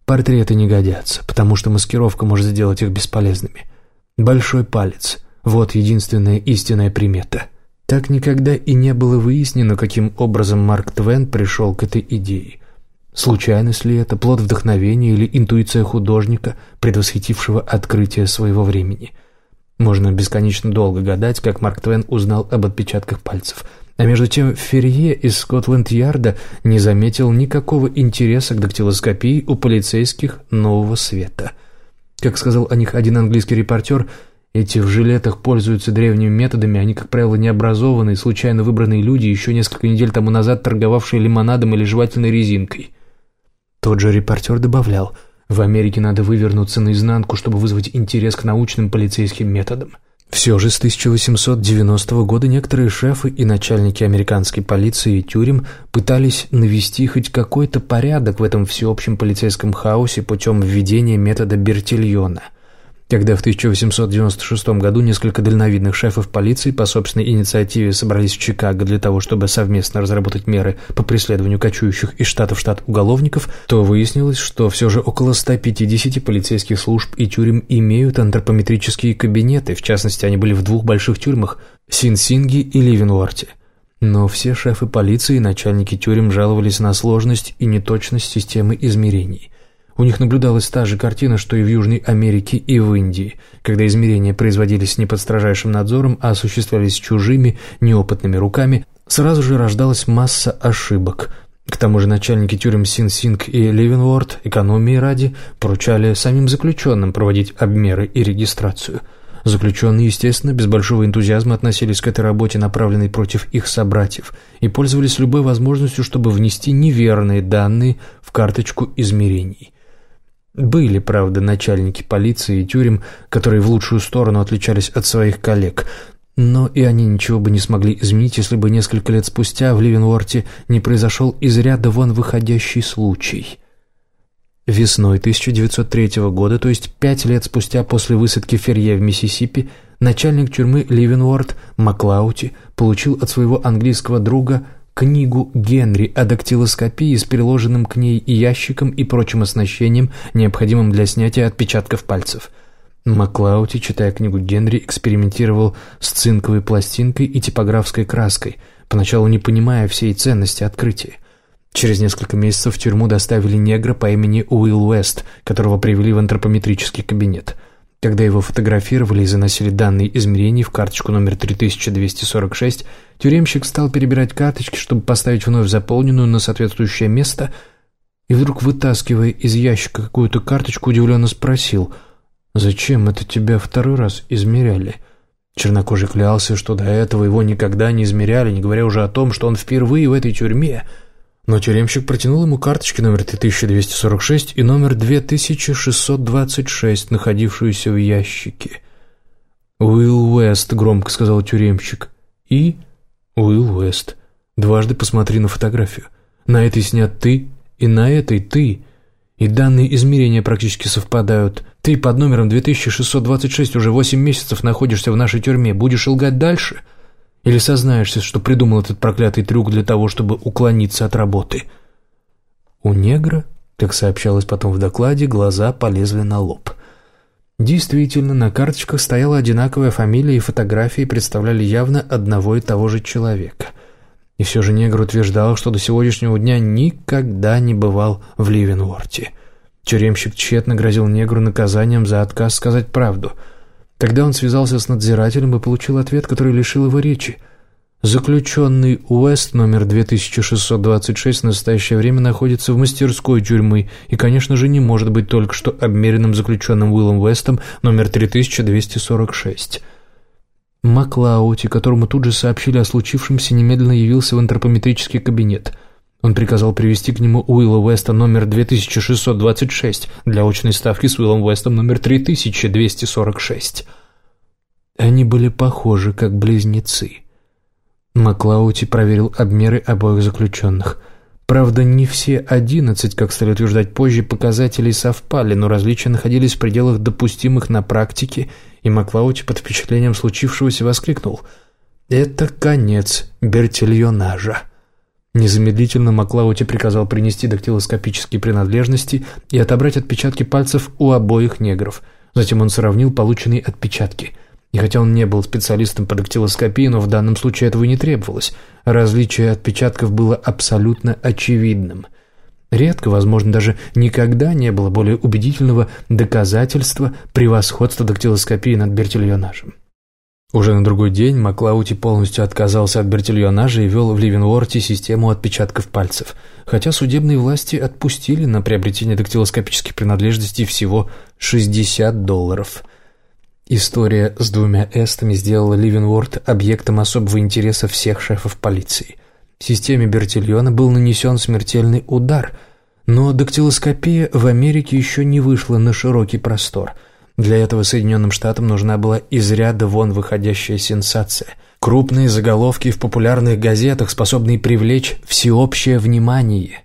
Speaker 1: Портреты не годятся, потому что маскировка может сделать их бесполезными. Большой палец – вот единственная истинная примета. Так никогда и не было выяснено, каким образом Марк Твен пришел к этой идее. Случайность ли это, плод вдохновения или интуиция художника, предвосхитившего открытие своего времени – можно бесконечно долго гадать, как Марк Твен узнал об отпечатках пальцев. А между тем Ферье из Скотланд-Ярда не заметил никакого интереса к дактилоскопии у полицейских нового света. Как сказал о них один английский репортер, эти в жилетах пользуются древними методами, они, как правило, необразованные, случайно выбранные люди, еще несколько недель тому назад торговавшие лимонадом или жевательной резинкой. Тот же репортер добавлял – в Америке надо вывернуться наизнанку, чтобы вызвать интерес к научным полицейским методам. Все же с 1890 года некоторые шефы и начальники американской полиции и тюрем пытались навести хоть какой-то порядок в этом всеобщем полицейском хаосе путем введения метода Бертильона. Когда в 1896 году несколько дальновидных шефов полиции по собственной инициативе собрались в Чикаго для того, чтобы совместно разработать меры по преследованию кочующих из штата в штат уголовников, то выяснилось, что все же около 150 полицейских служб и тюрем имеют антропометрические кабинеты, в частности, они были в двух больших тюрьмах – Синсинги и Ливенуорте. Но все шефы полиции и начальники тюрем жаловались на сложность и неточность системы измерений – у них наблюдалась та же картина, что и в Южной Америке и в Индии, когда измерения производились не под строжайшим надзором, а осуществлялись чужими, неопытными руками, сразу же рождалась масса ошибок. К тому же начальники тюрем Син-Синг и Ливенворд экономии ради поручали самим заключенным проводить обмеры и регистрацию. Заключенные, естественно, без большого энтузиазма относились к этой работе, направленной против их собратьев, и пользовались любой возможностью, чтобы внести неверные данные в карточку измерений. Были, правда, начальники полиции и тюрем, которые в лучшую сторону отличались от своих коллег, но и они ничего бы не смогли изменить, если бы несколько лет спустя в Ливенворте не произошел из ряда вон выходящий случай. Весной 1903 года, то есть пять лет спустя после высадки Ферье в Миссисипи, начальник тюрьмы Ливенворт Маклаути получил от своего английского друга книгу Генри о дактилоскопии с приложенным к ней ящиком и прочим оснащением, необходимым для снятия отпечатков пальцев. Маклаути, читая книгу Генри, экспериментировал с цинковой пластинкой и типографской краской, поначалу не понимая всей ценности открытия. Через несколько месяцев в тюрьму доставили негра по имени Уилл Уэст, которого привели в антропометрический кабинет – когда его фотографировали и заносили данные измерений в карточку номер 3246, тюремщик стал перебирать карточки, чтобы поставить вновь заполненную на соответствующее место, и вдруг, вытаскивая из ящика какую-то карточку, удивленно спросил, «Зачем это тебя второй раз измеряли?» Чернокожий клялся, что до этого его никогда не измеряли, не говоря уже о том, что он впервые в этой тюрьме – но тюремщик протянул ему карточки номер 3246 и номер 2626, находившуюся в ящике. «Уилл Уэст», — громко сказал тюремщик. «И?» «Уилл Уэст. Дважды посмотри на фотографию. На этой снят ты, и на этой ты. И данные измерения практически совпадают. Ты под номером 2626 уже 8 месяцев находишься в нашей тюрьме. Будешь лгать дальше?» Или сознаешься, что придумал этот проклятый трюк для того, чтобы уклониться от работы? У негра, как сообщалось потом в докладе, глаза полезли на лоб. Действительно, на карточках стояла одинаковая фамилия и фотографии представляли явно одного и того же человека. И все же негр утверждал, что до сегодняшнего дня никогда не бывал в Ливенворте. Тюремщик тщетно грозил негру наказанием за отказ сказать правду – Тогда он связался с надзирателем и получил ответ, который лишил его речи. Заключенный Уэст номер 2626 в настоящее время находится в мастерской тюрьмы и, конечно же, не может быть только что обмеренным заключенным Уиллом Уэстом номер 3246. Маклаути, которому тут же сообщили о случившемся, немедленно явился в антропометрический кабинет – он приказал привести к нему Уилла Уэста номер 2626 для очной ставки с Уиллом Уэстом номер 3246. Они были похожи, как близнецы. Маклаути проверил обмеры обоих заключенных. Правда, не все одиннадцать, как стали утверждать позже, показателей совпали, но различия находились в пределах допустимых на практике, и Маклаути под впечатлением случившегося воскликнул «Это конец бертильонажа». Незамедлительно Маклаути приказал принести дактилоскопические принадлежности и отобрать отпечатки пальцев у обоих негров. Затем он сравнил полученные отпечатки. И хотя он не был специалистом по дактилоскопии, но в данном случае этого не требовалось. Различие отпечатков было абсолютно очевидным. Редко, возможно, даже никогда не было более убедительного доказательства превосходства дактилоскопии над бертильонажем. Уже на другой день Маклаути полностью отказался от бертильонажа и вел в Ливенворте систему отпечатков пальцев, хотя судебные власти отпустили на приобретение дактилоскопических принадлежностей всего 60 долларов. История с двумя эстами сделала Ливенворт объектом особого интереса всех шефов полиции. Системе Бертильона был нанесен смертельный удар, но дактилоскопия в Америке еще не вышла на широкий простор – для этого Соединенным Штатам нужна была из ряда вон выходящая сенсация. Крупные заголовки в популярных газетах, способные привлечь всеобщее внимание.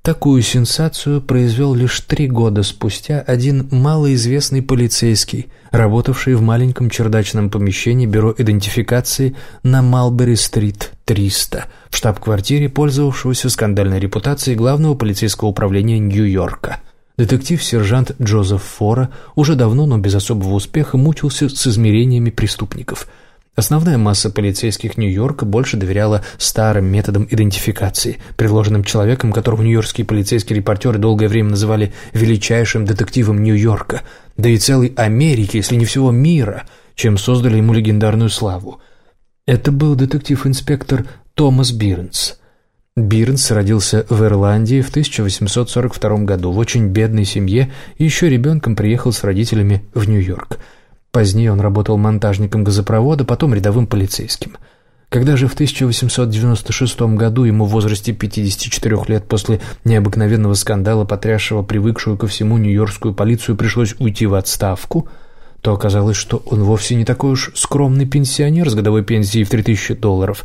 Speaker 1: Такую сенсацию произвел лишь три года спустя один малоизвестный полицейский, работавший в маленьком чердачном помещении бюро идентификации на Малбери-стрит 300, в штаб-квартире пользовавшегося скандальной репутацией главного полицейского управления Нью-Йорка. Детектив-сержант Джозеф Фора уже давно, но без особого успеха, мучился с измерениями преступников – Основная масса полицейских Нью-Йорка больше доверяла старым методам идентификации, предложенным человеком, которого нью-йоркские полицейские репортеры долгое время называли величайшим детективом Нью-Йорка, да и целой Америки, если не всего мира, чем создали ему легендарную славу. Это был детектив-инспектор Томас Бирнс. Бирнс родился в Ирландии в 1842 году в очень бедной семье и еще ребенком приехал с родителями в Нью-Йорк – Позднее он работал монтажником газопровода, потом рядовым полицейским. Когда же в 1896 году ему в возрасте 54 лет после необыкновенного скандала, потрясшего привыкшую ко всему нью-йоркскую полицию, пришлось уйти в отставку, то оказалось, что он вовсе не такой уж скромный пенсионер с годовой пенсией в 3000 долларов,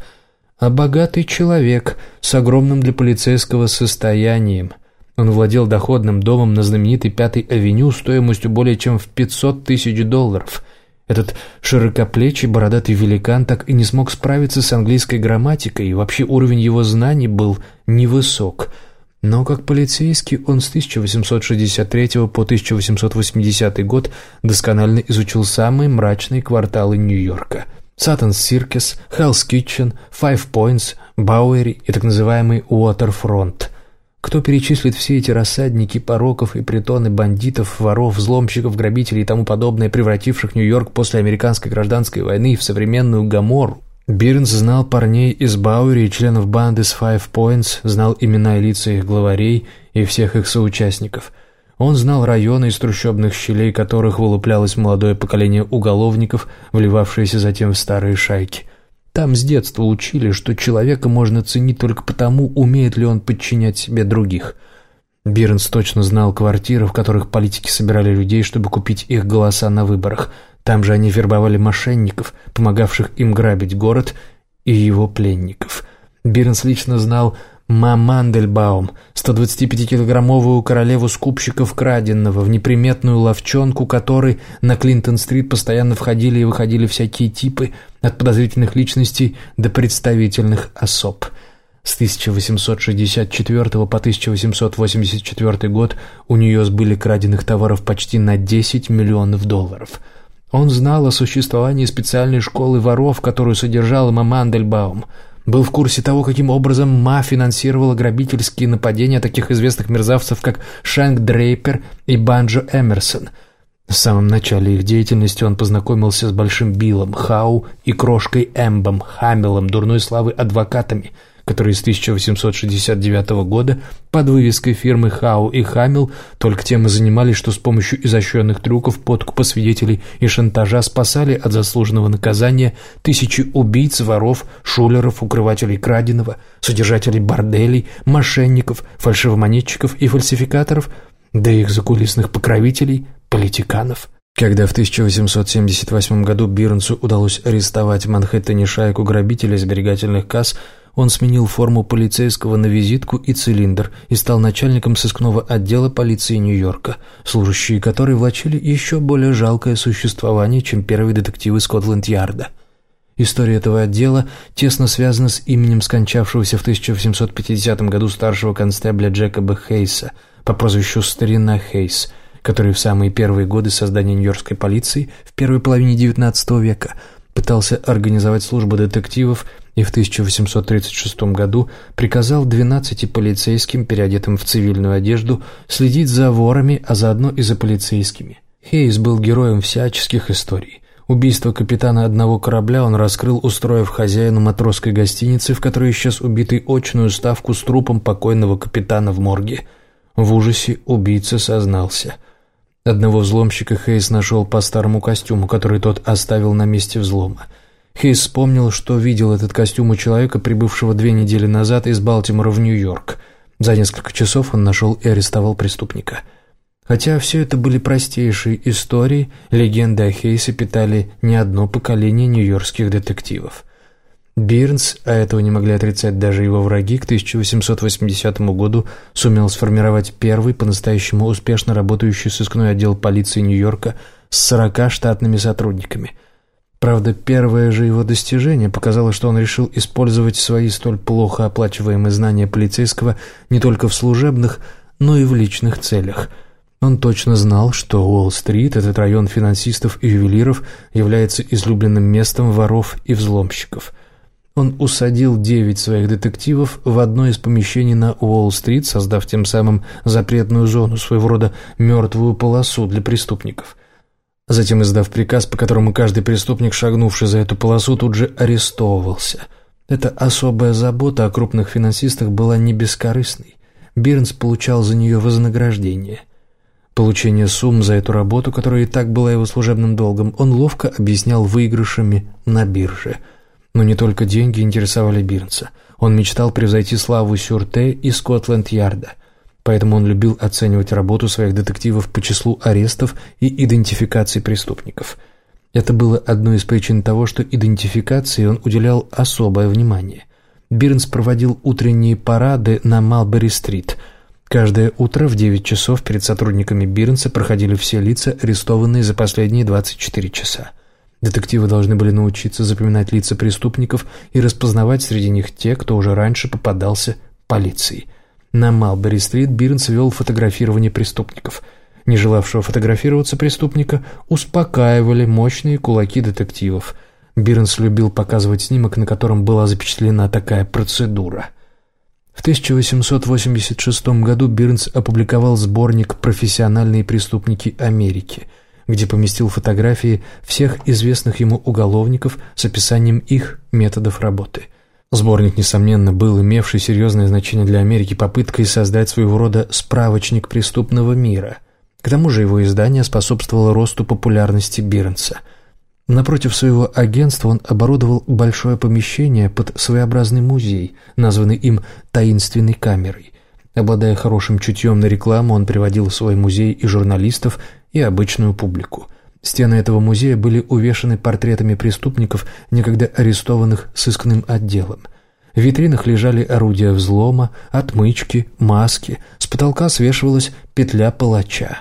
Speaker 1: а богатый человек с огромным для полицейского состоянием – он владел доходным домом на знаменитой Пятой авеню стоимостью более чем в 500 тысяч долларов. Этот широкоплечий бородатый великан так и не смог справиться с английской грамматикой, и вообще уровень его знаний был невысок. Но как полицейский он с 1863 по 1880 год досконально изучил самые мрачные кварталы Нью-Йорка. Сатанс Сиркес, Хеллс Китчен, Файв Пойнтс, Бауэри и так называемый Уотерфронт – кто перечислит все эти рассадники пороков и притоны бандитов, воров, взломщиков, грабителей и тому подобное, превративших Нью-Йорк после американской гражданской войны в современную Гоморру? Бирнс знал парней из Бауэри и членов банды с Five Points, знал имена и лица их главарей и всех их соучастников. Он знал районы, из трущобных щелей которых вылуплялось молодое поколение уголовников, вливавшееся затем в старые шайки. Там с детства учили, что человека можно ценить только потому, умеет ли он подчинять себе других. Бирнс точно знал квартиры, в которых политики собирали людей, чтобы купить их голоса на выборах. Там же они вербовали мошенников, помогавших им грабить город и его пленников. Бирнс лично знал Ма Мандельбаум, 125-килограммовую королеву скупщиков краденного, в неприметную ловчонку которой на Клинтон-стрит постоянно входили и выходили всякие типы, от подозрительных личностей до представительных особ. С 1864 по 1884 год у нее сбыли краденных товаров почти на 10 миллионов долларов. Он знал о существовании специальной школы воров, которую содержала Мамандельбаум – был в курсе того, каким образом Ма финансировала грабительские нападения таких известных мерзавцев, как Шэнк Дрейпер и Банджо Эмерсон. В самом начале их деятельности он познакомился с Большим Биллом, Хау и Крошкой Эмбом, Хамелом, дурной славы адвокатами – которые с 1869 года под вывеской фирмы Хау и Хамил только тем и занимались, что с помощью изощренных трюков, подкупа свидетелей и шантажа спасали от заслуженного наказания тысячи убийц, воров, шулеров, укрывателей краденого, содержателей борделей, мошенников, фальшивомонетчиков и фальсификаторов, да и их закулисных покровителей, политиканов. Когда в 1878 году Бирнсу удалось арестовать в Манхэттене шайку грабителей сберегательных касс, он сменил форму полицейского на визитку и цилиндр и стал начальником сыскного отдела полиции Нью-Йорка, служащие которой влачили еще более жалкое существование, чем первые детективы Скотланд-Ярда. История этого отдела тесно связана с именем скончавшегося в 1850 году старшего констебля Джекоба Хейса по прозвищу Старина Хейс, который в самые первые годы создания нью-йоркской полиции в первой половине XIX века пытался организовать службу детективов и в 1836 году приказал 12 полицейским, переодетым в цивильную одежду, следить за ворами, а заодно и за полицейскими. Хейс был героем всяческих историй. Убийство капитана одного корабля он раскрыл, устроив хозяину матросской гостиницы, в которой исчез убитый очную ставку с трупом покойного капитана в морге. В ужасе убийца сознался. Одного взломщика Хейс нашел по старому костюму, который тот оставил на месте взлома – Хейс вспомнил, что видел этот костюм у человека, прибывшего две недели назад из Балтимора в Нью-Йорк. За несколько часов он нашел и арестовал преступника. Хотя все это были простейшие истории, легенды о Хейсе питали не одно поколение нью-йоркских детективов. Бирнс, а этого не могли отрицать даже его враги, к 1880 году сумел сформировать первый по-настоящему успешно работающий сыскной отдел полиции Нью-Йорка с 40 штатными сотрудниками. Правда, первое же его достижение показало, что он решил использовать свои столь плохо оплачиваемые знания полицейского не только в служебных, но и в личных целях. Он точно знал, что Уолл-стрит, этот район финансистов и ювелиров, является излюбленным местом воров и взломщиков – он усадил девять своих детективов в одно из помещений на Уолл-стрит, создав тем самым запретную зону, своего рода мертвую полосу для преступников. Затем издав приказ, по которому каждый преступник, шагнувший за эту полосу, тут же арестовывался. Эта особая забота о крупных финансистах была не бескорыстной. Бирнс получал за нее вознаграждение. Получение сумм за эту работу, которая и так была его служебным долгом, он ловко объяснял выигрышами на бирже – но не только деньги интересовали Бирнса. Он мечтал превзойти славу Сюрте и Скотланд-Ярда. Поэтому он любил оценивать работу своих детективов по числу арестов и идентификации преступников. Это было одной из причин того, что идентификации он уделял особое внимание. Бирнс проводил утренние парады на Малбери-стрит. Каждое утро в 9 часов перед сотрудниками Бирнса проходили все лица, арестованные за последние 24 часа. Детективы должны были научиться запоминать лица преступников и распознавать среди них те, кто уже раньше попадался полиции. На Малбери-стрит Бирнс вел фотографирование преступников. Не желавшего фотографироваться преступника успокаивали мощные кулаки детективов. Бирнс любил показывать снимок, на котором была запечатлена такая процедура. В 1886 году Бирнс опубликовал сборник «Профессиональные преступники Америки», где поместил фотографии всех известных ему уголовников с описанием их методов работы. Сборник, несомненно, был имевший серьезное значение для Америки попыткой создать своего рода справочник преступного мира. К тому же его издание способствовало росту популярности Бирнса. Напротив своего агентства он оборудовал большое помещение под своеобразный музей, названный им «таинственной камерой». Обладая хорошим чутьем на рекламу, он приводил в свой музей и журналистов, и обычную публику. Стены этого музея были увешаны портретами преступников, некогда арестованных сыскным отделом. В витринах лежали орудия взлома, отмычки, маски, с потолка свешивалась петля палача.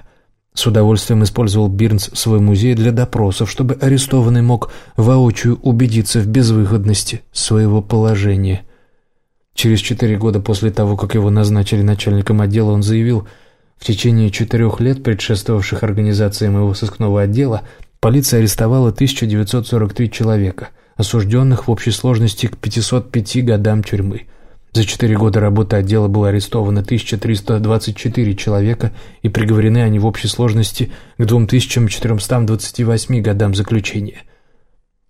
Speaker 1: С удовольствием использовал Бирнс свой музей для допросов, чтобы арестованный мог воочию убедиться в безвыходности своего положения. Через четыре года после того, как его назначили начальником отдела, он заявил – в течение четырех лет, предшествовавших организации моего сыскного отдела, полиция арестовала 1943 человека, осужденных в общей сложности к 505 годам тюрьмы. За четыре года работы отдела было арестовано 1324 человека и приговорены они в общей сложности к 2428 годам заключения.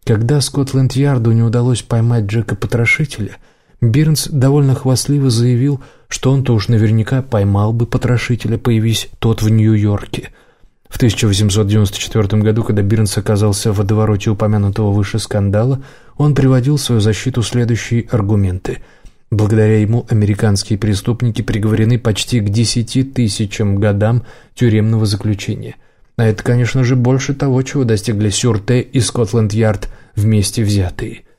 Speaker 1: Когда Скотланд-Ярду не удалось поймать Джека-потрошителя – Бирнс довольно хвастливо заявил, что он-то уж наверняка поймал бы потрошителя, появись тот в Нью-Йорке. В 1894 году, когда Бирнс оказался в водовороте упомянутого выше скандала, он приводил в свою защиту следующие аргументы. Благодаря ему американские преступники приговорены почти к десяти тысячам годам тюремного заключения. А это, конечно же, больше того, чего достигли Сюрте и Скотланд-Ярд вместе взятые –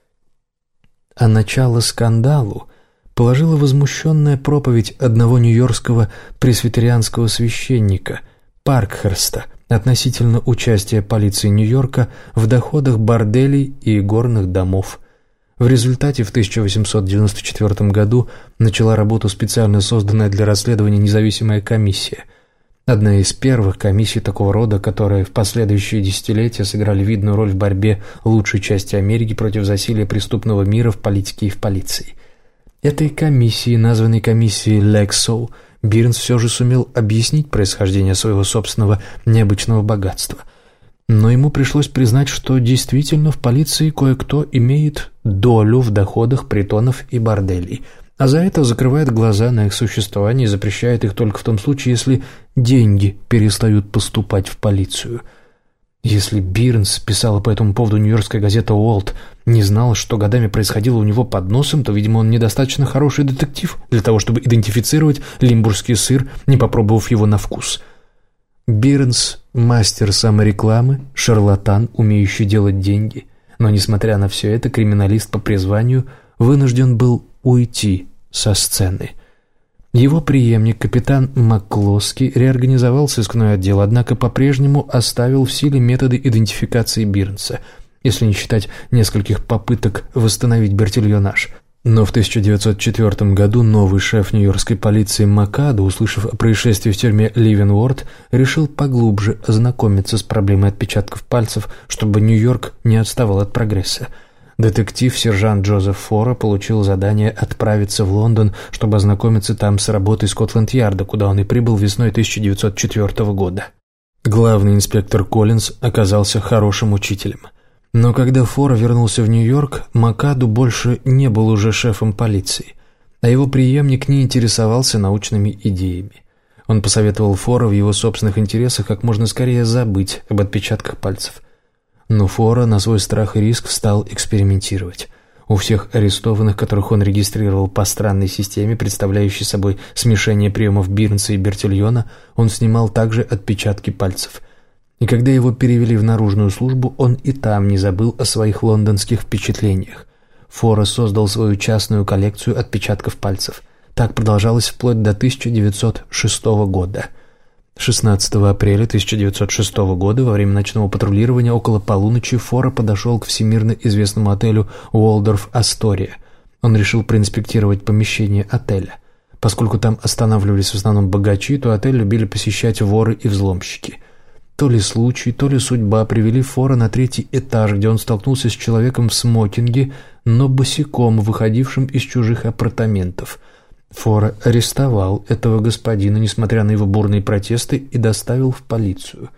Speaker 1: а начало скандалу положила возмущенная проповедь одного нью-йоркского пресвитерианского священника Паркхерста относительно участия полиции Нью-Йорка в доходах борделей и горных домов. В результате в 1894 году начала работу специально созданная для расследования независимая комиссия – Одна из первых комиссий такого рода, которые в последующие десятилетия сыграли видную роль в борьбе лучшей части Америки против засилия преступного мира в политике и в полиции. Этой комиссии, названной комиссией Лексоу, Бирнс все же сумел объяснить происхождение своего собственного необычного богатства. Но ему пришлось признать, что действительно в полиции кое-кто имеет долю в доходах притонов и борделей – а за это закрывает глаза на их существование и запрещает их только в том случае, если деньги перестают поступать в полицию. Если Бирнс писала по этому поводу нью-йоркская газета «Уолт», не знала, что годами происходило у него под носом, то, видимо, он недостаточно хороший детектив для того, чтобы идентифицировать лимбургский сыр, не попробовав его на вкус. Бирнс – мастер саморекламы, шарлатан, умеющий делать деньги – Но, несмотря на все это, криминалист по призванию вынужден был уйти со сцены. Его преемник, капитан Макклоски, реорганизовал сыскной отдел, однако по-прежнему оставил в силе методы идентификации Бирнса, если не считать нескольких попыток восстановить бертильонаж. Но в 1904 году новый шеф нью-йоркской полиции Макадо, услышав о происшествии в тюрьме Ливенворд, решил поглубже ознакомиться с проблемой отпечатков пальцев, чтобы Нью-Йорк не отставал от прогресса. Детектив-сержант Джозеф Фора получил задание отправиться в Лондон, чтобы ознакомиться там с работой Скотланд-Ярда, куда он и прибыл весной 1904 года. Главный инспектор Коллинз оказался хорошим учителем – но когда Фора вернулся в Нью-Йорк, Макаду больше не был уже шефом полиции, а его преемник не интересовался научными идеями. Он посоветовал Фора в его собственных интересах как можно скорее забыть об отпечатках пальцев. Но Фора на свой страх и риск стал экспериментировать. У всех арестованных, которых он регистрировал по странной системе, представляющей собой смешение приемов Бирнса и Бертильона, он снимал также отпечатки пальцев – и когда его перевели в наружную службу, он и там не забыл о своих лондонских впечатлениях. Фора создал свою частную коллекцию отпечатков пальцев. Так продолжалось вплоть до 1906 года. 16 апреля 1906 года во время ночного патрулирования около полуночи Фора подошел к всемирно известному отелю «Уолдорф Астория». Он решил проинспектировать помещение отеля. Поскольку там останавливались в основном богачи, то отель любили посещать воры и взломщики – то ли случай, то ли судьба привели Фора на третий этаж, где он столкнулся с человеком в смокинге, но босиком, выходившим из чужих апартаментов. Фора арестовал этого господина, несмотря на его бурные протесты, и доставил в полицию.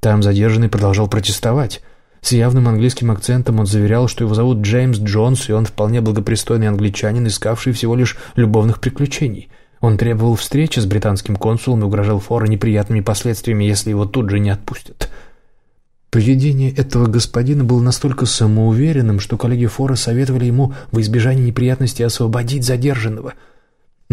Speaker 1: Там задержанный продолжал протестовать. С явным английским акцентом он заверял, что его зовут Джеймс Джонс, и он вполне благопристойный англичанин, искавший всего лишь любовных приключений – он требовал встречи с британским консулом и угрожал Фора неприятными последствиями, если его тут же не отпустят. Поведение этого господина было настолько самоуверенным, что коллеги Фора советовали ему во избежание неприятностей освободить задержанного.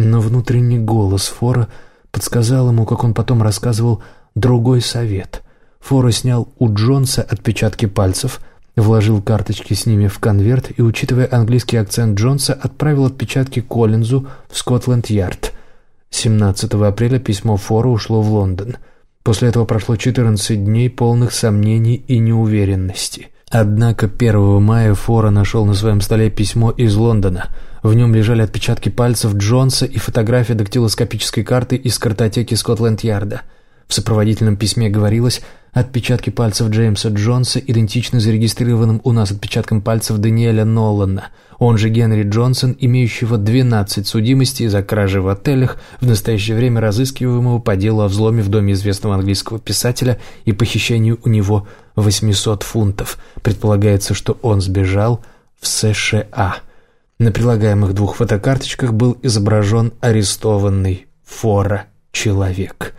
Speaker 1: Но внутренний голос Фора подсказал ему, как он потом рассказывал, другой совет. Фора снял у Джонса отпечатки пальцев, вложил карточки с ними в конверт и, учитывая английский акцент Джонса, отправил отпечатки Коллинзу в Скотланд-Ярд. 17 апреля письмо Фора ушло в Лондон. После этого прошло 14 дней полных сомнений и неуверенности. Однако 1 мая Фора нашел на своем столе письмо из Лондона. В нем лежали отпечатки пальцев Джонса и фотография дактилоскопической карты из картотеки Скотланд-Ярда. В сопроводительном письме говорилось «Отпечатки пальцев Джеймса Джонса идентичны зарегистрированным у нас отпечаткам пальцев Даниэля Нолана, он же Генри Джонсон, имеющего 12 судимостей за кражи в отелях, в настоящее время разыскиваемого по делу о взломе в доме известного английского писателя и похищению у него 800 фунтов. Предполагается, что он сбежал в США. На прилагаемых двух фотокарточках был изображен арестованный Фора человек.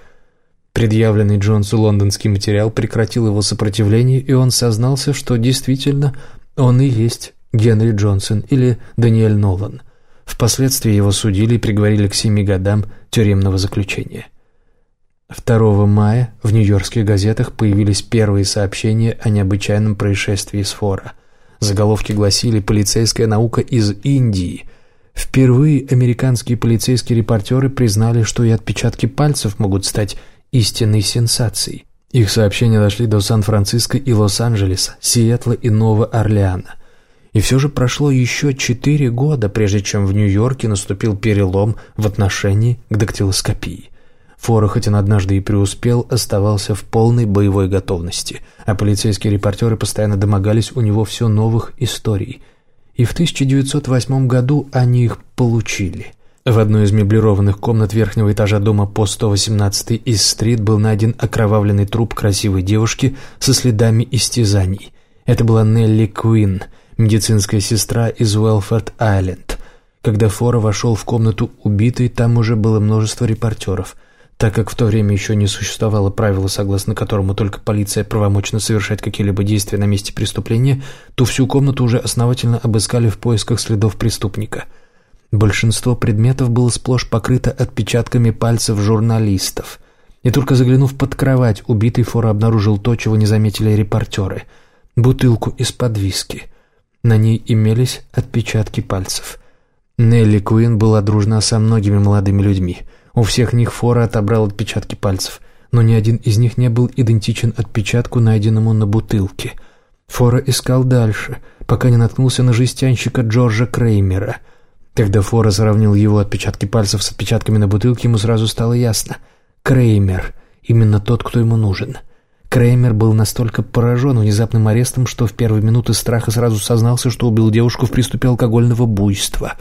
Speaker 1: Предъявленный Джонсу лондонский материал прекратил его сопротивление, и он сознался, что действительно он и есть Генри Джонсон или Даниэль Нолан. Впоследствии его судили и приговорили к семи годам тюремного заключения. 2 мая в нью-йоркских газетах появились первые сообщения о необычайном происшествии с Фора. Заголовки гласили «Полицейская наука из Индии». Впервые американские полицейские репортеры признали, что и отпечатки пальцев могут стать истинной сенсацией. Их сообщения дошли до Сан-Франциско и Лос-Анджелеса, Сиэтла и Нового Орлеана. И все же прошло еще четыре года, прежде чем в Нью-Йорке наступил перелом в отношении к дактилоскопии. Фора, хоть он однажды и преуспел, оставался в полной боевой готовности, а полицейские репортеры постоянно домогались у него все новых историй. И в 1908 году они их получили. В одной из меблированных комнат верхнего этажа дома по 118 из стрит был найден окровавленный труп красивой девушки со следами истязаний. Это была Нелли Куин – медицинская сестра из Уэлфорд-Айленд. Когда Фора вошел в комнату убитой, там уже было множество репортеров. Так как в то время еще не существовало правила, согласно которому только полиция правомочна совершать какие-либо действия на месте преступления, то всю комнату уже основательно обыскали в поисках следов преступника. Большинство предметов было сплошь покрыто отпечатками пальцев журналистов. И только заглянув под кровать, убитый Фора обнаружил то, чего не заметили репортеры – бутылку из-под виски – На ней имелись отпечатки пальцев. Нелли Куин была дружна со многими молодыми людьми. У всех них Фора отобрал отпечатки пальцев, но ни один из них не был идентичен отпечатку, найденному на бутылке. Фора искал дальше, пока не наткнулся на жестянщика Джорджа Креймера. Когда Фора сравнил его отпечатки пальцев с отпечатками на бутылке, ему сразу стало ясно. Креймер — именно тот, кто ему нужен — Креймер был настолько поражен внезапным арестом, что в первые минуты страха сразу сознался, что убил девушку в приступе алкогольного буйства.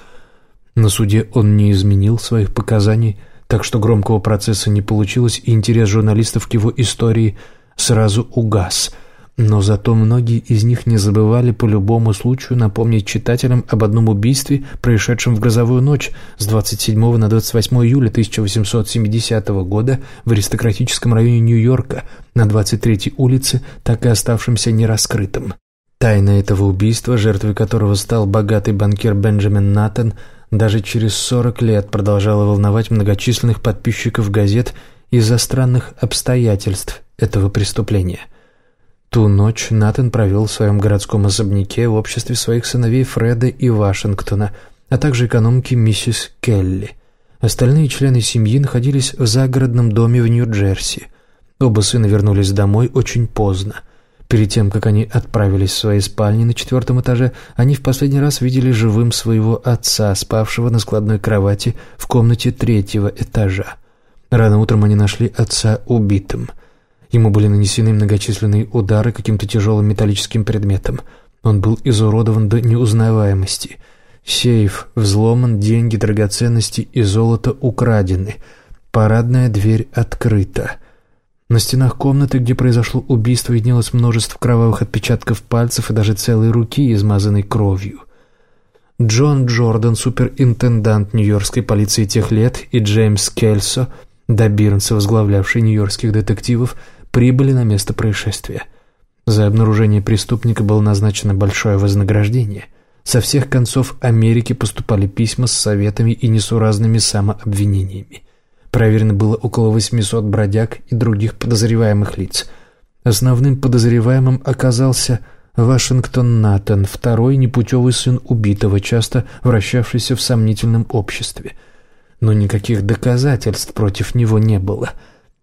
Speaker 1: На суде он не изменил своих показаний, так что громкого процесса не получилось, и интерес журналистов к его истории сразу угас – но зато многие из них не забывали по любому случаю напомнить читателям об одном убийстве, происшедшем в грозовую ночь с 27 на 28 июля 1870 года в аристократическом районе Нью-Йорка на 23-й улице, так и оставшемся нераскрытым. Тайна этого убийства, жертвой которого стал богатый банкир Бенджамин Натан, даже через 40 лет продолжала волновать многочисленных подписчиков газет из-за странных обстоятельств этого преступления – Ту ночь Натан провел в своем городском особняке в обществе своих сыновей Фреда и Вашингтона, а также экономки миссис Келли. Остальные члены семьи находились в загородном доме в Нью-Джерси. Оба сына вернулись домой очень поздно. Перед тем, как они отправились в свои спальни на четвертом этаже, они в последний раз видели живым своего отца, спавшего на складной кровати в комнате третьего этажа. Рано утром они нашли отца убитым – Ему были нанесены многочисленные удары каким-то тяжелым металлическим предметом. Он был изуродован до неузнаваемости. Сейф взломан, деньги, драгоценности и золото украдены. Парадная дверь открыта. На стенах комнаты, где произошло убийство, виднелось множество кровавых отпечатков пальцев и даже целой руки, измазанной кровью. Джон Джордан, суперинтендант нью-йоркской полиции тех лет, и Джеймс Кельсо, Добирнс, возглавлявший нью-йоркских детективов, прибыли на место происшествия. За обнаружение преступника было назначено большое вознаграждение. Со всех концов Америки поступали письма с советами и несуразными самообвинениями. Проверено было около 800 бродяг и других подозреваемых лиц. Основным подозреваемым оказался Вашингтон Натан, второй непутевый сын убитого, часто вращавшийся в сомнительном обществе. Но никаких доказательств против него не было –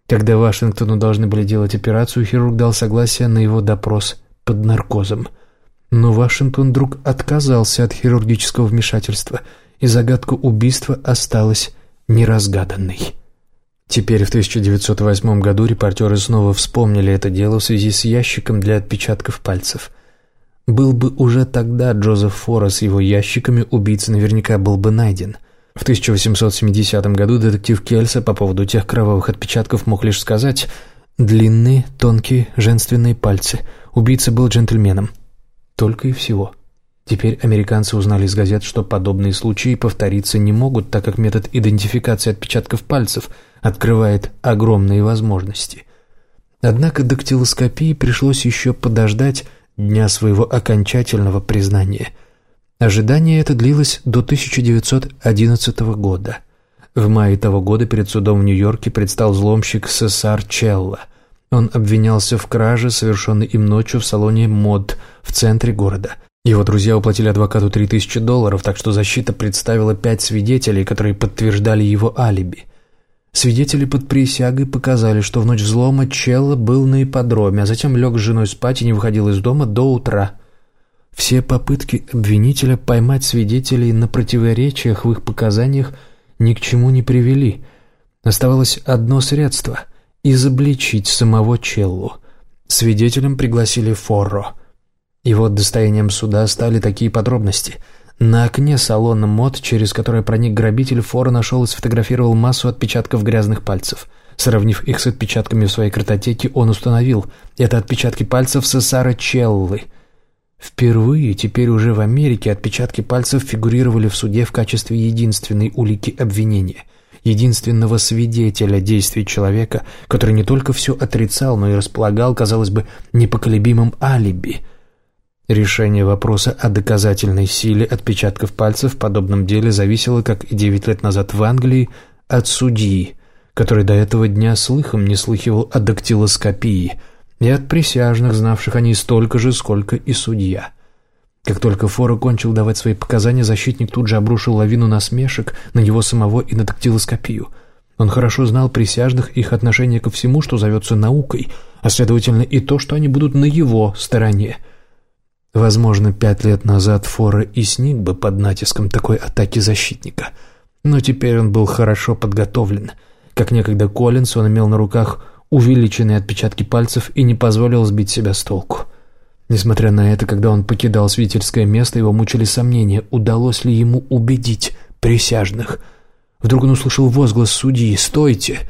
Speaker 1: когда Вашингтону должны были делать операцию, хирург дал согласие на его допрос под наркозом. Но Вашингтон вдруг отказался от хирургического вмешательства, и загадка убийства осталась неразгаданной. Теперь в 1908 году репортеры снова вспомнили это дело в связи с ящиком для отпечатков пальцев. Был бы уже тогда Джозеф Фора с его ящиками, убийца наверняка был бы найден – в 1870 году детектив Кельса по поводу тех кровавых отпечатков мог лишь сказать «длинные, тонкие, женственные пальцы. Убийца был джентльменом». Только и всего. Теперь американцы узнали из газет, что подобные случаи повториться не могут, так как метод идентификации отпечатков пальцев открывает огромные возможности. Однако дактилоскопии пришлось еще подождать дня своего окончательного признания – Ожидание это длилось до 1911 года. В мае того года перед судом в Нью-Йорке предстал взломщик Сесар Челла. Он обвинялся в краже, совершенной им ночью в салоне «Мод» в центре города. Его друзья уплатили адвокату 3000 долларов, так что защита представила пять свидетелей, которые подтверждали его алиби. Свидетели под присягой показали, что в ночь взлома Челла был на ипподроме, а затем лег с женой спать и не выходил из дома до утра. Все попытки обвинителя поймать свидетелей на противоречиях в их показаниях ни к чему не привели. Оставалось одно средство – изобличить самого Челлу. Свидетелем пригласили Форро. И вот достоянием суда стали такие подробности. На окне салона мод, через которое проник грабитель, Форро нашел и сфотографировал массу отпечатков грязных пальцев. Сравнив их с отпечатками в своей картотеке, он установил – это отпечатки пальцев Сесара Челлы – Впервые, теперь уже в Америке, отпечатки пальцев фигурировали в суде в качестве единственной улики обвинения, единственного свидетеля действий человека, который не только все отрицал, но и располагал, казалось бы, непоколебимым алиби. Решение вопроса о доказательной силе отпечатков пальцев в подобном деле зависело, как и девять лет назад в Англии, от судьи, который до этого дня слыхом не слыхивал о дактилоскопии – и от присяжных, знавших о ней столько же, сколько и судья. Как только Фора кончил давать свои показания, защитник тут же обрушил лавину насмешек на него самого и на дактилоскопию. Он хорошо знал присяжных их отношение ко всему, что зовется наукой, а следовательно и то, что они будут на его стороне. Возможно, пять лет назад Фора и сник бы под натиском такой атаки защитника. Но теперь он был хорошо подготовлен. Как некогда Коллинс, он имел на руках увеличенные отпечатки пальцев и не позволил сбить себя с толку. Несмотря на это, когда он покидал свидетельское место, его мучили сомнения, удалось ли ему убедить присяжных. Вдруг он услышал возглас судьи «Стойте!».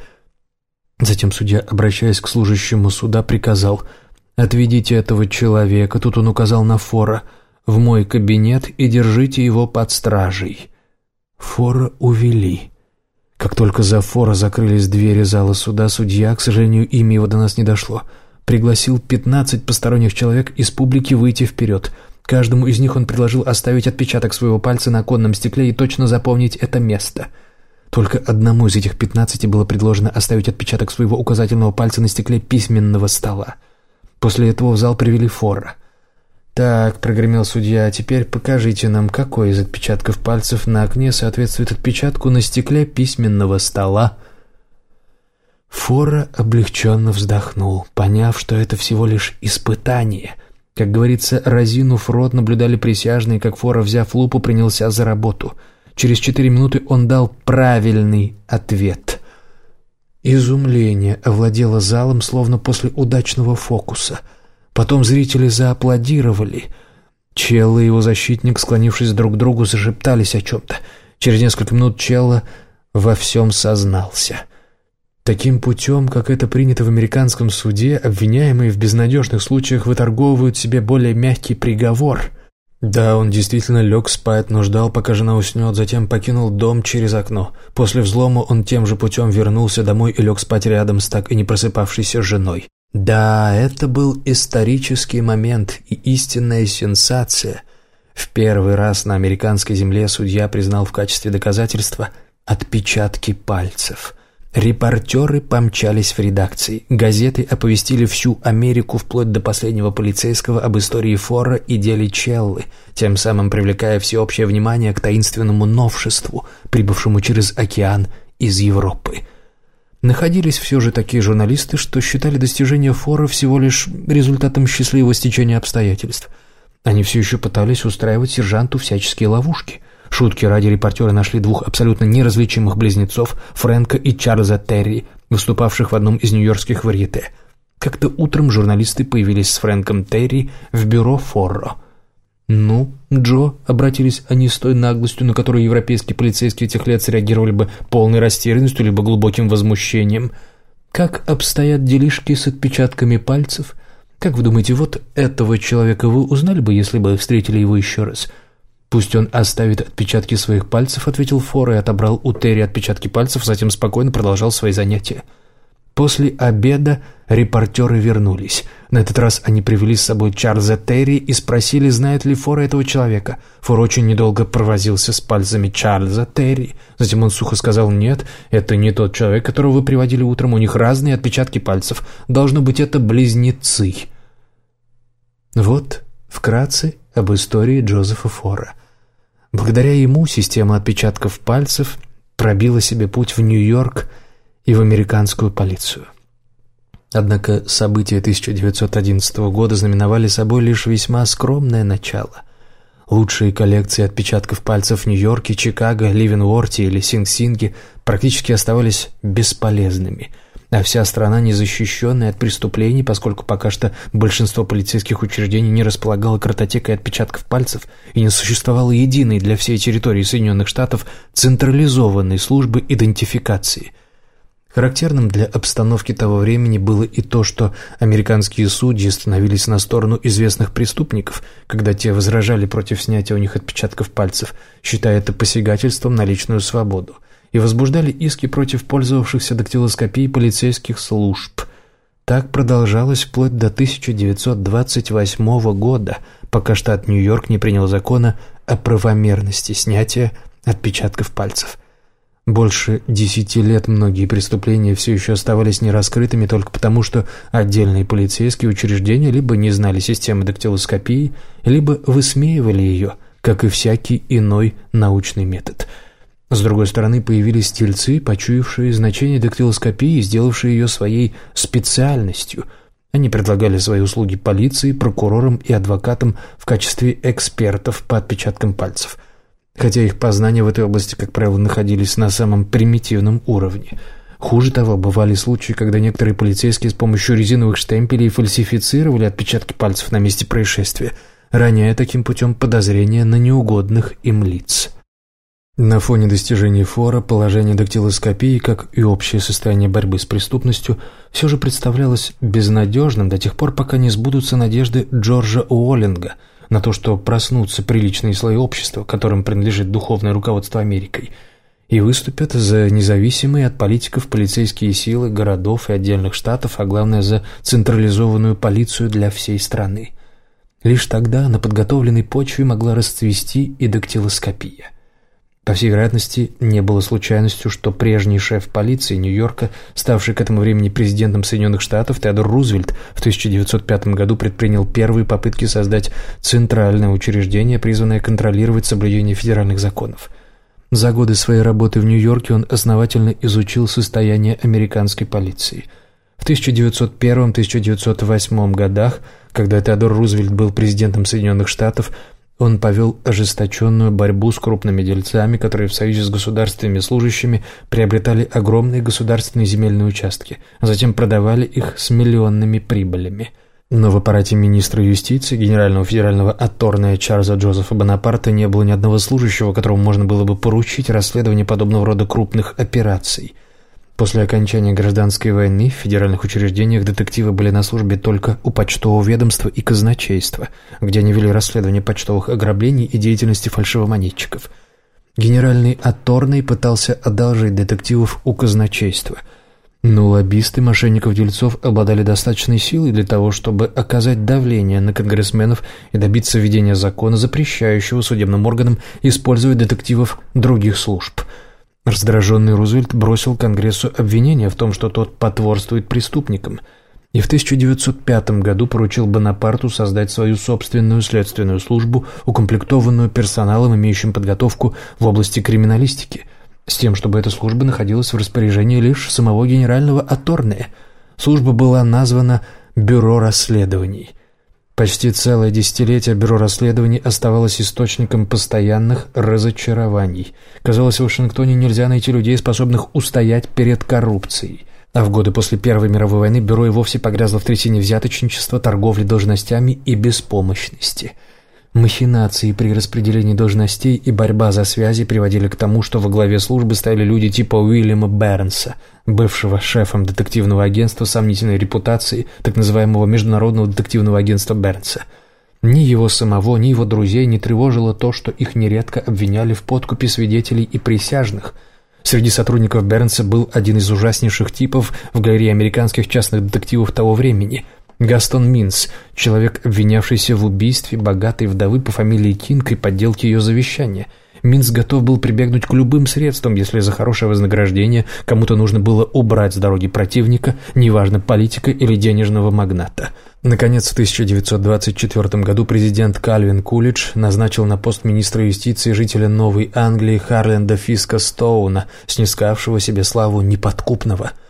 Speaker 1: Затем судья, обращаясь к служащему суда, приказал «Отведите этого человека», тут он указал на Фора, «в мой кабинет и держите его под стражей». Фора увели. Как только за Фора закрылись двери зала суда, судья, к сожалению, имя его до нас не дошло – пригласил 15 посторонних человек из публики выйти вперед. Каждому из них он предложил оставить отпечаток своего пальца на оконном стекле и точно запомнить это место. Только одному из этих 15 было предложено оставить отпечаток своего указательного пальца на стекле письменного стола. После этого в зал привели Фора. «Так», — прогремел судья, — «теперь покажите нам, какой из отпечатков пальцев на окне соответствует отпечатку на стекле письменного стола». Фора облегченно вздохнул, поняв, что это всего лишь испытание. Как говорится, разинув рот, наблюдали присяжные, как Фора, взяв лупу, принялся за работу. Через четыре минуты он дал правильный ответ. Изумление овладело залом, словно после удачного фокуса. Потом зрители зааплодировали. Челла и его защитник, склонившись друг к другу, зашептались о чем-то. Через несколько минут Челла во всем сознался — Таким путем, как это принято в американском суде, обвиняемые в безнадежных случаях выторговывают себе более мягкий приговор. Да, он действительно лег спать, но ждал, пока жена уснет, затем покинул дом через окно. После взлома он тем же путем вернулся домой и лег спать рядом с так и не просыпавшейся женой. Да, это был исторический момент и истинная сенсация. В первый раз на американской земле судья признал в качестве доказательства отпечатки пальцев – Репортеры помчались в редакции. Газеты оповестили всю Америку вплоть до последнего полицейского об истории Фора и деле Челлы, тем самым привлекая всеобщее внимание к таинственному новшеству, прибывшему через океан из Европы. Находились все же такие журналисты, что считали достижение Фора всего лишь результатом счастливого стечения обстоятельств. Они все еще пытались устраивать сержанту всяческие ловушки – Шутки ради репортеры нашли двух абсолютно неразличимых близнецов, Фрэнка и Чарльза Терри, выступавших в одном из нью-йоркских варьете. Как-то утром журналисты появились с Фрэнком Терри в бюро Форро. «Ну, Джо», — обратились они с той наглостью, на которую европейские полицейские этих лет среагировали бы полной растерянностью либо глубоким возмущением. «Как обстоят делишки с отпечатками пальцев? Как вы думаете, вот этого человека вы узнали бы, если бы встретили его еще раз?» «Пусть он оставит отпечатки своих пальцев», — ответил Фор и отобрал у Терри отпечатки пальцев, затем спокойно продолжал свои занятия. После обеда репортеры вернулись. На этот раз они привели с собой Чарльза Терри и спросили, знает ли Фор этого человека. Фор очень недолго провозился с пальцами Чарльза Терри. Затем он сухо сказал, нет, это не тот человек, которого вы приводили утром, у них разные отпечатки пальцев. Должно быть, это близнецы. Вот, вкратце, об истории Джозефа Фора. Благодаря ему система отпечатков пальцев пробила себе путь в Нью-Йорк и в американскую полицию. Однако события 1911 года знаменовали собой лишь весьма скромное начало. Лучшие коллекции отпечатков пальцев в Нью-Йорке, Чикаго, Ливенворте или Синг-Синге практически оставались бесполезными – а вся страна незащищенная от преступлений, поскольку пока что большинство полицейских учреждений не располагало картотекой отпечатков пальцев и не существовало единой для всей территории Соединенных Штатов централизованной службы идентификации. Характерным для обстановки того времени было и то, что американские судьи становились на сторону известных преступников, когда те возражали против снятия у них отпечатков пальцев, считая это посягательством на личную свободу – и возбуждали иски против пользовавшихся дактилоскопией полицейских служб. Так продолжалось вплоть до 1928 года, пока штат Нью-Йорк не принял закона о правомерности снятия отпечатков пальцев. Больше десяти лет многие преступления все еще оставались нераскрытыми только потому, что отдельные полицейские учреждения либо не знали системы дактилоскопии, либо высмеивали ее, как и всякий иной научный метод. С другой стороны, появились тельцы, почуявшие значение дактилоскопии и сделавшие ее своей специальностью. Они предлагали свои услуги полиции, прокурорам и адвокатам в качестве экспертов по отпечаткам пальцев – хотя их познания в этой области, как правило, находились на самом примитивном уровне. Хуже того, бывали случаи, когда некоторые полицейские с помощью резиновых штемпелей фальсифицировали отпечатки пальцев на месте происшествия, роняя таким путем подозрения на неугодных им лиц. На фоне достижений Фора положение дактилоскопии, как и общее состояние борьбы с преступностью, все же представлялось безнадежным до тех пор, пока не сбудутся надежды Джорджа Уоллинга – на то, что проснутся приличные слои общества, которым принадлежит духовное руководство Америкой, и выступят за независимые от политиков полицейские силы городов и отдельных штатов, а главное за централизованную полицию для всей страны. Лишь тогда на подготовленной почве могла расцвести и дактилоскопия – по всей вероятности, не было случайностью, что прежний шеф полиции Нью-Йорка, ставший к этому времени президентом Соединенных Штатов, Теодор Рузвельт в 1905 году предпринял первые попытки создать центральное учреждение, призванное контролировать соблюдение федеральных законов. За годы своей работы в Нью-Йорке он основательно изучил состояние американской полиции. В 1901-1908 годах, когда Теодор Рузвельт был президентом Соединенных Штатов, он повел ожесточенную борьбу с крупными дельцами, которые в союзе с государственными служащими приобретали огромные государственные земельные участки, а затем продавали их с миллионными прибылями. Но в аппарате министра юстиции, генерального федерального атторная Чарльза Джозефа Бонапарта не было ни одного служащего, которому можно было бы поручить расследование подобного рода крупных операций – После окончания гражданской войны в федеральных учреждениях детективы были на службе только у почтового ведомства и казначейства, где они вели расследование почтовых ограблений и деятельности фальшивомонетчиков. Генеральный Атторный пытался одолжить детективов у казначейства, но лоббисты мошенников-дельцов обладали достаточной силой для того, чтобы оказать давление на конгрессменов и добиться введения закона, запрещающего судебным органам использовать детективов других служб – Раздраженный Рузвельт бросил Конгрессу обвинение в том, что тот потворствует преступникам, и в 1905 году поручил Бонапарту создать свою собственную следственную службу, укомплектованную персоналом, имеющим подготовку в области криминалистики, с тем, чтобы эта служба находилась в распоряжении лишь самого генерального Аторне. Служба была названа «Бюро расследований», Почти целое десятилетие бюро расследований оставалось источником постоянных разочарований. Казалось, в Вашингтоне нельзя найти людей, способных устоять перед коррупцией. А в годы после Первой мировой войны бюро и вовсе погрязло в трясине взяточничества, торговли должностями и беспомощности – Махинации при распределении должностей и борьба за связи приводили к тому, что во главе службы стояли люди типа Уильяма Бернса, бывшего шефом детективного агентства сомнительной репутации, так называемого Международного детективного агентства Бернса. Ни его самого, ни его друзей не тревожило то, что их нередко обвиняли в подкупе свидетелей и присяжных. Среди сотрудников Бернса был один из ужаснейших типов в галерее американских частных детективов того времени – Гастон Минс, человек, обвинявшийся в убийстве богатой вдовы по фамилии Кинг и подделке ее завещания. Минс готов был прибегнуть к любым средствам, если за хорошее вознаграждение кому-то нужно было убрать с дороги противника, неважно, политика или денежного магната. Наконец, в 1924 году президент Кальвин Кулидж назначил на пост министра юстиции жителя Новой Англии Харленда Фиска Стоуна, снискавшего себе славу неподкупного –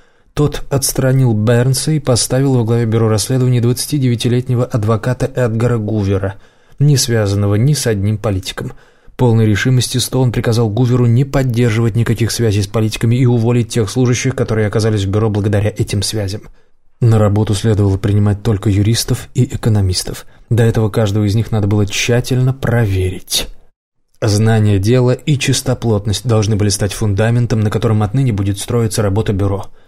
Speaker 1: тот отстранил Бернса и поставил во главе бюро расследований 29-летнего адвоката Эдгара Гувера, не связанного ни с одним политиком. Полной решимости Стоун приказал Гуверу не поддерживать никаких связей с политиками и уволить тех служащих, которые оказались в бюро благодаря этим связям. На работу следовало принимать только юристов и экономистов. До этого каждого из них надо было тщательно проверить. Знание дела и чистоплотность должны были стать фундаментом, на котором отныне будет строиться работа бюро –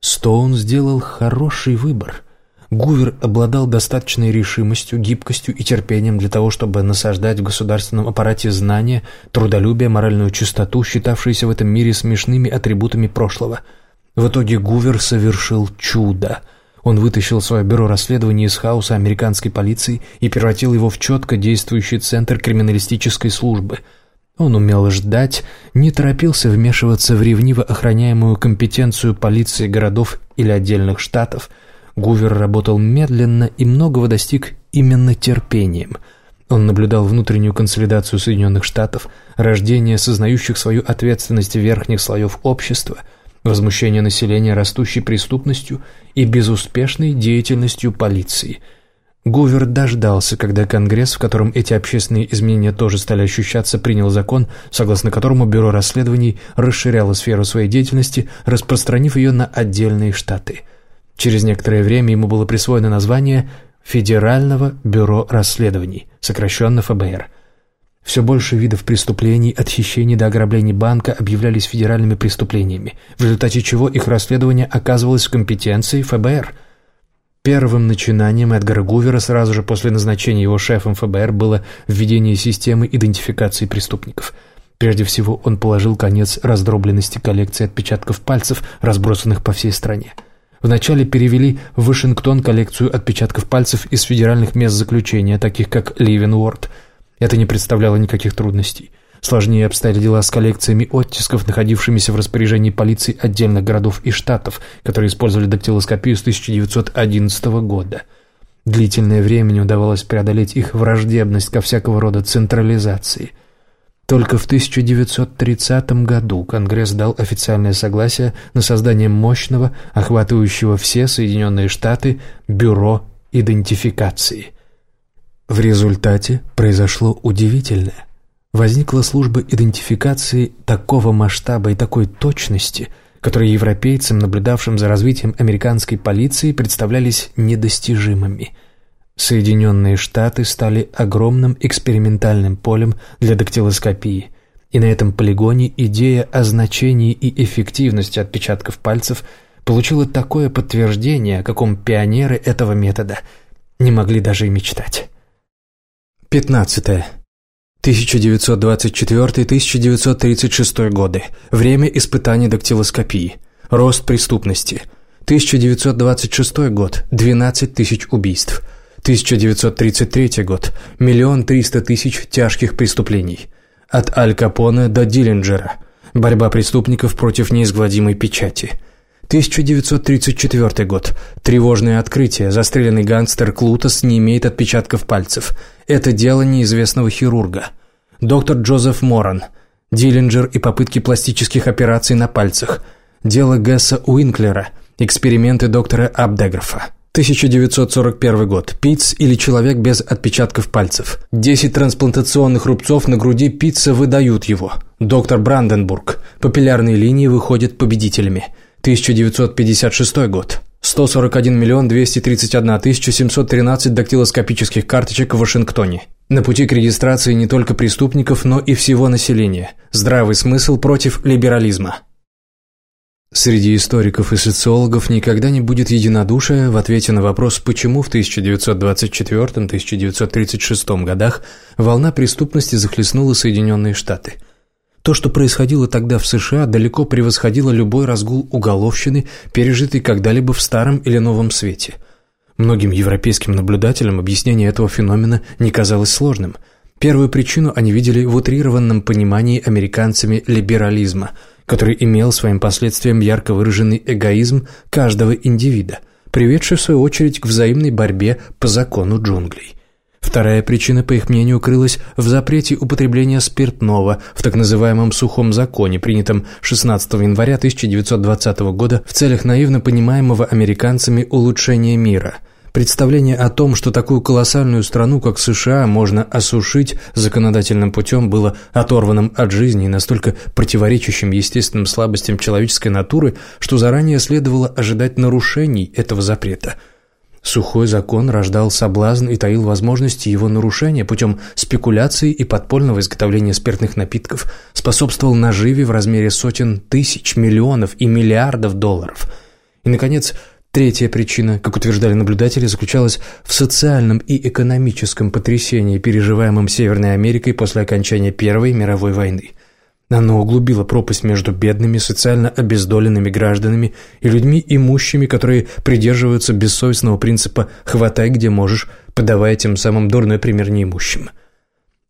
Speaker 1: Стоун сделал хороший выбор. Гувер обладал достаточной решимостью, гибкостью и терпением для того, чтобы насаждать в государственном аппарате знания, трудолюбие, моральную чистоту, считавшиеся в этом мире смешными атрибутами прошлого. В итоге Гувер совершил чудо. Он вытащил свое бюро расследований из хаоса американской полиции и превратил его в четко действующий центр криминалистической службы – Он умел ждать, не торопился вмешиваться в ревниво охраняемую компетенцию полиции городов или отдельных штатов. Гувер работал медленно и многого достиг именно терпением. Он наблюдал внутреннюю консолидацию Соединенных Штатов, рождение сознающих свою ответственность верхних слоев общества, возмущение населения растущей преступностью и безуспешной деятельностью полиции – Гувер дождался, когда Конгресс, в котором эти общественные изменения тоже стали ощущаться, принял закон, согласно которому Бюро расследований расширяло сферу своей деятельности, распространив ее на отдельные штаты. Через некоторое время ему было присвоено название Федерального бюро расследований, сокращенно ФБР. Все больше видов преступлений, от хищений до ограблений банка объявлялись федеральными преступлениями, в результате чего их расследование оказывалось в компетенции ФБР – Первым начинанием Эдгара Гувера сразу же после назначения его шефом ФБР было введение системы идентификации преступников. Прежде всего, он положил конец раздробленности коллекции отпечатков пальцев, разбросанных по всей стране. Вначале перевели в Вашингтон коллекцию отпечатков пальцев из федеральных мест заключения, таких как Ливенворд. Это не представляло никаких трудностей. Сложнее обстояли дела с коллекциями оттисков, находившимися в распоряжении полиции отдельных городов и штатов, которые использовали дактилоскопию с 1911 года. Длительное время не удавалось преодолеть их враждебность ко всякого рода централизации. Только в 1930 году Конгресс дал официальное согласие на создание мощного, охватывающего все Соединенные Штаты, бюро идентификации. В результате произошло удивительное возникла служба идентификации такого масштаба и такой точности, которые европейцам, наблюдавшим за развитием американской полиции, представлялись недостижимыми. Соединенные Штаты стали огромным экспериментальным полем для дактилоскопии, и на этом полигоне идея о значении и эффективности отпечатков пальцев получила такое подтверждение, о каком пионеры этого метода не могли даже и мечтать. Пятнадцатое. 1924-1936 годы. Время испытаний дактилоскопии. Рост преступности. 1926 год. 12 тысяч убийств. 1933 год. Миллион триста тысяч тяжких преступлений. От Аль Капоне до Диллинджера. Борьба преступников против неизгладимой печати. 1934 год. Тревожное открытие. Застреленный гангстер Клутос не имеет отпечатков пальцев. Это дело неизвестного хирурга. Доктор Джозеф Моран. Диллинджер и попытки пластических операций на пальцах. Дело Гесса Уинклера. Эксперименты доктора Абдеграфа. 1941 год. Пиц или человек без отпечатков пальцев. 10 трансплантационных рубцов на груди Пицца выдают его. Доктор Бранденбург. Папиллярные линии выходят победителями. 1956 год. 141 миллион 231 тысяча 713 дактилоскопических карточек в Вашингтоне. На пути к регистрации не только преступников, но и всего населения. Здравый смысл против либерализма. Среди историков и социологов никогда не будет единодушия в ответе на вопрос, почему в 1924-1936 годах волна преступности захлестнула Соединенные Штаты – то, что происходило тогда в США, далеко превосходило любой разгул уголовщины, пережитый когда-либо в Старом или Новом Свете. Многим европейским наблюдателям объяснение этого феномена не казалось сложным. Первую причину они видели в утрированном понимании американцами либерализма, который имел своим последствием ярко выраженный эгоизм каждого индивида, приведший в свою очередь к взаимной борьбе по закону джунглей. Вторая причина, по их мнению, крылась в запрете употребления спиртного в так называемом «сухом законе», принятом 16 января 1920 года в целях наивно понимаемого американцами улучшения мира. Представление о том, что такую колоссальную страну, как США, можно осушить законодательным путем, было оторванным от жизни и настолько противоречащим естественным слабостям человеческой натуры, что заранее следовало ожидать нарушений этого запрета – Сухой закон рождал соблазн и таил возможности его нарушения путем спекуляции и подпольного изготовления спиртных напитков, способствовал наживе в размере сотен тысяч, миллионов и миллиардов долларов. И, наконец, третья причина, как утверждали наблюдатели, заключалась в социальном и экономическом потрясении, переживаемом Северной Америкой после окончания Первой мировой войны – оно углубило пропасть между бедными, социально обездоленными гражданами и людьми имущими, которые придерживаются бессовестного принципа «хватай, где можешь», подавая тем самым дурной пример неимущим.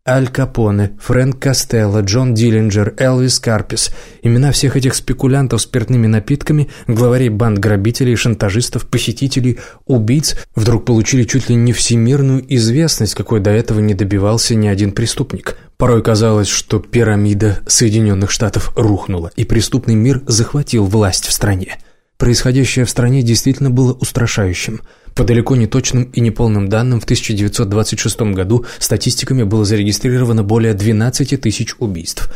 Speaker 1: Аль Капоне, Фрэнк Костелло, Джон Диллинджер, Элвис Карпис. Имена всех этих спекулянтов спиртными напитками, главарей банд грабителей, шантажистов, похитителей, убийц вдруг получили чуть ли не всемирную известность, какой до этого не добивался ни один преступник. Порой казалось, что пирамида Соединенных Штатов рухнула, и преступный мир захватил власть в стране. Происходящее в стране действительно было устрашающим – по далеко не точным и неполным данным, в 1926 году статистиками было зарегистрировано более 12 тысяч убийств.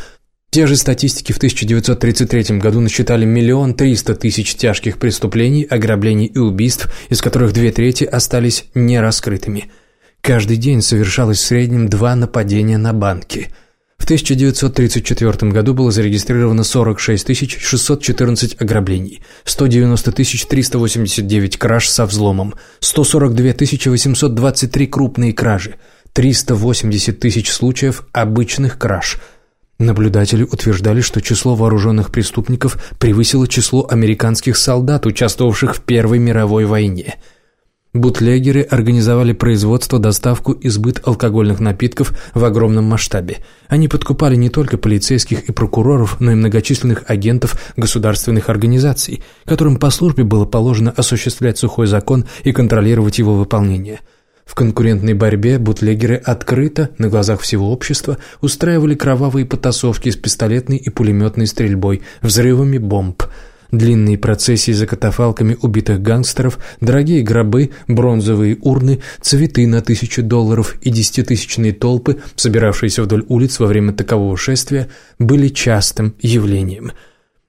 Speaker 1: Те же статистики в 1933 году насчитали миллион триста тысяч тяжких преступлений, ограблений и убийств, из которых две трети остались нераскрытыми. Каждый день совершалось в среднем два нападения на банки – в 1934 году было зарегистрировано 46 614 ограблений, 190 389 краж со взломом, 142 823 крупные кражи, 380 тысяч случаев обычных краж. Наблюдатели утверждали, что число вооруженных преступников превысило число американских солдат, участвовавших в Первой мировой войне – Бутлегеры организовали производство, доставку и сбыт алкогольных напитков в огромном масштабе. Они подкупали не только полицейских и прокуроров, но и многочисленных агентов государственных организаций, которым по службе было положено осуществлять сухой закон и контролировать его выполнение. В конкурентной борьбе бутлегеры открыто, на глазах всего общества, устраивали кровавые потасовки с пистолетной и пулеметной стрельбой, взрывами бомб – длинные процессии за катафалками убитых гангстеров, дорогие гробы, бронзовые урны, цветы на тысячу долларов и десятитысячные толпы, собиравшиеся вдоль улиц во время такового шествия, были частым явлением.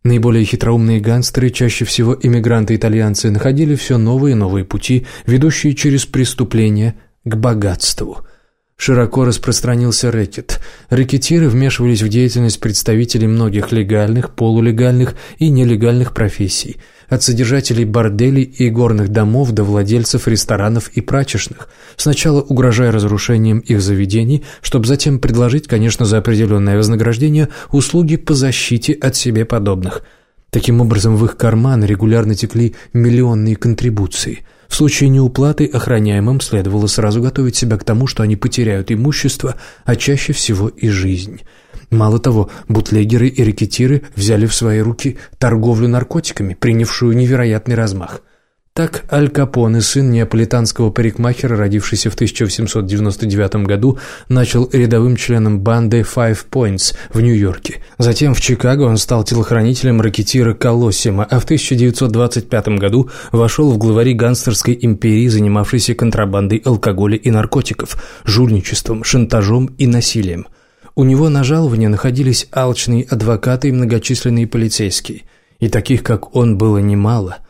Speaker 1: Наиболее хитроумные гангстеры, чаще всего иммигранты-итальянцы, находили все новые и новые пути, ведущие через преступления к богатству – Широко распространился рэкет. Рэкетиры вмешивались в деятельность представителей многих легальных, полулегальных и нелегальных профессий, от содержателей борделей и горных домов до владельцев ресторанов и прачечных, сначала угрожая разрушением их заведений, чтобы затем предложить, конечно, за определенное вознаграждение, услуги по защите от себе подобных. Таким образом, в их карманы регулярно текли миллионные контрибуции – в случае неуплаты охраняемым следовало сразу готовить себя к тому, что они потеряют имущество, а чаще всего и жизнь. Мало того, бутлегеры и рекетиры взяли в свои руки торговлю наркотиками, принявшую невероятный размах – так Аль Капоне, сын неаполитанского парикмахера, родившийся в 1899 году, начал рядовым членом банды Five Points в Нью-Йорке. Затем в Чикаго он стал телохранителем ракетира Колоссима, а в 1925 году вошел в главари гангстерской империи, занимавшейся контрабандой алкоголя и наркотиков, жульничеством, шантажом и насилием. У него на жаловании находились алчные адвокаты и многочисленные полицейские. И таких, как он, было немало –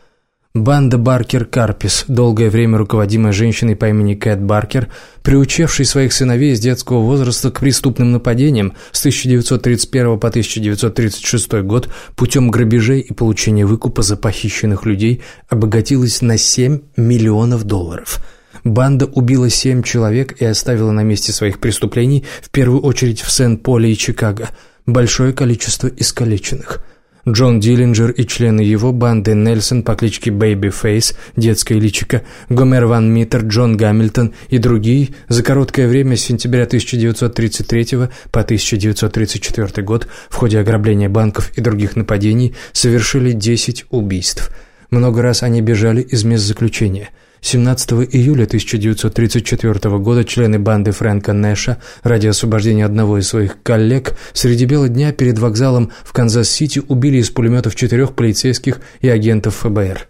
Speaker 1: Банда Баркер Карпис, долгое время руководимая женщиной по имени Кэт Баркер, приучившей своих сыновей с детского возраста к преступным нападениям с 1931 по 1936 год путем грабежей и получения выкупа за похищенных людей, обогатилась на 7 миллионов долларов. Банда убила семь человек и оставила на месте своих преступлений, в первую очередь в Сент-Поле и Чикаго, большое количество искалеченных – Джон Диллинджер и члены его банды Нельсон по кличке Бэйби Фейс, детское личико, Гомер Ван Миттер, Джон Гамильтон и другие за короткое время с сентября 1933 по 1934 год в ходе ограбления банков и других нападений совершили 10 убийств. Много раз они бежали из мест заключения – 17 июля 1934 года члены банды Фрэнка Нэша ради освобождения одного из своих коллег среди бела дня перед вокзалом в Канзас-Сити убили из пулеметов четырех полицейских и агентов ФБР.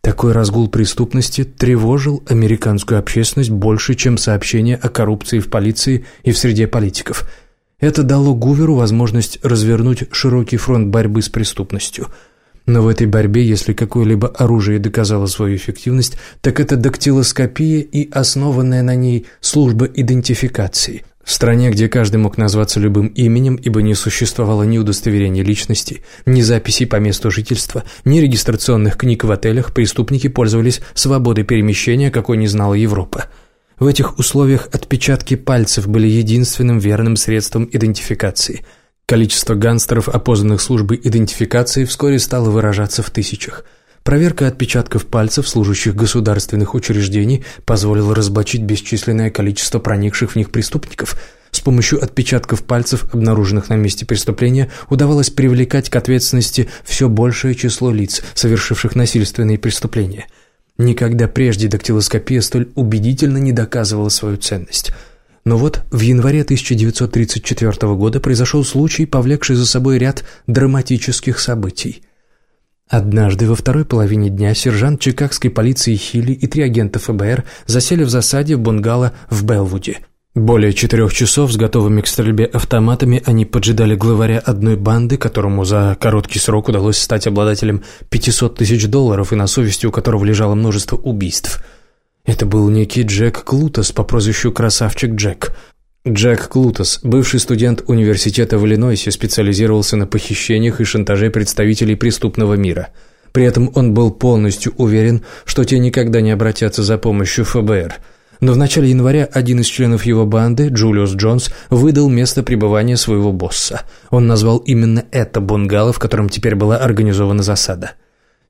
Speaker 1: Такой разгул преступности тревожил американскую общественность больше, чем сообщения о коррупции в полиции и в среде политиков. Это дало Гуверу возможность развернуть широкий фронт борьбы с преступностью – но в этой борьбе, если какое-либо оружие доказало свою эффективность, так это дактилоскопия и основанная на ней служба идентификации. В стране, где каждый мог назваться любым именем, ибо не существовало ни удостоверения личности, ни записей по месту жительства, ни регистрационных книг в отелях, преступники пользовались свободой перемещения, какой не знала Европа. В этих условиях отпечатки пальцев были единственным верным средством идентификации – Количество гангстеров, опознанных службой идентификации, вскоре стало выражаться в тысячах. Проверка отпечатков пальцев служащих государственных учреждений позволила разоблачить бесчисленное количество проникших в них преступников. С помощью отпечатков пальцев, обнаруженных на месте преступления, удавалось привлекать к ответственности все большее число лиц, совершивших насильственные преступления. Никогда прежде дактилоскопия столь убедительно не доказывала свою ценность – но вот в январе 1934 года произошел случай, повлекший за собой ряд драматических событий. Однажды во второй половине дня сержант чикагской полиции Хилли и три агента ФБР засели в засаде в бунгало в Белвуде. Более четырех часов с готовыми к стрельбе автоматами они поджидали главаря одной банды, которому за короткий срок удалось стать обладателем 500 тысяч долларов и на совести у которого лежало множество убийств – это был некий Джек Клутос по прозвищу «Красавчик Джек». Джек Клутос, бывший студент университета в Иллинойсе, специализировался на похищениях и шантаже представителей преступного мира. При этом он был полностью уверен, что те никогда не обратятся за помощью ФБР. Но в начале января один из членов его банды, Джулиус Джонс, выдал место пребывания своего босса. Он назвал именно это бунгало, в котором теперь была организована засада –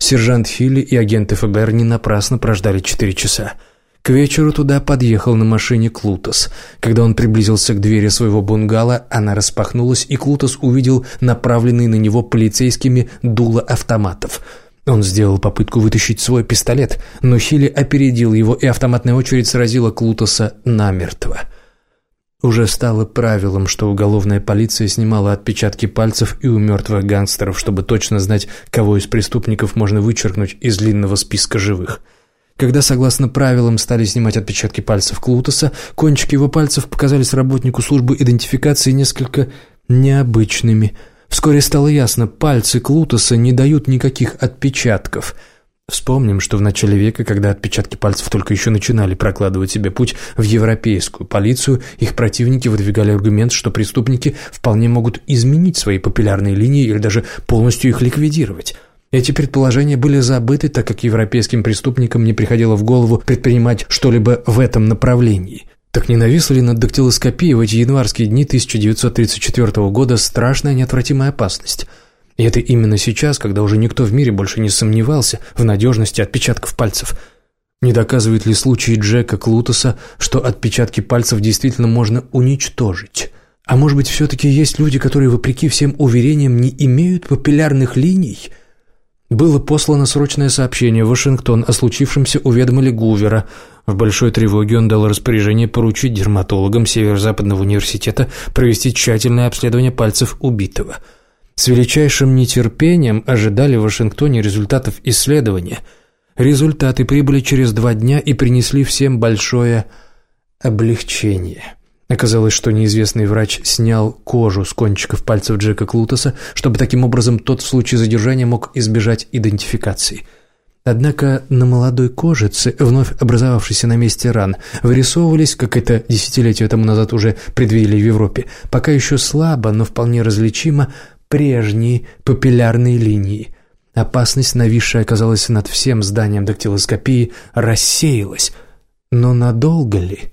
Speaker 1: Сержант Хилли и агенты ФБР не напрасно прождали четыре часа. К вечеру туда подъехал на машине Клутос. Когда он приблизился к двери своего бунгало, она распахнулась, и Клутос увидел направленные на него полицейскими дуло автоматов. Он сделал попытку вытащить свой пистолет, но Хилли опередил его, и автоматная очередь сразила Клутоса намертво. Уже стало правилом, что уголовная полиция снимала отпечатки пальцев и у мертвых гангстеров, чтобы точно знать, кого из преступников можно вычеркнуть из длинного списка живых. Когда, согласно правилам, стали снимать отпечатки пальцев Клутоса, кончики его пальцев показались работнику службы идентификации несколько необычными. Вскоре стало ясно, пальцы Клутоса не дают никаких отпечатков – Вспомним, что в начале века, когда отпечатки пальцев только еще начинали прокладывать себе путь в европейскую полицию, их противники выдвигали аргумент, что преступники вполне могут изменить свои папиллярные линии или даже полностью их ликвидировать. Эти предположения были забыты, так как европейским преступникам не приходило в голову предпринимать что-либо в этом направлении. Так не нависла ли над дактилоскопией в эти январские дни 1934 года страшная неотвратимая опасность – и это именно сейчас, когда уже никто в мире больше не сомневался в надежности отпечатков пальцев. Не доказывает ли случай Джека Клутоса, что отпечатки пальцев действительно можно уничтожить? А может быть, все-таки есть люди, которые, вопреки всем уверениям, не имеют папиллярных линий? Было послано срочное сообщение в Вашингтон о случившемся уведомили Гувера. В большой тревоге он дал распоряжение поручить дерматологам Северо-Западного университета провести тщательное обследование пальцев убитого – с величайшим нетерпением ожидали в Вашингтоне результатов исследования. Результаты прибыли через два дня и принесли всем большое облегчение. Оказалось, что неизвестный врач снял кожу с кончиков пальцев Джека Клутоса, чтобы таким образом тот в случае задержания мог избежать идентификации. Однако на молодой кожице, вновь образовавшейся на месте ран, вырисовывались, как это десятилетия тому назад уже предвидели в Европе, пока еще слабо, но вполне различимо, прежние папиллярные линии. Опасность, нависшая, оказалась над всем зданием дактилоскопии, рассеялась. Но надолго ли?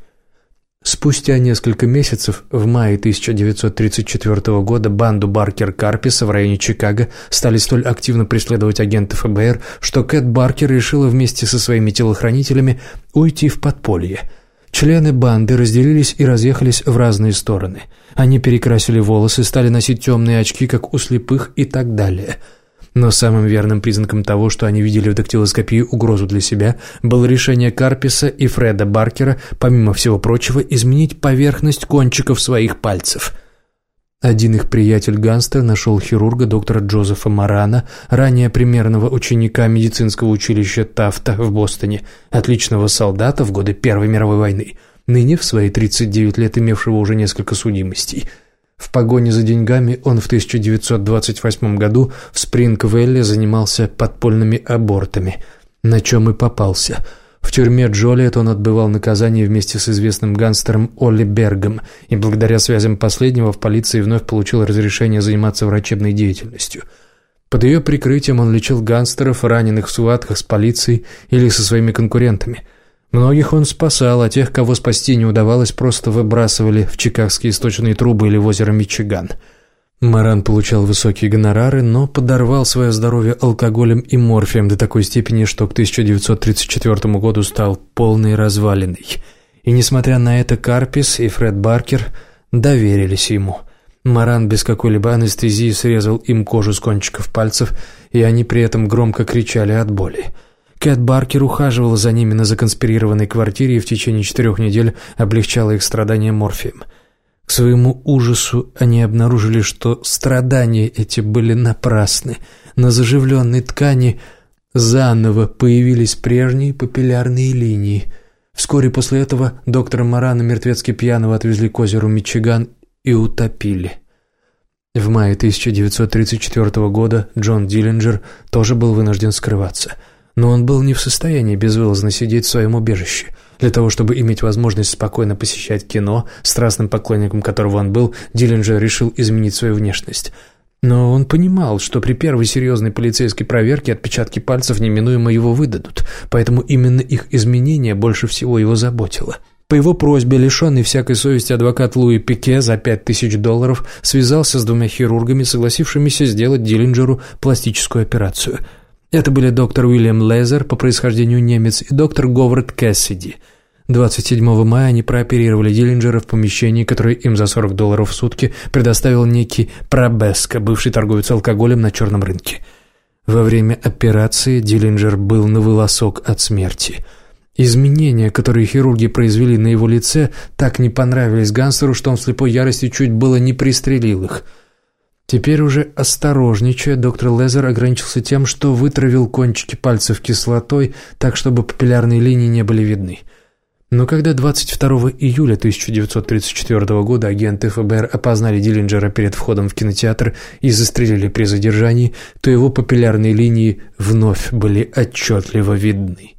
Speaker 1: Спустя несколько месяцев, в мае 1934 года, банду Баркер Карписа в районе Чикаго стали столь активно преследовать агенты ФБР, что Кэт Баркер решила вместе со своими телохранителями уйти в подполье – Члены банды разделились и разъехались в разные стороны. Они перекрасили волосы, стали носить темные очки, как у слепых и так далее. Но самым верным признаком того, что они видели в дактилоскопии угрозу для себя, было решение Карписа и Фреда Баркера, помимо всего прочего, изменить поверхность кончиков своих пальцев – один их приятель Ганстер нашел хирурга доктора Джозефа Марана, ранее примерного ученика медицинского училища Тафта в Бостоне, отличного солдата в годы Первой мировой войны, ныне в свои 39 лет имевшего уже несколько судимостей. В погоне за деньгами он в 1928 году в Спрингвелле занимался подпольными абортами, на чем и попался – в тюрьме Джолиет он отбывал наказание вместе с известным гангстером Олли Бергом, и благодаря связям последнего в полиции вновь получил разрешение заниматься врачебной деятельностью. Под ее прикрытием он лечил гангстеров, раненых в схватках с полицией или со своими конкурентами. Многих он спасал, а тех, кого спасти не удавалось, просто выбрасывали в чикагские источные трубы или в озеро Мичиган – Маран получал высокие гонорары, но подорвал свое здоровье алкоголем и морфием до такой степени, что к 1934 году стал полной развалиной. И несмотря на это, Карпис и Фред Баркер доверились ему. Маран без какой-либо анестезии срезал им кожу с кончиков пальцев, и они при этом громко кричали от боли. Кэт Баркер ухаживала за ними на законспирированной квартире и в течение четырех недель облегчала их страдания морфием. К своему ужасу они обнаружили, что страдания эти были напрасны. На заживленной ткани заново появились прежние папиллярные линии. Вскоре после этого доктора Марана мертвецки пьяного отвезли к озеру Мичиган и утопили. В мае 1934 года Джон Диллинджер тоже был вынужден скрываться – но он был не в состоянии безвылазно сидеть в своем убежище. Для того, чтобы иметь возможность спокойно посещать кино, страстным поклонником которого он был, Диллинджер решил изменить свою внешность. Но он понимал, что при первой серьезной полицейской проверке отпечатки пальцев неминуемо его выдадут, поэтому именно их изменение больше всего его заботило. По его просьбе, лишенный всякой совести адвокат Луи Пике за пять тысяч долларов связался с двумя хирургами, согласившимися сделать Диллинджеру пластическую операцию – это были доктор Уильям Лезер, по происхождению немец, и доктор Говард Кэссиди. 27 мая они прооперировали Диллинджера в помещении, которое им за 40 долларов в сутки предоставил некий Пробеско, бывший торговец алкоголем на черном рынке. Во время операции Диллинджер был на волосок от смерти. Изменения, которые хирурги произвели на его лице, так не понравились Гансеру, что он в слепой ярости чуть было не пристрелил их – Теперь уже осторожничая, доктор Лезер ограничился тем, что вытравил кончики пальцев кислотой, так чтобы папиллярные линии не были видны. Но когда 22 июля 1934 года агенты ФБР опознали Диллинджера перед входом в кинотеатр и застрелили при задержании, то его папиллярные линии вновь были отчетливо видны.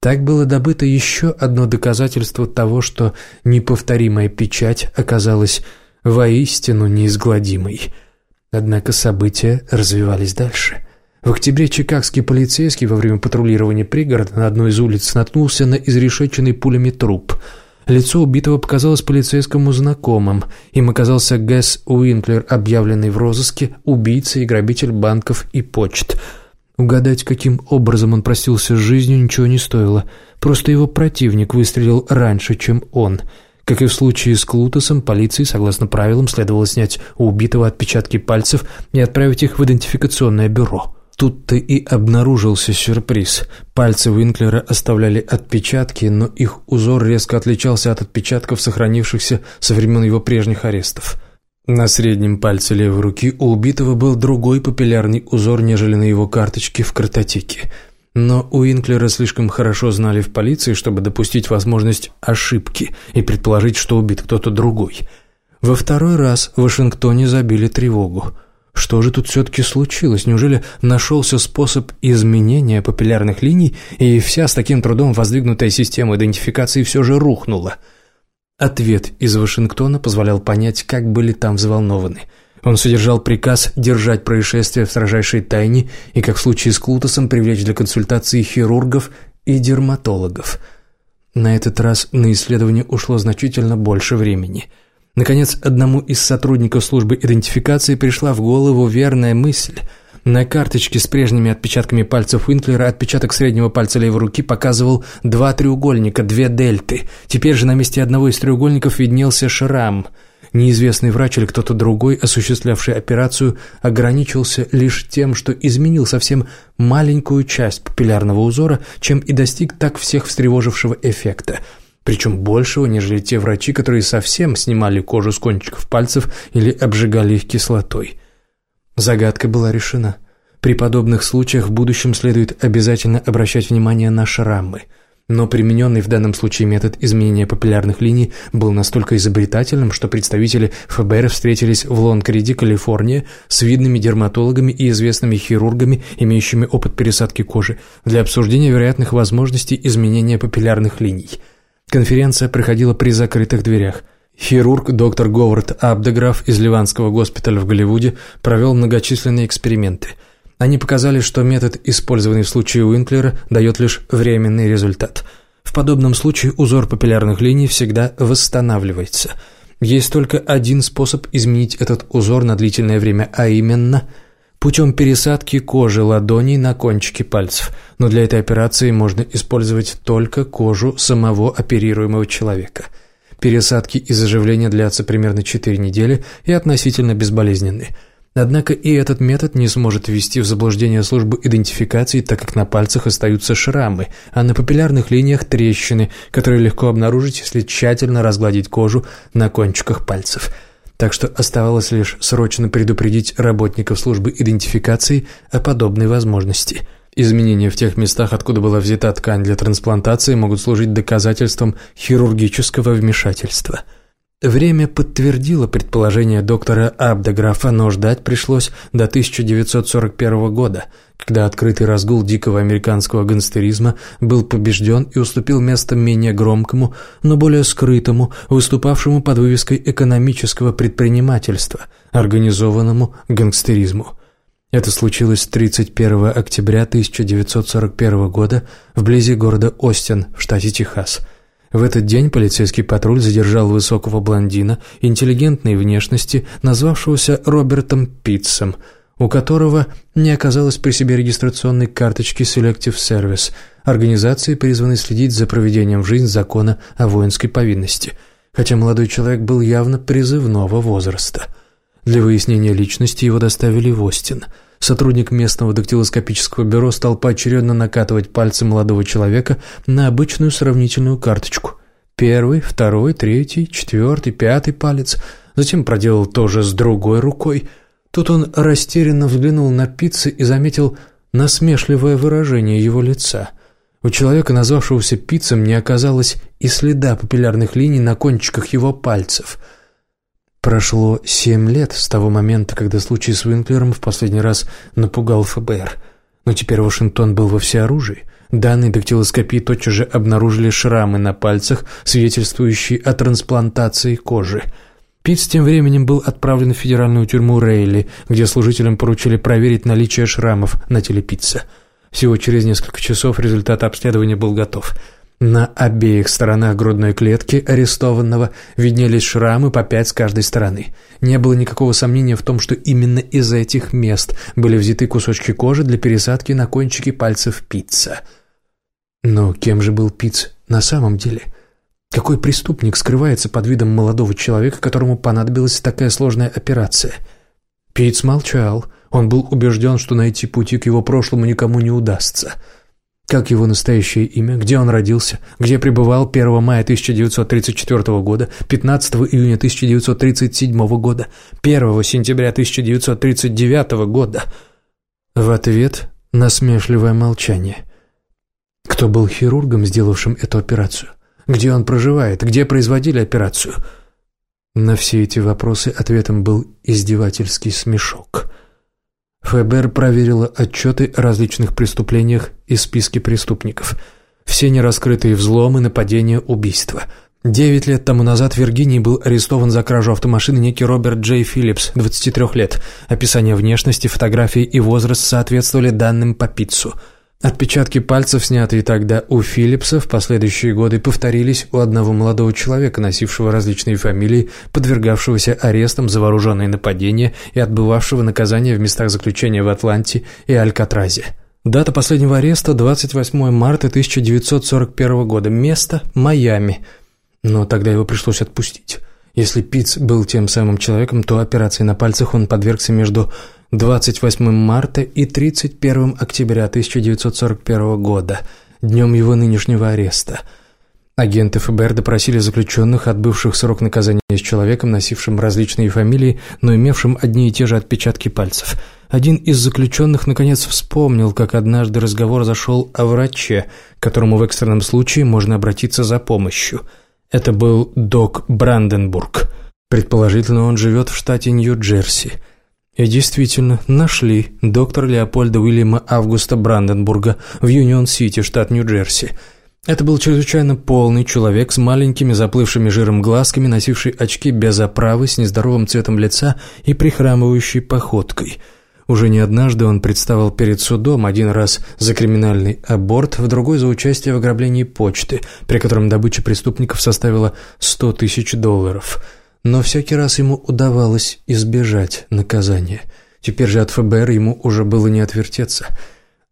Speaker 1: Так было добыто еще одно доказательство того, что неповторимая печать оказалась воистину неизгладимой – Однако события развивались дальше. В октябре чикагский полицейский во время патрулирования пригорода на одной из улиц наткнулся на изрешеченный пулями труп. Лицо убитого показалось полицейскому знакомым. Им оказался Гэс Уинклер, объявленный в розыске, убийца и грабитель банков и почт. Угадать, каким образом он простился с жизнью, ничего не стоило. Просто его противник выстрелил раньше, чем он – как и в случае с Клутосом, полиции, согласно правилам, следовало снять у убитого отпечатки пальцев и отправить их в идентификационное бюро. Тут-то и обнаружился сюрприз. Пальцы Винклера оставляли отпечатки, но их узор резко отличался от отпечатков, сохранившихся со времен его прежних арестов. На среднем пальце левой руки у убитого был другой папиллярный узор, нежели на его карточке в картотеке – но Уинклера слишком хорошо знали в полиции, чтобы допустить возможность ошибки и предположить, что убит кто-то другой. Во второй раз в Вашингтоне забили тревогу. Что же тут все-таки случилось? Неужели нашелся способ изменения папиллярных линий, и вся с таким трудом воздвигнутая система идентификации все же рухнула? Ответ из Вашингтона позволял понять, как были там взволнованы – он содержал приказ держать происшествие в строжайшей тайне и, как в случае с Клутосом, привлечь для консультации хирургов и дерматологов. На этот раз на исследование ушло значительно больше времени. Наконец, одному из сотрудников службы идентификации пришла в голову верная мысль. На карточке с прежними отпечатками пальцев Уинклера отпечаток среднего пальца левой руки показывал два треугольника, две дельты. Теперь же на месте одного из треугольников виднелся шрам – Неизвестный врач или кто-то другой, осуществлявший операцию, ограничился лишь тем, что изменил совсем маленькую часть папиллярного узора, чем и достиг так всех встревожившего эффекта. Причем большего, нежели те врачи, которые совсем снимали кожу с кончиков пальцев или обжигали их кислотой. Загадка была решена. При подобных случаях в будущем следует обязательно обращать внимание на шрамы – но примененный в данном случае метод изменения папиллярных линий был настолько изобретательным, что представители ФБР встретились в Лонгриде, Калифорния, с видными дерматологами и известными хирургами, имеющими опыт пересадки кожи, для обсуждения вероятных возможностей изменения папиллярных линий. Конференция проходила при закрытых дверях – Хирург доктор Говард Абдеграф из Ливанского госпиталя в Голливуде провел многочисленные эксперименты – они показали, что метод, использованный в случае Уинклера, дает лишь временный результат. В подобном случае узор папиллярных линий всегда восстанавливается. есть только один способ изменить этот узор на длительное время, а именно путем пересадки кожи ладоней на кончики пальцев. Но для этой операции можно использовать только кожу самого оперируемого человека. Пересадки и заживления длятся примерно 4 недели и относительно безболезненны. Однако и этот метод не сможет ввести в заблуждение службу идентификации, так как на пальцах остаются шрамы, а на папиллярных линиях трещины, которые легко обнаружить, если тщательно разгладить кожу на кончиках пальцев. Так что оставалось лишь срочно предупредить работников службы идентификации о подобной возможности. Изменения в тех местах, откуда была взята ткань для трансплантации, могут служить доказательством хирургического вмешательства – Время подтвердило предположение доктора Абдеграфа, но ждать пришлось до 1941 года, когда открытый разгул дикого американского гангстеризма был побежден и уступил место менее громкому, но более скрытому, выступавшему под вывеской экономического предпринимательства, организованному гангстеризму. Это случилось 31 октября 1941 года вблизи города Остин в штате Техас – в этот день полицейский патруль задержал высокого блондина, интеллигентной внешности, назвавшегося Робертом Питцем, у которого не оказалось при себе регистрационной карточки Selective Service, организации, призванной следить за проведением в жизнь закона о воинской повинности, хотя молодой человек был явно призывного возраста. Для выяснения личности его доставили в Остин – Сотрудник местного дактилоскопического бюро стал поочередно накатывать пальцы молодого человека на обычную сравнительную карточку. Первый, второй, третий, четвертый, пятый палец. Затем проделал то же с другой рукой. Тут он растерянно взглянул на пиццы и заметил насмешливое выражение его лица. У человека, назвавшегося пиццем, не оказалось и следа папиллярных линий на кончиках его пальцев – Прошло семь лет с того момента, когда случай с Уинклером в последний раз напугал ФБР. Но теперь Вашингтон был во всеоружии. Данные дактилоскопии тотчас же обнаружили шрамы на пальцах, свидетельствующие о трансплантации кожи. Питц тем временем был отправлен в федеральную тюрьму Рейли, где служителям поручили проверить наличие шрамов на теле Питца. Всего через несколько часов результат обследования был готов – на обеих сторонах грудной клетки арестованного виднелись шрамы по пять с каждой стороны. Не было никакого сомнения в том, что именно из этих мест были взяты кусочки кожи для пересадки на кончики пальцев пицца. Но кем же был пиц на самом деле? Какой преступник скрывается под видом молодого человека, которому понадобилась такая сложная операция? Пиц молчал. Он был убежден, что найти пути к его прошлому никому не удастся – как его настоящее имя, где он родился, где пребывал 1 мая 1934 года, 15 июня 1937 года, 1 сентября 1939 года. В ответ насмешливое молчание. Кто был хирургом, сделавшим эту операцию? Где он проживает? Где производили операцию? На все эти вопросы ответом был издевательский смешок. ФБР проверило отчеты о различных преступлениях и списки преступников. Все нераскрытые взломы, нападения, убийства. Девять лет тому назад в Виргинии был арестован за кражу автомашины некий Роберт Джей Филлипс, 23 лет. Описание внешности, фотографии и возраст соответствовали данным по пиццу – Отпечатки пальцев, снятые тогда у Филлипса, в последующие годы повторились у одного молодого человека, носившего различные фамилии, подвергавшегося арестам за вооруженные нападения и отбывавшего наказание в местах заключения в Атланте и Алькатразе. Дата последнего ареста – 28 марта 1941 года. Место – Майами. Но тогда его пришлось отпустить. Если Питц был тем самым человеком, то операции на пальцах он подвергся между 28 марта и 31 октября 1941 года, днем его нынешнего ареста. Агенты ФБР допросили заключенных, отбывших срок наказания с человеком, носившим различные фамилии, но имевшим одни и те же отпечатки пальцев. Один из заключенных, наконец, вспомнил, как однажды разговор зашел о враче, к которому в экстренном случае можно обратиться за помощью. Это был док Бранденбург. Предположительно, он живет в штате Нью-Джерси – и действительно, нашли доктора Леопольда Уильяма Августа Бранденбурга в Юнион-Сити, штат Нью-Джерси. Это был чрезвычайно полный человек с маленькими заплывшими жиром глазками, носивший очки без оправы, с нездоровым цветом лица и прихрамывающей походкой. Уже не однажды он представал перед судом, один раз за криминальный аборт, в другой за участие в ограблении почты, при котором добыча преступников составила 100 тысяч долларов – Но всякий раз ему удавалось избежать наказания. Теперь же от ФБР ему уже было не отвертеться –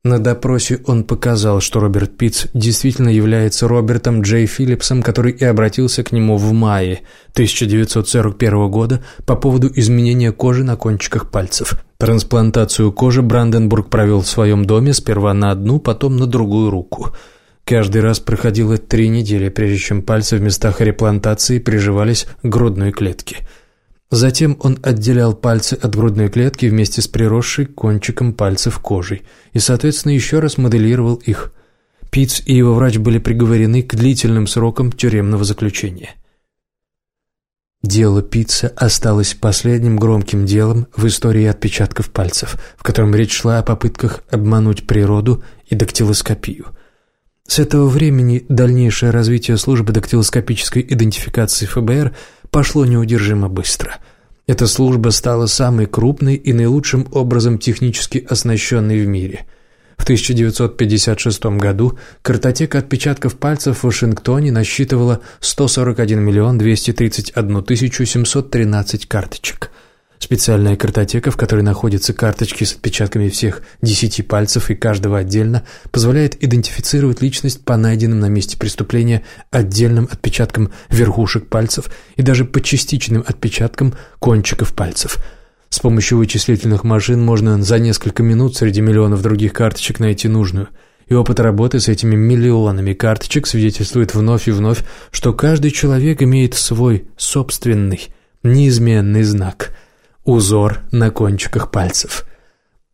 Speaker 1: на допросе он показал, что Роберт Питц действительно является Робертом Джей Филлипсом, который и обратился к нему в мае 1941 года по поводу изменения кожи на кончиках пальцев. Трансплантацию кожи Бранденбург провел в своем доме сперва на одну, потом на другую руку. Каждый раз проходило три недели, прежде чем пальцы в местах реплантации приживались к грудной клетке – Затем он отделял пальцы от грудной клетки вместе с приросшей кончиком пальцев кожей и, соответственно, еще раз моделировал их. Питц и его врач были приговорены к длительным срокам тюремного заключения. Дело Питца осталось последним громким делом в истории отпечатков пальцев, в котором речь шла о попытках обмануть природу и дактилоскопию. С этого времени дальнейшее развитие службы дактилоскопической идентификации ФБР пошло неудержимо быстро. Эта служба стала самой крупной и наилучшим образом технически оснащенной в мире. В 1956 году картотека отпечатков пальцев в Вашингтоне насчитывала 141 миллион 231 тысячу 713 карточек – Специальная картотека, в которой находятся карточки с отпечатками всех десяти пальцев и каждого отдельно, позволяет идентифицировать личность по найденным на месте преступления отдельным отпечаткам верхушек пальцев и даже по частичным отпечаткам кончиков пальцев. С помощью вычислительных машин можно за несколько минут среди миллионов других карточек найти нужную. И опыт работы с этими миллионами карточек свидетельствует вновь и вновь, что каждый человек имеет свой собственный, неизменный знак – узор на кончиках пальцев.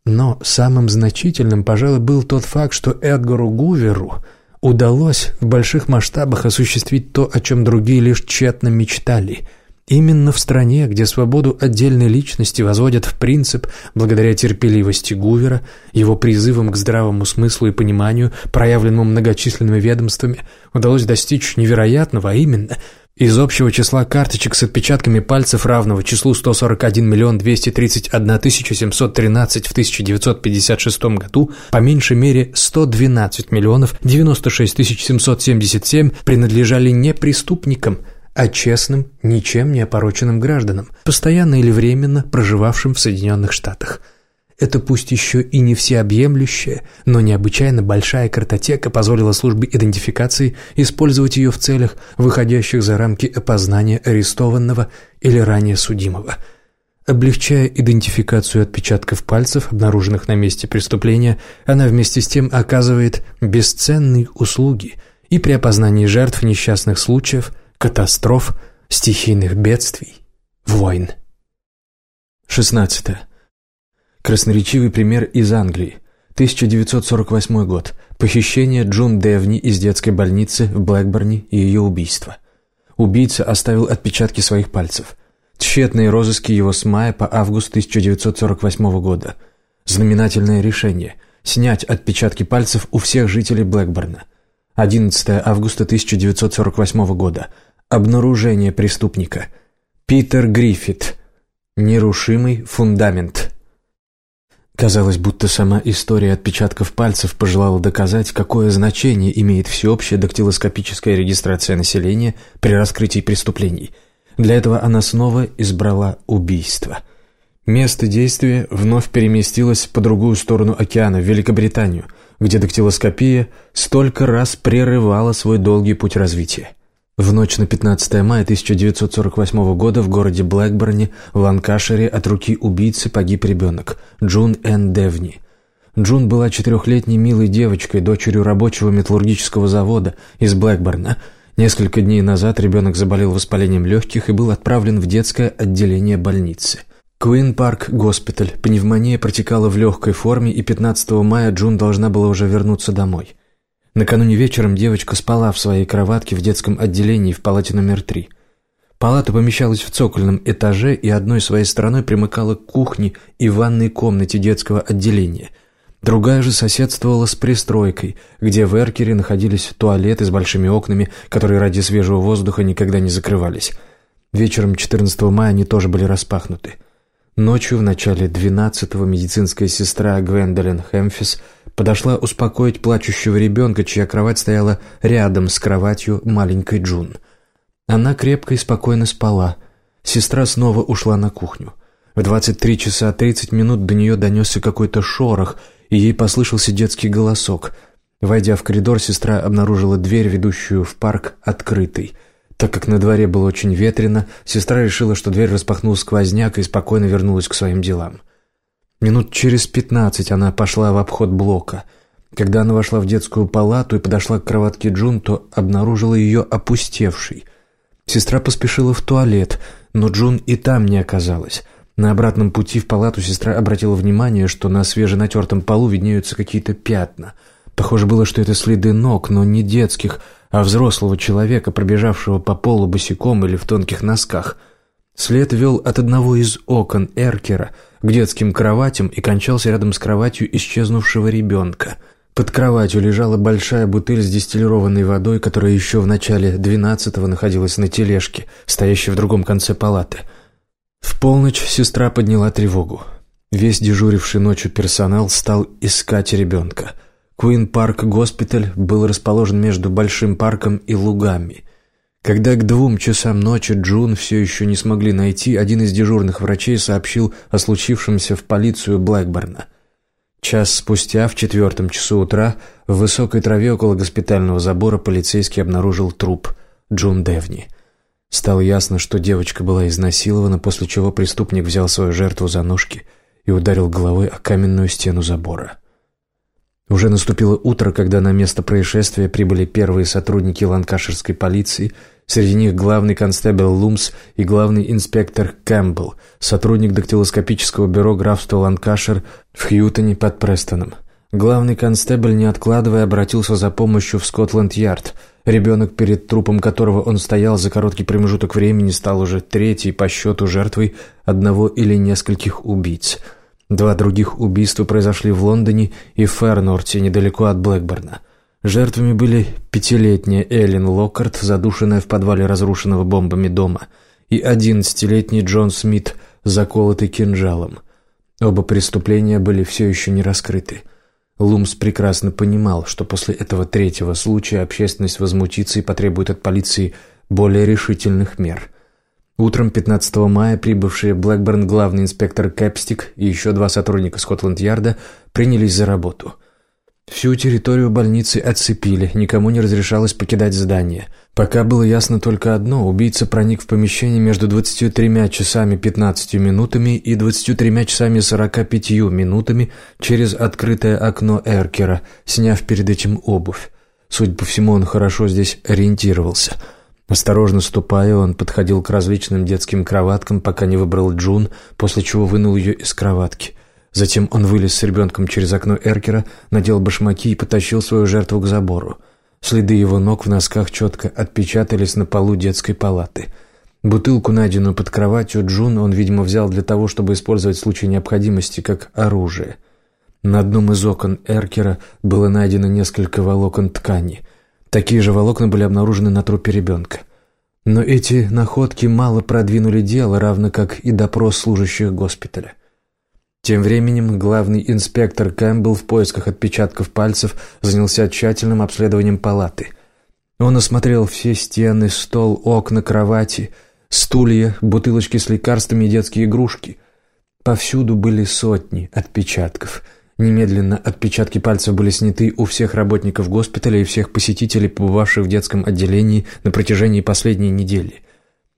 Speaker 1: Но самым значительным, пожалуй, был тот факт, что Эдгару Гуверу удалось в больших масштабах осуществить то, о чем другие лишь тщетно мечтали. Именно в стране, где свободу отдельной личности возводят в принцип благодаря терпеливости Гувера, его призывам к здравому смыслу и пониманию, проявленному многочисленными ведомствами, удалось достичь невероятного, а именно – из общего числа карточек с отпечатками пальцев равного числу 141 миллион 231 тысяча 713 в 1956 году по меньшей мере 112 миллионов 96 тысяч 777 принадлежали не преступникам, а честным, ничем не опороченным гражданам, постоянно или временно проживавшим в Соединенных Штатах – эта пусть еще и не всеобъемлющая, но необычайно большая картотека позволила службе идентификации использовать ее в целях, выходящих за рамки опознания арестованного или ранее судимого. Облегчая идентификацию отпечатков пальцев, обнаруженных на месте преступления, она вместе с тем оказывает бесценные услуги и при опознании жертв несчастных случаев, катастроф, стихийных бедствий, войн. 16. Красноречивый пример из Англии. 1948 год. Похищение Джун Девни из детской больницы в Блэкборне и ее убийство. Убийца оставил отпечатки своих пальцев. Тщетные розыски его с мая по август 1948 года. Знаменательное решение – снять отпечатки пальцев у всех жителей Блэкборна. 11 августа 1948 года. Обнаружение преступника. Питер Гриффит. Нерушимый фундамент. Казалось, будто сама история отпечатков пальцев пожелала доказать, какое значение имеет всеобщая дактилоскопическая регистрация населения при раскрытии преступлений. Для этого она снова избрала убийство. Место действия вновь переместилось по другую сторону океана, в Великобританию, где дактилоскопия столько раз прерывала свой долгий путь развития. В ночь на 15 мая 1948 года в городе Блэкборне в Ланкашире от руки убийцы погиб ребенок Джун Энн Девни. Джун была четырехлетней милой девочкой, дочерью рабочего металлургического завода из Блэкборна. Несколько дней назад ребенок заболел воспалением легких и был отправлен в детское отделение больницы Куин-Парк госпиталь. Пневмония протекала в легкой форме, и 15 мая Джун должна была уже вернуться домой. Накануне вечером девочка спала в своей кроватке в детском отделении в палате номер три. Палата помещалась в цокольном этаже и одной своей стороной примыкала к кухне и ванной комнате детского отделения. Другая же соседствовала с пристройкой, где в эркере находились туалеты с большими окнами, которые ради свежего воздуха никогда не закрывались. Вечером 14 мая они тоже были распахнуты. Ночью в начале 12-го медицинская сестра Гвендолин Хэмфис подошла успокоить плачущего ребенка, чья кровать стояла рядом с кроватью маленькой Джун. Она крепко и спокойно спала.
Speaker 2: Сестра снова ушла на кухню. В 23 часа 30 минут до нее донесся какой-то шорох, и ей послышался детский голосок. Войдя в коридор, сестра обнаружила дверь, ведущую в парк, открытой. Так как на дворе было очень ветрено, сестра решила, что дверь распахнул сквозняк и спокойно вернулась к своим делам. Минут через пятнадцать она пошла в обход блока. Когда она вошла в детскую палату и подошла к кроватке Джун, то обнаружила ее опустевшей. Сестра поспешила в туалет, но Джун и там не оказалась. На обратном пути в палату сестра обратила внимание, что на свеженатертом полу виднеются какие-то пятна. Похоже было, что это следы ног, но не детских, а взрослого человека, пробежавшего по полу босиком или в тонких носках. След вел от одного из окон Эркера – к детским кроватям и кончался рядом с кроватью исчезнувшего ребенка. Под кроватью лежала большая бутыль с дистиллированной водой, которая еще в начале двенадцатого находилась на тележке, стоящей в другом конце палаты. В полночь сестра подняла тревогу. Весь дежуривший ночью персонал стал искать ребенка. Куин Парк Госпиталь был расположен между Большим парком и лугами – когда к двум часам ночи Джун все еще не смогли найти, один из дежурных врачей сообщил о случившемся в полицию Блэкборна. Час спустя, в четвертом часу утра, в высокой траве около госпитального забора полицейский обнаружил труп Джун Девни. Стало ясно, что девочка была изнасилована, после чего преступник взял свою жертву за ножки и ударил головой о каменную стену забора. Уже наступило утро, когда на место происшествия прибыли первые сотрудники ланкаширской полиции, среди них главный констебель Лумс и главный инспектор Кэмпбелл, сотрудник дактилоскопического бюро графства Ланкашир в Хьютоне под Престоном. Главный констебль, не откладывая, обратился за помощью в Скотланд-Ярд. Ребенок, перед трупом которого он стоял за короткий промежуток времени, стал уже третьей по счету жертвой одного или нескольких убийц – Два других убийства произошли в Лондоне и Фернорте, недалеко от Блэкборна. Жертвами были пятилетняя Эллен Локкарт, задушенная в подвале разрушенного бомбами дома, и одиннадцатилетний Джон Смит, заколотый кинжалом. Оба преступления были все еще не раскрыты. Лумс прекрасно понимал, что после этого третьего случая общественность возмутится и потребует от полиции более решительных мер – Утром 15 мая прибывшие Блэкберн главный инспектор Кэпстик и еще два сотрудника Скотланд-Ярда принялись за работу. Всю территорию больницы отцепили, никому не разрешалось покидать здание. Пока было ясно только одно – убийца проник в помещение между 23 часами 15 минутами и 23 часами 45 минутами через открытое окно Эркера, сняв перед этим обувь. Судя по всему, он хорошо здесь ориентировался – Осторожно ступая, он подходил к различным детским кроваткам, пока не выбрал Джун, после чего вынул ее из кроватки. Затем он вылез с ребенком через окно Эркера, надел башмаки и потащил свою жертву к забору. Следы его ног в носках четко отпечатались на полу детской палаты. Бутылку, найденную под кроватью Джун, он, видимо, взял для того, чтобы использовать в случае необходимости как оружие. На одном из окон Эркера было найдено несколько волокон ткани – Такие же волокна были обнаружены на трупе ребенка. Но эти находки мало продвинули дело, равно как и допрос служащих госпиталя. Тем временем главный инспектор Кэмпбелл в поисках отпечатков пальцев занялся тщательным обследованием палаты. Он осмотрел все стены, стол, окна, кровати, стулья, бутылочки с лекарствами и детские игрушки. Повсюду были сотни отпечатков – Немедленно отпечатки пальцев были сняты у всех работников госпиталя и всех посетителей, побывавших в детском отделении на протяжении последней недели.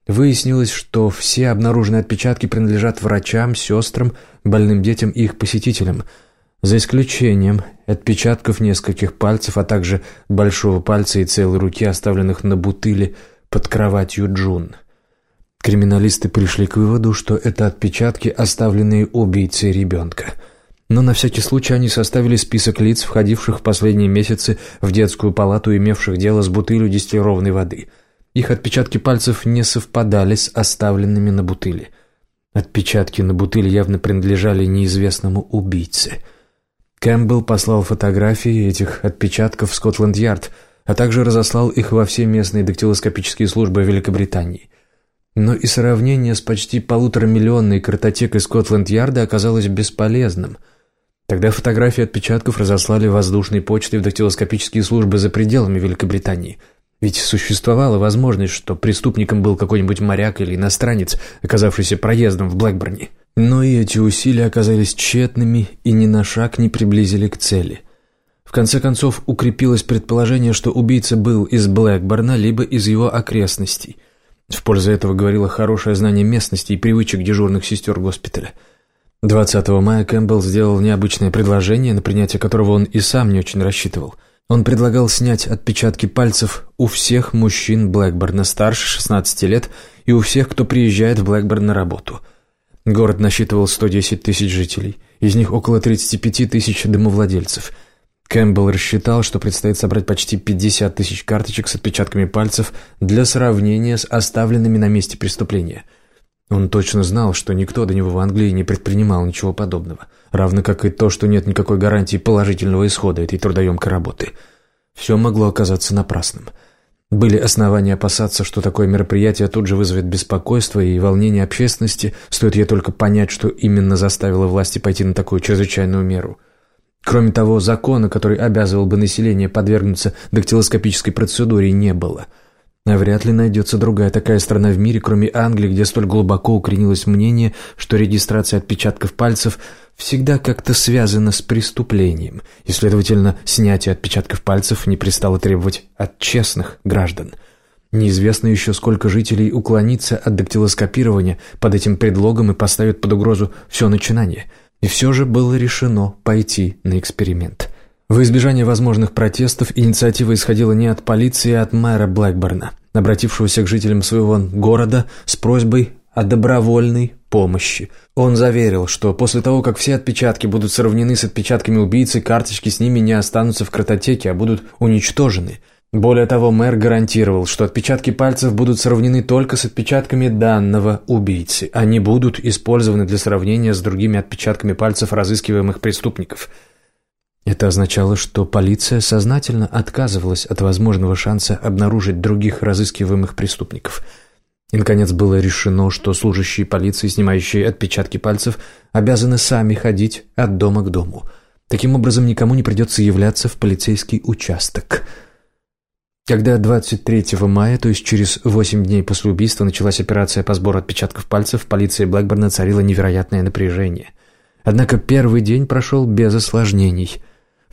Speaker 2: Выяснилось, что все обнаруженные отпечатки принадлежат врачам, сестрам, больным детям и их посетителям, за исключением отпечатков нескольких пальцев, а также большого пальца и целой руки, оставленных на бутыле под кроватью Джун. Криминалисты пришли к выводу, что это отпечатки, оставленные убийцей ребенка – но на всякий случай они составили список лиц, входивших в последние месяцы в детскую палату, имевших дело с бутылью дистиллированной воды. Их отпечатки пальцев не совпадали с оставленными на бутыли. Отпечатки на бутыль явно принадлежали неизвестному убийце. Кэмпбелл послал фотографии этих отпечатков в Скотланд-Ярд, а также разослал их во все местные дактилоскопические службы Великобритании. Но и сравнение с почти полуторамиллионной картотекой Скотланд-Ярда оказалось бесполезным – Тогда фотографии отпечатков разослали воздушной почтой в дактилоскопические службы за пределами Великобритании.
Speaker 1: Ведь существовала возможность, что преступником был какой-нибудь моряк или иностранец, оказавшийся проездом в Блэкборне. Но и эти усилия оказались тщетными и ни на шаг не приблизили к цели. В конце концов, укрепилось предположение, что убийца был из Блэкборна, либо из его окрестностей. В пользу этого говорило хорошее знание местности и привычек дежурных сестер госпиталя. 20 мая Кэмпбелл сделал необычное предложение, на принятие которого он и сам не очень рассчитывал. Он предлагал снять отпечатки пальцев у всех мужчин Блэкборна старше 16 лет и у всех, кто приезжает в Блэкборн на работу – Город насчитывал 110 тысяч жителей, из них около 35 тысяч домовладельцев. Кэмпбелл рассчитал, что предстоит собрать почти 50 тысяч карточек с отпечатками пальцев для сравнения с оставленными на месте преступления. Он точно знал, что никто до него в Англии не предпринимал ничего подобного, равно как и то, что нет никакой гарантии положительного исхода этой трудоемкой работы. Все могло оказаться напрасным – были основания опасаться, что такое мероприятие тут же вызовет беспокойство и волнение общественности, стоит ей только понять, что именно заставило власти пойти на такую чрезвычайную меру. Кроме того, закона, который обязывал бы население подвергнуться дактилоскопической процедуре, не было. Вряд ли найдется другая такая страна в мире, кроме Англии, где столь глубоко укоренилось мнение, что регистрация отпечатков пальцев – всегда как-то связано с преступлением, и, следовательно, снятие отпечатков пальцев не пристало требовать от честных граждан. Неизвестно еще, сколько жителей уклонится от дактилоскопирования под этим предлогом и поставят под угрозу все начинание. И все же было решено пойти на эксперимент. В избежание возможных протестов инициатива исходила не от полиции, а от мэра Блэкборна, обратившегося к жителям своего города с просьбой о добровольной помощи. Он заверил, что после того, как все отпечатки будут сравнены с отпечатками убийцы, карточки с ними не останутся в картотеке, а будут уничтожены. Более того, мэр гарантировал, что отпечатки пальцев будут сравнены только с отпечатками данного убийцы. Они будут использованы для сравнения с другими отпечатками пальцев разыскиваемых преступников. Это означало, что полиция сознательно отказывалась от возможного шанса обнаружить других разыскиваемых преступников – и, наконец, было решено, что служащие полиции, снимающие отпечатки пальцев, обязаны сами ходить от дома к дому. Таким образом, никому не придется являться в полицейский участок. Когда 23 мая, то есть через 8 дней после убийства, началась операция по сбору отпечатков пальцев, в полиции Блэкборна царило невероятное напряжение. Однако первый день прошел без осложнений.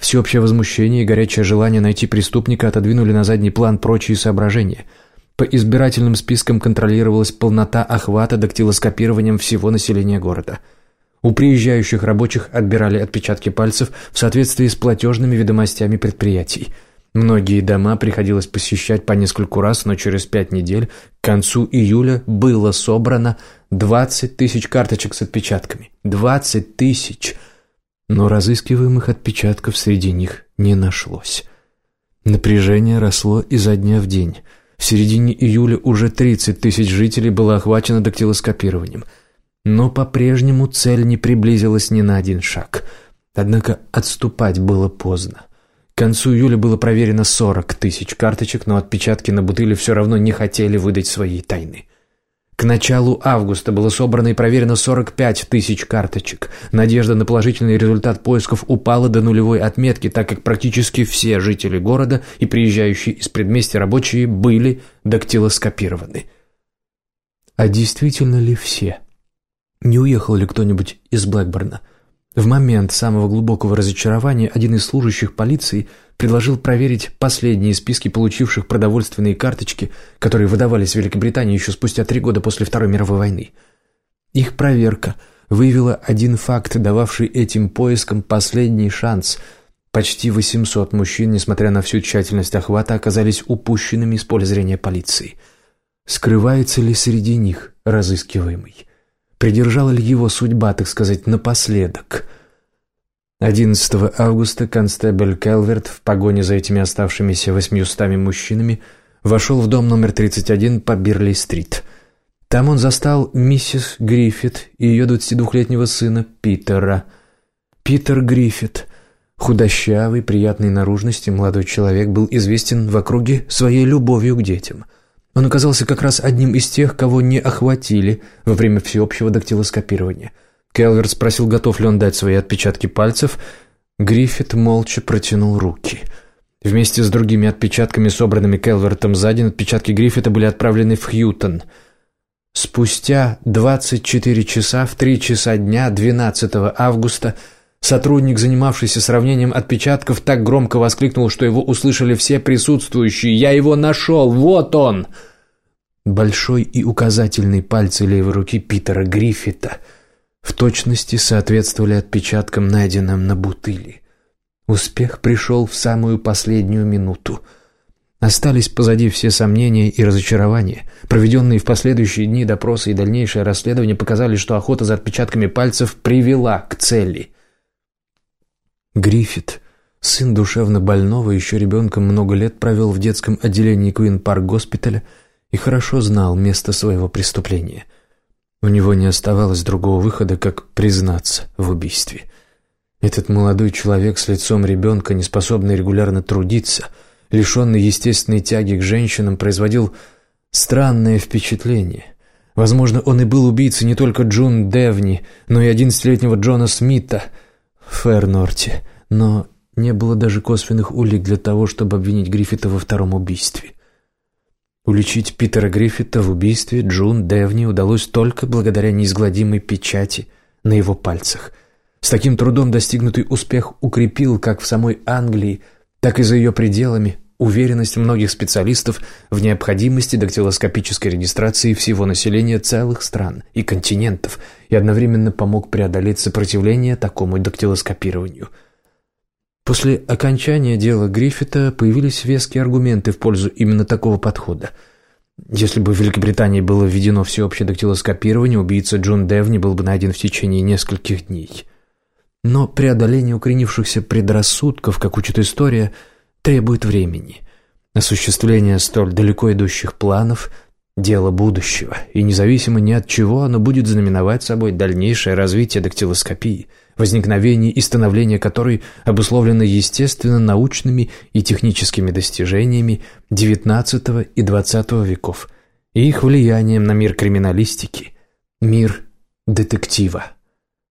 Speaker 1: Всеобщее возмущение и горячее желание найти преступника отодвинули на задний план прочие соображения – по избирательным спискам контролировалась полнота охвата дактилоскопированием всего населения города. У приезжающих рабочих отбирали отпечатки пальцев в соответствии с платежными ведомостями предприятий. Многие дома приходилось посещать по нескольку раз, но через пять недель, к концу июля, было собрано 20 тысяч карточек с отпечатками. 20 тысяч! Но разыскиваемых отпечатков среди них не нашлось. Напряжение росло изо дня в день – в середине июля уже 30 тысяч жителей было охвачено дактилоскопированием. Но по-прежнему цель не приблизилась ни на один шаг. Однако отступать было поздно. К концу июля было проверено 40 тысяч карточек, но отпечатки на бутыле все равно не хотели выдать своей тайны. К началу августа было собрано и проверено 45 тысяч карточек. Надежда на положительный результат поисков упала до нулевой отметки, так как практически все жители города и приезжающие из предместья рабочие были дактилоскопированы. А действительно ли все? Не уехал ли кто-нибудь из Блэкборна? В момент самого глубокого разочарования один из служащих полиции предложил проверить последние списки получивших продовольственные карточки, которые выдавались в Великобритании еще спустя три года после Второй мировой войны. Их проверка выявила один факт, дававший этим поискам последний шанс. Почти 800 мужчин, несмотря на всю тщательность охвата, оказались упущенными из поля зрения полиции. Скрывается ли среди них разыскиваемый? Придержала ли его судьба, так сказать, напоследок? 11 августа констебль Келверт в погоне за этими оставшимися восьмиустами мужчинами вошел в дом номер 31 по Бирли-стрит. Там он застал миссис Гриффит и ее 22-летнего сына Питера. Питер Гриффит, худощавый, приятной наружности молодой человек, был известен в округе своей любовью к детям – он оказался как раз одним из тех, кого не охватили во время всеобщего дактилоскопирования. Келвер спросил, готов ли он дать свои отпечатки пальцев. Гриффит молча протянул руки. Вместе с другими отпечатками, собранными Келвертом за день, отпечатки Гриффита были отправлены в Хьютон. Спустя 24 часа в 3 часа дня 12 августа сотрудник, занимавшийся сравнением отпечатков, так громко воскликнул, что его услышали все присутствующие. «Я его нашел! Вот он!» Большой и указательный пальцы левой руки Питера Гриффита в точности соответствовали отпечаткам, найденным на бутыли. Успех пришел в самую последнюю минуту. Остались позади все сомнения и разочарования. Проведенные в последующие дни допросы и дальнейшее расследование показали, что охота за отпечатками пальцев привела к цели. Гриффит, сын душевно больного, еще ребенком много лет провел в детском отделении Куин-Парк госпиталя и хорошо знал место своего преступления. У него не оставалось другого выхода, как признаться в убийстве. Этот молодой человек с лицом ребенка, не способный регулярно трудиться, лишенный естественной тяги к женщинам, производил странное впечатление. Возможно, он и был убийцей не только Джун Девни, но и одиннадцатилетнего Джона Смита в Фернорте, но не было даже косвенных улик для того, чтобы обвинить Гриффита во втором убийстве. Уличить Питера Гриффита в убийстве Джун Девни удалось только благодаря неизгладимой печати на его пальцах. С таким трудом достигнутый успех укрепил как в самой Англии, так и за ее пределами уверенность многих специалистов в необходимости дактилоскопической регистрации всего населения целых стран и континентов и одновременно помог преодолеть сопротивление такому дактилоскопированию – После окончания дела Гриффита появились веские аргументы в пользу именно такого подхода. Если бы в Великобритании было введено всеобщее дактилоскопирование, убийца Джон Девни был бы найден в течение нескольких дней. Но преодоление укоренившихся предрассудков, как учит история, требует времени. Осуществление столь далеко идущих планов – дело будущего, и независимо ни от чего оно будет знаменовать собой дальнейшее развитие дактилоскопии – возникновение и становление которой обусловлено естественно научными и техническими достижениями XIX и XX веков и их влиянием на мир криминалистики, мир детектива.